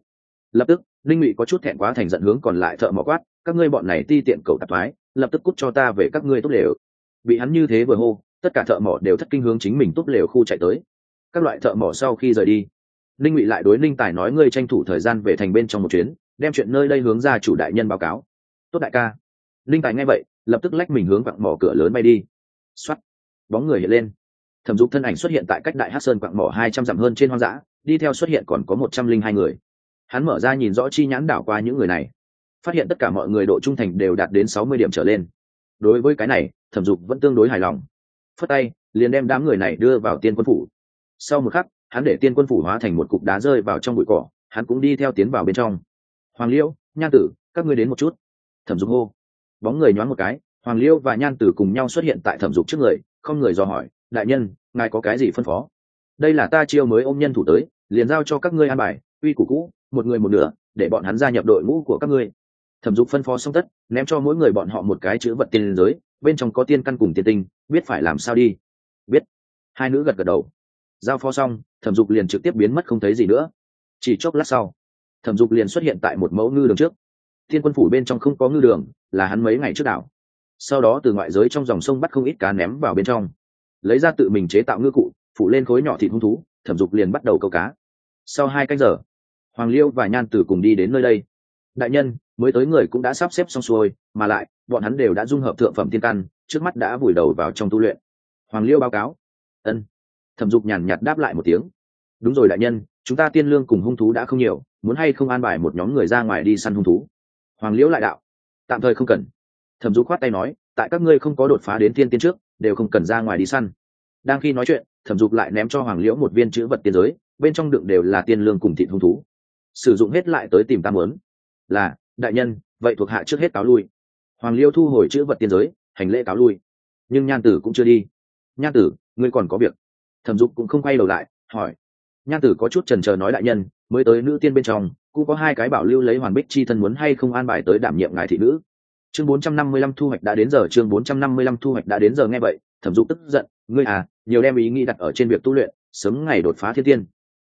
Lập tức linh ngụy có chút thẹn quá thành giận hướng còn lại thợ mỏ quát, các ngươi bọn này ti tiện cầu tạp thoái, lập tức cút cho ta về các ngươi tốt lều bị hắn như thế vừa hô, tất cả thợ mỏ đều thất kinh hướng chính mình tốt lều khu chạy tới. Các loại thợ mỏ sau khi rời đi linh ngụy lại đối linh tài nói ngươi tranh thủ thời gian về thành bên trong một chuyến, đem chuyện nơi đây hướng ra chủ đại nhân báo cáo. Tốt đại ca. Linh tài nghe vậy, lập tức lách mình hướng quặng mỏ cửa lớn bay đi. Xoắt bóng người hiện lên. Thẩm dục thân ảnh xuất hiện tại cách đại hát sơn quặng mỏ hai trăm dặm hơn trên hoang dã, đi theo xuất hiện còn có một trăm linh hai người. Hắn mở ra nhìn rõ chi nhãn đảo qua những người này, phát hiện tất cả mọi người độ trung thành đều đạt đến sáu mươi điểm trở lên. Đối với cái này thẩm dục vẫn tương đối hài lòng. Phất tay, liền đem đám người này đưa vào tiên quân phủ. Sau một khắc, hắn để tiên quân phủ hóa thành một cục đá rơi vào trong bụi cỏ, hắn cũng đi theo tiến vào bên trong. Hoàng liễu nhan tử, các ngươi đến một chút. Thẩm dục hô. Bóng người nhoáng một cái, hoàng liễu và nhan tử cùng nhau xuất hiện tại thẩm dục trước người, không người dò hỏi, đại nhân, ngài có cái gì phân phó? Đây là ta chiêu mới ôm nhân thủ tới, liền giao cho các ngươi an bài uy củ cũ, một người một nửa, để bọn hắn gia nhập đội ngũ của các ngươi. Thẩm dục phân phó xong tất, ném cho mỗi người bọn họ một cái chữ vật tiền giới bên trong có tiên căn cùng tiên tinh, biết phải làm sao đi. Biết. Hai nữ gật gật đầu. Giao phó xong, thẩm dục liền trực tiếp biến mất không thấy gì nữa. Chỉ chốc lát sau, thẩm dục liền xuất hiện tại một mẫu ngư đường trước. Thiên quân phủ bên trong không có ngư đường, là hắn mấy ngày trước đảo. Sau đó từ ngoại giới trong dòng sông bắt không ít cá ném vào bên trong. Lấy ra tự mình chế tạo ngư cụ, phủ lên khối nhỏ thịt hung thú, thẩm dục liền bắt đầu câu cá. Sau hai canh giờ, hoàng liêu và nhan tử cùng đi đến nơi đây. Đại nhân mới tới người cũng đã sắp xếp xong xuôi, mà lại, bọn hắn đều đã dung hợp thượng phẩm tiên căn, trước mắt đã vùi đầu vào trong tu luyện. Hoàng liêu báo cáo. Ân. Thẩm dục nhàn nhạt đáp lại một tiếng. Đúng rồi đại nhân, chúng ta tiên lương cùng hung thú đã không nhiều, muốn hay không an bài một nhóm người ra ngoài đi săn hung thú? Hoàng liễu lại đạo. Tạm thời không cần. Thẩm dục khoát tay nói, tại các ngươi không có đột phá đến tiên tiên trước, đều không cần ra ngoài đi săn. Đang khi nói chuyện, thẩm dục lại ném cho hoàng liễu một viên chữ vật tiên giới, bên trong đựng đều là tiên lương cùng thịt hung thú. Sử dụng hết lại tới tìm tam lớn là đại nhân, vậy thuộc hạ trước hết cáo lui. Hoàng liêu thu hồi chữ vật tiên giới, hành lễ cáo lui. Nhưng nhan tử cũng chưa đi. Nhan tử, ngươi còn có việc. Thẩm dục cũng không quay đầu lại, hỏi. Nhan tử có chút trần trờ nói đại nhân, mới tới nữ tiên bên trong, cũng có hai cái bảo lưu lấy hoàn bích chi thân muốn hay không an bài tới đảm nhiệm ngài thị nữ. Chương bốn trăm năm mươi lăm thu hoạch đã đến giờ, chương bốn trăm năm mươi lăm thu hoạch đã đến giờ nghe vậy, thẩm dục tức giận. Ngươi à nhiều đem ý nghĩ đặt ở trên việc tu luyện, sớm ngày đột phá thiên tiên.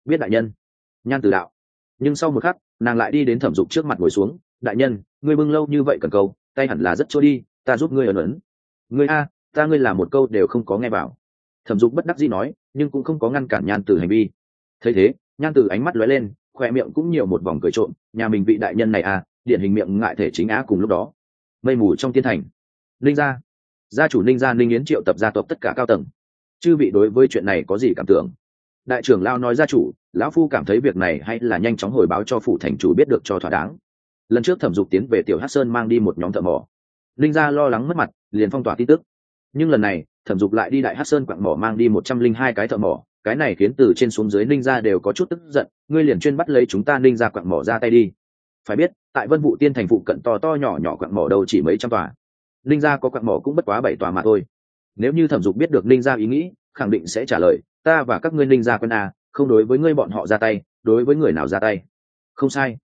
Biết đại nhân. Nhan tử đạo. Nhưng sau một khắc, nàng lại đi đến thẩm dục trước mặt ngồi xuống đại nhân, ngươi bưng lâu như vậy cần câu, tay hẳn là rất trôi đi, ta giúp ngươi ẩn ấn ngươi a, ta ngươi làm một câu đều không có nghe vào. Thẩm dục bất đắc dĩ nói, nhưng cũng không có ngăn cản nhan từ hành vi. Thấy thế, nhan từ ánh mắt lóe lên, khoe miệng cũng nhiều một vòng cười trộm, nhà mình vị đại nhân này à điển hình miệng ngại thể chính á cùng lúc đó. Mây mù trong thiên thành. Ninh gia. Gia chủ ninh gia ninh yến triệu tập gia tộc tất cả cao tầng. Chư vị đối với chuyện này có gì cảm tưởng? Đại trưởng lao nói gia chủ, lão phu cảm thấy việc này hay là nhanh chóng hồi báo cho phủ thành chủ biết được cho thỏa đáng lần trước thẩm dục tiến về tiểu hát sơn mang đi một nhóm thợ mỏ. Linh gia lo lắng mất mặt, liền phong tỏa tin tức. Nhưng lần này, thẩm dục lại đi đại hát sơn quặng mỏ mang đi một trăm linh hai cái thợ mỏ. Cái này khiến từ trên xuống dưới ninh gia đều có chút tức giận, ngươi liền chuyên bắt lấy chúng ta ninh gia quặng mỏ ra tay đi. Phải biết, tại vân vụ tiên thành phụ cận to to nhỏ nhỏ quặng mỏ đâu chỉ mấy trăm tòa. Ninh gia có quặng mỏ cũng bất quá bảy tòa mà thôi. Nếu như thẩm dục biết được ninh gia ý nghĩ, khẳng định sẽ trả lời, ta và các ngươi ninh gia quân a, không đối với ngươi bọn họ ra tay, đối với người nào ra tay? Không sai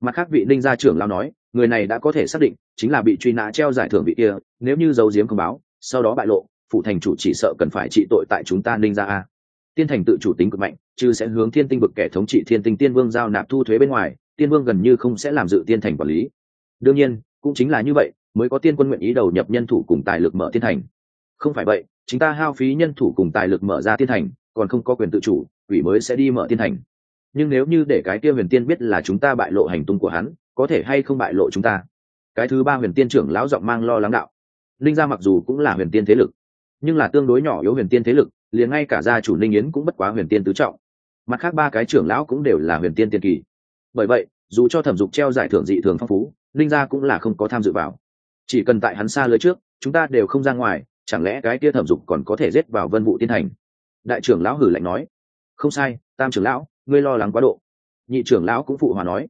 mặt khác vị ninh gia trưởng lao nói, người này đã có thể xác định chính là bị truy nã treo giải thưởng vị kia, nếu như giấu giếm không báo, sau đó bại lộ phụ thành chủ chỉ sợ cần phải trị tội tại chúng ta ninh gia a. Tiên thành tự chủ tính cực mạnh, chứ sẽ hướng thiên tinh vực kẻ thống trị thiên tinh tiên vương giao nạp thu thuế bên ngoài, tiên vương gần như không sẽ làm dự tiên thành quản lý. Đương nhiên, cũng chính là như vậy, mới có tiên quân nguyện ý đầu nhập nhân thủ cùng tài lực mở tiên thành. Không phải vậy chúng ta hao phí nhân thủ cùng tài lực mở ra tiên thành, còn không có quyền tự chủ, quỷ mới sẽ đi mở tiên thành nhưng nếu như để cái kia huyền tiên biết là chúng ta bại lộ hành tung của hắn, có thể hay không bại lộ chúng ta? Cái thứ ba huyền tiên trưởng lão giọng mang lo lắng đạo. Linh gia mặc dù cũng là huyền tiên thế lực, nhưng là tương đối nhỏ yếu huyền tiên thế lực, liền ngay cả gia chủ linh yến cũng bất quá huyền tiên tứ trọng. Mặt khác ba cái trưởng lão cũng đều là huyền tiên tiên kỳ. Bởi vậy, dù cho thẩm dục treo giải thưởng dị thường phong phú, linh gia cũng là không có tham dự vào. Chỉ cần tại hắn xa lưới trước, chúng ta đều không ra ngoài, chẳng lẽ cái kia thẩm dục còn có thể rết vào vân vụ tiên thành? Đại trưởng lão hử lạnh nói. Không sai, tam trưởng lão ngươi lo lắng quá độ. Nhị trưởng lão cũng phụ hòa nói.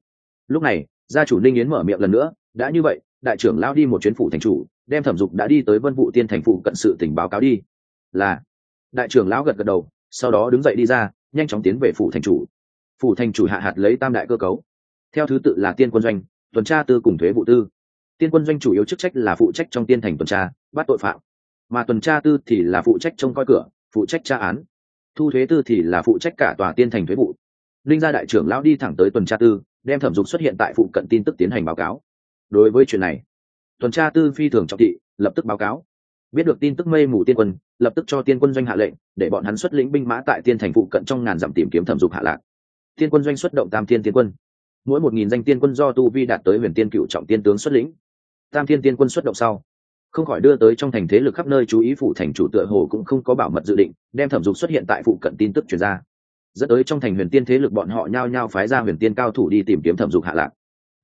Lúc này, gia chủ ninh yến mở miệng lần nữa, đã như vậy, đại trưởng lão đi một chuyến phủ thành chủ, đem thẩm dục đã đi tới vân vụ tiên thành phụ cận sự tình báo cáo đi. Là, đại trưởng lão gật gật đầu, sau đó đứng dậy đi ra, nhanh chóng tiến về phủ thành chủ. Phủ thành chủ hạ hạt lấy tam đại cơ cấu. Theo thứ tự là tiên quân doanh, tuần tra tư cùng thuế vụ tư. Tiên quân doanh chủ yếu chức trách là phụ trách trong tiên thành tuần tra, bắt tội phạm. Mà tuần tra tư thì là phụ trách trông coi cửa, phụ trách tra án. Thu thuế tư thì là phụ trách cả tòa tiên thành thuế vụ linh gia đại trưởng lão đi thẳng tới tuần tra tư, đem thẩm dục xuất hiện tại phụ cận tin tức tiến hành báo cáo. Đối với chuyện này, tuần tra tư phi thường trọng thị, lập tức báo cáo. Biết được tin tức mây mù tiên quân, lập tức cho tiên quân doanh hạ lệnh, để bọn hắn xuất lĩnh binh mã tại tiên thành phụ cận trong ngàn dặm tìm kiếm thẩm dục hạ lạc. Tiên quân doanh xuất động tam thiên tiên quân. Mỗi một nghìn danh tiên quân do tu vi đạt tới huyền tiên cựu trọng tiên tướng xuất lĩnh. Tam thiên tiên quân xuất động sau, không khỏi đưa tới trong thành thế lực khắp nơi chú ý phụ thành chủ tựa hồ cũng không có bảo mật dự định, đem thẩm dục xuất hiện tại phụ cận tin tức chuyển ra dẫn tới trong thành huyền tiên thế lực bọn họ nhao nhao phái ra huyền tiên cao thủ đi tìm kiếm thẩm dục hạ lạc.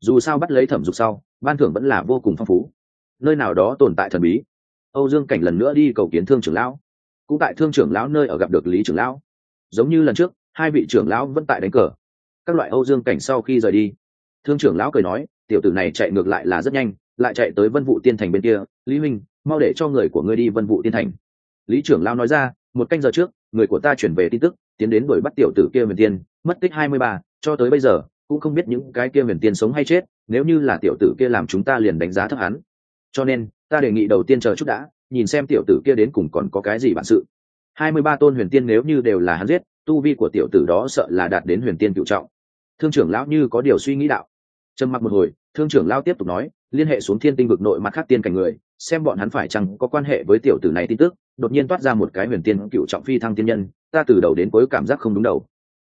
Dù sao bắt lấy thẩm dục sau, ban thưởng vẫn là vô cùng phong phú. Nơi nào đó tồn tại thần bí. Âu dương cảnh lần nữa đi cầu kiến thương trưởng lão. Cũng tại thương trưởng lão nơi ở gặp được lý trưởng lão. Giống như lần trước, hai vị trưởng lão vẫn tại đánh cờ. Các loại âu dương cảnh sau khi rời đi, thương trưởng lão cười nói, tiểu tử này chạy ngược lại là rất nhanh, lại chạy tới vân vụ tiên thành bên kia. Lý minh mau để cho người của ngươi đi vân vụ tiên thành. Lý trưởng lão nói ra, một canh giờ trước, người của ta chuyển về tin tức tiến đến đuổi bắt tiểu tử kia huyền tiên, mất tích hai mươi ba, cho tới bây giờ, cũng không biết những cái kia huyền tiên sống hay chết, nếu như là tiểu tử kia làm chúng ta liền đánh giá thấp hắn. Cho nên, ta đề nghị đầu tiên chờ chút đã, nhìn xem tiểu tử kia đến cùng còn có cái gì bản sự. Hai mươi ba tôn huyền tiên nếu như đều là hắn giết, tu vi của tiểu tử đó sợ là đạt đến huyền tiên cựu trọng. Thương trưởng lão như có điều suy nghĩ đạo. Trầm mặc một hồi, thương trưởng lão tiếp tục nói, liên hệ xuống thiên tinh vực nội mặt khác tiên cảnh người, xem bọn hắn phải chăng có quan hệ với tiểu tử này tin tức. Đột nhiên toát ra một cái huyền tiên cựu trọng phi thăng tiên nhân ta từ đầu đến cuối cảm giác không đúng đầu.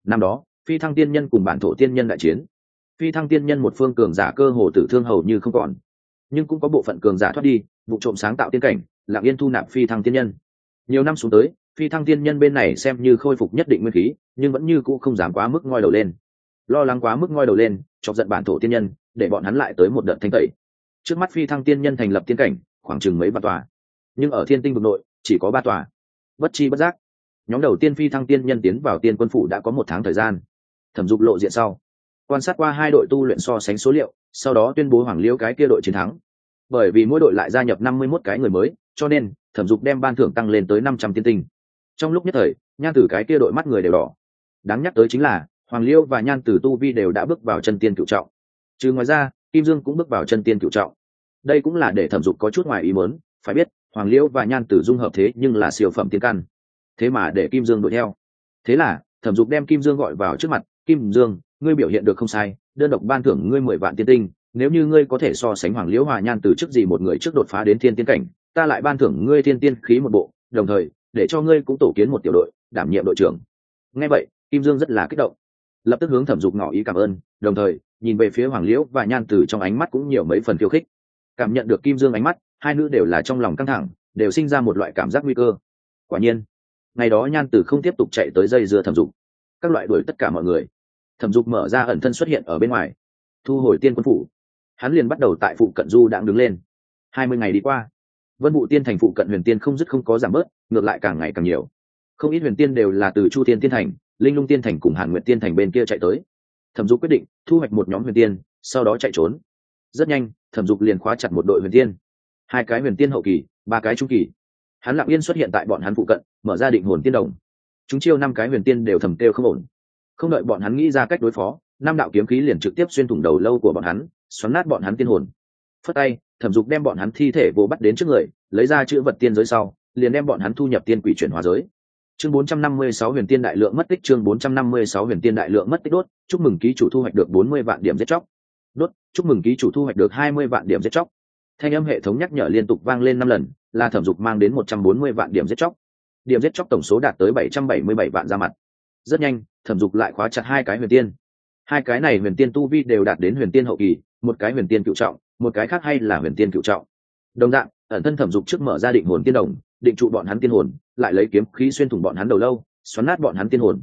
Năm đó, phi thăng tiên nhân cùng bản thổ tiên nhân đại chiến. Phi thăng tiên nhân một phương cường giả cơ hồ tử thương hầu như không còn. Nhưng cũng có bộ phận cường giả thoát đi, vụ trộm sáng tạo tiên cảnh lạng yên thu nạp phi thăng tiên nhân. Nhiều năm xuống tới, phi thăng tiên nhân bên này xem như khôi phục nhất định nguyên khí, nhưng vẫn như cũ không dám quá mức ngoi đầu lên. Lo lắng quá mức ngoi đầu lên, chọc giận bản thổ tiên nhân, để bọn hắn lại tới một đợt thanh tẩy. Trước mắt phi thăng tiên nhân thành lập tiên cảnh, khoảng chừng mấy ba tòa. Nhưng ở thiên tinh vực nội, chỉ có ba tòa. Bất chi bất giác nhóm đầu tiên phi thăng tiên nhân tiến vào tiên quân phủ đã có một tháng thời gian. Thẩm dục lộ diện sau, quan sát qua hai đội tu luyện so sánh số liệu, sau đó tuyên bố hoàng liễu cái kia đội chiến thắng. Bởi vì mỗi đội lại gia nhập năm mươi 51 cái người mới, cho nên thẩm dục đem ban thưởng tăng lên tới năm trăm tiên tinh. Trong lúc nhất thời, nhan tử cái kia đội mắt người đều đỏ. Đáng nhắc tới chính là, hoàng liêu và nhan tử tu vi đều đã bước vào chân tiên cựu trọng. Trừ ngoài ra, kim dương cũng bước vào chân tiên cựu trọng. Đây cũng là để thẩm dục có chút ngoài ý muốn, phải biết, hoàng liêu và nhan tử dung hợp thế nhưng là siêu phẩm tiên căn thế mà để kim dương đuổi theo. Thế là, thẩm dục đem kim dương gọi vào trước mặt, kim dương, ngươi biểu hiện được không sai, đơn độc ban thưởng ngươi mười vạn tiên tinh, nếu như ngươi có thể so sánh hoàng liễu hòa nhan từ trước gì một người trước đột phá đến thiên tiên cảnh, ta lại ban thưởng ngươi thiên tiên khí một bộ, đồng thời, để cho ngươi cũng tổ kiến một tiểu đội, đảm nhiệm đội trưởng. Nghe vậy, kim dương rất là kích động. Lập tức hướng thẩm dục ngỏ ý cảm ơn, đồng thời, nhìn về phía hoàng liễu và nhan từ trong ánh mắt cũng nhiều mấy phần khiêu khích. Cảm nhận được kim dương ánh mắt, hai nữ đều là trong lòng căng thẳng, đều sinh ra một loại cảm giác nguy cơ. Quả nhiên ngày đó nhan tử không tiếp tục chạy tới dây dưa thẩm dục. Các loại đuổi tất cả mọi người. Thẩm dục mở ra ẩn thân xuất hiện ở bên ngoài. Thu hồi tiên quân phủ. Hắn liền bắt đầu tại phụ cận du đãng đứng lên. Hai mươi ngày đi qua, vân vụ tiên thành phụ cận huyền tiên không dứt không có giảm bớt, ngược lại càng ngày càng nhiều. Không ít huyền tiên đều là từ chu tiên tiên thành, linh lung tiên thành cùng hàn nguyện tiên thành bên kia chạy tới. Thẩm dục quyết định thu hoạch một nhóm huyền tiên, sau đó chạy trốn. Rất nhanh, thẩm dục liền khóa chặt một đội huyền tiên. Hai cái huyền tiên hậu kỳ, ba cái trung kỳ. Hắn lặng yên xuất hiện tại bọn hắn phụ cận mở ra định hồn tiên đồng. Chúng chiêu năm cái huyền tiên đều thầm kêu không ổn. Không đợi bọn hắn nghĩ ra cách đối phó, năm đạo kiếm khí liền trực tiếp xuyên thủng đầu lâu của bọn hắn, xoắn nát bọn hắn tiên hồn. Phất tay, thẩm dục đem bọn hắn thi thể vô bắt đến trước người, lấy ra chữ vật tiên giới sau, liền đem bọn hắn thu nhập tiên quỷ chuyển hóa giới. Chương 456 huyền tiên đại lượng mất tích, chương 456 huyền tiên đại lượng mất tích đốt, chúc mừng ký chủ thu hoạch được 40 vạn điểm giết chóc. Đốt, chúc mừng ký chủ thu hoạch được 20 vạn điểm giết chóc. Thanh âm hệ thống nhắc nhở liên tục vang lên năm lần, là thẩm dục mang đến 140 vạn điểm giết chóc điểm giết chóc tổng số đạt tới 777 vạn ra mặt. Rất nhanh, thẩm dục lại khóa chặt hai cái huyền tiên. Hai cái này huyền tiên tu vi đều đạt đến huyền tiên hậu kỳ, một cái huyền tiên cựu trọng, một cái khác hay là huyền tiên cựu trọng. Đồng dạng, ẩn thân thẩm dục trước mở ra định hồn tiên đồng, định trụ bọn hắn tiên hồn, lại lấy kiếm khí xuyên thủng bọn hắn đầu lâu, xoắn nát bọn hắn tiên hồn.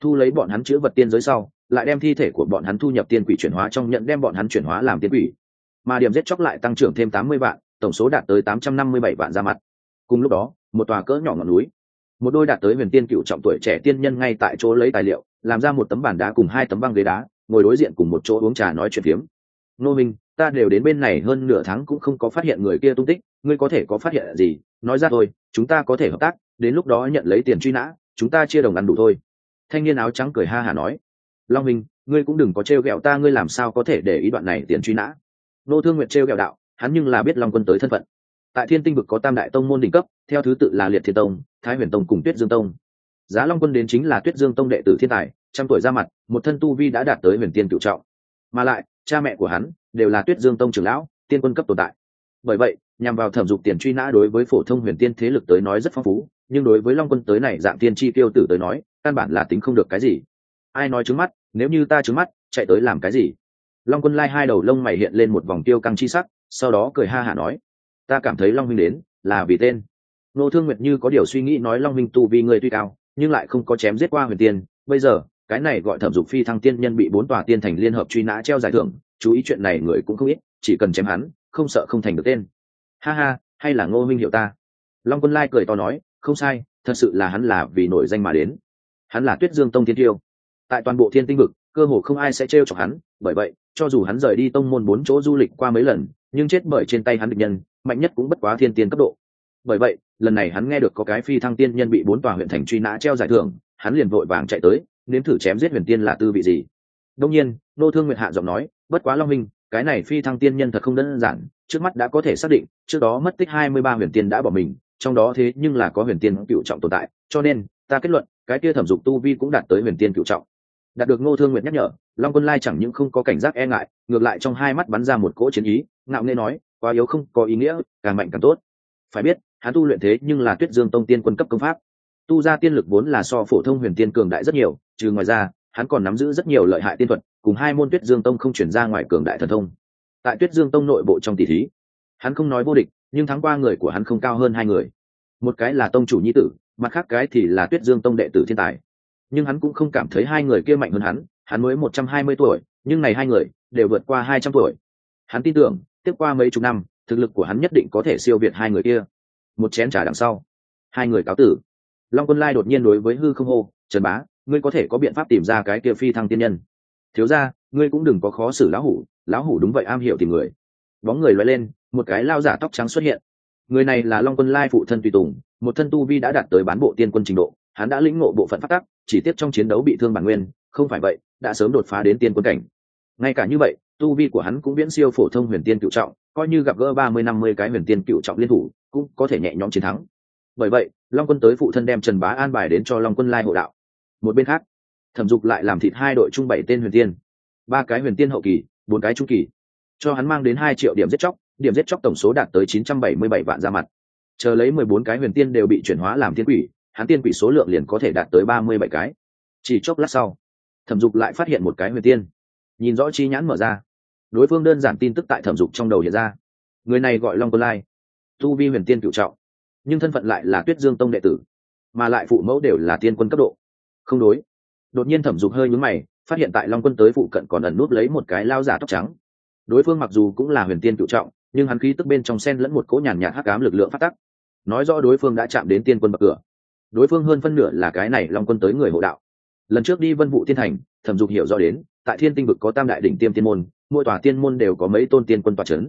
Thu lấy bọn hắn chữ vật tiên giới sau, lại đem thi thể của bọn hắn thu nhập tiên quỷ chuyển hóa trong nhận đem bọn hắn chuyển hóa làm tiên quỷ. Mà điểm giết chóc lại tăng trưởng thêm tám mươi vạn, tổng số đạt tới tám trăm năm mươi bảy vạn ra mặt. Cùng lúc đó một tòa cỡ nhỏ ngọn núi. Một đôi đạt tới huyền tiên cựu trọng tuổi trẻ tiên nhân ngay tại chỗ lấy tài liệu, làm ra một tấm bàn đá cùng hai tấm băng ghế đá, ngồi đối diện cùng một chỗ uống trà nói chuyện phiếm. Nô minh, ta đều đến bên này hơn nửa tháng cũng không có phát hiện người kia tung tích, ngươi có thể có phát hiện gì? Nói ra thôi, chúng ta có thể hợp tác, đến lúc đó nhận lấy tiền truy nã, chúng ta chia đồng ăn đủ thôi. Thanh niên áo trắng cười ha hả nói. Long minh, ngươi cũng đừng có t r e o g ẹ o ta, ngươi làm sao có thể để ý đoạn này tiền truy nã? Nô thương nguyện t r e o g ẹ o đạo, hắn nhưng là biết long quân tới thân phận tại thiên tinh vực có tam đại tông môn đỉnh cấp, theo thứ tự là liệt thiên tông, thái huyền tông cùng tuyết dương tông. Giá long quân đến chính là tuyết dương tông đệ tử thiên tài, trăm tuổi ra mặt, một thân tu vi đã đạt tới huyền tiên cựu trọng. Mà lại, cha mẹ của hắn đều là tuyết dương tông trưởng lão, tiên quân cấp tồn tại. Bởi vậy, nhằm vào thẩm dục tiền truy nã đối với phổ thông huyền tiên thế lực tới nói rất phong phú, nhưng đối với long quân tới này dạng tiên tri tiêu tử tới nói, căn bản là tính không được cái gì. Ai nói trứng mắt, nếu như ta trứng mắt, chạy tới làm cái gì? Long quân lai hai đầu lông mày hiện lên một vòng tiêu căng chi sắc, sau đó cười ha hả nói ta cảm thấy long minh đến là vì tên. Nô thương nguyệt như có điều suy nghĩ nói long minh tu vì người tuy cao, nhưng lại không có chém giết qua huyền tiên. Bây giờ, cái này gọi thẩm dục phi thăng tiên nhân bị bốn tòa tiên thành liên hợp truy nã treo giải thưởng, chú ý chuyện này người cũng không ít, chỉ cần chém hắn, không sợ không thành được tên. Ha ha, hay là ngô minh hiểu ta? Long quân lai cười to nói, không sai, thật sự là hắn là vì nổi danh mà đến. Hắn là tuyết dương tông thiên tiêu. Tại toàn bộ thiên tinh vực, cơ hồ không ai sẽ trêu chọc hắn, bởi vậy, cho dù hắn rời đi tông môn bốn chỗ du lịch qua mấy lần, nhưng chết bởi trên tay hắn địch nhân mạnh nhất cũng bất quá thiên tiên cấp độ. Bởi vậy, lần này hắn nghe được có cái phi thăng tiên nhân bị bốn tòa huyện thành truy nã treo giải thưởng, hắn liền vội vàng chạy tới, nếm thử chém giết huyền tiên là tư vị gì. Đông nhiên, nô thương nguyệt hạ giọng nói, bất quá long minh, cái này phi thăng tiên nhân thật không đơn giản, trước mắt đã có thể xác định, trước đó mất tích hai mươi ba huyền tiên đã bỏ mình, trong đó thế nhưng là có huyền tiên cựu trọng tồn tại, cho nên, ta kết luận, cái kia thẩm dục tu vi cũng đạt tới huyền tiên cựu trọng. Đạt được ngô thương nguyệt nhắc nhở, long quân lai chẳng những không có cảnh giác e ngại, ngược lại trong hai mắt bắn ra một cỗ chiến ý, ngạo nghê nói quá yếu không có ý nghĩa, càng mạnh càng tốt. Phải biết, hắn tu luyện thế nhưng là tuyết dương tông tiên quân cấp công pháp. Tu ra tiên lực vốn là so phổ thông huyền tiên cường đại rất nhiều, trừ ngoài ra, hắn còn nắm giữ rất nhiều lợi hại tiên thuật, cùng hai môn tuyết dương tông không chuyển ra ngoài cường đại thần thông. Tại tuyết dương tông nội bộ trong tỷ thí, hắn không nói vô địch, nhưng thắng qua người của hắn không cao hơn hai người. Một cái là tông chủ nhi tử, mặt khác cái thì là tuyết dương tông đệ tử thiên tài. Nhưng hắn cũng không cảm thấy hai người kia mạnh hơn hắn hắn mới một trăm hai mươi tuổi, nhưng này hai người đều vượt qua hai trăm tuổi. Hắn tin tưởng tiếp qua mấy chục năm, thực lực của hắn nhất định có thể siêu việt hai người kia. Một chén trà đằng sau, hai người cáo tử. Long quân lai đột nhiên đối với hư không hô, trần bá, ngươi có thể có biện pháp tìm ra cái kia phi thăng tiên nhân. Thiếu ra ngươi cũng đừng có khó xử lão hủ lão hủ đúng vậy am hiểu tìm người. Bóng người loay lên, một cái lao giả tóc trắng xuất hiện. Người này là long quân lai phụ thân tùy tùng, một thân tu vi đã đạt tới bán bộ tiên quân trình độ, hắn đã lĩnh ngộ bộ phận phát tắc, chỉ tiếp trong chiến đấu bị thương bản nguyên, không phải vậy, đã sớm đột phá đến tiên quân cảnh. Ngay cả như vậy tu vi của hắn cũng viễn siêu phổ thông huyền tiên cựu trọng, coi như gặp gỡ ba mươi năm mươi cái huyền tiên cựu trọng liên thủ, cũng có thể nhẹ nhõm chiến thắng. Bởi vậy, long quân tới phụ thân đem trần bá an bài đến cho long quân lai hộ đạo. Một bên khác, thẩm dục lại làm thịt hai đội trung bảy tên huyền tiên. Ba cái huyền tiên hậu kỳ, bốn cái trung kỳ. Cho hắn mang đến hai triệu điểm giết chóc, điểm giết chóc tổng số đạt tới chín trăm bảy mươi bảy vạn ra mặt. Chờ lấy mười bốn cái huyền tiên đều bị chuyển hóa làm tiên quỷ, hắn tiên quỷ số lượng liền có thể đạt tới ba mươi bảy cái. Chỉ chốc lát sau, thẩm dục lại phát hiện một cái huyền tiên nhìn rõ chi nhãn mở ra. Đối phương đơn giản tin tức tại thẩm dục trong đầu hiện ra. Người này gọi long quân lai, tu vi huyền tiên cựu trọng, nhưng thân phận lại là tuyết dương tông đệ tử, mà lại phụ mẫu đều là tiên quân cấp độ. Không đối. Đột nhiên thẩm dục hơi nhúm mày, phát hiện tại long quân tới phụ cận còn ẩn nút lấy một cái lao giả tóc trắng. Đối phương mặc dù cũng là huyền tiên cựu trọng, nhưng hắn khí tức bên trong sen lẫn một cỗ nhàn nhạt hắc ám lực lượng phát tắc. Nói rõ đối phương đã chạm đến tiên quân bậc cửa. Đối phương hơn phân nửa là cái này long quân tới người hộ đạo. Lần trước đi vân vụ tiên thành, thẩm dục hiểu rõ đến tại thiên tinh vực có tam đại đỉnh tiêm tiên môn, mỗi tòa tiên môn đều có mấy tôn tiên quân tòa c h ấ n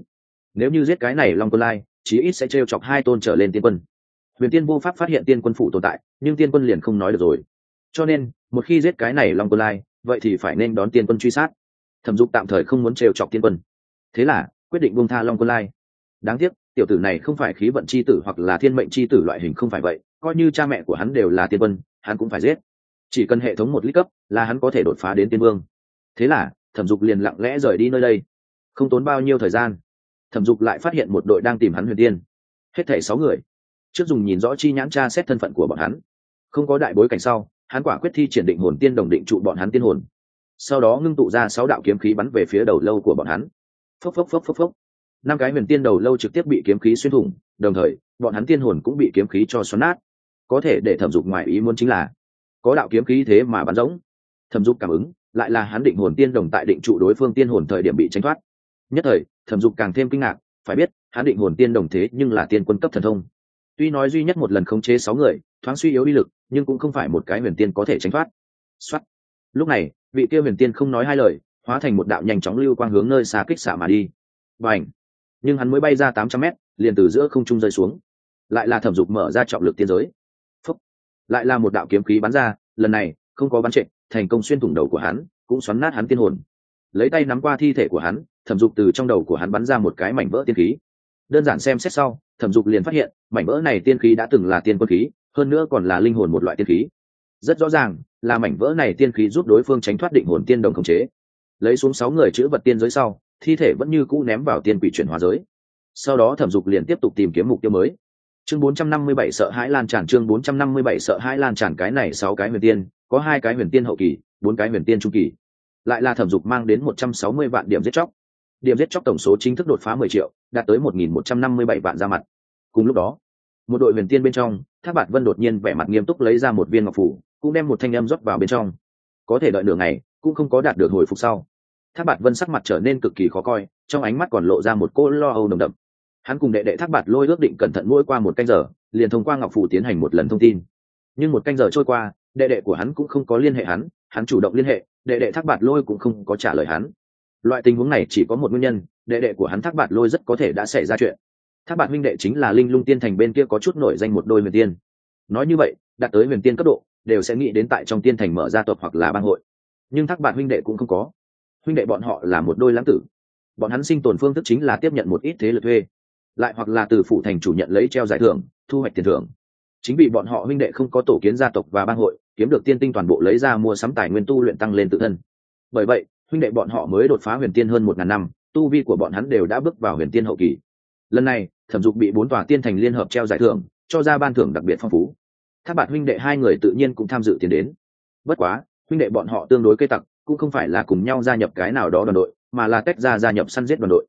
nếu như giết cái này long quân lai, chí ít sẽ t r e o chọc hai tôn trở lên tiên quân. Huyền tiên vô pháp phát hiện tiên quân phủ tồn tại, nhưng tiên quân liền không nói được rồi. Cho nên, một khi giết cái này long quân lai, vậy thì phải nên đón tiên quân truy sát. Thẩm dục tạm thời không muốn trêu chọc tiên quân. Thế là, quyết định buông tha long quân lai. Đáng tiếc, tiểu tử này không phải khí vận c h i tử hoặc là thiên mệnh c h i tử loại hình không phải vậy, coi như cha mẹ của hắn đều là tiên quân, hắn cũng phải giết. Chỉ cần hệ thống một lít cấp, là hắn có thể đột phá đến tiên vương thế là, thẩm dục liền lặng lẽ rời đi nơi đây. Không tốn bao nhiêu thời gian, thẩm dục lại phát hiện một đội đang tìm hắn huyền tiên. Hết thảy sáu người. Trước dùng nhìn rõ chi nhãn tra xét thân phận của bọn hắn. Không có đại bối cảnh sau, hắn quả quyết thi triển định hồn tiên đồng định trụ bọn hắn tiên hồn. Sau đó ngưng tụ ra sáu đạo kiếm khí bắn về phía đầu lâu của bọn hắn. Phốc phốc phốc phốc phốc. Năm cái huyền tiên đầu lâu trực tiếp bị kiếm khí xuyên thủng, đồng thời, bọn hắn tiên hồn cũng bị kiếm khí cho xoắn nát. Có thể để thẩm dục ngoài ý muốn chính là, có đạo kiếm khí thế mà bắn rỗng. Thẩm dục cảm ứng lại là hắn định hồn tiên đồng tại định trụ đối phương tiên hồn thời điểm bị tranh thoát. Nhất thời, thẩm dục càng thêm kinh ngạc, phải biết, hắn định hồn tiên đồng thế nhưng là tiên quân cấp thần thông. Tuy nói duy nhất một lần khống chế sáu người, thoáng suy yếu đi lực, nhưng cũng không phải một cái huyền tiên có thể tránh thoát. Xuất lúc này, vị kia huyền tiên không nói hai lời, hóa thành một đạo nhanh chóng lưu quang hướng nơi xa kích xạ mà đi. Và ảnh nhưng hắn mới bay ra tám trăm mét, liền từ giữa không trung rơi xuống. Lại là thẩm dục mở ra trọng lực tiên giới. Phúc. lại là một đạo kiếm khí bắn ra, lần này, không có bắn trệ thành công xuyên thủng đầu của hắn, cũng xoắn nát hắn tiên hồn. Lấy tay nắm qua thi thể của hắn, thẩm dục từ trong đầu của hắn bắn ra một cái mảnh vỡ tiên khí. Đơn giản xem xét sau, thẩm dục liền phát hiện, mảnh vỡ này tiên khí đã từng là tiên quân khí, hơn nữa còn là linh hồn một loại tiên khí. Rất rõ ràng, là mảnh vỡ này tiên khí giúp đối phương tránh thoát định hồn tiên đồng khống chế. Lấy xuống sáu người chữ vật tiên giới sau, thi thể vẫn như cũ ném vào tiên quỷ chuyển hóa giới. Sau đó thẩm dục liền tiếp tục tìm kiếm mục tiêu mới. Chương 457 sợ hãi lan tràn, chương 457 sợ hãi lan tràn cái này sáu cái huyền tiên có hai cái huyền tiên hậu kỳ, bốn cái huyền tiên trung kỳ. Lại là thẩm dục mang đến 160 vạn điểm giết chóc. Điểm giết chóc tổng số chính thức đột phá 10 triệu, đạt tới 1.157 vạn ra mặt. Cùng lúc đó, một đội huyền tiên bên trong tháp bạt vân đột nhiên vẻ mặt nghiêm túc lấy ra một viên ngọc phủ, cũng đem một thanh âm rót vào bên trong. Có thể đợi nửa ngày, cũng không có đạt được hồi phục sau. Tháp bạt vân sắc mặt trở nên cực kỳ khó coi, trong ánh mắt còn lộ ra một cô lo âu nồng đậm. Hắn cùng đệ đệ tháp bạt lôi ước định cẩn thận mỗi qua một canh giờ, liền thông qua ngọc phủ tiến hành một lần thông tin. Nhưng một canh giờ trôi qua đệ đệ của hắn cũng không có liên hệ hắn hắn chủ động liên hệ, đệ đệ thác bạt lôi cũng không có trả lời hắn. Loại tình huống này chỉ có một nguyên nhân, đệ đệ của hắn thác bạt lôi rất có thể đã xảy ra chuyện. Thác bạt minh đệ chính là linh lung tiên thành bên kia có chút nổi danh một đôi huyền tiên. Nói như vậy, đạt tới huyền tiên cấp độ, đều sẽ nghĩ đến tại trong tiên thành mở ra tộc hoặc là bang hội. Nhưng thác bạt huynh đệ cũng không có. Huynh đệ bọn họ là một đôi lãng tử. Bọn hắn sinh tồn phương thức chính là tiếp nhận một ít thế lực thuê. Lại hoặc là từ phủ thành chủ nhận lấy treo giải thưởng, thu hoạch tiền thưởng chính vì bọn họ huynh đệ không có tổ kiến gia tộc và bang hội, kiếm được tiên tinh toàn bộ lấy ra mua sắm tài nguyên tu luyện tăng lên tự thân. Bởi vậy, huynh đệ bọn họ mới đột phá huyền tiên hơn một ngàn năm, tu vi của bọn hắn đều đã bước vào huyền tiên hậu kỳ. Lần này, thẩm dục bị bốn tòa tiên thành liên hợp treo giải thưởng, cho ra ban thưởng đặc biệt phong phú. Tháp bạn huynh đệ hai người tự nhiên cũng tham dự tiến đến. Bất quá, huynh đệ bọn họ tương đối cây tặc, cũng không phải là cùng nhau gia nhập cái nào đó đoàn đội, mà là tách ra gia nhập săn giết đoàn đội.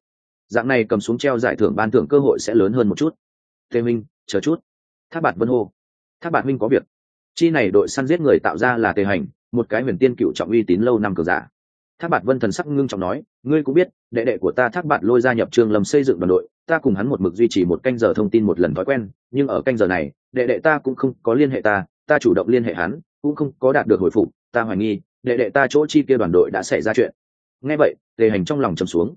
Dạng này cầm xuống treo giải thưởng ban thưởng cơ hội sẽ lớn hơn một chút. Tê minh chờ chút tháp bạt vân hô. Tháp bạt minh có việc. Chi này đội săn giết người tạo ra là tề hành, một cái huyền tiên cựu trọng uy tín lâu năm cờ giả. Tháp bạt vân thần sắc ngưng trọng nói, ngươi cũng biết, đệ đệ của ta thác bạt lôi gia nhập trường lâm xây dựng đoàn đội, ta cùng hắn một mực duy trì một canh giờ thông tin một lần thói quen, nhưng ở canh giờ này, đệ đệ ta cũng không có liên hệ ta ta chủ động liên hệ hắn, cũng không có đạt được hồi phục, ta hoài nghi, đệ đệ ta chỗ chi kia đoàn đội đã xảy ra chuyện. Nghe vậy, tề hành trong lòng trầm xuống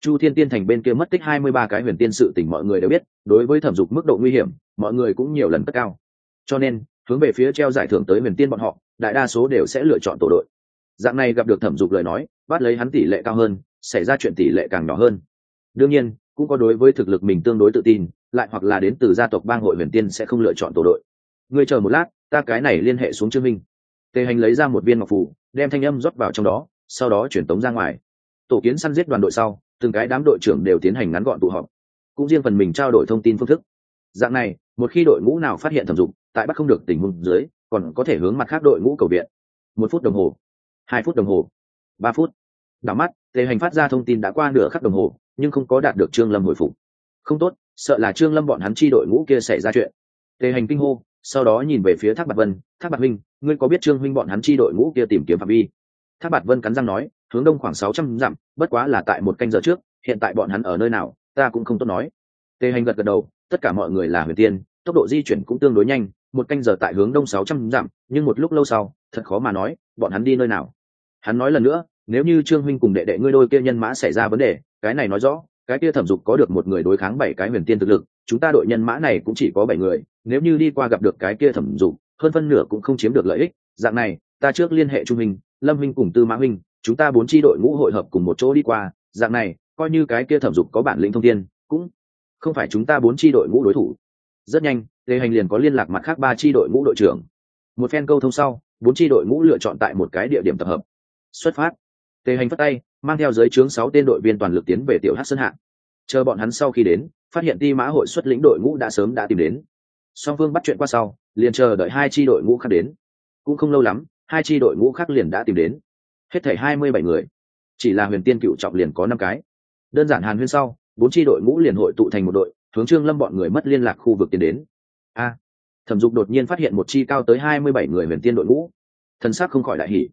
chu thiên tiên thành bên kia mất tích hai mươi ba cái huyền tiên sự tình mọi người đều biết, đối với thẩm dục mức độ nguy hiểm, mọi người cũng nhiều lần cất cao. Cho nên, hướng về phía treo giải thưởng tới huyền tiên bọn họ, đại đa số đều sẽ lựa chọn tổ đội. Dạng này gặp được thẩm dục lời nói, bắt lấy hắn tỷ lệ cao hơn, xảy ra chuyện tỷ lệ càng nhỏ hơn. Đương nhiên, cũng có đối với thực lực mình tương đối tự tin, lại hoặc là đến từ gia tộc bang hội huyền tiên sẽ không lựa chọn tổ đội. Ngươi chờ một lát, ta cái này liên hệ xuống chương minh. Tề hành lấy ra một viên ngọc phủ, đem thanh âm rót vào trong đó, sau đó chuyển tống ra ngoài. Tổ kiến săn giết đoàn đội sau từng cái đám đội trưởng đều tiến hành ngắn gọn tụ họp, cũng riêng phần mình trao đổi thông tin phương thức. Dạng này, một khi đội ngũ nào phát hiện thẩm dụng tại bắt không được tình huống dưới, còn có thể hướng mặt khác đội ngũ cầu viện. Một phút đồng hồ, hai phút đồng hồ, ba phút. Đảo mắt, tề hành phát ra thông tin đã qua nửa khắc đồng hồ, nhưng không có đạt được trương lâm hồi phục. Không tốt, sợ là trương lâm bọn hắn chi đội ngũ kia xảy ra chuyện. Tề hành kinh hô, sau đó nhìn về phía thác bạc vân, thác bạc huynh, ngươi có biết trương huynh bọn hắn chi đội ngũ kia tìm kiếm phạm vi? Thác bạc vân cắn răng nói hướng đông khoảng sáu trăm dặm, bất quá là tại một canh giờ trước, hiện tại bọn hắn ở nơi nào, ta cũng không tốt nói. Tề hành gật gật đầu, tất cả mọi người là huyền tiên, tốc độ di chuyển cũng tương đối nhanh, một canh giờ tại hướng đông sáu trăm dặm, nhưng một lúc lâu sau, thật khó mà nói, bọn hắn đi nơi nào. Hắn nói lần nữa, nếu như trương huynh cùng đệ đệ ngươi đôi kia nhân mã xảy ra vấn đề, cái này nói rõ, cái kia thẩm dục có được một người đối kháng bảy cái huyền tiên thực lực, chúng ta đội nhân mã này cũng chỉ có bảy người, nếu như đi qua gặp được cái kia thẩm dục, hơn phân nửa cũng không chiếm được lợi ích, dạng này, ta trước liên hệ trung minh lâm minh cùng tư mã minh, chúng ta bốn tri đội ngũ hội hợp cùng một chỗ đi qua, dạng này, coi như cái kia thẩm dục có bản lĩnh thông tin cũng không phải chúng ta bốn tri đội ngũ đối thủ. Rất nhanh tề hành liền có liên lạc mặt khác ba tri đội ngũ đội trưởng. Một phen câu thông sau, bốn tri đội ngũ lựa chọn tại một cái địa điểm tập hợp. Xuất phát. Tề hành phát tay, mang theo giới trướng sáu tên đội viên toàn lực tiến về tiểu hát sơn Hạ. chờ bọn hắn sau khi đến, phát hiện ti mã hội xuất lĩnh đội ngũ đã sớm đã tìm đến. Song phương bắt chuyện qua sau, liền chờ đợi hai tri đội ngũ khác đến. Cũng không lâu lắm hai tri đội ngũ khác liền đã tìm đến. Hết thảy hai mươi bảy người. Chỉ là huyền tiên cựu trọng liền có năm cái. Đơn giản hàn huyên sau bốn tri đội ngũ liền hội tụ thành một đội hướng trương lâm bọn người mất liên lạc khu vực tiến đến. A! Thẩm dục đột nhiên phát hiện một chi cao tới hai mươi bảy người huyền tiên đội ngũ. Thân xác không khỏi đại hỉ,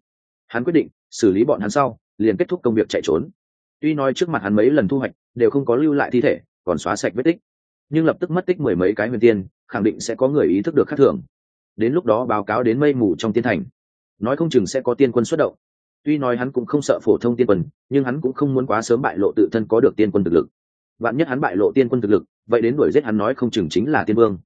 hắn quyết định xử lý bọn hắn sau liền kết thúc công việc chạy trốn. Tuy nói trước mặt hắn mấy lần thu hoạch đều không có lưu lại thi thể còn xóa sạch vết tích nhưng lập tức mất tích mười mấy cái huyền tiên khẳng định sẽ có người ý thức được khác thường. Đến lúc đó báo cáo đến mây mù trong tiên thành nói không chừng sẽ có tiên quân xuất động. Tuy nói hắn cũng không sợ phổ thông tiên quân, nhưng hắn cũng không muốn quá sớm bại lộ tự thân có được tiên quân thực lực. Vạn nhất hắn bại lộ tiên quân thực lực, vậy đến đuổi giết hắn nói không chừng chính là tiên vương.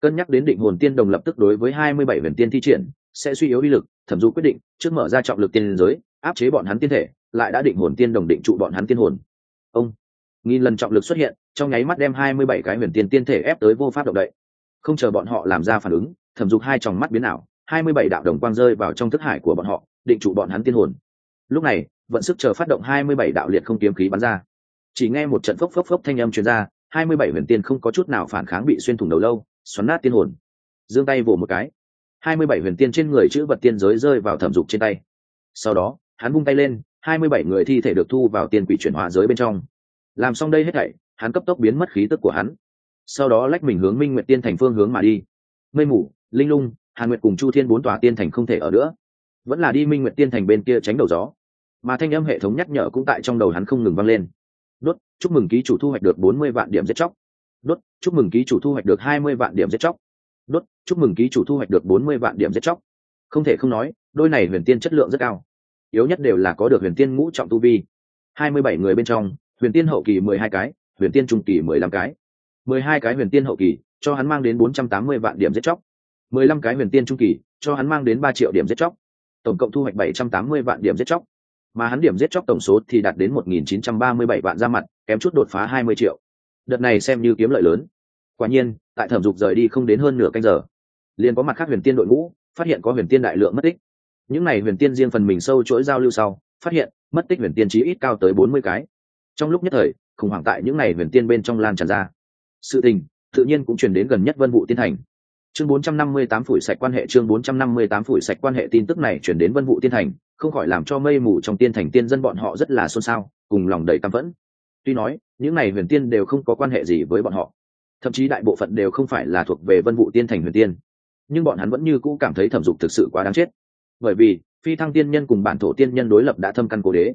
Cân nhắc đến định hồn tiên đồng lập tức đối với hai mươi bảy huyền tiên thi triển, sẽ suy yếu uy lực, thẩm du quyết định, trước mở ra trọng lực tiên giới, áp chế bọn hắn tiên thể, lại đã định hồn tiên đồng định trụ bọn hắn tiên hồn. Ông, nghìn lần trọng lực xuất hiện, trong nháy mắt đem hai mươi bảy cái huyền tiên tiên thể ép tới vô pháp động đậy. Không chờ bọn họ làm ra phản ứng, thẩm dục hai tròng mắt biến ảo hai mươi bảy đạo đồng quang rơi vào trong thức hải của bọn họ, định trụ bọn hắn tiên hồn. Lúc này, vận sức chờ phát động hai mươi bảy đạo liệt không kiếm khí bắn ra. Chỉ nghe một trận phốc phốc phốc thanh âm truyền ra, hai mươi bảy huyền tiên không có chút nào phản kháng bị xuyên thủng đầu lâu, xoắn nát tiên hồn. Giương tay vỗ một cái. hai mươi bảy huyền tiên trên người chữ vật tiên giới rơi vào thẩm dục trên tay. Sau đó, hắn vung tay lên, hai mươi bảy người thi thể được thu vào tiên quỷ chuyển hóa giới bên trong. Làm xong đây hết thảy, hắn cấp tốc biến mất khí tức của hắn. Sau đó lách mình hướng minh nguyện tiên thành phương hướng mà đi. Mây mù, linh lung hàn nguyệt cùng chu thiên bốn tòa tiên thành không thể ở nữa. Vẫn là đi minh Nguyệt tiên thành bên kia tránh đầu gió. Mà thanh âm hệ thống nhắc nhở cũng tại trong đầu hắn không ngừng vang lên. Đốt, chúc mừng ký chủ thu hoạch được bốn mươi vạn điểm giết chóc. Đốt, chúc mừng ký chủ thu hoạch được hai mươi vạn điểm giết chóc. Đốt, chúc mừng ký chủ thu hoạch được bốn mươi vạn điểm giết chóc. Không thể không nói, đôi này huyền tiên chất lượng rất cao. Yếu nhất đều là có được huyền tiên ngũ trọng tu vi. Hai mươi bảy người bên trong, huyền tiên hậu kỳ mười hai cái, huyền tiên trung kỳ mười lăm cái. mười hai cái huyền tiên hậu kỳ, cho hắn mang đến bốn trăm tám mươi vạn điểm giết chóc mười lăm cái huyền tiên trung kỳ, cho hắn mang đến ba triệu điểm giết chóc. Tổng cộng thu hoạch bảy trăm tám mươi vạn điểm giết chóc. Mà hắn điểm giết chóc tổng số thì đạt đến một nghìn chín trăm ba mươi bảy vạn ra mặt, kém chút đột phá hai mươi triệu. Đợt này xem như kiếm lợi lớn. Quả nhiên, tại thẩm dục rời đi không đến hơn nửa canh giờ, liền có mặt khác huyền tiên đội ngũ phát hiện có huyền tiên đại lượng mất tích. Những n à y huyền tiên riêng phần mình sâu chuỗi giao lưu sau, phát hiện mất tích huyền tiên chí ít cao tới bốn mươi cái. Trong lúc nhất thời, khủng hoảng tại những n à y huyền tiên bên trong lan tràn ra. Sự tình, tự nhiên cũng chuyển đến gần nhất vân vụ tiên thành chương 458 phủi sạch quan hệ, chương 458 phủi sạch quan hệ tin tức này chuyển đến vân vụ tiên thành, không khỏi làm cho mây mù trong tiên thành tiên dân bọn họ rất là xôn xao, cùng lòng đầy căm phẫn. Tuy nói, những này huyền tiên đều không có quan hệ gì với bọn họ. Thậm chí đại bộ phận đều không phải là thuộc về vân vụ tiên thành huyền tiên. Nhưng bọn hắn vẫn như cũ cảm thấy thẩm dục thực sự quá đáng chết. Bởi vì, phi thăng tiên nhân cùng bản thổ tiên nhân đối lập đã thâm căn cố đế.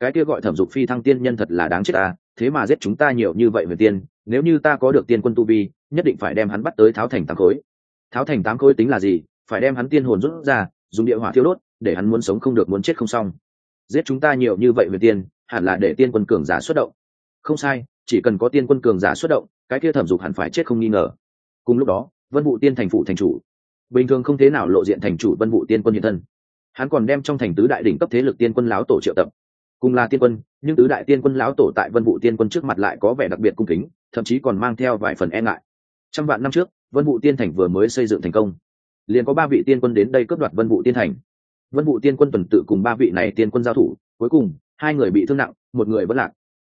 Cái kia gọi thẩm dục phi thăng tiên nhân thật là đáng chết ta thế mà giết chúng ta nhiều như vậy huyền tiên, nếu như ta có được tiên quân tu vi, nhất định phải đem hắn bắt tới tháo thành tám khối tháo thành tám khối tính là gì? Phải đem hắn tiên hồn rút ra, dùng địa hỏa thiêu đốt, để hắn muốn sống không được muốn chết không xong. Giết chúng ta nhiều như vậy về tiên, hẳn là để tiên quân cường giả xuất động. Không sai, chỉ cần có tiên quân cường giả xuất động, cái kia thẩm dục hẳn phải chết không nghi ngờ. Cùng lúc đó, vân vụ tiên thành phụ thành chủ. Bình thường không thế nào lộ diện thành chủ vân vụ tiên quân hiện thân. Hắn còn đem trong thành tứ đại đỉnh cấp thế lực tiên quân láo tổ triệu tập. Cùng là tiên quân, nhưng tứ đại tiên quân láo tổ tại vân vụ tiên quân trước mặt lại có vẻ đặc biệt cung kính, thậm chí còn mang theo vài phần e ngại. Trăm vạn năm trước vân vụ tiên thành vừa mới xây dựng thành công. Liền có ba vị tiên quân đến đây cướp đoạt vân vụ tiên thành. Vân vụ tiên quân tuần tự cùng ba vị này tiên quân giao thủ, cuối cùng, hai người bị thương nặng, một người vẫn lạc.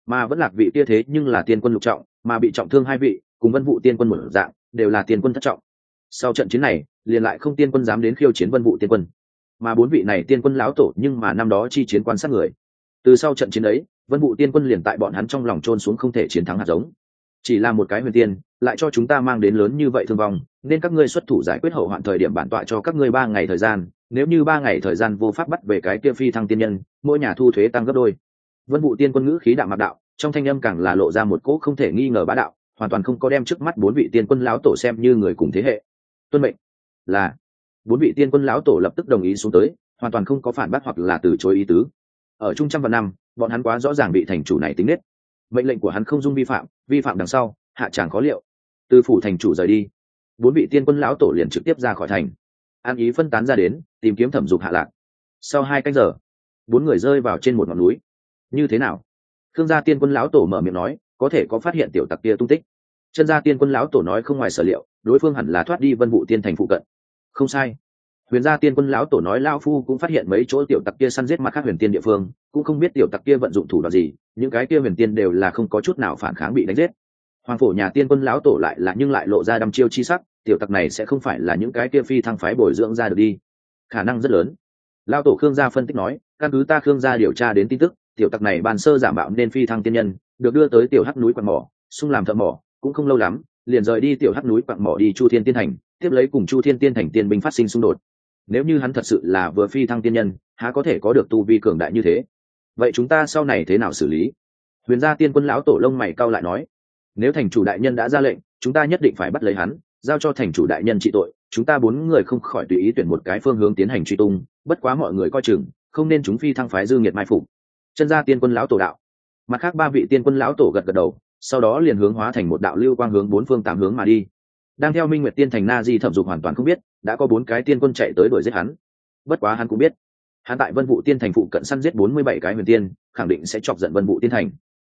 Mà vẫn lạc vị kia thế nhưng là tiên quân lục trọng, mà bị trọng thương hai vị, cùng vân vụ tiên quân một dạng, đều là tiên quân thất trọng. Sau trận chiến này, liền lại không tiên quân dám đến khiêu chiến vân vụ tiên quân. Mà bốn vị này tiên quân lão tổ nhưng mà năm đó chi chiến quan sát người. Từ sau trận chiến ấy, vân vụ tiên quân liền tại bọn hắn trong lòng trôn xuống không thể chiến thắng hạt giống chỉ là một cái huyền tiên, lại cho chúng ta mang đến lớn như vậy thương vong, nên các ngươi xuất thủ giải quyết hậu hoạn thời điểm bản tọa cho các ngươi ba ngày thời gian, nếu như ba ngày thời gian vô pháp bắt về cái kia phi thăng tiên nhân, mỗi nhà thu thuế tăng gấp đôi. Vân vụ tiên quân ngữ khí đạo mạc đạo, trong thanh âm càng là lộ ra một cỗ không thể nghi ngờ bá đạo, hoàn toàn không có đem trước mắt bốn vị tiên quân lão tổ xem như người cùng thế hệ. Tuân mệnh là, bốn vị tiên quân lão tổ lập tức đồng ý xuống tới, hoàn toàn không có phản bác hoặc là từ chối ý tứ. Ở trung trăm vạn năm, bọn hắn quá rõ ràng bị thành chủ này tính nết mệnh lệnh của hắn không dung vi phạm vi phạm đằng sau, hạ tràng khó liệu. Từ phủ thành chủ rời đi, bốn vị tiên quân lão tổ liền trực tiếp ra khỏi thành. An ý phân tán ra đến, tìm kiếm thẩm dục hạ lạc. Sau hai canh giờ, bốn người rơi vào trên một ngọn núi. Như thế nào? Thương gia tiên quân lão tổ mở miệng nói, có thể có phát hiện tiểu tặc kia tung tích. Chân gia tiên quân lão tổ nói không ngoài sở liệu, đối phương hẳn là thoát đi vân vụ tiên thành phụ cận. Không sai huyền gia tiên quân lão tổ nói lao phu cũng phát hiện mấy chỗ tiểu tặc kia săn giết mặt khác huyền tiên địa phương, cũng không biết tiểu tặc kia vận dụng thủ đoạn gì, những cái kia huyền tiên đều là không có chút nào phản kháng bị đánh giết. Hoàng phổ nhà tiên quân lão tổ lại là nhưng lại lộ ra đăm chiêu chi sắc, tiểu tặc này sẽ không phải là những cái kia phi thăng phái bồi dưỡng ra được đi. Khả năng rất lớn. Lao tổ khương gia phân tích nói, căn cứ ta khương gia điều tra đến tin tức, tiểu tặc này bàn sơ giả mạo nên phi thăng tiên nhân, được đưa tới tiểu hắc núi quặng mỏ, xung làm thợ mỏ, cũng không lâu lắm, liền rời đi tiểu hắc núi quặng mỏ đi chu thiên tiên thành, tiếp lấy cùng chu thiên tiên thành tiên binh phát sinh xung đột nếu như hắn thật sự là vừa phi thăng tiên nhân, há có thể có được tu vi cường đại như thế? Vậy chúng ta sau này thế nào xử lý? Huyền gia tiên quân lão tổ lông mày cao lại nói, nếu thành chủ đại nhân đã ra lệnh, chúng ta nhất định phải bắt lấy hắn, giao cho thành chủ đại nhân trị tội. Chúng ta bốn người không khỏi tùy ý tuyển một cái phương hướng tiến hành truy tung, bất quá mọi người coi chừng, không nên chúng phi thăng phái dư nghiệt mai phục. Chân gia tiên quân lão tổ đạo. Mặt khác ba vị tiên quân lão tổ gật gật đầu, sau đó liền hướng hóa thành một đạo lưu quang hướng bốn phương tám hướng mà đi đang theo minh nguyệt tiên thành na di thẩm dục hoàn toàn không biết, đã có bốn cái tiên quân chạy tới đuổi giết hắn. Bất quá hắn cũng biết, hắn tại vân vụ tiên thành phụ cận săn giết bốn mươi bảy cái huyền tiên, khẳng định sẽ chọc giận vân vụ tiên thành.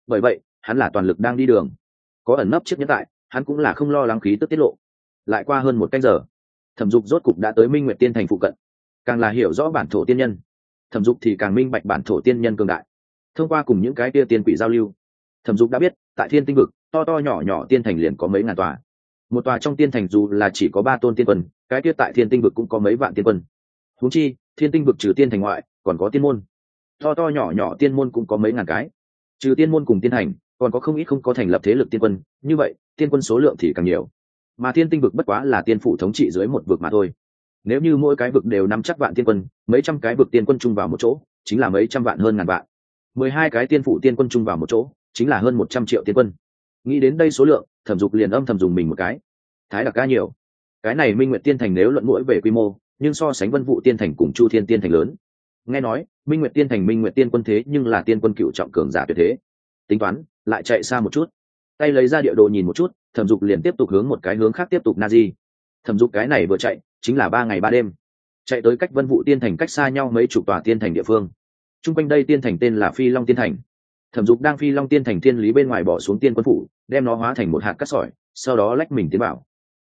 Bởi vậy, hắn là toàn lực đang đi đường. Có ẩn nấp trước nhẫn tại, hắn cũng là không lo lắng khí tức tiết lộ. Lại qua hơn một canh giờ, thẩm dục rốt cục đã tới minh nguyệt tiên thành phụ cận. Càng là hiểu rõ bản thổ tiên nhân. Thẩm dục thì càng minh bạch bản thổ tiên nhân cường đại. Thông qua cùng những cái kia tiên quỷ giao lưu, thẩm dục đã biết, tại thiên tinh vực, to to nhỏ nhỏ tiên thành liền có mấy ngàn tòa một tòa trong tiên thành dù là chỉ có ba tôn tiên quân, cái kia tại thiên tinh vực cũng có mấy vạn tiên quân. Húng chi, thiên tinh vực trừ tiên thành ngoại, còn có tiên môn. To to nhỏ nhỏ tiên môn cũng có mấy ngàn cái. Trừ tiên môn cùng tiên thành, còn có không ít không có thành lập thế lực tiên quân, như vậy, tiên quân số lượng thì càng nhiều. Mà thiên tinh vực bất quá là tiên phủ thống trị dưới một vực mà thôi. Nếu như mỗi cái vực đều nắm chắc vạn tiên quân, mấy trăm cái vực tiên quân chung vào một chỗ, chính là mấy trăm vạn hơn ngàn vạn. Mười hai cái tiên phủ tiên quân chung vào một chỗ, chính là hơn một trăm triệu tiên quân nghĩ đến đây số lượng, thẩm dục liền âm thầm dùng mình một cái. Thái đặc ca nhiều. Cái này minh nguyện tiên thành nếu luận mũi về quy mô, nhưng so sánh vân vụ tiên thành cùng chu thiên tiên thành lớn. Nghe nói, minh nguyện tiên thành, minh nguyện tiên quân thế nhưng là tiên quân cựu trọng cường giả tuyệt thế. Tính toán, lại chạy xa một chút. Tay lấy ra địa đồ nhìn một chút, thẩm dục liền tiếp tục hướng một cái hướng khác tiếp tục na di. Thẩm dục cái này vừa chạy, chính là ba ngày ba đêm. Chạy tới cách vân vụ tiên thành cách xa nhau mấy chục tòa tiên thành địa phương. T r u n g quanh đây tiên thành tên là phi long tiên thành thẩm dục đang phi long tiên thành thiên lý bên ngoài bỏ xuống tiên quân phủ, đem nó hóa thành một hạt cắt sỏi, sau đó lách mình tiến bảo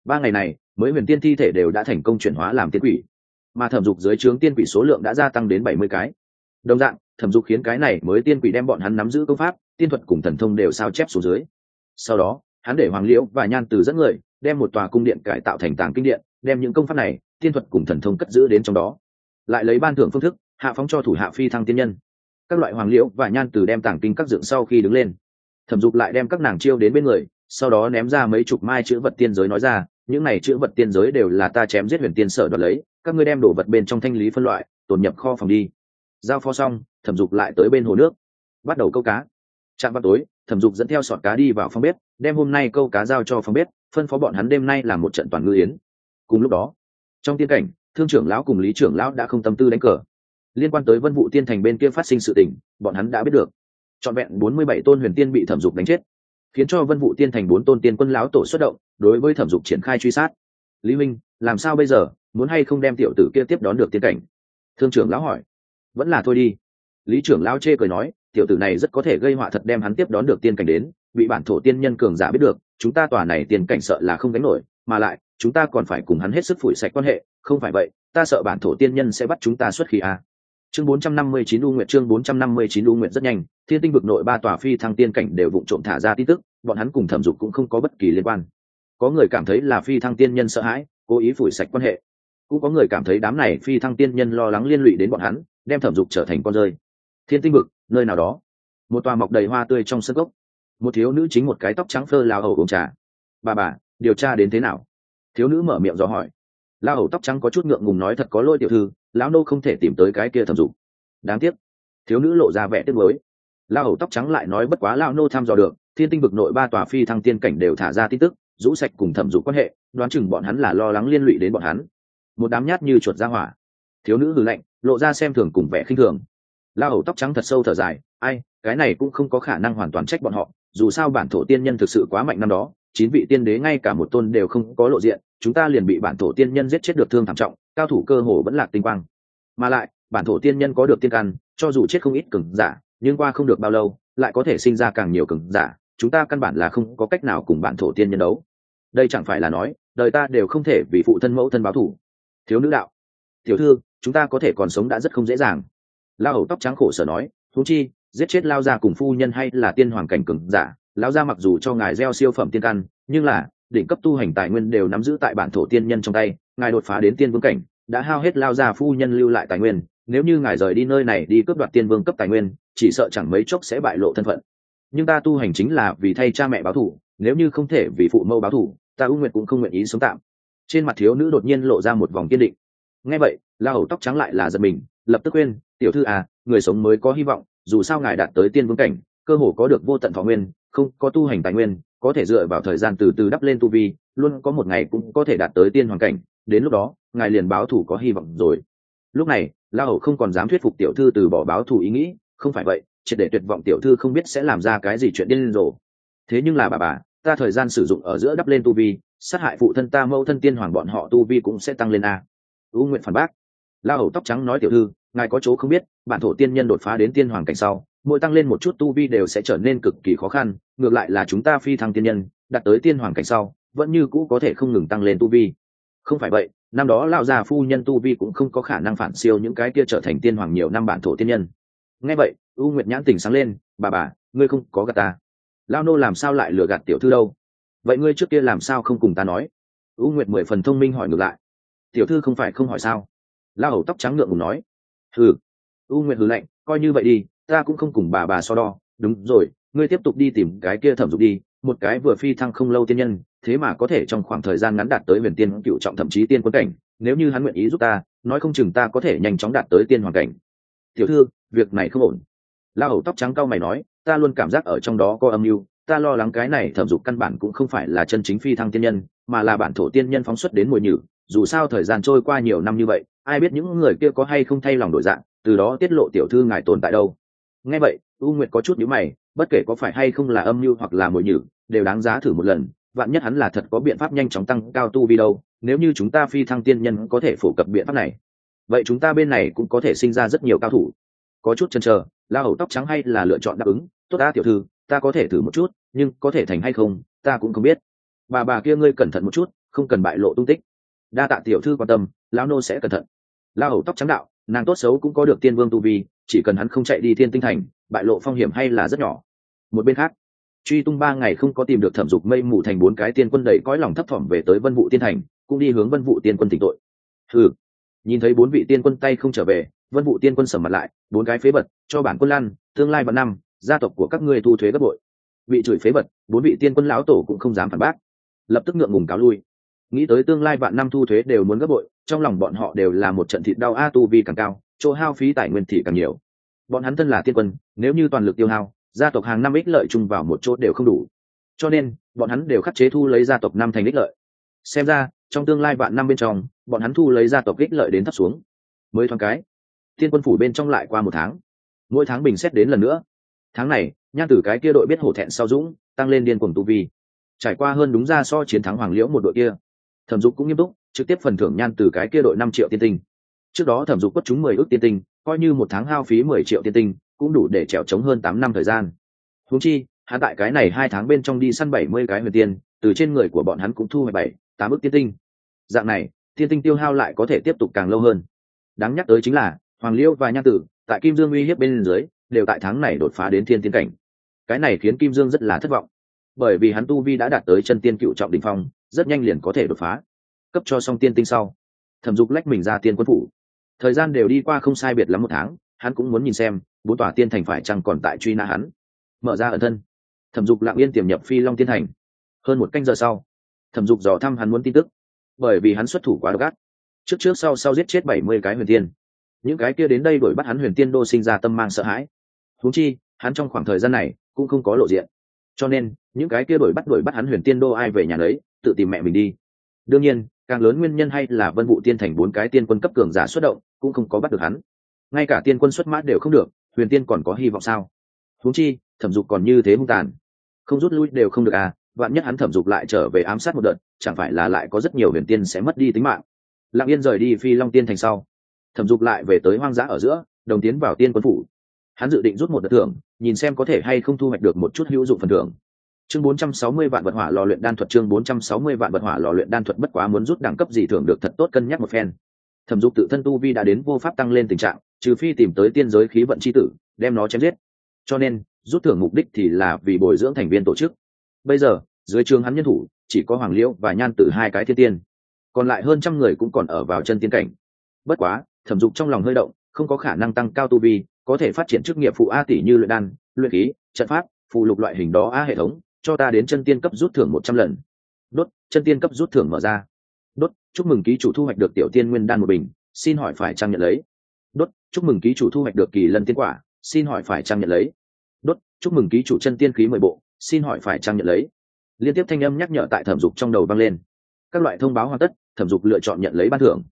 ba ngày này, mới huyền tiên thi thể đều đã thành công chuyển hóa làm tiên quỷ. Mà thẩm dục dưới trướng tiên quỷ số lượng đã gia tăng đến bảy mươi cái. Đồng dạng, thẩm dục khiến cái này mới tiên quỷ đem bọn hắn nắm giữ công pháp, tiên thuật cùng thần thông đều sao chép xuống dưới. Sau đó, hắn để hoàng liễu và nhan từ dẫn người, đem một tòa cung điện cải tạo thành tàng kinh điện, đem những công pháp này, tiên thuật cùng thần thông cất giữ đến trong đó. Lại lấy ban thưởng phương thức, hạ phóng cho thủ hạ phi thăng tiên nhân các loại hoàng liễu và nhan từ đem tảng kinh các dựng sau khi đứng lên. Thẩm dục lại đem các nàng chiêu đến bên người, sau đó ném ra mấy chục mai chữ vật tiên giới nói ra, những này chữ vật tiên giới đều là ta chém giết huyền tiên sở đoạt lấy, các ngươi đem đổ vật bên trong thanh lý phân loại, tồn nhập kho phòng đi. Giao phó xong, thẩm dục lại tới bên hồ nước, bắt đầu câu cá. Chạm vào tối, thẩm dục dẫn theo sọt cá đi vào phòng bếp, đem hôm nay câu cá giao cho phòng bếp, phân phó bọn hắn đêm nay là một trận toàn ngư yến. Cùng lúc đó, trong tiên cảnh, thương trưởng lão cùng lý trưởng lão đã không tâm tư đánh cờ liên quan tới vân vụ tiên thành bên kia phát sinh sự tình, bọn hắn đã biết được. Trọn vẹn bốn mươi bảy tôn huyền tiên bị thẩm dục đánh chết, khiến cho vân vụ tiên thành bốn tôn tiên quân lão tổ xuất động, đối với thẩm dục triển khai truy sát. Lý minh, làm sao bây giờ? Muốn hay không đem tiểu tử kia tiếp đón được tiên cảnh? Thương trưởng lão hỏi. Vẫn là thôi đi. Lý trưởng lão chê cười nói, tiểu tử này rất có thể gây họa thật đem hắn tiếp đón được tiên cảnh đến, bị bản thổ tiên nhân cường giả biết được, chúng ta tòa này tiên cảnh sợ là không gánh nổi, mà lại, chúng ta còn phải cùng hắn hết sức phủi sạch quan hệ, không phải vậy, ta sợ bản thổ tiên nhân sẽ bắt chúng ta xuất khí à? Chương 459 u nguyệt, chương 459 u nguyệt rất nhanh, thiên tinh vực nội ba tòa phi thăng tiên cảnh đều vụng trộm thả ra tin tức, bọn hắn cùng thẩm dục cũng không có bất kỳ liên quan. Có người cảm thấy là phi thăng tiên nhân sợ hãi, cố ý phủi sạch quan hệ. Cũng có người cảm thấy đám này phi thăng tiên nhân lo lắng liên lụy đến bọn hắn, đem thẩm dục trở thành con rơi. Thiên tinh vực, nơi nào đó. Một tòa mọc đầy hoa tươi trong sân gốc một thiếu nữ chính một cái tóc trắng phơ lao hầu uống trà. Bà bà, điều tra đến thế nào? Thiếu nữ mở miệng dò hỏi. Lao hầu tóc trắng có chút ngượng ngùng nói thật có lôi tiểu thư lão nô không thể tìm tới cái kia thẩm dục. Đáng tiếc. Thiếu nữ lộ ra vẻ tiếc mới lao hầu tóc trắng lại nói bất quá lao nô thăm dò được, thiên tinh vực nội ba tòa phi thăng tiên cảnh đều thả ra tin tức, rũ sạch cùng thẩm dục quan hệ, đoán chừng bọn hắn là lo lắng liên lụy đến bọn hắn. Một đám nhát như chuột ra hỏa. Thiếu nữ hừ lạnh, lộ ra xem thường cùng vẻ khinh thường. Lao hầu tóc trắng thật sâu thở dài, ai, cái này cũng không có khả năng hoàn toàn trách bọn họ, dù sao bản thổ tiên nhân thực sự quá mạnh năm đó, chín vị tiên đế ngay cả một tôn đều không có lộ diện chúng ta liền bị bản thổ tiên nhân giết chết được thương thảm trọng, cao thủ cơ hồ vẫn lạc tinh quang. Mà lại, bản thổ tiên nhân có được tiên căn, cho dù chết không ít cứng giả, nhưng qua không được bao lâu, lại có thể sinh ra càng nhiều cứng giả, chúng ta căn bản là không có cách nào cùng bản thổ tiên nhân đấu. Đây chẳng phải là nói, đời ta đều không thể vì phụ thân mẫu thân báo thủ thiếu nữ đạo, tiểu thư, chúng ta có thể còn sống đã rất không dễ dàng. Lao hầu tóc trắng khổ sở nói thú chi, giết chết lao gia cùng phu nhân hay là tiên hoàng cảnh cừng giả, lao gia mặc dù cho ngài gieo siêu phẩm tiên căn, nhưng là đỉnh cấp tu hành tài nguyên đều nắm giữ tại bản thổ tiên nhân trong tay, ngài đột phá đến tiên vương cảnh, đã hao hết lao ra phu nhân lưu lại tài nguyên, nếu như ngài rời đi nơi này đi cướp đoạt tiên vương cấp tài nguyên, chỉ sợ chẳng mấy chốc sẽ bại lộ thân phận. Nhưng ta tu hành chính là vì thay cha mẹ báo thù, nếu như không thể vì phụ mẫu báo thù, ta ưu nguyện cũng không nguyện ý sống tạm. Trên mặt thiếu nữ đột nhiên lộ ra một vòng kiên định. Nghe vậy, la hầu tóc trắng lại là giật mình, lập tức quên tiểu thư à người sống mới có hy vọng, dù sao ngài đạt tới tiên vương cảnh, cơ hồ có được vô tận thọ nguyên, không có tu hành tài nguyên có thể dựa vào thời gian từ từ đắp lên tu vi, luôn có một ngày cũng có thể đạt tới tiên hoàng cảnh, đến lúc đó, ngài liền báo thủ có hy vọng rồi. Lúc này la hầu không còn dám thuyết phục tiểu thư từ bỏ báo thủ ý nghĩ, không phải vậy, triệt để tuyệt vọng tiểu thư không biết sẽ làm ra cái gì chuyện điên rồ. Thế nhưng là bà bà, ta thời gian sử dụng ở giữa đắp lên tu vi, sát hại phụ thân ta mẫu thân tiên hoàng bọn họ tu vi cũng sẽ tăng lên a. Ưu nguyện phản bác. La hầu tóc trắng nói tiểu thư, ngài có chỗ không biết, bản thổ tiên nhân đột phá đến tiên hoàng cảnh sau mỗi tăng lên một chút tu vi đều sẽ trở nên cực kỳ khó khăn, ngược lại là chúng ta phi thăng tiên nhân, đạt tới tiên hoàng cảnh sau, vẫn như cũ có thể không ngừng tăng lên tu vi. Không phải vậy, năm đó lão già phu nhân tu vi cũng không có khả năng phản siêu những cái kia trở thành tiên hoàng nhiều năm bản thổ tiên nhân. Nghe vậy, u nguyệt nhãn tỉnh sáng lên, bà bà, ngươi không có gạt ta. Lao nô làm sao lại lừa gạt tiểu thư đâu? Vậy ngươi trước kia làm sao không cùng ta nói? U nguyệt mười phần thông minh hỏi ngược lại. Tiểu thư không phải không hỏi sao? Lao hầu tóc trắng ngượng ngùng nói. Hừ. U nguyệt hừ lạnh, coi như vậy đi ta cũng không cùng bà bà so đo. Đúng rồi, ngươi tiếp tục đi tìm cái kia thẩm dục đi, một cái vừa phi thăng không lâu tiên nhân, thế mà có thể trong khoảng thời gian ngắn đạt tới huyền tiên cựu trọng thậm chí tiên quân cảnh, nếu như hắn nguyện ý giúp ta, nói không chừng ta có thể nhanh chóng đạt tới tiên hoàng cảnh. Tiểu thư, việc này không ổn. La hầu tóc trắng cao mày nói, ta luôn cảm giác ở trong đó có âm mưu, ta lo lắng cái này thẩm dục căn bản cũng không phải là chân chính phi thăng tiên nhân, mà là bản thổ tiên nhân phóng xuất đến mùi nhử, dù sao thời gian trôi qua nhiều năm như vậy, ai biết những người kia có hay không thay lòng đổi dạng, từ đó tiết lộ tiểu thư ngài tồn tại đâu nghe vậy, u nguyệt có chút nhíu mày, bất kể có phải hay không là âm mưu hoặc là mồi nhử, đều đáng giá thử một lần, vạn nhất hắn là thật có biện pháp nhanh chóng tăng cao tu vi đâu, nếu như chúng ta phi thăng tiên nhân có thể phổ cập biện pháp này, vậy chúng ta bên này cũng có thể sinh ra rất nhiều cao thủ. Có chút chần chờ, la hầu tóc trắng hay là lựa chọn đáp ứng, tốt đa tiểu thư, ta có thể thử một chút, nhưng có thể thành hay không, ta cũng không biết. Bà bà kia ngươi cẩn thận một chút, không cần bại lộ tung tích. Đa tạ tiểu thư quan tâm, lão nô sẽ cẩn thận. La hầu tóc trắng đạo nàng tốt xấu cũng có được tiên vương tu vi, chỉ cần hắn không chạy đi thiên tinh thành, bại lộ phong hiểm hay là rất nhỏ. Một bên khác, truy tung ba ngày không có tìm được thẩm dục mây mù thành bốn cái tiên quân đầy cõi lòng thấp thỏm về tới vân vụ tiên thành, cũng đi hướng vân vụ tiên quân tỉnh tội. Ừ nhìn thấy bốn vị tiên quân tay không trở về, vân vụ tiên quân sầm mặt lại, bốn cái phế vật, cho bản quân lan tương lai vạn năm, gia tộc của các ngươi thu thuế gấp bội. Bị chửi phế vật, bốn vị tiên quân lão tổ cũng không dám phản bác. Lập tức ngượng ngùng cáo lui nghĩ tới tương lai vạn năm thu thuế đều muốn gấp bội, trong lòng bọn họ đều là một trận thịt đau a tu vi càng cao, chỗ hao phí tài nguyên thì càng nhiều. Bọn hắn thân là tiên quân, nếu như toàn lực tiêu hao, gia tộc hàng năm ích lợi chung vào một chỗ đều không đủ. Cho nên, bọn hắn đều khắc chế thu lấy gia tộc năm thành ích lợi. Xem ra, trong tương lai vạn năm bên trong, bọn hắn thu lấy gia tộc ích lợi đến thấp xuống. Mới thoáng cái, tiên quân phủ bên trong lại qua một tháng. Mỗi tháng bình xét đến lần nữa. Tháng này nhan tử cái kia đội biết hổ thẹn sau dũng, tăng lên điên cuồng tu vi. Trải qua hơn đúng ra so chiến thắng hoàng liễu một đội kia thẩm dục cũng nghiêm túc, trực tiếp phần thưởng nhan từ cái kia đội năm triệu tiên tinh. Trước đó thẩm dục quất chúng mười ước tiên tinh, coi như một tháng hao phí mười triệu tiên tinh, cũng đủ để trèo trống hơn tám năm thời gian. Húng chi, hắn tại cái này hai tháng bên trong đi săn bảy mươi cái huyền tiên, từ trên người của bọn hắn cũng thu mười bảy, tám ước tiên tinh. Dạng này, tiên tinh tiêu hao lại có thể tiếp tục càng lâu hơn. Đáng nhắc tới chính là, hoàng liêu và nhan tử, tại kim dương uy hiếp bên dưới, đều tại tháng này đột phá đến thiên tiên cảnh. Cái này khiến kim dương rất là thất vọng. Bởi vì hắn tu vi đã đạt tới chân tiên cựu trọng đình phong rất nhanh liền có thể đột phá. Cấp cho xong tiên tinh sau, thẩm dục lách mình ra tiên quân phủ. Thời gian đều đi qua không sai biệt lắm một tháng, hắn cũng muốn nhìn xem bốn tòa tiên thành phải chăng còn tại truy nã hắn. Mở ra ẩn thân. Thẩm dục lạng yên tiềm nhập phi long tiên thành. Hơn một canh giờ sau, thẩm dục dò thăm hắn muốn tin tức. Bởi vì hắn xuất thủ quá độc ác. Trước trước sau sau giết chết bảy mươi cái huyền tiên. Những cái kia đến đây đuổi bắt hắn huyền tiên đô sinh ra tâm mang sợ hãi. Húng chi, hắn trong khoảng thời gian này cũng không có lộ diện. Cho nên, những cái kia đuổi bắt đuổi bắt hắn huyền tiên đô ai về nhà lấy tự tìm mẹ mình đi. Đương nhiên, càng lớn nguyên nhân hay là vân vụ tiên thành bốn cái tiên quân cấp cường giả xuất động, cũng không có bắt được hắn. Ngay cả tiên quân xuất mã đều không được, huyền tiên còn có hy vọng sao? Huống chi, thẩm dục còn như thế hung tàn. Không rút lui đều không được à vạn nhất hắn thẩm dục lại trở về ám sát một đợt, chẳng phải là lại có rất nhiều huyền tiên sẽ mất đi tính mạng. Lặng yên rời đi phi long tiên thành sau. Thẩm dục lại về tới hoang dã ở giữa, đồng tiến vào tiên quân phủ. Hắn dự định rút một đợt thưởng, nhìn xem có thể hay không thu hoạch được một chút hữu dụng phần thưởng chương 460 vạn vật hỏa lò luyện đan thuật, chương 460 vạn vật hỏa lò luyện đan thuật bất quá muốn rút đẳng cấp gì thưởng được thật tốt cân nhắc một phen. Thẩm dục tự thân tu vi đã đến vô pháp tăng lên tình trạng, trừ phi tìm tới tiên giới khí vận c h i tử, đem nó chém giết. Cho nên, rút thưởng mục đích thì là vì bồi dưỡng thành viên tổ chức. Bây giờ, dưới trường hắn nhân thủ, chỉ có hoàng liễu và nhan tử hai cái thiên tiên. Còn lại hơn trăm người cũng còn ở vào chân tiên cảnh. Bất quá, thẩm dục trong lòng hơi động, không có khả năng tăng cao tu vi, có thể phát triển chức nghiệp phụ a tỷ như luyện đan, luyện khí, trận pháp, phụ lục loại hình đó a hệ thống cho ta đến chân tiên cấp rút thưởng một trăm lần. Đốt, chân tiên cấp rút thưởng mở ra. Đốt, chúc mừng ký chủ thu hoạch được tiểu tiên nguyên đan một bình, xin hỏi phải trang nhận lấy? Đốt, chúc mừng ký chủ thu hoạch được kỳ lần tiên quả, xin hỏi phải trang nhận lấy? Đốt, chúc mừng ký chủ chân tiên khí mười bộ, xin hỏi phải trang nhận lấy? Liên tiếp thanh âm nhắc nhở tại thẩm dục trong đầu vang lên. Các loại thông báo hoàn tất, thẩm dục lựa chọn nhận lấy ban thưởng.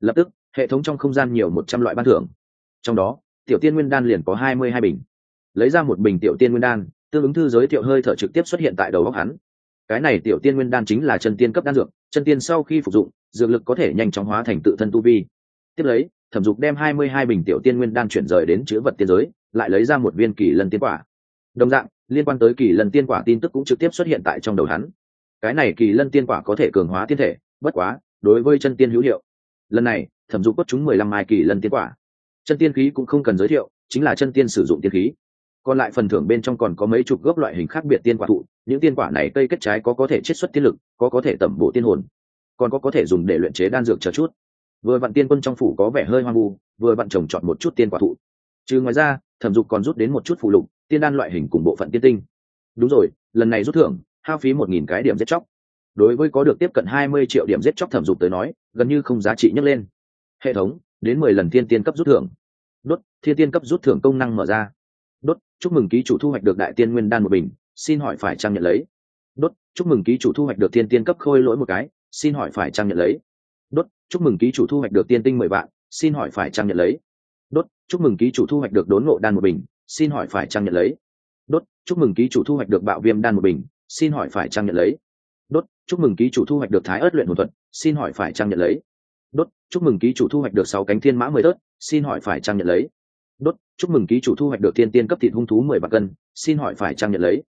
Lập tức, hệ thống trong không gian nhiều một trăm loại ban thưởng. Trong đó, tiểu tiên nguyên đan liền có hai mươi hai bình. Lấy ra một bình tiểu tiên nguyên đan tương ứng thư giới thiệu hơi thở trực tiếp xuất hiện tại đầu óc hắn. Cái này tiểu tiên nguyên đan chính là chân tiên cấp đan dược, chân tiên sau khi phục dụng, dược lực có thể nhanh chóng hóa thành tự thân tu vi. Tiếp lấy, thẩm dục đem hai mươi hai bình tiểu tiên nguyên đan chuyển rời đến chữ vật tiên giới, lại lấy ra một viên kỳ lân tiên quả. Đồng dạng, liên quan tới kỳ lân tiên quả tin tức cũng trực tiếp xuất hiện tại trong đầu hắn. Cái này kỳ lân tiên quả có thể cường hóa tiên thể, bất quá, đối với chân tiên hữu hiệu. Lần này, thẩm dục cốt chúng mười lăm mai kỳ lân tiên quả. Chân tiên khí cũng không cần giới thiệu, chính là chân tiên sử dụng tiên khí còn lại phần thưởng bên trong còn có mấy chục gốc loại hình khác biệt tiên quả thụ, những tiên quả này cây kết trái có có thể chiết xuất tiên lực, có có thể tẩm bổ tiên hồn, còn có có thể dùng để luyện chế đan dược chờ chút. Vừa vặn tiên quân trong phủ có vẻ hơi hoang vu, vừa vặn trồng chọn một chút tiên quả thụ. Trừ ngoài ra, thẩm dục còn rút đến một chút phụ lục, tiên đan loại hình cùng bộ phận tiên tinh. Đúng rồi, lần này rút thưởng, hao phí một nghìn cái điểm giết chóc. Đối với có được tiếp cận hai mươi triệu điểm giết chóc thẩm dục tới nói, gần như không giá trị nhấc lên. Hệ thống, đến mười lần thiên tiên cấp rút thưởng. Đốt, thiên tiên cấp rút thưởng công năng mở ra đốt, chúc mừng ký chủ thu hoạch được đại tiên nguyên đan một bình, xin hỏi phải trang nhận lấy? Đốt, chúc mừng ký chủ thu hoạch được tiên tiên cấp khôi lỗi một cái, xin hỏi phải trang nhận lấy? Đốt, chúc mừng ký chủ thu hoạch được tiên tinh mười vạn, xin hỏi phải trang nhận lấy? Đốt, chúc mừng ký chủ thu hoạch được đốn ngộ đan một bình, xin hỏi phải trang nhận lấy? Đốt, chúc mừng ký chủ thu hoạch được bạo viêm đan một bình, xin hỏi phải trang nhận lấy? Đốt, chúc mừng ký chủ thu hoạch được thái ớt luyện hồn thuật, xin hỏi phải trang nhận lấy? Đốt, chúc mừng ký chủ thu hoạch được sáu cánh thiên mã mười tớt xin hỏi phải trang nhận lấy? Chúc mừng ký chủ thu hoạch được thiên tiên cấp thịt hung thú mười bạc cân, xin hỏi phải trang nhận lấy?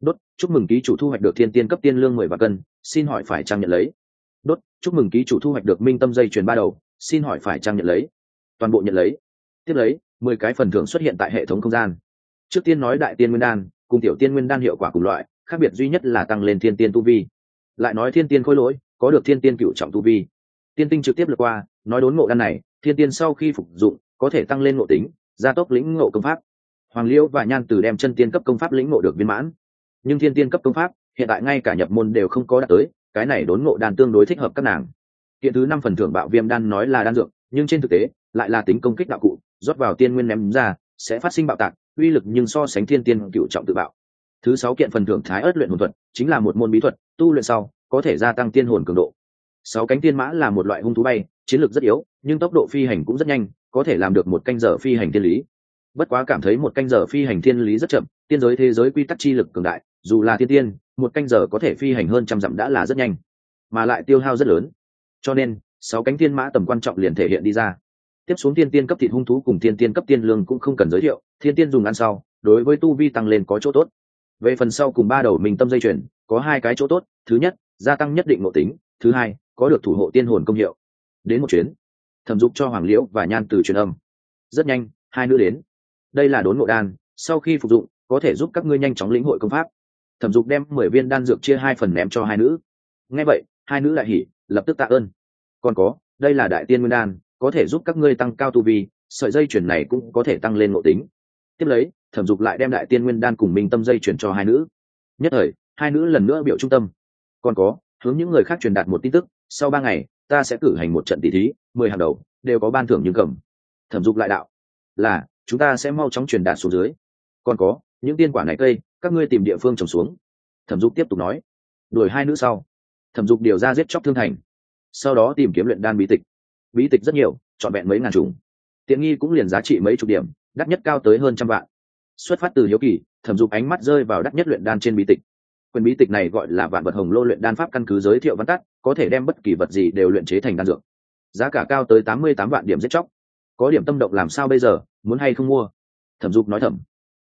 Đốt, chúc mừng ký chủ thu hoạch được thiên tiên cấp tiên lương mười bạc cân, xin hỏi phải trang nhận lấy? Đốt, chúc mừng ký chủ thu hoạch được minh tâm dây chuyền ba đầu, xin hỏi phải trang nhận lấy? Toàn bộ nhận lấy. Tiếp lấy, mười cái phần thưởng xuất hiện tại hệ thống không gian. Trước tiên nói đại tiên nguyên đan, cùng tiểu tiên nguyên đan hiệu quả cùng loại, khác biệt duy nhất là tăng lên thiên tiên tu vi. Lại nói thiên tiên khôi lỗi, có được thiên tiên cựu trọng tu vi. Tiên tinh trực tiếp lượt qua, nói đốn ngộ đan này, thiên tiên sau khi phục dụng, có thể tăng lên ngộ tính gia tốc lĩnh ngộ công pháp. Hoàng liễu và nhan từ đem chân tiên cấp công pháp lĩnh ngộ được viên mãn. Nhưng thiên tiên cấp công pháp, hiện tại ngay cả nhập môn đều không có đạt tới, cái này đốn ngộ đan tương đối thích hợp các nàng. Kiện thứ năm phần thưởng bạo viêm đan nói là đan dược, nhưng trên thực tế, lại là tính công kích đạo cụ, rót vào tiên nguyên ném ra, sẽ phát sinh bạo tạc, uy lực nhưng so sánh thiên tiên cựu trọng tự bạo. Thứ sáu kiện phần thưởng thái ớt luyện hồn thuật, chính là một môn bí thuật, tu luyện sau, có thể gia tăng tiên hồn cường độ. Sáu cánh tiên mã là một loại hung thú bay, chiến lược rất yếu, nhưng tốc độ phi hành cũng rất nhanh có thể làm được một canh giờ phi hành thiên lý. Bất quá cảm thấy một canh giờ phi hành thiên lý rất chậm, tiên giới thế giới quy tắc chi lực cường đại, dù là thiên tiên, một canh giờ có thể phi hành hơn trăm dặm đã là rất nhanh, mà lại tiêu hao rất lớn. Cho nên, sáu cánh thiên mã tầm quan trọng liền thể hiện đi ra. Tiếp xuống thiên tiên cấp thịt hung thú cùng thiên tiên cấp tiên lương cũng không cần giới thiệu, thiên tiên dùng ăn sau, đối với tu vi tăng lên có chỗ tốt. Về phần sau cùng ba đầu mình tâm dây chuyển có hai cái chỗ tốt, thứ nhất, gia tăng nhất định nội tính, thứ hai, có được thủ hộ tiên hồn công hiệu. Đến một chuyến thẩm dục cho hoàng liễu và nhan từ truyền âm. Rất nhanh, hai nữ đến. Đây là đốn ngộ đan, sau khi phục dụng, có thể giúp các ngươi nhanh chóng lĩnh hội công pháp. Thẩm dục đem mười viên đan dược chia hai phần ném cho hai nữ. Nghe vậy, hai nữ lại hỉ, lập tức tạ ơn. Còn có, đây là đại tiên nguyên đan, có thể giúp các ngươi tăng cao tu vi, sợi dây chuyển này cũng có thể tăng lên ngộ tính. Tiếp lấy, thẩm dục lại đem đại tiên nguyên đan cùng minh tâm dây chuyển cho hai nữ. Nhất thời, hai nữ lần nữa biểu trung tâm. Còn có, hướng những người khác truyền đạt một tin tức, sau ba ngày, ta sẽ cử hành một trận tỷ thí mười hàng đầu, đều có ban thưởng nhưng cầm. Thẩm dục lại đạo, là, chúng ta sẽ mau chóng truyền đạt xuống dưới. Còn có, những tiên quả này cây, các ngươi tìm địa phương trồng xuống. Thẩm dục tiếp tục nói, đuổi hai nữ sau. Thẩm dục điều ra giết chóc thương thành, sau đó tìm kiếm luyện đan bí tịch. Bí tịch rất nhiều, trọn vẹn mấy ngàn trùng tiện nghi cũng liền giá trị mấy chục điểm, đắt nhất cao tới hơn trăm vạn. Xuất phát từ hiếu kỳ, thẩm dục ánh mắt rơi vào đắt nhất luyện đan trên bí tịch. Quyền bí tịch này gọi là vạn vật hồng lô luyện đan pháp căn cứ giới thiệu văn tắt, có thể đem bất kỳ vật gì đều luyện chế thành đan dược giá cả cao tới tám mươi tám vạn điểm giết chóc. Có điểm tâm động làm sao bây giờ, muốn hay không mua? Thẩm dục nói thầm.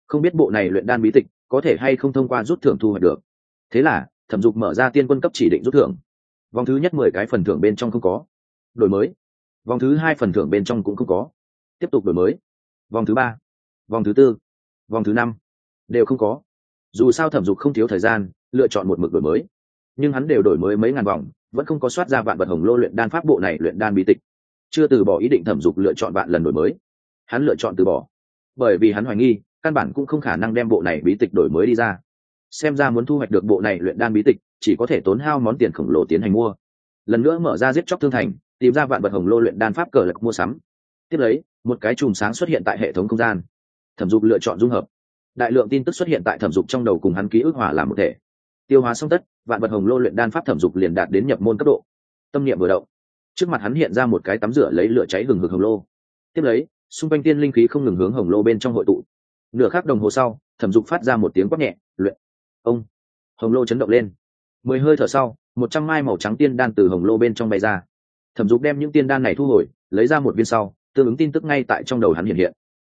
Không biết bộ này luyện đan bí tịch có thể hay không thông qua rút thưởng thu hoạch được. Thế là, thẩm dục mở ra tiên quân cấp chỉ định rút thưởng. Vòng thứ nhất mười cái phần thưởng bên trong không có. Đổi mới. Vòng thứ hai phần thưởng bên trong cũng không có. Tiếp tục đổi mới. Vòng thứ ba. Vòng thứ tư. Vòng thứ năm. Đều không có. Dù sao thẩm dục không thiếu thời gian, lựa chọn một mực đổi mới. Nhưng hắn đều đổi mới mấy ngàn vòng vẫn không có soát ra vạn vật hồng lô luyện đan pháp bộ này luyện đan bí tịch. Chưa từ bỏ ý định thẩm dục lựa chọn bạn lần đổi mới. Hắn lựa chọn từ bỏ. Bởi vì hắn hoài nghi, căn bản cũng không khả năng đem bộ này bí tịch đổi mới đi ra. Xem ra muốn thu hoạch được bộ này luyện đan bí tịch, chỉ có thể tốn hao món tiền khổng lồ tiến hành mua. Lần nữa mở ra giết chóc thương thành, tìm ra vạn vật hồng lô luyện đan pháp cờ lực mua sắm. Tiếp lấy, một cái chùm sáng xuất hiện tại hệ thống không gian. Thẩm dục lựa chọn dung hợp. Đại lượng tin tức xuất hiện tại thẩm dục trong đầu cùng hắn ký ức hòa làm một thể. Tiêu hóa xong tất vạn vật hồng lô luyện đan pháp thẩm dục liền đạt đến nhập môn cấp độ. Tâm niệm vừa động, trước mặt hắn hiện ra một cái tắm rửa lấy lửa cháy hừng hực hồng lô. Tiếp lấy, xung quanh tiên linh khí không ngừng hướng hồng lô bên trong hội tụ. Nửa khắc đồng hồ sau, thẩm dục phát ra một tiếng quát nhẹ, luyện. Ông, hồng lô chấn động lên. Mười hơi thở sau, một trăm mai màu trắng tiên đan từ hồng lô bên trong bay ra. Thẩm dục đem những tiên đan này thu hồi, lấy ra một viên sau, tương ứng tin tức ngay tại trong đầu hắn hiện hiện.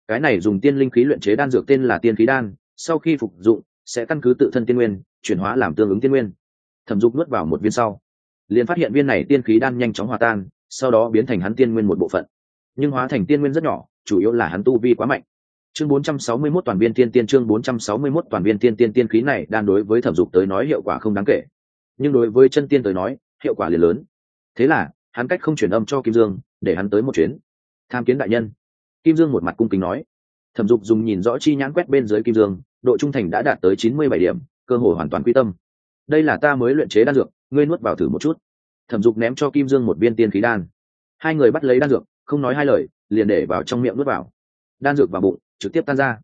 Cái này dùng tiên linh khí luyện chế đan dược tên là tiên khí đan, sau khi phục dụng, sẽ căn cứ tự thân tiên nguyên chuyển hóa làm tương ứng tiên nguyên. Thẩm dục nuốt vào một viên sau, liền phát hiện viên này tiên khí đan nhanh chóng hòa tan, sau đó biến thành hắn tiên nguyên một bộ phận. Nhưng hóa thành tiên nguyên rất nhỏ, chủ yếu là hắn tu vi quá mạnh. Chương 461 toàn viên tiên tiên, chương 461 toàn viên tiên tiên tiên khí này đan đối với thẩm dục tới nói hiệu quả không đáng kể. Nhưng đối với chân tiên tới nói, hiệu quả liền lớn. Thế là, hắn cách không chuyển âm cho kim dương, để hắn tới một chuyến. Tham kiến đại nhân. Kim dương một mặt cung kính nói. Thẩm dục dùng nhìn rõ chi nhãn quét bên dưới kim dương, độ trung thành đã đạt tới chín mươi bảy điểm cơ hội hoàn toàn quy tâm. Đây là ta mới luyện chế đan dược, ngươi nuốt vào thử một chút. Thẩm dục ném cho kim dương một viên tiên khí đan. Hai người bắt lấy đan dược, không nói hai lời, liền để vào trong miệng nuốt vào. Đan dược vào bụng, trực tiếp tan ra.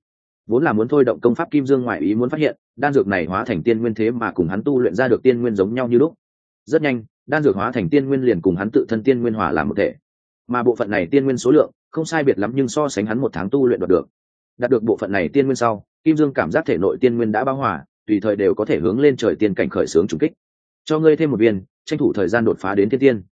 Vốn là muốn thôi động công pháp kim dương ngoài ý muốn phát hiện, đan dược này hóa thành tiên nguyên thế mà cùng hắn tu luyện ra được tiên nguyên giống nhau như lúc. Rất nhanh, đan dược hóa thành tiên nguyên liền cùng hắn tự thân tiên nguyên hòa làm một thể. Mà bộ phận này tiên nguyên số lượng, không sai biệt lắm nhưng so sánh hắn một tháng tu luyện đoạt được. Đạt được bộ phận này tiên nguyên sau, kim dương cảm giác thể nội tiên nguyên đã bão hòa tùy thời đều có thể hướng lên trời tiên cảnh khởi xướng trùng kích. Cho ngươi thêm một viên, tranh thủ thời gian đột phá đến thiên tiên.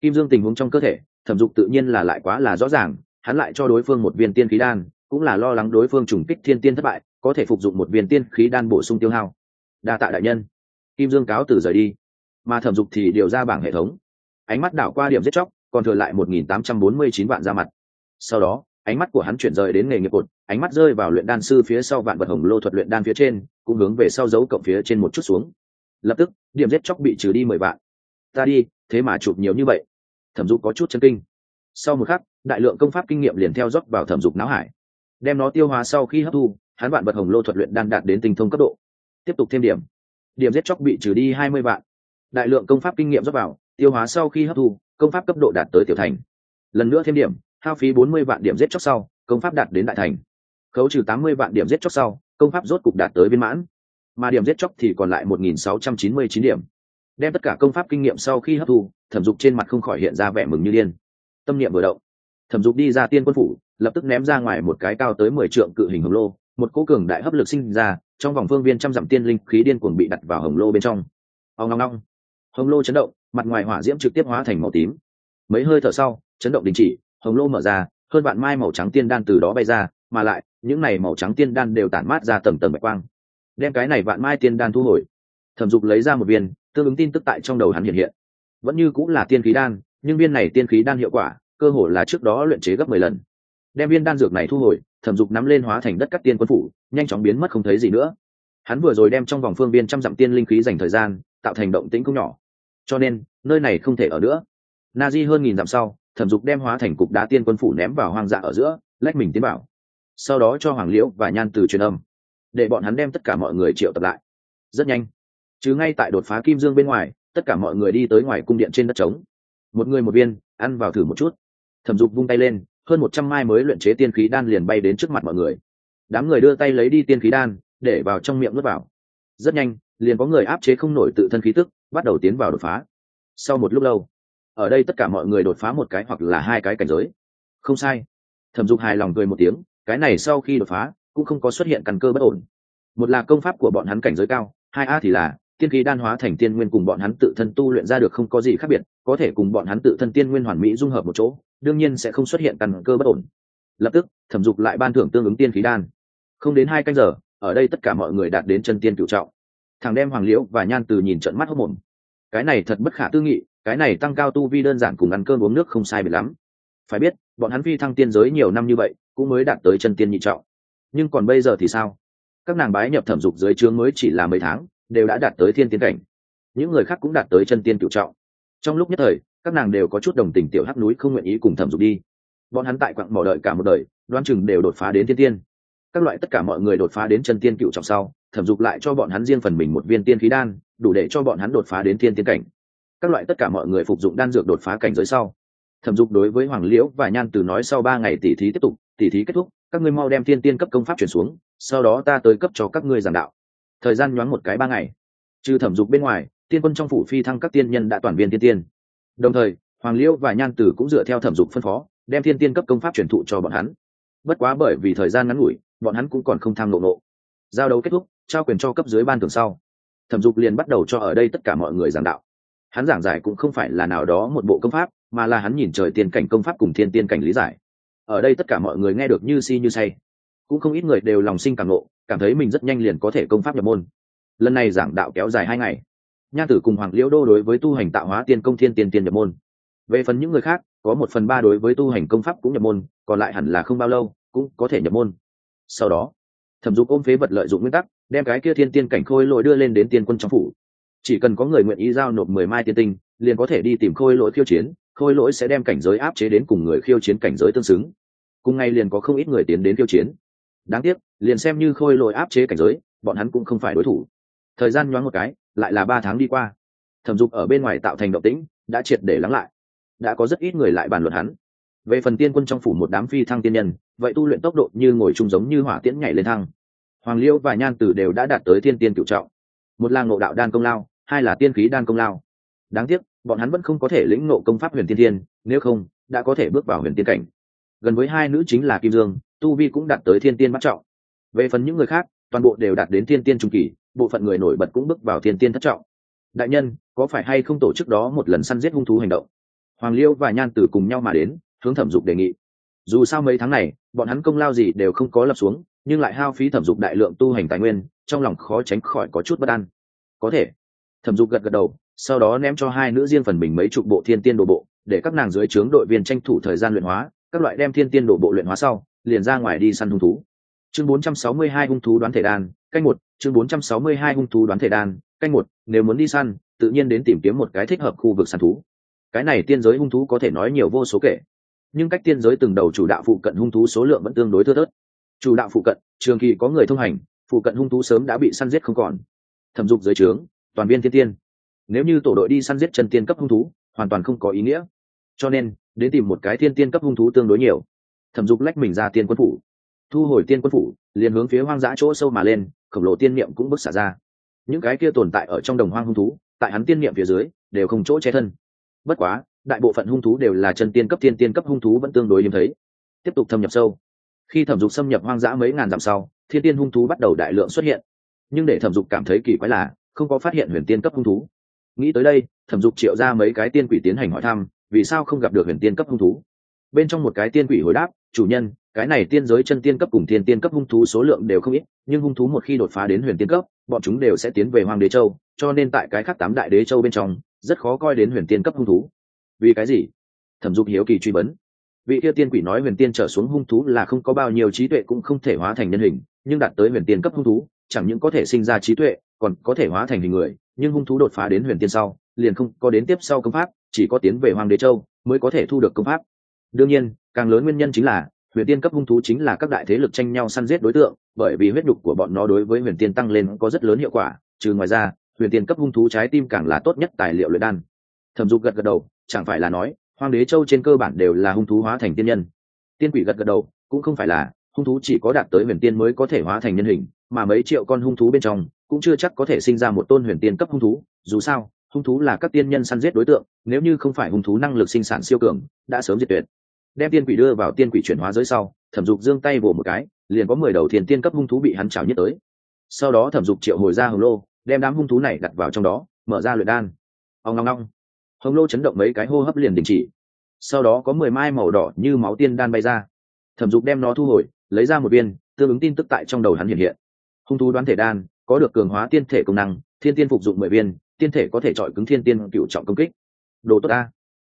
Kim dương tình huống trong cơ thể, thẩm dục tự nhiên là lại quá là rõ ràng, hắn lại cho đối phương một viên tiên khí đan, cũng là lo lắng đối phương trùng kích thiên tiên thất bại, có thể phục dụng một viên tiên khí đan bổ sung tiêu hao. Đa tạ đại nhân. Kim dương cáo từ rời đi. Mà thẩm dục thì điều ra bảng hệ thống. Ánh mắt đảo qua điểm giết chóc, còn thừa lại một nghìn tám trăm bốn mươi chín vạn ra mặt. Sau đó ánh mắt của hắn chuyển rời đến nghề nghiệp cột, ánh mắt rơi vào luyện đan sư phía sau vạn vật hồng lô thuật luyện đan phía trên, cũng hướng về sau dấu cộng phía trên một chút xuống. Lập tức, điểm giết chóc bị trừ đi mười vạn. Ta đi, thế mà chụp nhiều như vậy. Thẩm dục có chút chân kinh. Sau một khắc, đại lượng công pháp kinh nghiệm liền theo dốc vào thẩm dục não hải. Đem nó tiêu hóa sau khi hấp thu, hắn vạn vật hồng lô thuật luyện đan đạt đến tinh thông cấp độ. Tiếp tục thêm điểm. Điểm giết chóc bị trừ đi hai mươi vạn. Đại lượng công pháp kinh nghiệm dốc vào, tiêu hóa sau khi hấp thu, công pháp cấp độ đạt tới tiểu thành. Lần nữa thêm điểm hao phí bốn mươi vạn điểm giết chóc sau, công pháp đạt đến đại thành. Khấu trừ tám mươi vạn điểm giết chóc sau, công pháp rốt cục đạt tới viên mãn. Mà điểm giết chóc thì còn lại một nghìn sáu trăm chín mươi chín điểm. Đem tất cả công pháp kinh nghiệm sau khi hấp thu, thẩm dục trên mặt không khỏi hiện ra vẻ mừng như điên. Tâm niệm vừa động, thẩm dục đi ra tiên quân phủ, lập tức ném ra ngoài một cái cao tới mười trượng cự hình hồng lô, một cố cường đại hấp lực sinh ra, trong vòng phương viên trăm dặm tiên linh khí điên cuồng bị đặt vào hồng lô bên trong. Ông ngong ngong hồng lô chấn động, mặt ngoài hỏa diễm trực tiếp hóa thành màu tím. Mấy hơi thở sau, chấn động đình chỉ hồng lô mở ra, hơn vạn mai màu trắng tiên đan từ đó bay ra, mà lại, những này màu trắng tiên đan đều tản mát ra tầm tầm bạch quang. Đem cái này vạn mai tiên đan thu hồi. Thẩm dục lấy ra một viên, tương ứng tin tức tại trong đầu hắn hiện hiện. Vẫn như cũng là tiên khí đan, nhưng viên này tiên khí đan hiệu quả, cơ hồ là trước đó luyện chế gấp mười lần. Đem viên đan dược này thu hồi, thẩm dục nắm lên hóa thành đất cắt tiên quân phủ, nhanh chóng biến mất không thấy gì nữa. Hắn vừa rồi đem trong vòng phương viên trăm dặm tiên linh khí dành thời gian, tạo thành động tĩnh không nhỏ. Cho nên, nơi này không thể ở nữa. Na di hơn nghìn dặm sau thẩm dục đem hóa thành cục đá tiên quân phủ ném vào hoang dạ ở giữa, lách mình tiến bảo sau đó cho hoàng liễu và nhan từ truyền âm, để bọn hắn đem tất cả mọi người triệu tập lại. Rất nhanh, chứ ngay tại đột phá kim dương bên ngoài, tất cả mọi người đi tới ngoài cung điện trên đất trống. Một người một viên, ăn vào thử một chút. Thẩm dục vung tay lên, hơn một trăm mai mới luyện chế tiên khí đan liền bay đến trước mặt mọi người. Đám người đưa tay lấy đi tiên khí đan, để vào trong miệng nuốt vào. Rất nhanh, liền có người áp chế không nổi tự thân khí tức, bắt đầu tiến vào đột phá. Sau một lúc lâu ở đây tất cả mọi người đột phá một cái hoặc là hai cái cảnh giới. Không sai. Thẩm dục hài lòng cười một tiếng, cái này sau khi đột phá, cũng không có xuất hiện căn cơ bất ổn. Một là công pháp của bọn hắn cảnh giới cao, hai a thì là, tiên khí đan hóa thành tiên nguyên cùng bọn hắn tự thân tu luyện ra được không có gì khác biệt, có thể cùng bọn hắn tự thân tiên nguyên hoàn mỹ dung hợp một chỗ, đương nhiên sẽ không xuất hiện căn cơ bất ổn. Lập tức, thẩm dục lại ban thưởng tương ứng tiên khí đan. Không đến hai canh giờ, ở đây tất cả mọi người đạt đến chân tiên cựu trọng. Thằng đem hoàng liễu và nhan từ nhìn trận mắt hốc mồm. Cái này thật bất khả tư nghị cái này tăng cao tu vi đơn giản cùng ăn cơm uống nước không sai biệt lắm. Phải biết, bọn hắn phi thăng tiên giới nhiều năm như vậy, cũng mới đạt tới chân tiên nhị trọng. Nhưng còn bây giờ thì sao? Các nàng bái nhập thẩm dục dưới trướng mới chỉ là mấy tháng, đều đã đạt tới thiên tiên cảnh. Những người khác cũng đạt tới chân tiên cựu trọng. Trong lúc nhất thời, các nàng đều có chút đồng tình tiểu hắc núi không nguyện ý cùng thẩm dục đi. Bọn hắn tại quặng mỏ đợi cả một đời đoan chừng đều đột phá đến thiên tiên. Các loại tất cả mọi người đột phá đến chân tiên cựu trọng sau, thẩm dục lại cho bọn hắn riêng phần mình một viên tiên khí đan, đủ để cho bọn hắn đột phá đến thiên tiên cảnh các loại tất cả mọi người phục dụng đan dược đột phá cảnh giới sau. Thẩm dục đối với hoàng liễu và nhan từ nói sau ba ngày tỉ thí tiếp tục, tỉ thí kết thúc, các ngươi mau đem thiên tiên cấp công pháp chuyển xuống, sau đó ta tới cấp cho các ngươi giảng đạo. Thời gian nhoáng một cái ba ngày. Trừ thẩm dục bên ngoài, tiên quân trong phủ phi thăng các tiên nhân đã toàn viên tiên tiên. Đồng thời, hoàng liễu và nhan tử cũng dựa theo thẩm dục phân phó, đem thiên tiên cấp công pháp truyền thụ cho bọn hắn. Bất quá bởi vì thời gian ngắn ngủi, bọn hắn cũng còn không tham lộ nộ giao đấu kết thúc, trao quyền cho cấp dưới ban thường sau. Thẩm dục liền bắt đầu cho ở đây tất cả mọi người giảng đạo hắn giảng giải cũng không phải là nào đó một bộ công pháp, mà là hắn nhìn trời tiên cảnh công pháp cùng thiên tiên cảnh lý giải. Ở đây tất cả mọi người nghe được như si như say. Cũng không ít người đều lòng sinh càng ngộ, cảm thấy mình rất nhanh liền có thể công pháp nhập môn. Lần này giảng đạo kéo dài hai ngày. Nha tử cùng hoàng liễu đô đối với tu hành tạo hóa tiên công thiên tiên tiên nhập môn. Về phần những người khác, có một phần ba đối với tu hành công pháp cũng nhập môn, còn lại hẳn là không bao lâu, cũng có thể nhập môn. Sau đó, thẩm dục ôm phế vật lợi dụng nguyên tắc, đem cái kia thiên tiên cảnh khôi lội đưa lên đến tiên quân trong phủ chỉ cần có người nguyện ý giao nộp mười mai tiên tinh, liền có thể đi tìm khôi lỗi khiêu chiến, khôi lỗi sẽ đem cảnh giới áp chế đến cùng người khiêu chiến cảnh giới tương xứng. Cùng ngày liền có không ít người tiến đến khiêu chiến. Đáng tiếc, liền xem như khôi lỗi áp chế cảnh giới, bọn hắn cũng không phải đối thủ. Thời gian nhoáng một cái, lại là ba tháng đi qua. Thẩm dục ở bên ngoài tạo thành động tĩnh, đã triệt để lắng lại. Đã có rất ít người lại bàn luận hắn. Về phần tiên quân trong phủ một đám phi thăng tiên nhân, vậy tu luyện tốc độ như ngồi chung giống như hỏa tiễn nhảy lên thăng. Hoàng liêu và nhan tử đều đã đạt tới thiên tiên cựu trọng. Một làng ngộ đạo đan công lao hai là tiên khí đan công lao. Đáng tiếc, bọn hắn vẫn không có thể lĩnh ngộ công pháp huyền tiên thiên, nếu không, đã có thể bước vào huyền tiên cảnh. Gần với hai nữ chính là kim dương, tu vi cũng đạt tới thiên tiên bắt trọng. Về phần những người khác, toàn bộ đều đạt đến thiên tiên trung kỳ, bộ phận người nổi bật cũng bước vào thiên tiên thất trọng. Đại nhân, có phải hay không tổ chức đó một lần săn giết hung thú hành động? Hoàng liêu và nhan tử cùng nhau mà đến, hướng thẩm dục đề nghị. Dù sao mấy tháng này, bọn hắn công lao gì đều không có lập xuống, nhưng lại hao phí thẩm dục đại lượng tu hành tài nguyên, trong lòng khó tránh khỏi có chút bất an. Có thể thẩm dục gật gật đầu, sau đó ném cho hai nữ riêng phần mình mấy chục bộ thiên tiên đồ bộ, để các nàng dưới trướng đội viên tranh thủ thời gian luyện hóa, các loại đem thiên tiên đồ bộ luyện hóa sau, liền ra ngoài đi săn hung thú. Chương 462 hung thú đoán thể đan, canh một, chương 462 hung thú đoán thể đan, canh một, nếu muốn đi săn, tự nhiên đến tìm kiếm một cái thích hợp khu vực săn thú. Cái này tiên giới hung thú có thể nói nhiều vô số kể, nhưng cách tiên giới từng đầu chủ đạo phụ cận hung thú số lượng vẫn tương đối thưa thớt. Chủ đạo phụ cận, trường kỳ có người thông hành, phụ cận hung thú sớm đã bị săn giết không còn. Thẩm dục dưới trướng toàn viên thiên tiên. Nếu như tổ đội đi săn giết chân tiên cấp hung thú, hoàn toàn không có ý nghĩa. Cho nên, đến tìm một cái thiên tiên cấp hung thú tương đối nhiều. Thẩm dục lách mình ra tiên quân phủ. Thu hồi tiên quân phủ, liền hướng phía hoang dã chỗ sâu mà lên, khổng lồ tiên niệm cũng bức xả ra. Những cái kia tồn tại ở trong đồng hoang hung thú, tại hắn tiên niệm phía dưới, đều không chỗ che thân. Bất quá, đại bộ phận hung thú đều là chân tiên cấp tiên tiên cấp hung thú vẫn tương đối hiếm thấy. Tiếp tục thâm nhập sâu. Khi thẩm dục xâm nhập hoang dã mấy ngàn dặm sau, thiên tiên hung thú bắt đầu đại lượng xuất hiện. Nhưng để thẩm dục cảm thấy kỳ quái là không có phát hiện huyền tiên cấp hung thú. Nghĩ tới đây, thẩm dục triệu ra mấy cái tiên quỷ tiến hành hỏi thăm, vì sao không gặp được huyền tiên cấp hung thú. Bên trong một cái tiên quỷ hồi đáp, chủ nhân, cái này tiên giới chân tiên cấp cùng thiên tiên cấp hung thú số lượng đều không ít, nhưng hung thú một khi đột phá đến huyền tiên cấp, bọn chúng đều sẽ tiến về hoàng đế châu, cho nên tại cái khác tám đại đế châu bên trong, rất khó coi đến huyền tiên cấp hung thú. Vì cái gì? Thẩm dục hiếu kỳ truy vấn. Vị kia tiên quỷ nói huyền tiên trở xuống hung thú là không có bao nhiêu trí tuệ cũng không thể hóa thành nhân hình, nhưng đạt tới huyền tiên cấp hung thú chẳng những có thể sinh ra trí tuệ, còn có thể hóa thành hình người, nhưng hung thú đột phá đến huyền tiên sau, liền không có đến tiếp sau công pháp, chỉ có tiến về hoàng đế châu mới có thể thu được công pháp. Đương nhiên, càng lớn nguyên nhân chính là, huyền tiên cấp hung thú chính là các đại thế lực tranh nhau săn giết đối tượng, bởi vì huyết đục của bọn nó đối với huyền tiên tăng lên có rất lớn hiệu quả, trừ ngoài ra, huyền tiên cấp hung thú trái tim càng là tốt nhất tài liệu luyện đan. Thẩm dục gật gật đầu, chẳng phải là nói hoàng đế châu trên cơ bản đều là hung thú hóa thành tiên nhân. Tiên quỷ gật gật đầu, cũng không phải là hung thú chỉ có đạt tới huyền tiên mới có thể hóa thành nhân hình, mà mấy triệu con hung thú bên trong cũng chưa chắc có thể sinh ra một tôn huyền tiên cấp hung thú. Dù sao, hung thú là các tiên nhân săn giết đối tượng, nếu như không phải hung thú năng lực sinh sản siêu cường, đã sớm diệt tuyệt. Đem tiên quỷ đưa vào tiên quỷ chuyển hóa giới sau, thẩm dục giương tay vỗ một cái, liền có mười đầu thiền tiên cấp hung thú bị hắn trào nhất tới. Sau đó thẩm dục triệu hồi ra hồng lô, đem đám hung thú này đặt vào trong đó, mở ra luyện đan. Ông long long hồng lô chấn động mấy cái hô hấp liền đình chỉ. Sau đó có mười mai màu đỏ như máu tiên đan bay ra. Thẩm dục đem nó thu hồi lấy ra một viên, tương ứng tin tức tại trong đầu hắn hiện hiện. Hung thú đoán thể đan, có được cường hóa tiên thể công năng, thiên tiên phục dụng mười viên, tiên thể có thể chọi cứng thiên tiên cựu trọng công kích. Đồ tốt ta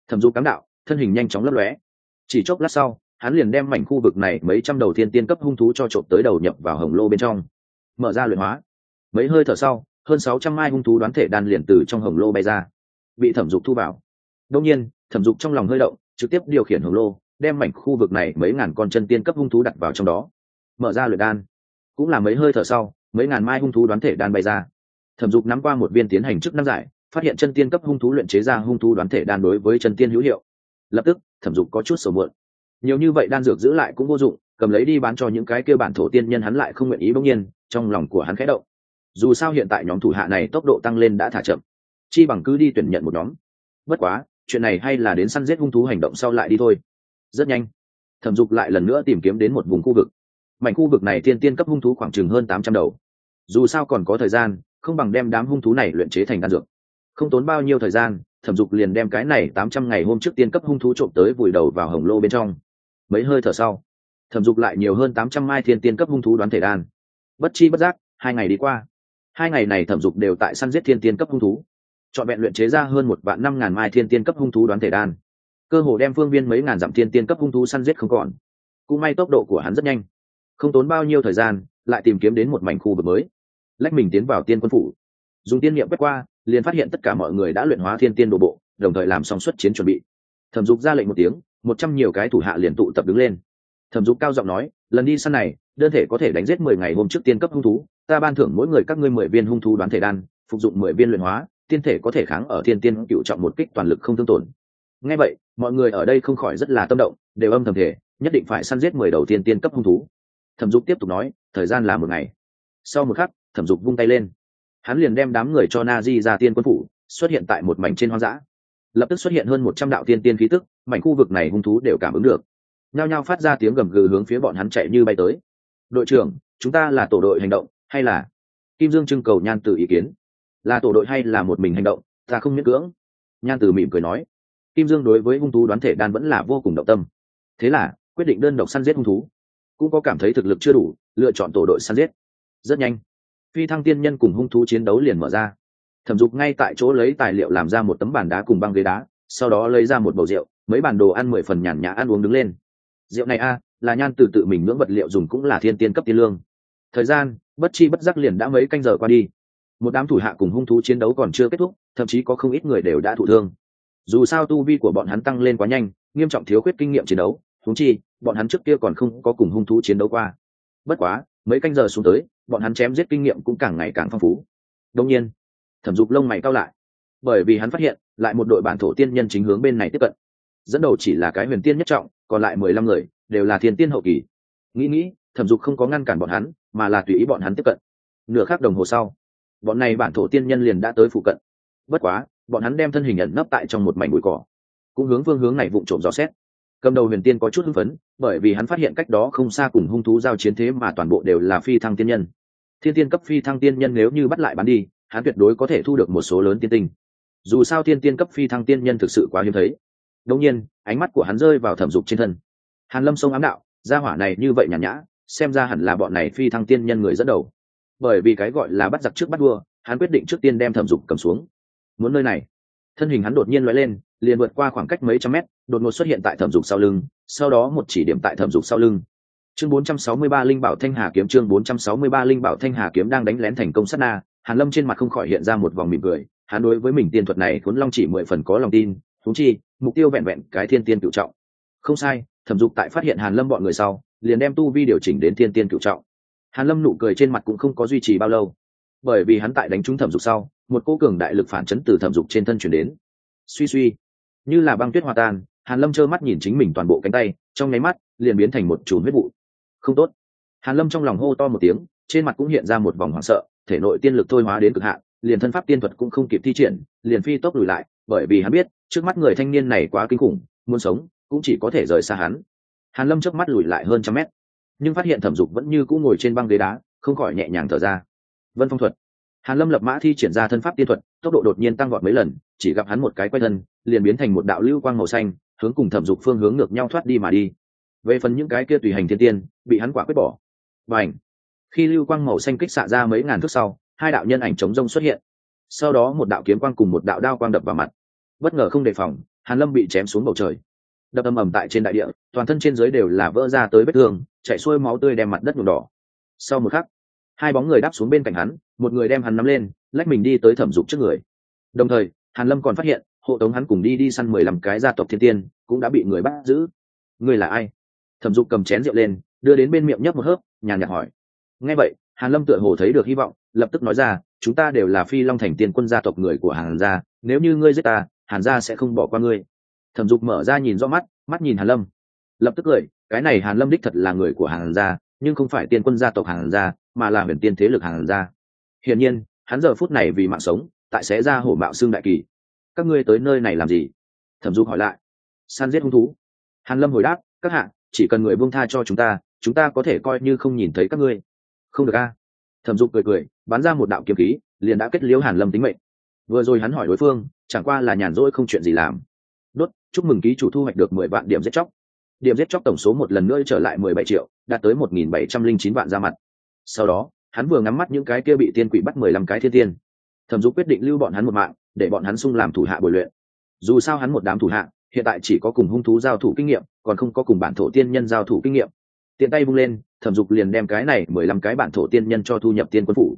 thẩm du cám đạo, thân hình nhanh chóng lấp lóe. Chỉ chốc lát sau, hắn liền đem mảnh khu vực này mấy trăm đầu thiên tiên cấp hung thú cho trộm tới đầu nhập vào hồng lô bên trong. Mở ra luyện hóa. Mấy hơi thở sau, hơn sáu trăm mai hung thú đoán thể đan liền từ trong hồng lô bay ra. Bị thẩm dục thu vào. Đông nhiên, thẩm dục trong lòng hơi động, trực tiếp điều khiển hồng lô đem mảnh khu vực này mấy ngàn con chân tiên cấp hung thú đặt vào trong đó. Mở ra luyện đan. Cũng là mấy hơi thở sau, mấy ngàn mai hung thú đoán thể đan bay ra. Thẩm dục nắm qua một viên tiến hành chức năng giải, phát hiện chân tiên cấp hung thú luyện chế ra hung thú đoán thể đan đối với chân tiên hữu hiệu. Lập tức, thẩm dục có chút sầu mượn nhiều như vậy đan dược giữ lại cũng vô dụng, cầm lấy đi bán cho những cái kia bản thổ tiên nhân hắn lại không nguyện ý bỗng nhiên, trong lòng của hắn khẽ động. Dù sao hiện tại nhóm thủ hạ này tốc độ tăng lên đã thả chậm. Chi bằng cứ đi tuyển nhận một nhóm. Bất quá, chuyện này hay là đến săn giết hung thú hành động sau lại đi thôi rất nhanh. Thẩm dục lại lần nữa tìm kiếm đến một vùng khu vực. Mảnh khu vực này thiên tiên cấp hung thú khoảng chừng hơn tám trăm đầu. Dù sao còn có thời gian, không bằng đem đám hung thú này luyện chế thành đan dược. Không tốn bao nhiêu thời gian, thẩm dục liền đem cái này tám trăm ngày hôm trước tiên cấp hung thú trộm tới vùi đầu vào hồng lô bên trong. Mấy hơi thở sau, thẩm dục lại nhiều hơn tám trăm mai thiên tiên cấp hung thú đoán thể đan. Bất chi bất giác, hai ngày đi qua. Hai ngày này thẩm dục đều tại săn giết thiên tiên cấp hung thú. Chọn vẹn luyện chế ra hơn một vạn năm ngàn mai thiên tiên cấp hung thú đoán thể đan cơ hồ đem phương viên mấy ngàn dặm thiên tiên cấp hung thú săn giết không còn. Cũng may tốc độ của hắn rất nhanh. Không tốn bao nhiêu thời gian, lại tìm kiếm đến một mảnh khu vực mới. Lách mình tiến vào tiên quân phủ. Dùng tiên niệm quét qua, liền phát hiện tất cả mọi người đã luyện hóa thiên tiên đồ bộ, đồng thời làm xong xuất chiến chuẩn bị. Thẩm dục ra lệnh một tiếng, một trăm nhiều cái thủ hạ liền tụ tập đứng lên. Thẩm dục cao giọng nói, lần đi săn này, đơn thể có thể đánh giết mười ngày hôm trước tiên cấp hung thú. Ta ban thưởng mỗi người các ngươi mười viên hung thú đoán thể đan, phục dụng mười viên luyện hóa, tiên thể có thể kháng ở thiên tiên cựu trọng một kích toàn lực không thương tổn. Ngay vậy mọi người ở đây không khỏi rất là tâm động, đều âm thầm thể nhất định phải săn giết mười đầu tiên tiên cấp hung thú. Thẩm dục tiếp tục nói, thời gian là một ngày. Sau một khắc, thẩm dục vung tay lên. Hắn liền đem đám người cho na di ra tiên quân phủ, xuất hiện tại một mảnh trên hoang dã. Lập tức xuất hiện hơn một trăm đạo tiên tiên khí tức, mảnh khu vực này hung thú đều cảm ứng được. Nhao nhao phát ra tiếng gầm gừ hướng phía bọn hắn chạy như bay tới. Đội trưởng, chúng ta là tổ đội hành động, hay là? Kim dương trưng cầu nhan từ ý kiến. Là tổ đội hay là một mình hành động, ta không miễn cưỡng. Nhan từ mỉm cười nói kim dương đối với hung thú đoán thể đan vẫn là vô cùng động tâm. Thế là, quyết định đơn độc săn giết hung thú. Cũng có cảm thấy thực lực chưa đủ, lựa chọn tổ đội săn giết. Rất nhanh, phi thăng tiên nhân cùng hung thú chiến đấu liền mở ra. Thẩm dục ngay tại chỗ lấy tài liệu làm ra một tấm bàn đá cùng băng ghế đá, sau đó lấy ra một bầu rượu, mấy bản đồ ăn mười phần nhàn nhã ăn uống đứng lên. Rượu này a, là nhan từ tự mình ngưỡng vật liệu dùng cũng là thiên tiên cấp tiên lương. Thời gian, bất chi bất giác liền đã mấy canh giờ qua đi. Một đám thủ hạ cùng hung thú chiến đấu còn chưa kết thúc, thậm chí có không ít người đều đã thụ thương dù sao tu vi của bọn hắn tăng lên quá nhanh, nghiêm trọng thiếu khuyết kinh nghiệm chiến đấu thú chi, bọn hắn trước kia còn không có cùng hung thú chiến đấu qua. Bất quá, mấy canh giờ xuống tới, bọn hắn chém giết kinh nghiệm cũng càng ngày càng phong phú. Đông nhiên, thẩm dục lông mày cao lại, bởi vì hắn phát hiện, lại một đội bản thổ tiên nhân chính hướng bên này tiếp cận. Dẫn đầu chỉ là cái huyền tiên nhất trọng, còn lại mười lăm người, đều là thiên tiên hậu kỳ. Nghĩ nghĩ, thẩm dục không có ngăn cản bọn hắn, mà là tùy ý bọn hắn tiếp cận. Nửa khắc đồng hồ sau, bọn này bản thổ tiên nhân liền đã tới phụ cận. Bất quá bọn hắn đem thân hình ẩn nấp tại trong một mảnh bụi cỏ, cũng hướng phương hướng này vụng trộm dò xét. Cầm đầu huyền tiên có chút hưng phấn, bởi vì hắn phát hiện cách đó không xa cùng hung thú giao chiến thế mà toàn bộ đều là phi thăng tiên nhân. Thiên tiên cấp phi thăng tiên nhân nếu như bắt lại bán đi, hắn tuyệt đối có thể thu được một số lớn tiên tinh. Dù sao thiên tiên cấp phi thăng tiên nhân thực sự quá hiếm thấy. Đông nhiên, ánh mắt của hắn rơi vào thẩm dục trên thân. Hàn lâm sông ám đạo, gia hỏa này như vậy nhàn nhã, xem ra hẳn là bọn này phi thăng tiên nhân người dẫn đầu. Bởi vì cái gọi là bắt giặc trước bắt đua hắn quyết định trước tiên đem thẩm dục cầm xuống muốn nơi này. Thân hình hắn đột nhiên loại lên, liền vượt qua khoảng cách mấy trăm mét, đột ngột xuất hiện tại thẩm dục sau lưng, sau đó một chỉ điểm tại thẩm dục sau lưng. Chương 463 linh bảo thanh hà kiếm, chương 463 linh bảo thanh hà kiếm đang đánh lén thành công sát na, hàn lâm trên mặt không khỏi hiện ra một vòng mỉm cười, hắn đối với mình tiên thuật này khốn long chỉ mười phần có lòng tin thú chi, mục tiêu vẹn vẹn cái thiên tiên cựu trọng. Không sai, thẩm dục tại phát hiện hàn lâm bọn người sau, liền đem tu vi điều chỉnh đến thiên tiên cựu trọng. Hàn lâm nụ cười trên mặt cũng không có duy trì bao lâu, bởi vì hắn tại đánh trúng thẩm dục sau một cô cường đại lực phản chấn từ thẩm dục trên thân chuyển đến. Suy suy, như là băng tuyết hòa tan, hàn lâm trơ mắt nhìn chính mình toàn bộ cánh tay, trong nháy mắt, liền biến thành một chùm huyết vụ. Không tốt. Hàn lâm trong lòng hô to một tiếng, trên mặt cũng hiện ra một vòng hoảng sợ, thể nội tiên lực thôi hóa đến cực hạn, liền thân pháp tiên thuật cũng không kịp thi triển, liền phi tốc lùi lại, bởi vì hắn biết, trước mắt người thanh niên này quá kinh khủng, muốn sống, cũng chỉ có thể rời xa hắn. Hàn lâm trước mắt lùi lại hơn trăm mét, nhưng phát hiện thẩm dục vẫn như cũ ngồi trên băng ghế đá, không khỏi nhẹ nhàng thở ra. Vân phong thuật hàn lâm lập mã thi triển ra thân pháp tiên thuật, tốc độ đột nhiên tăng vọt mấy lần, chỉ gặp hắn một cái quay thân, liền biến thành một đạo lưu quang màu xanh, hướng cùng thẩm dục phương hướng ngược nhau thoát đi mà đi. Về phần những cái kia tùy hành thiên tiên, bị hắn quả quyết bỏ. Và ảnh khi lưu quang màu xanh kích xạ ra mấy ngàn thước sau, hai đạo nhân ảnh chống rông xuất hiện. Sau đó một đạo kiếm quang cùng một đạo đao quang đập vào mặt. Bất ngờ không đề phòng, hàn lâm bị chém xuống bầu trời. Đập ầm ầm tại trên đại địa, toàn thân trên dưới đều là vỡ ra tới vết thương chạy xuôi máu tươi đem mặt đất nhuộm đỏ. Sau một khắc hai bóng người đáp xuống bên cạnh hắn, một người đem hắn nắm lên, lách mình đi tới thẩm dục trước người. Đồng thời, hàn lâm còn phát hiện, hộ tống hắn cùng đi đi săn mười lăm cái gia tộc thiên tiên, cũng đã bị người bắt giữ. Người là ai? Thẩm dục cầm chén rượu lên, đưa đến bên miệng nhấp một hớp, nhàn nhạt hỏi. Nghe vậy, hàn lâm tựa hồ thấy được hy vọng, lập tức nói ra, chúng ta đều là phi long thành tiên quân gia tộc người của hàn gia, nếu như ngươi giết ta, hàn gia sẽ không bỏ qua ngươi. Thẩm dục mở ra nhìn rõ mắt mắt nhìn hàn lâm. Lập tức cười, cái này hàn lâm đích thật là người của hàn gia nhưng không phải tiên quân gia tộc hàn gia, mà là huyền tiên thế lực hàn gia. Hiển nhiên, hắn giờ phút này vì mạng sống, tại sẽ ra hổ mạo xương đại kỳ. Các ngươi tới nơi này làm gì? Thẩm Dung hỏi lại. San giết hung thú. Hàn lâm hồi đáp, các hạ, chỉ cần người buông tha cho chúng ta chúng ta có thể coi như không nhìn thấy các ngươi. Không được a. Thẩm dục cười cười, bắn ra một đạo kiếm khí, liền đã kết liễu hàn lâm tính mệnh. Vừa rồi hắn hỏi đối phương, chẳng qua là nhàn rỗi không chuyện gì làm. Đốt, chúc mừng ký chủ thu hoạch được mười vạn điểm giết chóc điểm giết chóc tổng số một lần nữa trở lại mười bảy triệu, đạt tới một nghìn bảy trăm linh chín vạn ra mặt. Sau đó, hắn vừa ngắm mắt những cái kia bị tiên quỷ bắt mười lăm cái thiên tiên. Thẩm dục quyết định lưu bọn hắn một mạng, để bọn hắn sung làm thủ hạ bồi luyện. Dù sao hắn một đám thủ hạ, hiện tại chỉ có cùng hung thú giao thủ kinh nghiệm, còn không có cùng bản thổ tiên nhân giao thủ kinh nghiệm. Tiện tay bung lên, thẩm dục liền đem cái này mười lăm cái bản thổ tiên nhân cho thu nhập tiên quân phủ.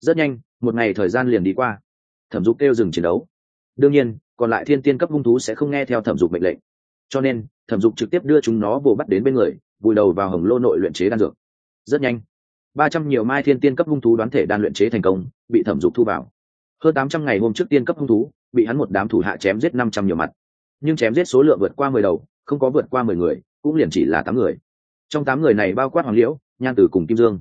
Rất nhanh, một ngày thời gian liền đi qua. Thẩm dục kêu dừng chiến đấu. Đương nhiên, còn lại thiên tiên cấp hung thú sẽ không nghe theo thẩm dục mệnh lệnh. Cho nên thẩm dục trực tiếp đưa chúng nó vồ bắt đến bên người, vùi đầu vào hồng lô nội luyện chế đan dược. Rất nhanh, ba trăm nhiều mai thiên tiên cấp hung thú đoán thể đan luyện chế thành công, bị thẩm dục thu vào. Hơn tám trăm ngày hôm trước tiên cấp hung thú, bị hắn một đám thủ hạ chém giết năm trăm nhiều mặt. Nhưng chém giết số lượng vượt qua mười đầu, không có vượt qua mười người, cũng liền chỉ là tám người. Trong tám người này bao quát hoàng liễu, nhan tử cùng kim dương.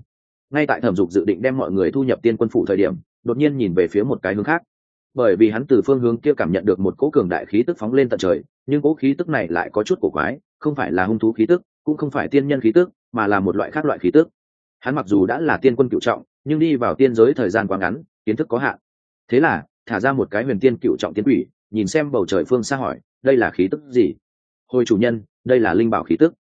Ngay tại thẩm dục dự định đem mọi người thu nhập tiên quân phủ thời điểm, đột nhiên nhìn về phía một cái hướng khác bởi vì hắn từ phương hướng kia cảm nhận được một cỗ cường đại khí tức phóng lên tận trời, nhưng cỗ khí tức này lại có chút cổ quái, không phải là hung thú khí tức, cũng không phải tiên nhân khí tức, mà là một loại khác loại khí tức. Hắn mặc dù đã là tiên quân cựu trọng, nhưng đi vào tiên giới thời gian quá ngắn, kiến thức có hạn. Thế là, thả ra một cái huyền tiên cựu trọng tiên quỷ, nhìn xem bầu trời phương xa hỏi, đây là khí tức gì? Hồi chủ nhân, đây là linh bảo khí tức.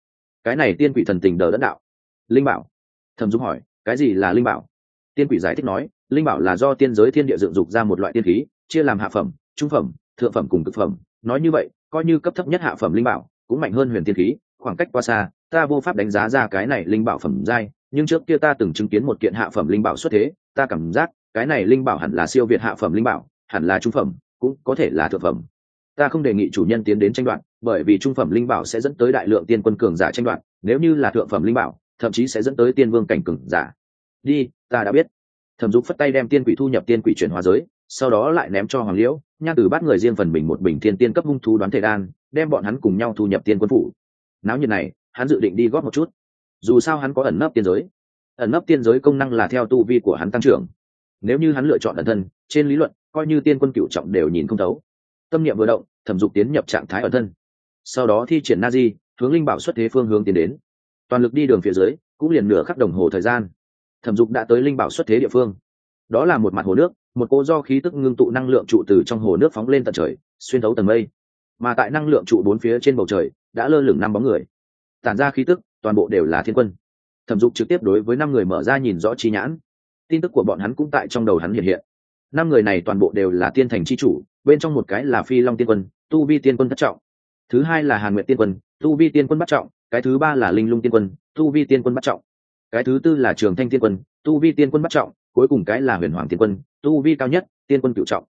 Cái này tiên quỷ thần tình đờ đẫn đạo. Linh bảo? Thẩm dung hỏi, cái gì là linh bảo? Tiên quỷ giải thích nói, linh bảo là do tiên giới thiên địa dựng dục ra một loại tiên khí chia làm hạ phẩm, trung phẩm, thượng phẩm cùng cực phẩm. Nói như vậy, coi như cấp thấp nhất hạ phẩm linh bảo, cũng mạnh hơn huyền tiên khí, khoảng cách qua xa, ta vô pháp đánh giá ra cái này linh bảo phẩm giai, nhưng trước kia ta từng chứng kiến một kiện hạ phẩm linh bảo xuất thế, ta cảm giác cái này linh bảo hẳn là siêu việt hạ phẩm linh bảo, hẳn là trung phẩm, cũng có thể là thượng phẩm. Ta không đề nghị chủ nhân tiến đến tranh đoạt, bởi vì trung phẩm linh bảo sẽ dẫn tới đại lượng tiên quân cường giả tranh đoạt, nếu như là thượng phẩm linh bảo, thậm chí sẽ dẫn tới tiên vương cảnh cường giả. Đi, ta đã biết. Thẩm dục phất tay đem tiên quỷ thu nhập tiên quỷ chuyển hóa giới sau đó lại ném cho hoàng liễu, nha tử bắt người riêng phần mình một bình thiên tiên cấp hung thú đoán thể đan, đem bọn hắn cùng nhau thu nhập tiên quân phủ. Náo nhiệt này, hắn dự định đi góp một chút. Dù sao hắn có ẩn nấp tiên giới. Ẩn nấp tiên giới công năng là theo tu vi của hắn tăng trưởng. Nếu như hắn lựa chọn ẩn thân, trên lý luận, coi như tiên quân cựu trọng đều nhìn không thấu. Tâm niệm vừa động, thẩm dục tiến nhập trạng thái ẩn thân. Sau đó thi triển na di hướng linh bảo xuất thế phương hướng tiến đến. Toàn lực đi đường phía dưới, cũng liền nửa khắc đồng hồ thời gian. Thẩm dục đã tới linh bảo xuất thế địa phương. Đó là một mặt hồ nước một cô do khí tức ngưng tụ năng lượng trụ từ trong hồ nước phóng lên tận trời, xuyên thấu tầng mây. Mà tại năng lượng trụ bốn phía trên bầu trời, đã lơ lửng năm bóng người. Tản ra khí tức, toàn bộ đều là thiên quân. Thẩm dục trực tiếp đối với năm người mở ra nhìn rõ chi nhãn. Tin tức của bọn hắn cũng tại trong đầu hắn hiện hiện. Năm người này toàn bộ đều là tiên thành c h i chủ, bên trong một cái là phi long tiên quân, tu vi tiên quân thất trọng. Thứ hai là hàn nguyện tiên quân, tu vi tiên quân bắt trọng. Cái thứ ba là linh lung tiên quân, tu vi tiên quân bắt trọng. Cái thứ tư là trường thanh tiên quân, tu vi tiên quân bắt trọng. Cuối cùng cái là huyền hoàng tiên quân tu vi cao nhất, tiên quân cựu trọng.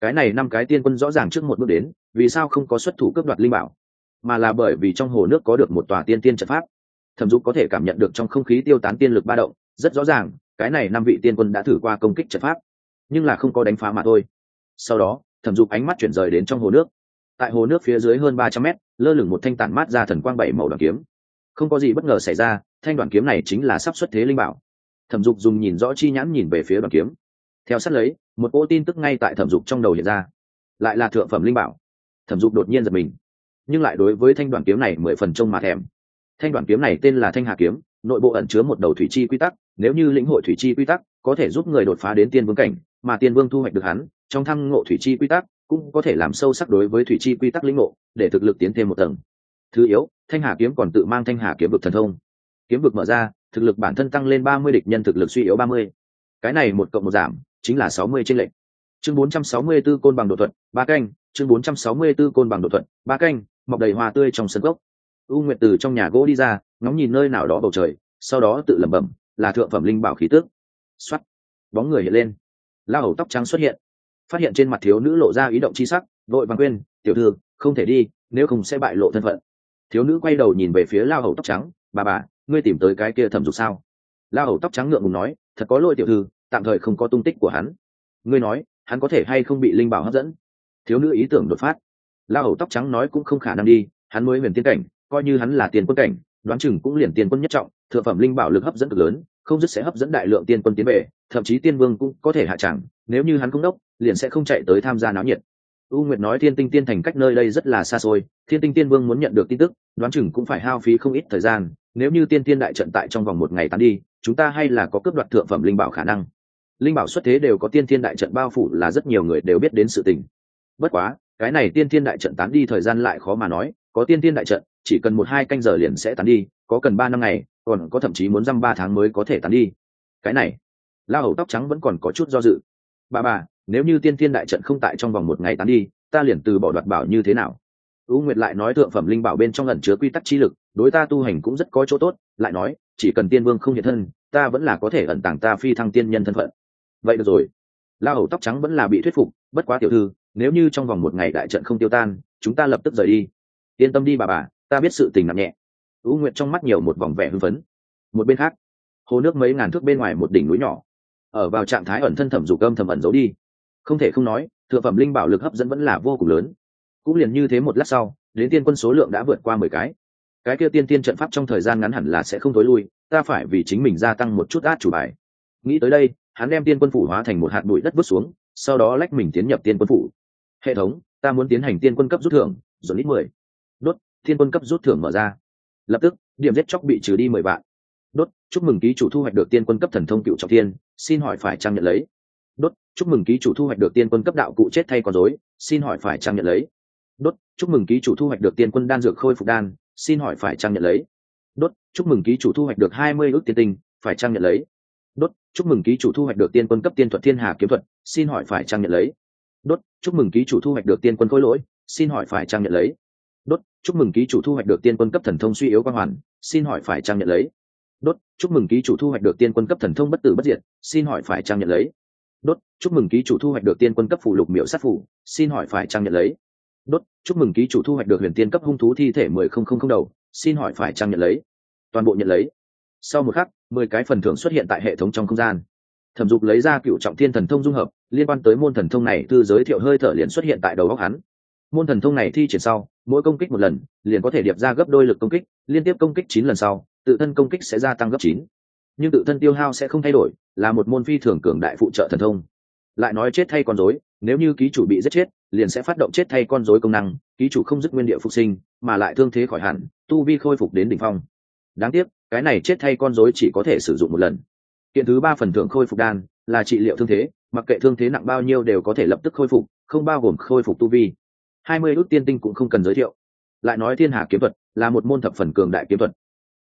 Cái này năm cái tiên quân rõ ràng trước một bước đến, vì sao không có xuất thủ cướp đoạt linh bảo? Mà là bởi vì trong hồ nước có được một tòa tiên tiên trận pháp. Thẩm dục có thể cảm nhận được trong không khí tiêu tán tiên lực ba động, rất rõ ràng, cái này năm vị tiên quân đã thử qua công kích trận pháp, nhưng là không có đánh phá mà thôi. Sau đó, thẩm dục ánh mắt chuyển rời đến trong hồ nước. Tại hồ nước phía dưới hơn ba trăm mét, lơ lửng một thanh tản mát ra thần quang bảy màu đoàn kiếm. Không có gì bất ngờ xảy ra, thanh đoàn kiếm này chính là sắp xuất thế linh bảo. Thẩm dục dùng nhìn rõ chi nhãn nhìn về phía đoàn kiếm theo sát lấy, một cô tin tức ngay tại thẩm dục trong đầu hiện ra. Lại là thượng phẩm linh bảo. Thẩm dục đột nhiên giật mình. Nhưng lại đối với thanh đoàn kiếm này mười phần trông mà thèm. Thanh đoàn kiếm này tên là thanh hà kiếm, nội bộ ẩn chứa một đầu thủy chi quy tắc, nếu như lĩnh hội thủy chi quy tắc, có thể giúp người đột phá đến tiên vương cảnh, mà tiên vương thu hoạch được hắn, trong thăng ngộ thủy chi quy tắc, cũng có thể làm sâu sắc đối với thủy chi quy tắc lĩnh ngộ, để thực lực tiến thêm một tầng. Thứ yếu, thanh hà kiếm còn tự mang thanh hà kiếm vực thần thông. Kiếm vực mở ra, thực lực bản thân tăng lên ba mươi địch nhân thực lực suy yếu ba mươi. Cái này một cộng một giảm chính là sáu mươi trên lệnh chương bốn trăm sáu mươi 464 côn bằng độ thuận ba canh. Chương bốn trăm sáu mươi 464 côn bằng độ thuận ba canh, mọc đầy hoa tươi trong sân gốc. U nguyệt từ trong nhà gỗ đi ra, ngóng nhìn nơi nào đó bầu trời, sau đó tự lẩm bẩm, là thượng phẩm linh bảo khí tước. Xoắt bóng người hiện lên. La hầu tóc trắng xuất hiện. Phát hiện trên mặt thiếu nữ lộ ra ý động chi sắc, vội vàng quên tiểu thư, không thể đi, nếu không sẽ bại lộ thân phận. Thiếu nữ quay đầu nhìn về phía la hầu tóc trắng, bà bà, ngươi tìm tới cái kia thẩm dục sao? La hầu tóc trắng ngượng ngùng nói, thật có lỗi tiểu thư tạm thời không có tung tích của hắn. Ngươi nói, hắn có thể hay không bị linh bảo hấp dẫn? Thiếu nữ ý tưởng đột phát. La hầu tóc trắng nói cũng không khả năng đi, hắn mới huyền tiên cảnh, coi như hắn là tiền quân cảnh, đoán chừng cũng liền tiền quân nhất trọng, thượng phẩm linh bảo lực hấp dẫn cực lớn, không dứt sẽ hấp dẫn đại lượng tiên quân tiến về, thậm chí tiên vương cũng có thể hạ chẳng, nếu như hắn không đốc, liền sẽ không chạy tới tham gia náo nhiệt. U nguyệt nói thiên tinh tiên thành cách nơi đây rất là xa xôi, thiên tinh tiên vương muốn nhận được tin tức, đoán chừng cũng phải hao phí không ít thời gian, nếu như tiên tiên đại trận tại trong vòng một ngày tán đi, chúng ta hay là có cướp đoạt thượng phẩm linh bảo khả năng linh bảo xuất thế đều có tiên thiên đại trận bao phủ là rất nhiều người đều biết đến sự tình. Bất quá cái này tiên thiên đại trận tán đi thời gian lại khó mà nói có tiên thiên đại trận chỉ cần một hai canh giờ liền sẽ tán đi có cần ba năm ngày còn có thậm chí muốn dăm ba tháng mới có thể tán đi. Cái này la hầu tóc trắng vẫn còn có chút do dự. Bà bà nếu như tiên thiên đại trận không tại trong vòng một ngày tán đi ta liền từ bỏ đoạt bảo như thế nào? U Nguyệt lại nói thượng phẩm linh bảo bên trong ẩn chứa quy tắc chi lực, đối ta tu hành cũng rất có chỗ tốt, lại nói, chỉ cần tiên vương không hiện thân, ta vẫn là có thể ẩn tàng ta phi thăng tiên nhân thân phận. Vậy được rồi. La Hầu tóc trắng vẫn là bị thuyết phục, bất quá tiểu thư, nếu như trong vòng một ngày đại trận không tiêu tan, chúng ta lập tức rời đi. Yên tâm đi bà bà, ta biết sự tình nặng nhẹ. U Nguyệt trong mắt nhiều một vòng vẻ hưng phấn. Một bên khác, hồ nước mấy ngàn thước bên ngoài một đỉnh núi nhỏ, ở vào trạng thái ẩn thân thẩm dục âm thầm ẩn giấu đi. Không thể không nói, thượng phẩm linh bảo lực hấp dẫn vẫn là vô cùng lớn cũng liền như thế một lát sau đến tiên quân số lượng đã vượt qua mười cái cái kia tiên tiên trận pháp trong thời gian ngắn hẳn là sẽ không tối lui ta phải vì chính mình gia tăng một chút át chủ bài nghĩ tới đây hắn đem tiên quân phủ hóa thành một hạt bụi đất vứt xuống, sau đó lách mình tiến nhập tiên quân phủ. Hệ thống, ta muốn tiến hành tiên quân cấp rút thưởng, dồn ít mười. Đốt, tiên quân cấp rút thưởng mở ra. Lập tức, điểm giết chóc bị trừ đi mười vạn. Đốt, chúc mừng ký chủ thu hoạch được tiên quân cấp thần thông cựu trọng tiên xin hỏi phải trang nhận lấy? Đốt, chúc mừng ký chủ thu hoạch được tiên quân cấp đạo cụ chết thay con dối xin hỏi phải trang nhận lấy? Đốt, chúc mừng ký chủ thu hoạch được tiên quân đan dược khôi phục đan, xin hỏi phải trang nhận lấy? Đốt, chúc mừng ký chủ thu hoạch được hai mươi ước tiên tinh, phải trang nhận lấy? Đốt, chúc mừng ký chủ thu hoạch được tiên quân cấp tiên thuật thiên hà kiếm thuật, xin hỏi phải trang nhận lấy. Đốt, chúc mừng ký chủ thu hoạch được tiên quân khối lỗi, xin hỏi phải trang nhận lấy. Đốt, chúc mừng ký chủ thu hoạch được tiên quân cấp thần thông suy yếu quang hoàn, xin hỏi phải trang nhận lấy. Đốt, chúc mừng ký chủ thu hoạch được tiên quân cấp thần thông bất tử bất diệt, xin hỏi phải trang nhận lấy. Đốt, chúc mừng ký chủ thu hoạch được tiên quân cấp phủ lục miệu sát phủ, xin hỏi phải trang nhận lấy. Đốt, chúc mừng ký chủ thu hoạch được huyền tiên cấp hung thú thi thể mười không không không đầu, xin hỏi phải trang nhận lấy. Toàn bộ nhận lấy sau một khắc, mười cái phần thưởng xuất hiện tại hệ thống trong không gian. Thẩm dục lấy ra cựu trọng thiên thần thông dung hợp, liên quan tới môn thần thông này, tư giới thiệu hơi thở liền xuất hiện tại đầu góc hắn. Môn thần thông này thi triển sau, mỗi công kích một lần, liền có thể điệp ra gấp đôi lực công kích, liên tiếp công kích chín lần sau, tự thân công kích sẽ gia tăng gấp chín. Nhưng tự thân tiêu hao sẽ không thay đổi, là một môn phi thường cường đại phụ trợ thần thông. Lại nói chết thay con dối nếu như ký chủ bị giết chết, liền sẽ phát động chết thay con dối công năng, ký chủ không dứt nguyên địa phục sinh, mà lại thương thế khỏi hẳn, tu vi khôi phục đến đỉnh phong. Đáng tiếc cái này chết thay con rối chỉ có thể sử dụng một lần. Kiện thứ ba phần thưởng khôi phục đan là trị liệu thương thế, mặc kệ thương thế nặng bao nhiêu đều có thể lập tức khôi phục, không bao gồm khôi phục tu vi. Hai mươi ước tiên tinh cũng không cần giới thiệu. Lại nói thiên hà kiếm thuật là một môn thập phần cường đại kiếm thuật.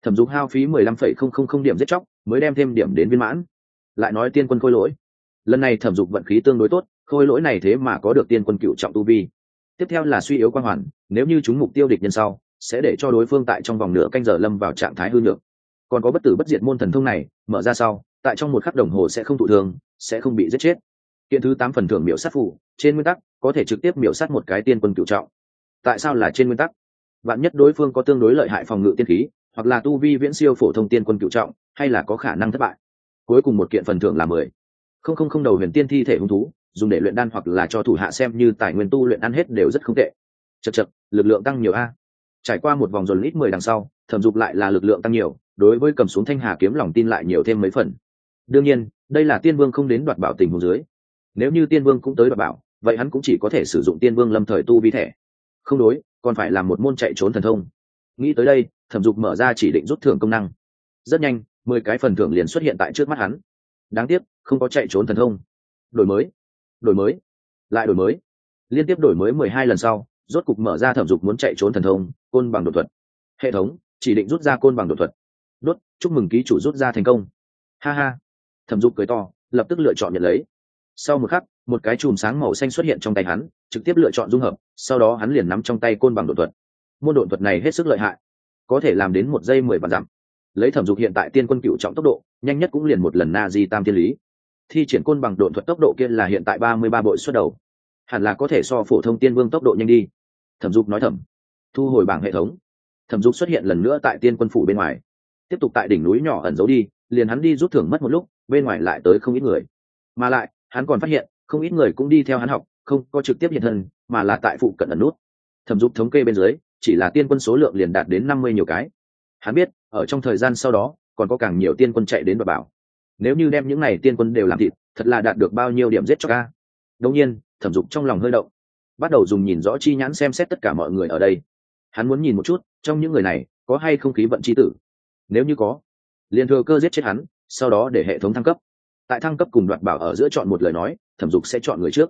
Thẩm dục hao phí mười lăm phẩy không không không điểm giết chóc, mới đem thêm điểm đến viên mãn. Lại nói tiên quân khôi lỗi. Lần này thẩm dục vận khí tương đối tốt, khôi lỗi này thế mà có được tiên quân cựu trọng tu vi. Tiếp theo là suy yếu quan hoàn, nếu như chúng mục tiêu địch nhân sau, sẽ để cho đối phương tại trong vòng nửa canh giờ lâm vào trạng thái hư nhược còn có bất tử bất diệt môn thần thông này, mở ra sau, tại trong một khắc đồng hồ sẽ không thụ thương, sẽ không bị giết chết. Kiện thứ tám phần thưởng miểu sát phụ, trên nguyên tắc, có thể trực tiếp miểu sát một cái tiên quân cựu trọng. Tại sao là trên nguyên tắc? Bạn nhất đối phương có tương đối lợi hại phòng ngự tiên khí, hoặc là tu vi viễn siêu phổ thông tiên quân cựu trọng, hay là có khả năng thất bại. Cuối cùng một kiện phần thưởng là mười. Không không không đầu huyền tiên thi thể hung thú, dùng để luyện đan hoặc là cho thủ hạ xem như tài nguyên tu luyện ăn hết đều rất không tệ. Chật chật lực lượng tăng nhiều a. Trải qua một vòng dồn lít mười đằng sau thẩm dục lại là lực lượng tăng nhiều, đối với cầm xuống thanh hà kiếm lòng tin lại nhiều thêm mấy phần. Đương nhiên, đây là tiên vương không đến đoạt bảo tình hồ dưới. Nếu như tiên vương cũng tới đoạt bảo, vậy hắn cũng chỉ có thể sử dụng tiên vương lâm thời tu vi thẻ. Không đối, còn phải làm một môn chạy trốn thần thông. Nghĩ tới đây, thẩm dục mở ra chỉ định rút thưởng công năng. Rất nhanh, mười cái phần thưởng liền xuất hiện tại trước mắt hắn. Đáng tiếc, không có chạy trốn thần thông. Đổi mới đổi mới, lại đổi mới. Liên tiếp đổi mới mười hai lần sau, rốt cục mở ra thẩm dục muốn chạy trốn thần thông, côn bằng đột thuật. Hệ thống chỉ định rút ra côn bằng đột thuật. Đốt, chúc mừng ký chủ rút ra thành công. Ha ha. Thẩm dục cười to, lập tức lựa chọn nhận lấy. Sau một khắc, một cái chùm sáng màu xanh xuất hiện trong tay hắn, trực tiếp lựa chọn dung hợp, sau đó hắn liền nắm trong tay côn bằng đột thuật. Môn đột thuật này hết sức lợi hại, có thể làm đến một giây mười vạn dặm. Lấy thẩm dục hiện tại tiên quân cựu trọng tốc độ, nhanh nhất cũng liền một lần na di tam thiên lý. Thi triển côn bằng đột thuật tốc độ kia là hiện tại ba mươi ba bội xuất đầu. Hẳn là có thể so phổ thông tiên vương tốc độ nhanh đi. Thẩm dục nói thẩm thu hồi bảng hệ thống thẩm dục xuất hiện lần nữa tại tiên quân phủ bên ngoài. Tiếp tục tại đỉnh núi nhỏ ẩn giấu đi, liền hắn đi rút thưởng mất một lúc, bên ngoài lại tới không ít người. Mà lại, hắn còn phát hiện, không ít người cũng đi theo hắn học, không có trực tiếp hiện thân, mà là tại phụ cận ẩn nút. Thẩm dục thống kê bên dưới, chỉ là tiên quân số lượng liền đạt đến năm mươi nhiều cái. Hắn biết, ở trong thời gian sau đó, còn có càng nhiều tiên quân chạy đến và bảo. Nếu như đem những này tiên quân đều làm thịt, thật là đạt được bao nhiêu điểm giết cho ca đông nhiên, thẩm dục trong lòng hơi động, bắt đầu dùng nhìn rõ chi nhãn xem xét tất cả mọi người ở đây. Hắn muốn nhìn một chút trong những người này có hay không khí vận c h i tử? Nếu như có, liền thừa cơ giết chết hắn, sau đó để hệ thống thăng cấp. Tại thăng cấp cùng đoạt bảo ở giữa chọn một lời nói, thẩm dục sẽ chọn người trước.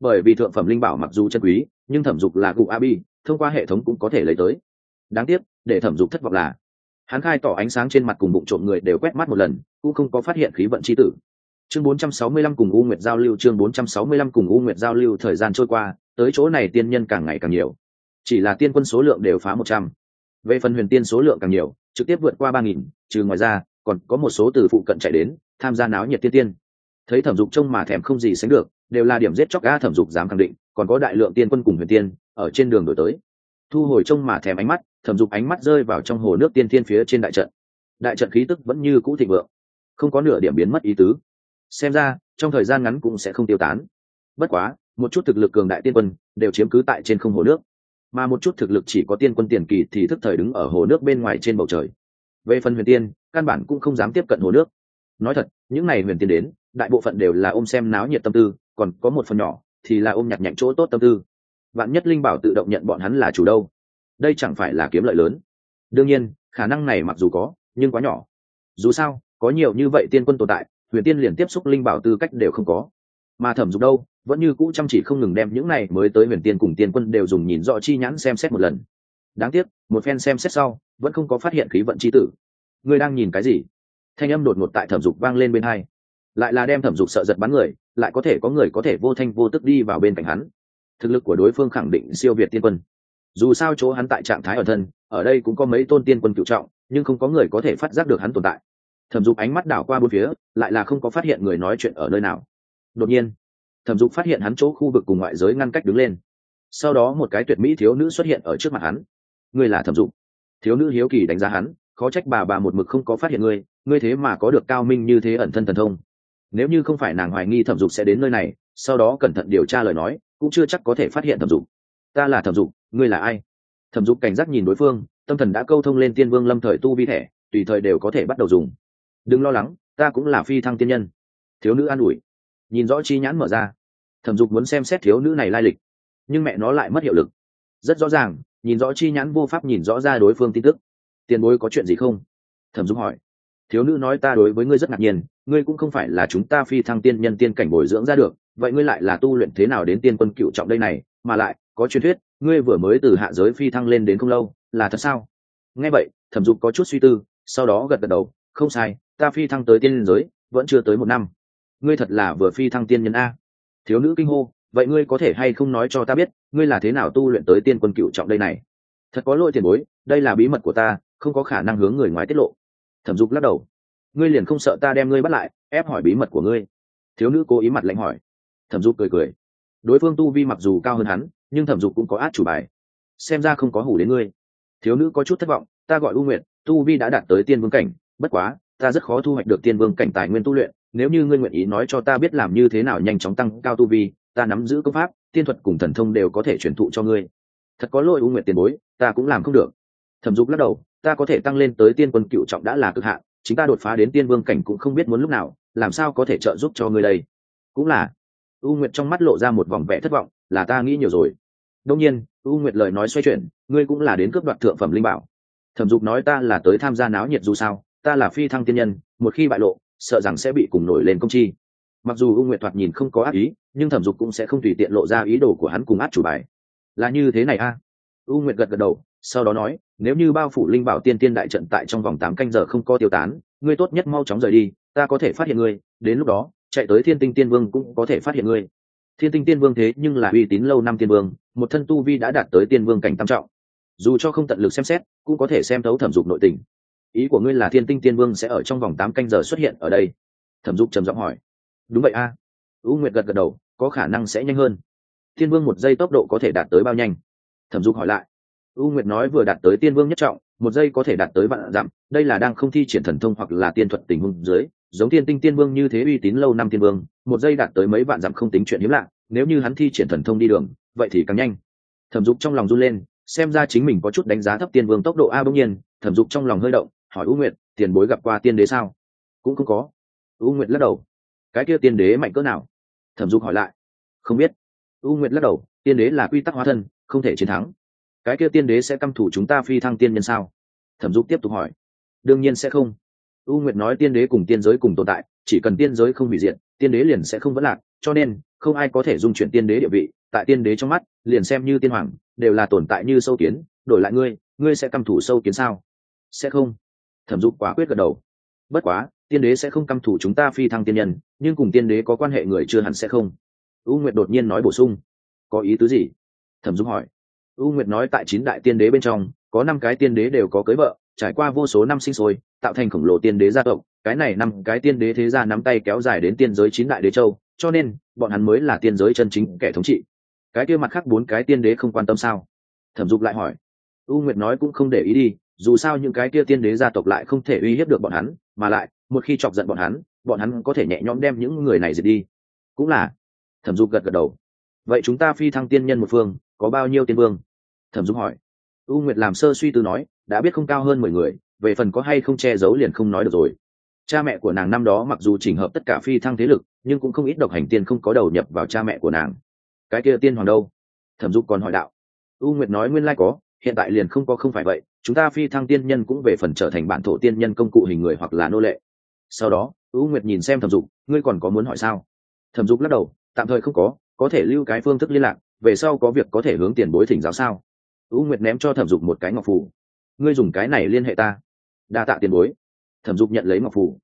Bởi vì thượng phẩm linh bảo mặc dù chân quý, nhưng thẩm dục là cụ abi thông qua hệ thống cũng có thể lấy tới. Đáng tiếc, để thẩm dục thất vọng là, hắn khai tỏ ánh sáng trên mặt cùng bụng trộm người đều quét mắt một lần, cũng không có phát hiện khí vận c h i tử chương 465 cùng u nguyệt giao lưu, chương 465 cùng u nguyệt giao lưu thời gian trôi qua, tới chỗ này tiên nhân càng ngày càng nhiều. Chỉ là tiên quân số lượng đều phá một trăm về phần huyền tiên số lượng càng nhiều, trực tiếp vượt qua ba nghìn, trừ ngoài ra, còn có một số từ phụ cận chạy đến, tham gia náo nhiệt tiên tiên. Thấy thẩm dục trông mà thèm không gì sánh được, đều là điểm giết chóc ga thẩm dục dám khẳng định, còn có đại lượng tiên quân cùng huyền tiên, ở trên đường đổi tới. Thu hồi trông mà thèm ánh mắt, thẩm dục ánh mắt rơi vào trong hồ nước tiên thiên phía trên đại trận. Đại trận khí tức vẫn như cũ thịnh vượng, không có nửa điểm biến mất ý tứ. Xem ra, trong thời gian ngắn cũng sẽ không tiêu tán. Bất quá, một chút thực lực cường đại tiên quân đều chiếm cứ tại trên không hồ nước mà một chút thực lực chỉ có tiên quân tiền kỳ thì thức thời đứng ở hồ nước bên ngoài trên bầu trời. Về phần huyền tiên, căn bản cũng không dám tiếp cận hồ nước. Nói thật, những n à y huyền tiên đến, đại bộ phận đều là ôm xem náo nhiệt tâm tư, còn có một phần nhỏ thì là ôm nhặt nhạnh chỗ tốt tâm tư. Vạn nhất linh bảo tự động nhận bọn hắn là chủ đâu? Đây chẳng phải là kiếm lợi lớn. Đương nhiên, khả năng này mặc dù có, nhưng quá nhỏ. Dù sao, có nhiều như vậy tiên quân tồn tại, huyền tiên liền tiếp xúc linh bảo tư cách đều không có. Mà thẩm dục đâu? Vẫn như cũ chăm chỉ không ngừng đem những này mới tới huyền tiên cùng tiên quân đều dùng nhìn rõ chi nhãn xem xét một lần. Đáng tiếc, một phen xem xét sau, vẫn không có phát hiện khí vận chi tử. Ngươi đang nhìn cái gì? Thanh âm đột ngột tại thẩm dục vang lên bên hai. Lại là đem thẩm dục sợ giật bắn người, lại có thể có người có thể vô thanh vô tức đi vào bên cạnh hắn. Thực lực của đối phương khẳng định siêu việt tiên quân. Dù sao chỗ hắn tại trạng thái ở thân, ở đây cũng có mấy tôn tiên quân cựu trọng, nhưng không có người có thể phát giác được hắn tồn tại. Thẩm dục ánh mắt đảo qua bốn phía, lại là không có phát hiện người nói chuyện ở nơi nào. Đột nhiên thẩm dục phát hiện hắn chỗ khu vực cùng ngoại giới ngăn cách đứng lên. Sau đó một cái tuyệt mỹ thiếu nữ xuất hiện ở trước mặt hắn. Ngươi là thẩm dục. Thiếu nữ hiếu kỳ đánh giá hắn, khó trách bà bà một mực không có phát hiện ngươi ngươi thế mà có được cao minh như thế ẩn thân thần thông. Nếu như không phải nàng hoài nghi thẩm dục sẽ đến nơi này, sau đó cẩn thận điều tra lời nói, cũng chưa chắc có thể phát hiện thẩm dục. Ta là thẩm dục, ngươi là ai? Thẩm dục cảnh giác nhìn đối phương, tâm thần đã câu thông lên tiên vương lâm thời tu vi thẻ, tùy thời đều có thể bắt đầu dùng. Đừng lo lắng, ta cũng là phi thăng tiên nhân. Thiếu nữ an ủi nhìn rõ chi nhãn mở ra. Thẩm dục muốn xem xét thiếu nữ này lai lịch, nhưng mẹ nó lại mất hiệu lực. Rất rõ ràng, nhìn rõ chi nhãn vô pháp nhìn rõ ra đối phương tin tức. Tiền bối có chuyện gì không? Thẩm dục hỏi. Thiếu nữ nói ta đối với ngươi rất ngạc nhiên, ngươi cũng không phải là chúng ta phi thăng tiên nhân tiên cảnh bồi dưỡng ra được, vậy ngươi lại là tu luyện thế nào đến tiên quân cựu trọng đây này? Mà lại, có truyền thuyết, ngươi vừa mới từ hạ giới phi thăng lên đến không lâu, là thật sao? Nghe vậy, thẩm dục có chút suy tư, sau đó gật gật đầu. Không sai, ta phi thăng tới tiên giới, vẫn chưa tới một năm ngươi thật là vừa phi thăng tiên nhân a. Thiếu nữ kinh hô, vậy ngươi có thể hay không nói cho ta biết, ngươi là thế nào tu luyện tới tiên quân cựu trọng đây này? Thật có lỗi tiền bối, đây là bí mật của ta, không có khả năng hướng người ngoài tiết lộ. Thẩm dục lắc đầu. Ngươi liền không sợ ta đem ngươi bắt lại, ép hỏi bí mật của ngươi? Thiếu nữ cố ý mặt lạnh hỏi. Thẩm dục cười cười. Đối phương tu vi mặc dù cao hơn hắn, nhưng thẩm dục cũng có át chủ bài. Xem ra không có hủ đến ngươi. Thiếu nữ có chút thất vọng, ta gọi u nguyện tu vi đã đạt tới tiên vương cảnh, bất quá, ta rất khó thu hoạch được tiên vương cảnh tài nguyên tu luyện nếu như ngươi nguyện ý nói cho ta biết làm như thế nào nhanh chóng tăng cao tu vi, ta nắm giữ công pháp, tiên thuật cùng thần thông đều có thể truyền thụ cho ngươi. Thật có lỗi u nguyện tiền bối, ta cũng làm không được. Thẩm dục lắc đầu, ta có thể tăng lên tới tiên quân cựu trọng đã là cực hạn, chính ta đột phá đến tiên vương cảnh cũng không biết muốn lúc nào, làm sao có thể trợ giúp cho ngươi đây? Cũng là, u nguyệt trong mắt lộ ra một vòng vẻ thất vọng, là ta nghĩ nhiều rồi. Đông nhiên, u nguyệt lời nói xoay chuyển, ngươi cũng là đến cướp đoạt thượng phẩm linh bảo. Thẩm dục nói ta là tới tham gia náo nhiệt dù sao, ta là phi thăng tiên nhân, một khi bại lộ sợ rằng sẽ bị cùng nổi lên công chi. Mặc dù u nguyệt thoạt nhìn không có ác ý, nhưng thẩm dục cũng sẽ không tùy tiện lộ ra ý đồ của hắn cùng át chủ bài. Là như thế này a? À? u nguyệt gật gật đầu, sau đó nói, nếu như bao phủ linh bảo tiên tiên đại trận tại trong vòng tám canh giờ không có tiêu tán, ngươi tốt nhất mau chóng rời đi, ta có thể phát hiện ngươi, đến lúc đó, chạy tới thiên tinh tiên vương cũng có thể phát hiện ngươi. Thiên tinh tiên vương thế nhưng là uy tín lâu năm tiên vương, một thân tu vi đã đạt tới tiên vương cảnh tam trọng. Dù cho không tận lực xem xét, cũng có thể xem thấu thẩm dục nội tình ý của ngươi là thiên tinh tiên vương sẽ ở trong vòng tám canh giờ xuất hiện ở đây. Thẩm dục trầm giọng hỏi. Đúng vậy a. À. u nguyệt gật gật đầu, có khả năng sẽ nhanh hơn. Tiên vương một giây tốc độ có thể đạt tới bao nhanh? Thẩm dục hỏi lại. U nguyệt nói vừa đạt tới tiên vương nhất trọng, một giây có thể đạt tới vạn dặm. Đây là đang không thi triển thần thông hoặc là tiên thuật tình huống dưới, giống thiên tinh tiên vương như thế uy tín lâu năm tiên vương, một giây đạt tới mấy vạn dặm không tính chuyện hiếm lạ. Nếu như hắn thi triển thần thông đi đường, vậy thì càng nhanh. Thẩm dục trong lòng run lên, xem ra chính mình có chút đánh giá thấp tiên vương tốc độ a bỗng nhiên. Thẩm dục trong lòng hơi động hỏi u nguyệt, tiền bối gặp qua tiên đế sao? Cũng không có. U nguyệt lắc đầu. Cái kia tiên đế mạnh cỡ nào? Thẩm dục hỏi lại. Không biết. U nguyệt lắc đầu. Tiên đế là quy tắc hóa thân, không thể chiến thắng. Cái kia tiên đế sẽ căm thủ chúng ta phi thăng tiên nhân sao? Thẩm dục tiếp tục hỏi. Đương nhiên sẽ không. U nguyệt nói tiên đế cùng tiên giới cùng tồn tại, chỉ cần tiên giới không hủy diệt, tiên đế liền sẽ không vẫn lạc. Cho nên, không ai có thể dung chuyển tiên đế địa vị. Tại tiên đế trong mắt, liền xem như tiên hoàng, đều là tồn tại như sâu kiến. Đổi lại ngươi ngươi sẽ căm thủ sâu kiến sao? Sẽ không thẩm dục quả quyết gật đầu. Bất quá, tiên đế sẽ không căm thủ chúng ta phi thăng tiên nhân, nhưng cùng tiên đế có quan hệ người chưa hẳn sẽ không. U nguyệt đột nhiên nói bổ sung. Có ý tứ gì? Thẩm dục hỏi. U nguyệt nói tại chín đại tiên đế bên trong, có năm cái tiên đế đều có cưới vợ, trải qua vô số năm sinh sôi, tạo thành khổng lồ tiên đế gia tộc. Cái này năm cái tiên đế thế gia nắm tay kéo dài đến tiên giới chín đại đế châu, cho nên, bọn hắn mới là tiên giới chân chính kẻ thống trị. Cái kia mặt khác bốn cái tiên đế không quan tâm sao? Thẩm dục lại hỏi. U nguyệt nói cũng không để ý đi dù sao những cái kia tiên đế gia tộc lại không thể uy hiếp được bọn hắn, mà lại, một khi chọc giận bọn hắn bọn hắn có thể nhẹ nhõm đem những người này diệt đi. Cũng là, thẩm dục gật gật đầu. Vậy chúng ta phi thăng tiên nhân một phương, có bao nhiêu tiên vương? Thẩm dục hỏi. U nguyệt làm sơ suy tư nói, đã biết không cao hơn mười người, về phần có hay không che giấu liền không nói được rồi. Cha mẹ của nàng năm đó mặc dù chỉnh hợp tất cả phi thăng thế lực, nhưng cũng không ít độc hành tiên không có đầu nhập vào cha mẹ của nàng. Cái kia tiên hoàng đâu? Thẩm dục còn hỏi đạo. U nguyệt nói nguyên lai có hiện tại liền không có không phải vậy, chúng ta phi thăng tiên nhân cũng về phần trở thành bản thổ tiên nhân công cụ hình người hoặc là nô lệ. Sau đó u nguyệt nhìn xem thẩm dục, ngươi còn có muốn hỏi sao? Thẩm dục lắc đầu, tạm thời không có có thể lưu cái phương thức liên lạc, về sau có việc có thể hướng tiền bối thỉnh giáo sao? U nguyệt ném cho thẩm dục một cái ngọc phủ ngươi dùng cái này liên hệ ta. Đa tạ tiền bối. Thẩm dục nhận lấy ngọc phủ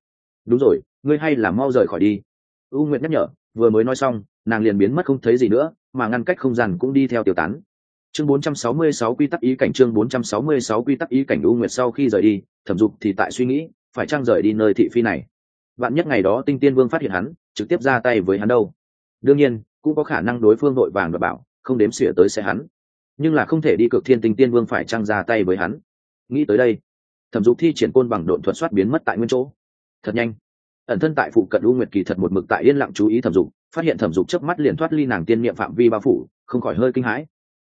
đúng rồi, ngươi hay là mau rời khỏi đi. U nguyệt nhắc nhở, vừa mới nói xong, nàng liền biến mất không thấy gì nữa, mà ngăn cách không gian cũng đi theo tiêu tán chương 466 quy tắc ý cảnh chương 466 quy tắc ý cảnh u nguyệt sau khi rời đi, thẩm dục thì tại suy nghĩ, phải trang rời đi nơi thị phi này? Bạn nhất ngày đó tinh tiên vương phát hiện hắn, trực tiếp ra tay với hắn đâu? Đương nhiên, cũng có khả năng đối phương đội vàng và bảo, không đếm xỉa tới sẽ hắn. Nhưng là không thể đi cực thiên tinh tiên vương phải trang ra tay với hắn? Nghĩ tới đây, thẩm dục thi triển côn bằng độn thuật soát biến mất tại nguyên chỗ. Thật nhanh. Ẩn thân tại phụ cận u nguyệt kỳ thật một mực tại yên lặng chú ý thẩm dục, phát hiện thẩm dục chớp mắt liền thoát ly nàng tiên niệm phạm vi bao phủ, không khỏi hơi kinh hãi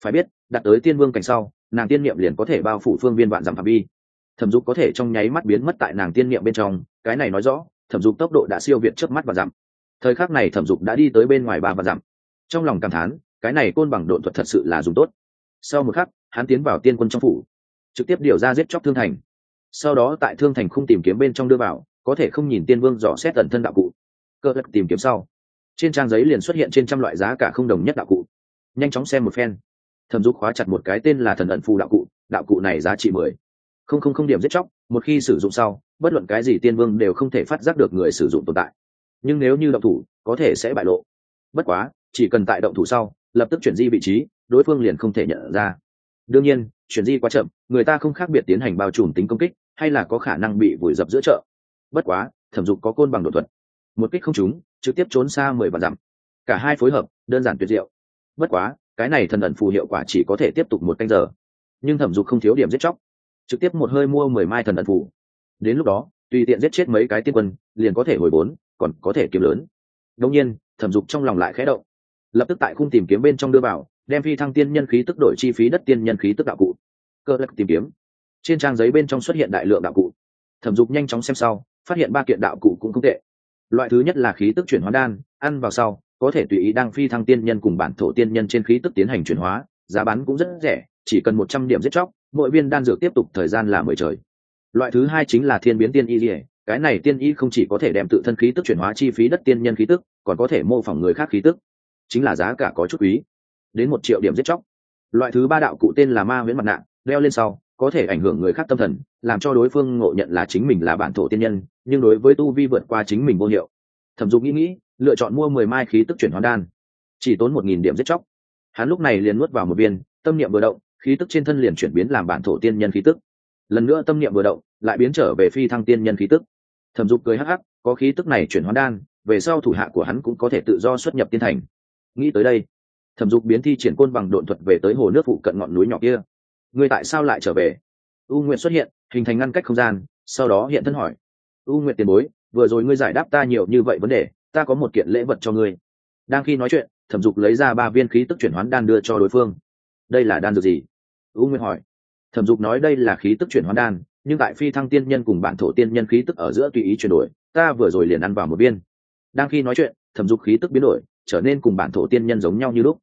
phải biết, đặt tới tiên vương cảnh sau, nàng tiên niệm liền có thể bao phủ phương viên vạn dặm phạm vi. Thẩm dục có thể trong nháy mắt biến mất tại nàng tiên niệm bên trong, cái này nói rõ, thẩm dục tốc độ đã siêu việt trước mắt và dặm. Thời khắc này thẩm dục đã đi tới bên ngoài ba và dặm. Trong lòng cảm thán, cái này côn bằng độn thuật thật sự là dùng tốt. Sau một khắc, hắn tiến vào tiên quân trong phủ, trực tiếp điều ra giết chóc thương thành. Sau đó tại thương thành không tìm kiếm bên trong đưa vào, có thể không nhìn tiên vương dò xét tận thân đạo cụ. Cơ lắc tìm kiếm sau, trên trang giấy liền xuất hiện trên trăm loại giá cả không đồng nhất đạo cụ. Nhanh chóng xem một phen thẩm dục khóa chặt một cái tên là thần ẩn phù đạo cụ đạo cụ này giá trị mười. Không không không điểm giết chóc, một khi sử dụng sau, bất luận cái gì tiên vương đều không thể phát giác được người sử dụng tồn tại. Nhưng nếu như động thủ, có thể sẽ bại lộ. Bất quá, chỉ cần tại động thủ sau, lập tức chuyển di vị trí, đối phương liền không thể nhận ra. Đương nhiên, chuyển di quá chậm, người ta không khác biệt tiến hành bao trùm tính công kích, hay là có khả năng bị vùi dập giữa chợ. Bất quá, thẩm dục có côn bằng đột thuật. Một kích không trúng, trực tiếp trốn xa mười vạn dặm. Cả hai phối hợp, đơn giản tuyệt diệu. Bất quá cái này thần ẩn phù hiệu quả chỉ có thể tiếp tục một canh giờ. Nhưng thẩm dục không thiếu điểm giết chóc. Trực tiếp một hơi mua mười mai thần ẩn phù. Đến lúc đó, tùy tiện giết chết mấy cái tiên quân, liền có thể hồi vốn còn có thể kiếm lớn. Đông nhiên, thẩm dục trong lòng lại khẽ động. Lập tức tại khung tìm kiếm bên trong đưa vào, đem phi thăng tiên nhân khí tức đổi chi phí đất tiên nhân khí tức đạo cụ. Cơ lắc tìm kiếm. Trên trang giấy bên trong xuất hiện đại lượng đạo cụ. Thẩm dục nhanh chóng xem sau, phát hiện ba kiện đạo cụ cũng không tệ. Loại thứ nhất là khí tức chuyển hóa đan, ăn vào sau có thể tùy ý đang phi thăng tiên nhân cùng bản thổ tiên nhân trên khí tức tiến hành chuyển hóa, giá bán cũng rất rẻ, chỉ cần một trăm điểm giết chóc, mỗi viên đan dược tiếp tục thời gian là mười trời. Loại thứ hai chính là thiên biến tiên y dỉa cái này tiên y không chỉ có thể đem tự thân khí tức chuyển hóa chi phí đất tiên nhân khí tức, còn có thể mô phỏng người khác khí tức. Chính là giá cả có chút quý. Đến một triệu điểm giết chóc. Loại thứ ba đạo cụ tên là ma huyễn mặt nạ đeo lên sau, có thể ảnh hưởng người khác tâm thần, làm cho đối phương ngộ nhận là chính mình là bản thổ tiên nhân, nhưng đối với tu vi vượt qua chính mình vô hiệu. Thẩm dục nghĩ nghĩ lựa chọn mua mười mai khí tức chuyển hóa đan. Chỉ tốn một nghìn điểm giết chóc. Hắn lúc này liền nuốt vào một viên, tâm niệm vừa động, khí tức trên thân liền chuyển biến làm bản thổ tiên nhân khí tức. Lần nữa tâm niệm vừa động, lại biến trở về phi thăng tiên nhân khí tức. Thẩm dục cười hắc hắc, có khí tức này chuyển hóa đan, về sau thủ hạ của hắn cũng có thể tự do xuất nhập tiên thành. Nghĩ tới đây, thẩm dục biến thi triển côn bằng độn thuật về tới hồ nước phụ cận ngọn núi nhỏ kia. Ngươi tại sao lại trở về? U nguyện xuất hiện, hình thành ngăn cách không gian, sau đó hiện thân hỏi. U nguyện tiền bối, vừa rồi ngươi giải đáp ta nhiều như vậy vấn đề ta có một kiện lễ vật cho ngươi. Đang khi nói chuyện, thẩm dục lấy ra ba viên khí tức chuyển hoán đan đưa cho đối phương. Đây là đan dược gì? U nguyên hỏi. Thẩm dục nói đây là khí tức chuyển hoán đan, nhưng tại phi thăng tiên nhân cùng bản thổ tiên nhân khí tức ở giữa tùy ý chuyển đổi, ta vừa rồi liền ăn vào một viên. Đang khi nói chuyện, thẩm dục khí tức biến đổi, trở nên cùng bản thổ tiên nhân giống nhau như lúc.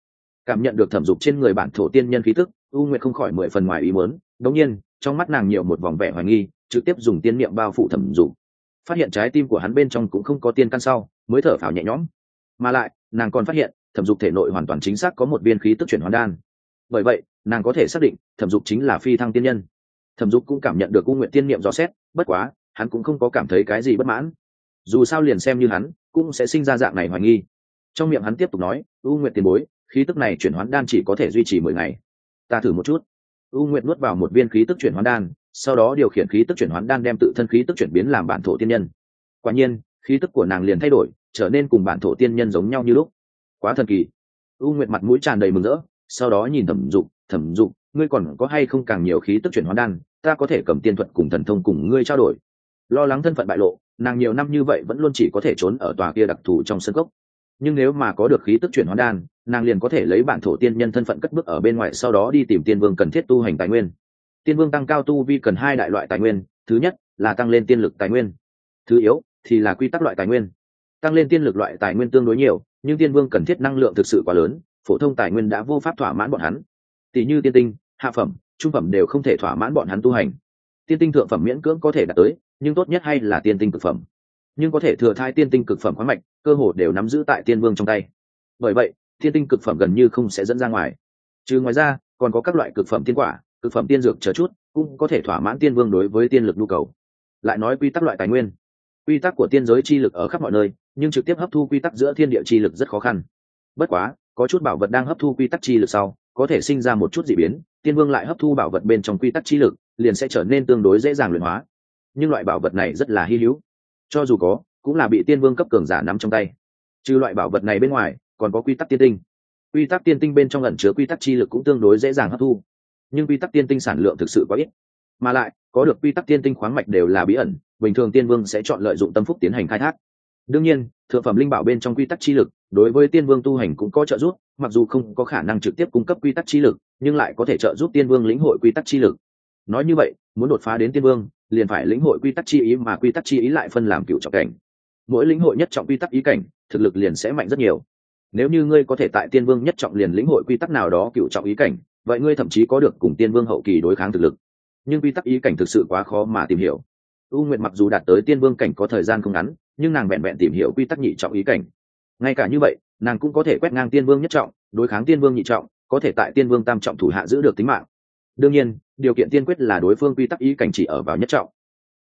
Cảm nhận được thẩm dục trên người bản thổ tiên nhân khí tức, u nguyệt không khỏi mười phần ngoài ý muốn. Đống nhiên, trong mắt nàng nhiều một vòng vẻ hoài nghi, trực tiếp dùng tiên niệm bao phủ thẩm dục phát hiện trái tim của hắn bên trong cũng không có tiên căn sau, mới thở phào nhẹ nhõm. Mà lại, nàng còn phát hiện, thẩm dục thể nội hoàn toàn chính xác có một viên khí tức chuyển hoàn đan. Bởi vậy, nàng có thể xác định, thẩm dục chính là phi thăng tiên nhân. Thẩm dục cũng cảm nhận được cung nguyện tiên niệm rõ xét, bất quá, hắn cũng không có cảm thấy cái gì bất mãn. Dù sao liền xem như hắn, cũng sẽ sinh ra dạng này hoài nghi. Trong miệng hắn tiếp tục nói, u nguyện tiền bối, khí tức này chuyển hoán đan chỉ có thể duy trì mười ngày. Ta thử một chút. U nguyện nuốt vào một viên khí tức chuyển hoán đan sau đó điều khiển khí tức chuyển hoán đan đem tự thân khí tức chuyển biến làm bản thổ tiên nhân. Quả nhiên, khí tức của nàng liền thay đổi, trở nên cùng bản thổ tiên nhân giống nhau như lúc. Quá thần kỳ. U nguyệt mặt mũi tràn đầy mừng rỡ, sau đó nhìn thẩm dục thẩm dục, ngươi còn có hay không càng nhiều khí tức chuyển hóa đan? Ta có thể cầm tiên thuật cùng thần thông cùng ngươi trao đổi. Lo lắng thân phận bại lộ, nàng nhiều năm như vậy vẫn luôn chỉ có thể trốn ở tòa kia đặc thù trong sân cốc. Nhưng nếu mà có được khí tức chuyển hóa đan, nàng liền có thể lấy bản thổ tiên nhân thân phận cất bước ở bên ngoài, sau đó đi tìm tiên vương cần thiết tu hành tài nguyên tiên vương tăng cao tu vi cần hai đại loại tài nguyên, thứ nhất là tăng lên tiên lực tài nguyên, thứ yếu thì là quy tắc loại tài nguyên. Tăng lên tiên lực loại tài nguyên tương đối nhiều, nhưng tiên vương cần thiết năng lượng thực sự quá lớn, phổ thông tài nguyên đã vô pháp thỏa mãn bọn hắn. Tỷ như tiên tinh, hạ phẩm, trung phẩm đều không thể thỏa mãn bọn hắn tu hành. Tiên tinh thượng phẩm miễn cưỡng có thể đạt tới, nhưng tốt nhất hay là tiên tinh cực phẩm. Nhưng có thể thừa thai tiên tinh cực phẩm khoáng mạch cơ hồ đều nắm giữ tại tiên vương trong tay. Bởi vậy, tiên tinh cực phẩm gần như không sẽ dẫn ra ngoài. Trừ ngoài ra, còn có các loại cực phẩm tiên quả cực phẩm tiên dược chờ chút, cũng có thể thỏa mãn tiên vương đối với tiên lực nhu cầu. Lại nói quy tắc loại tài nguyên. Quy tắc của tiên giới chi lực ở khắp mọi nơi, nhưng trực tiếp hấp thu quy tắc giữa thiên địa chi lực rất khó khăn. Bất quá, có chút bảo vật đang hấp thu quy tắc chi lực sau, có thể sinh ra một chút dị biến, tiên vương lại hấp thu bảo vật bên trong quy tắc chi lực, liền sẽ trở nên tương đối dễ dàng luyện hóa. Nhưng loại bảo vật này rất là hy hữu. Cho dù có, cũng là bị tiên vương cấp cường giả nắm trong tay. Trừ loại bảo vật này bên ngoài, còn có quy tắc tiên tinh. Quy tắc tiên tinh bên trong ẩn chứa quy tắc chi lực cũng tương đối dễ dàng hấp thu nhưng quy tắc tiên tinh sản lượng thực sự quá ít. Mà lại, có được quy tắc tiên tinh khoáng mạch đều là bí ẩn, bình thường tiên vương sẽ chọn lợi dụng tâm phúc tiến hành khai thác. Đương nhiên, thượng phẩm linh bảo bên trong quy tắc chi lực, đối với tiên vương tu hành cũng có trợ giúp, mặc dù không có khả năng trực tiếp cung cấp quy tắc chi lực, nhưng lại có thể trợ giúp tiên vương lĩnh hội quy tắc chi lực. Nói như vậy, muốn đột phá đến tiên vương, liền phải lĩnh hội quy tắc chi ý mà quy tắc chi ý lại phân làm cựu trọng cảnh. Mỗi lĩnh hội nhất trọng quy tắc ý cảnh, thực lực liền sẽ mạnh rất nhiều. Nếu như ngươi có thể tại tiên vương nhất trọng liền lĩnh hội quy tắc nào đó cựu trọng ý cảnh vậy ngươi thậm chí có được cùng tiên vương hậu kỳ đối kháng thực lực. Nhưng quy tắc ý cảnh thực sự quá khó mà tìm hiểu. U nguyệt mặc dù đạt tới tiên vương cảnh có thời gian không ngắn, nhưng nàng vẹn vẹn tìm hiểu quy tắc nhị trọng ý cảnh. Ngay cả như vậy, nàng cũng có thể quét ngang tiên vương nhất trọng, đối kháng tiên vương nhị trọng, có thể tại tiên vương tam trọng thủ hạ giữ được tính mạng. Đương nhiên, điều kiện tiên quyết là đối phương quy tắc ý cảnh chỉ ở vào nhất trọng.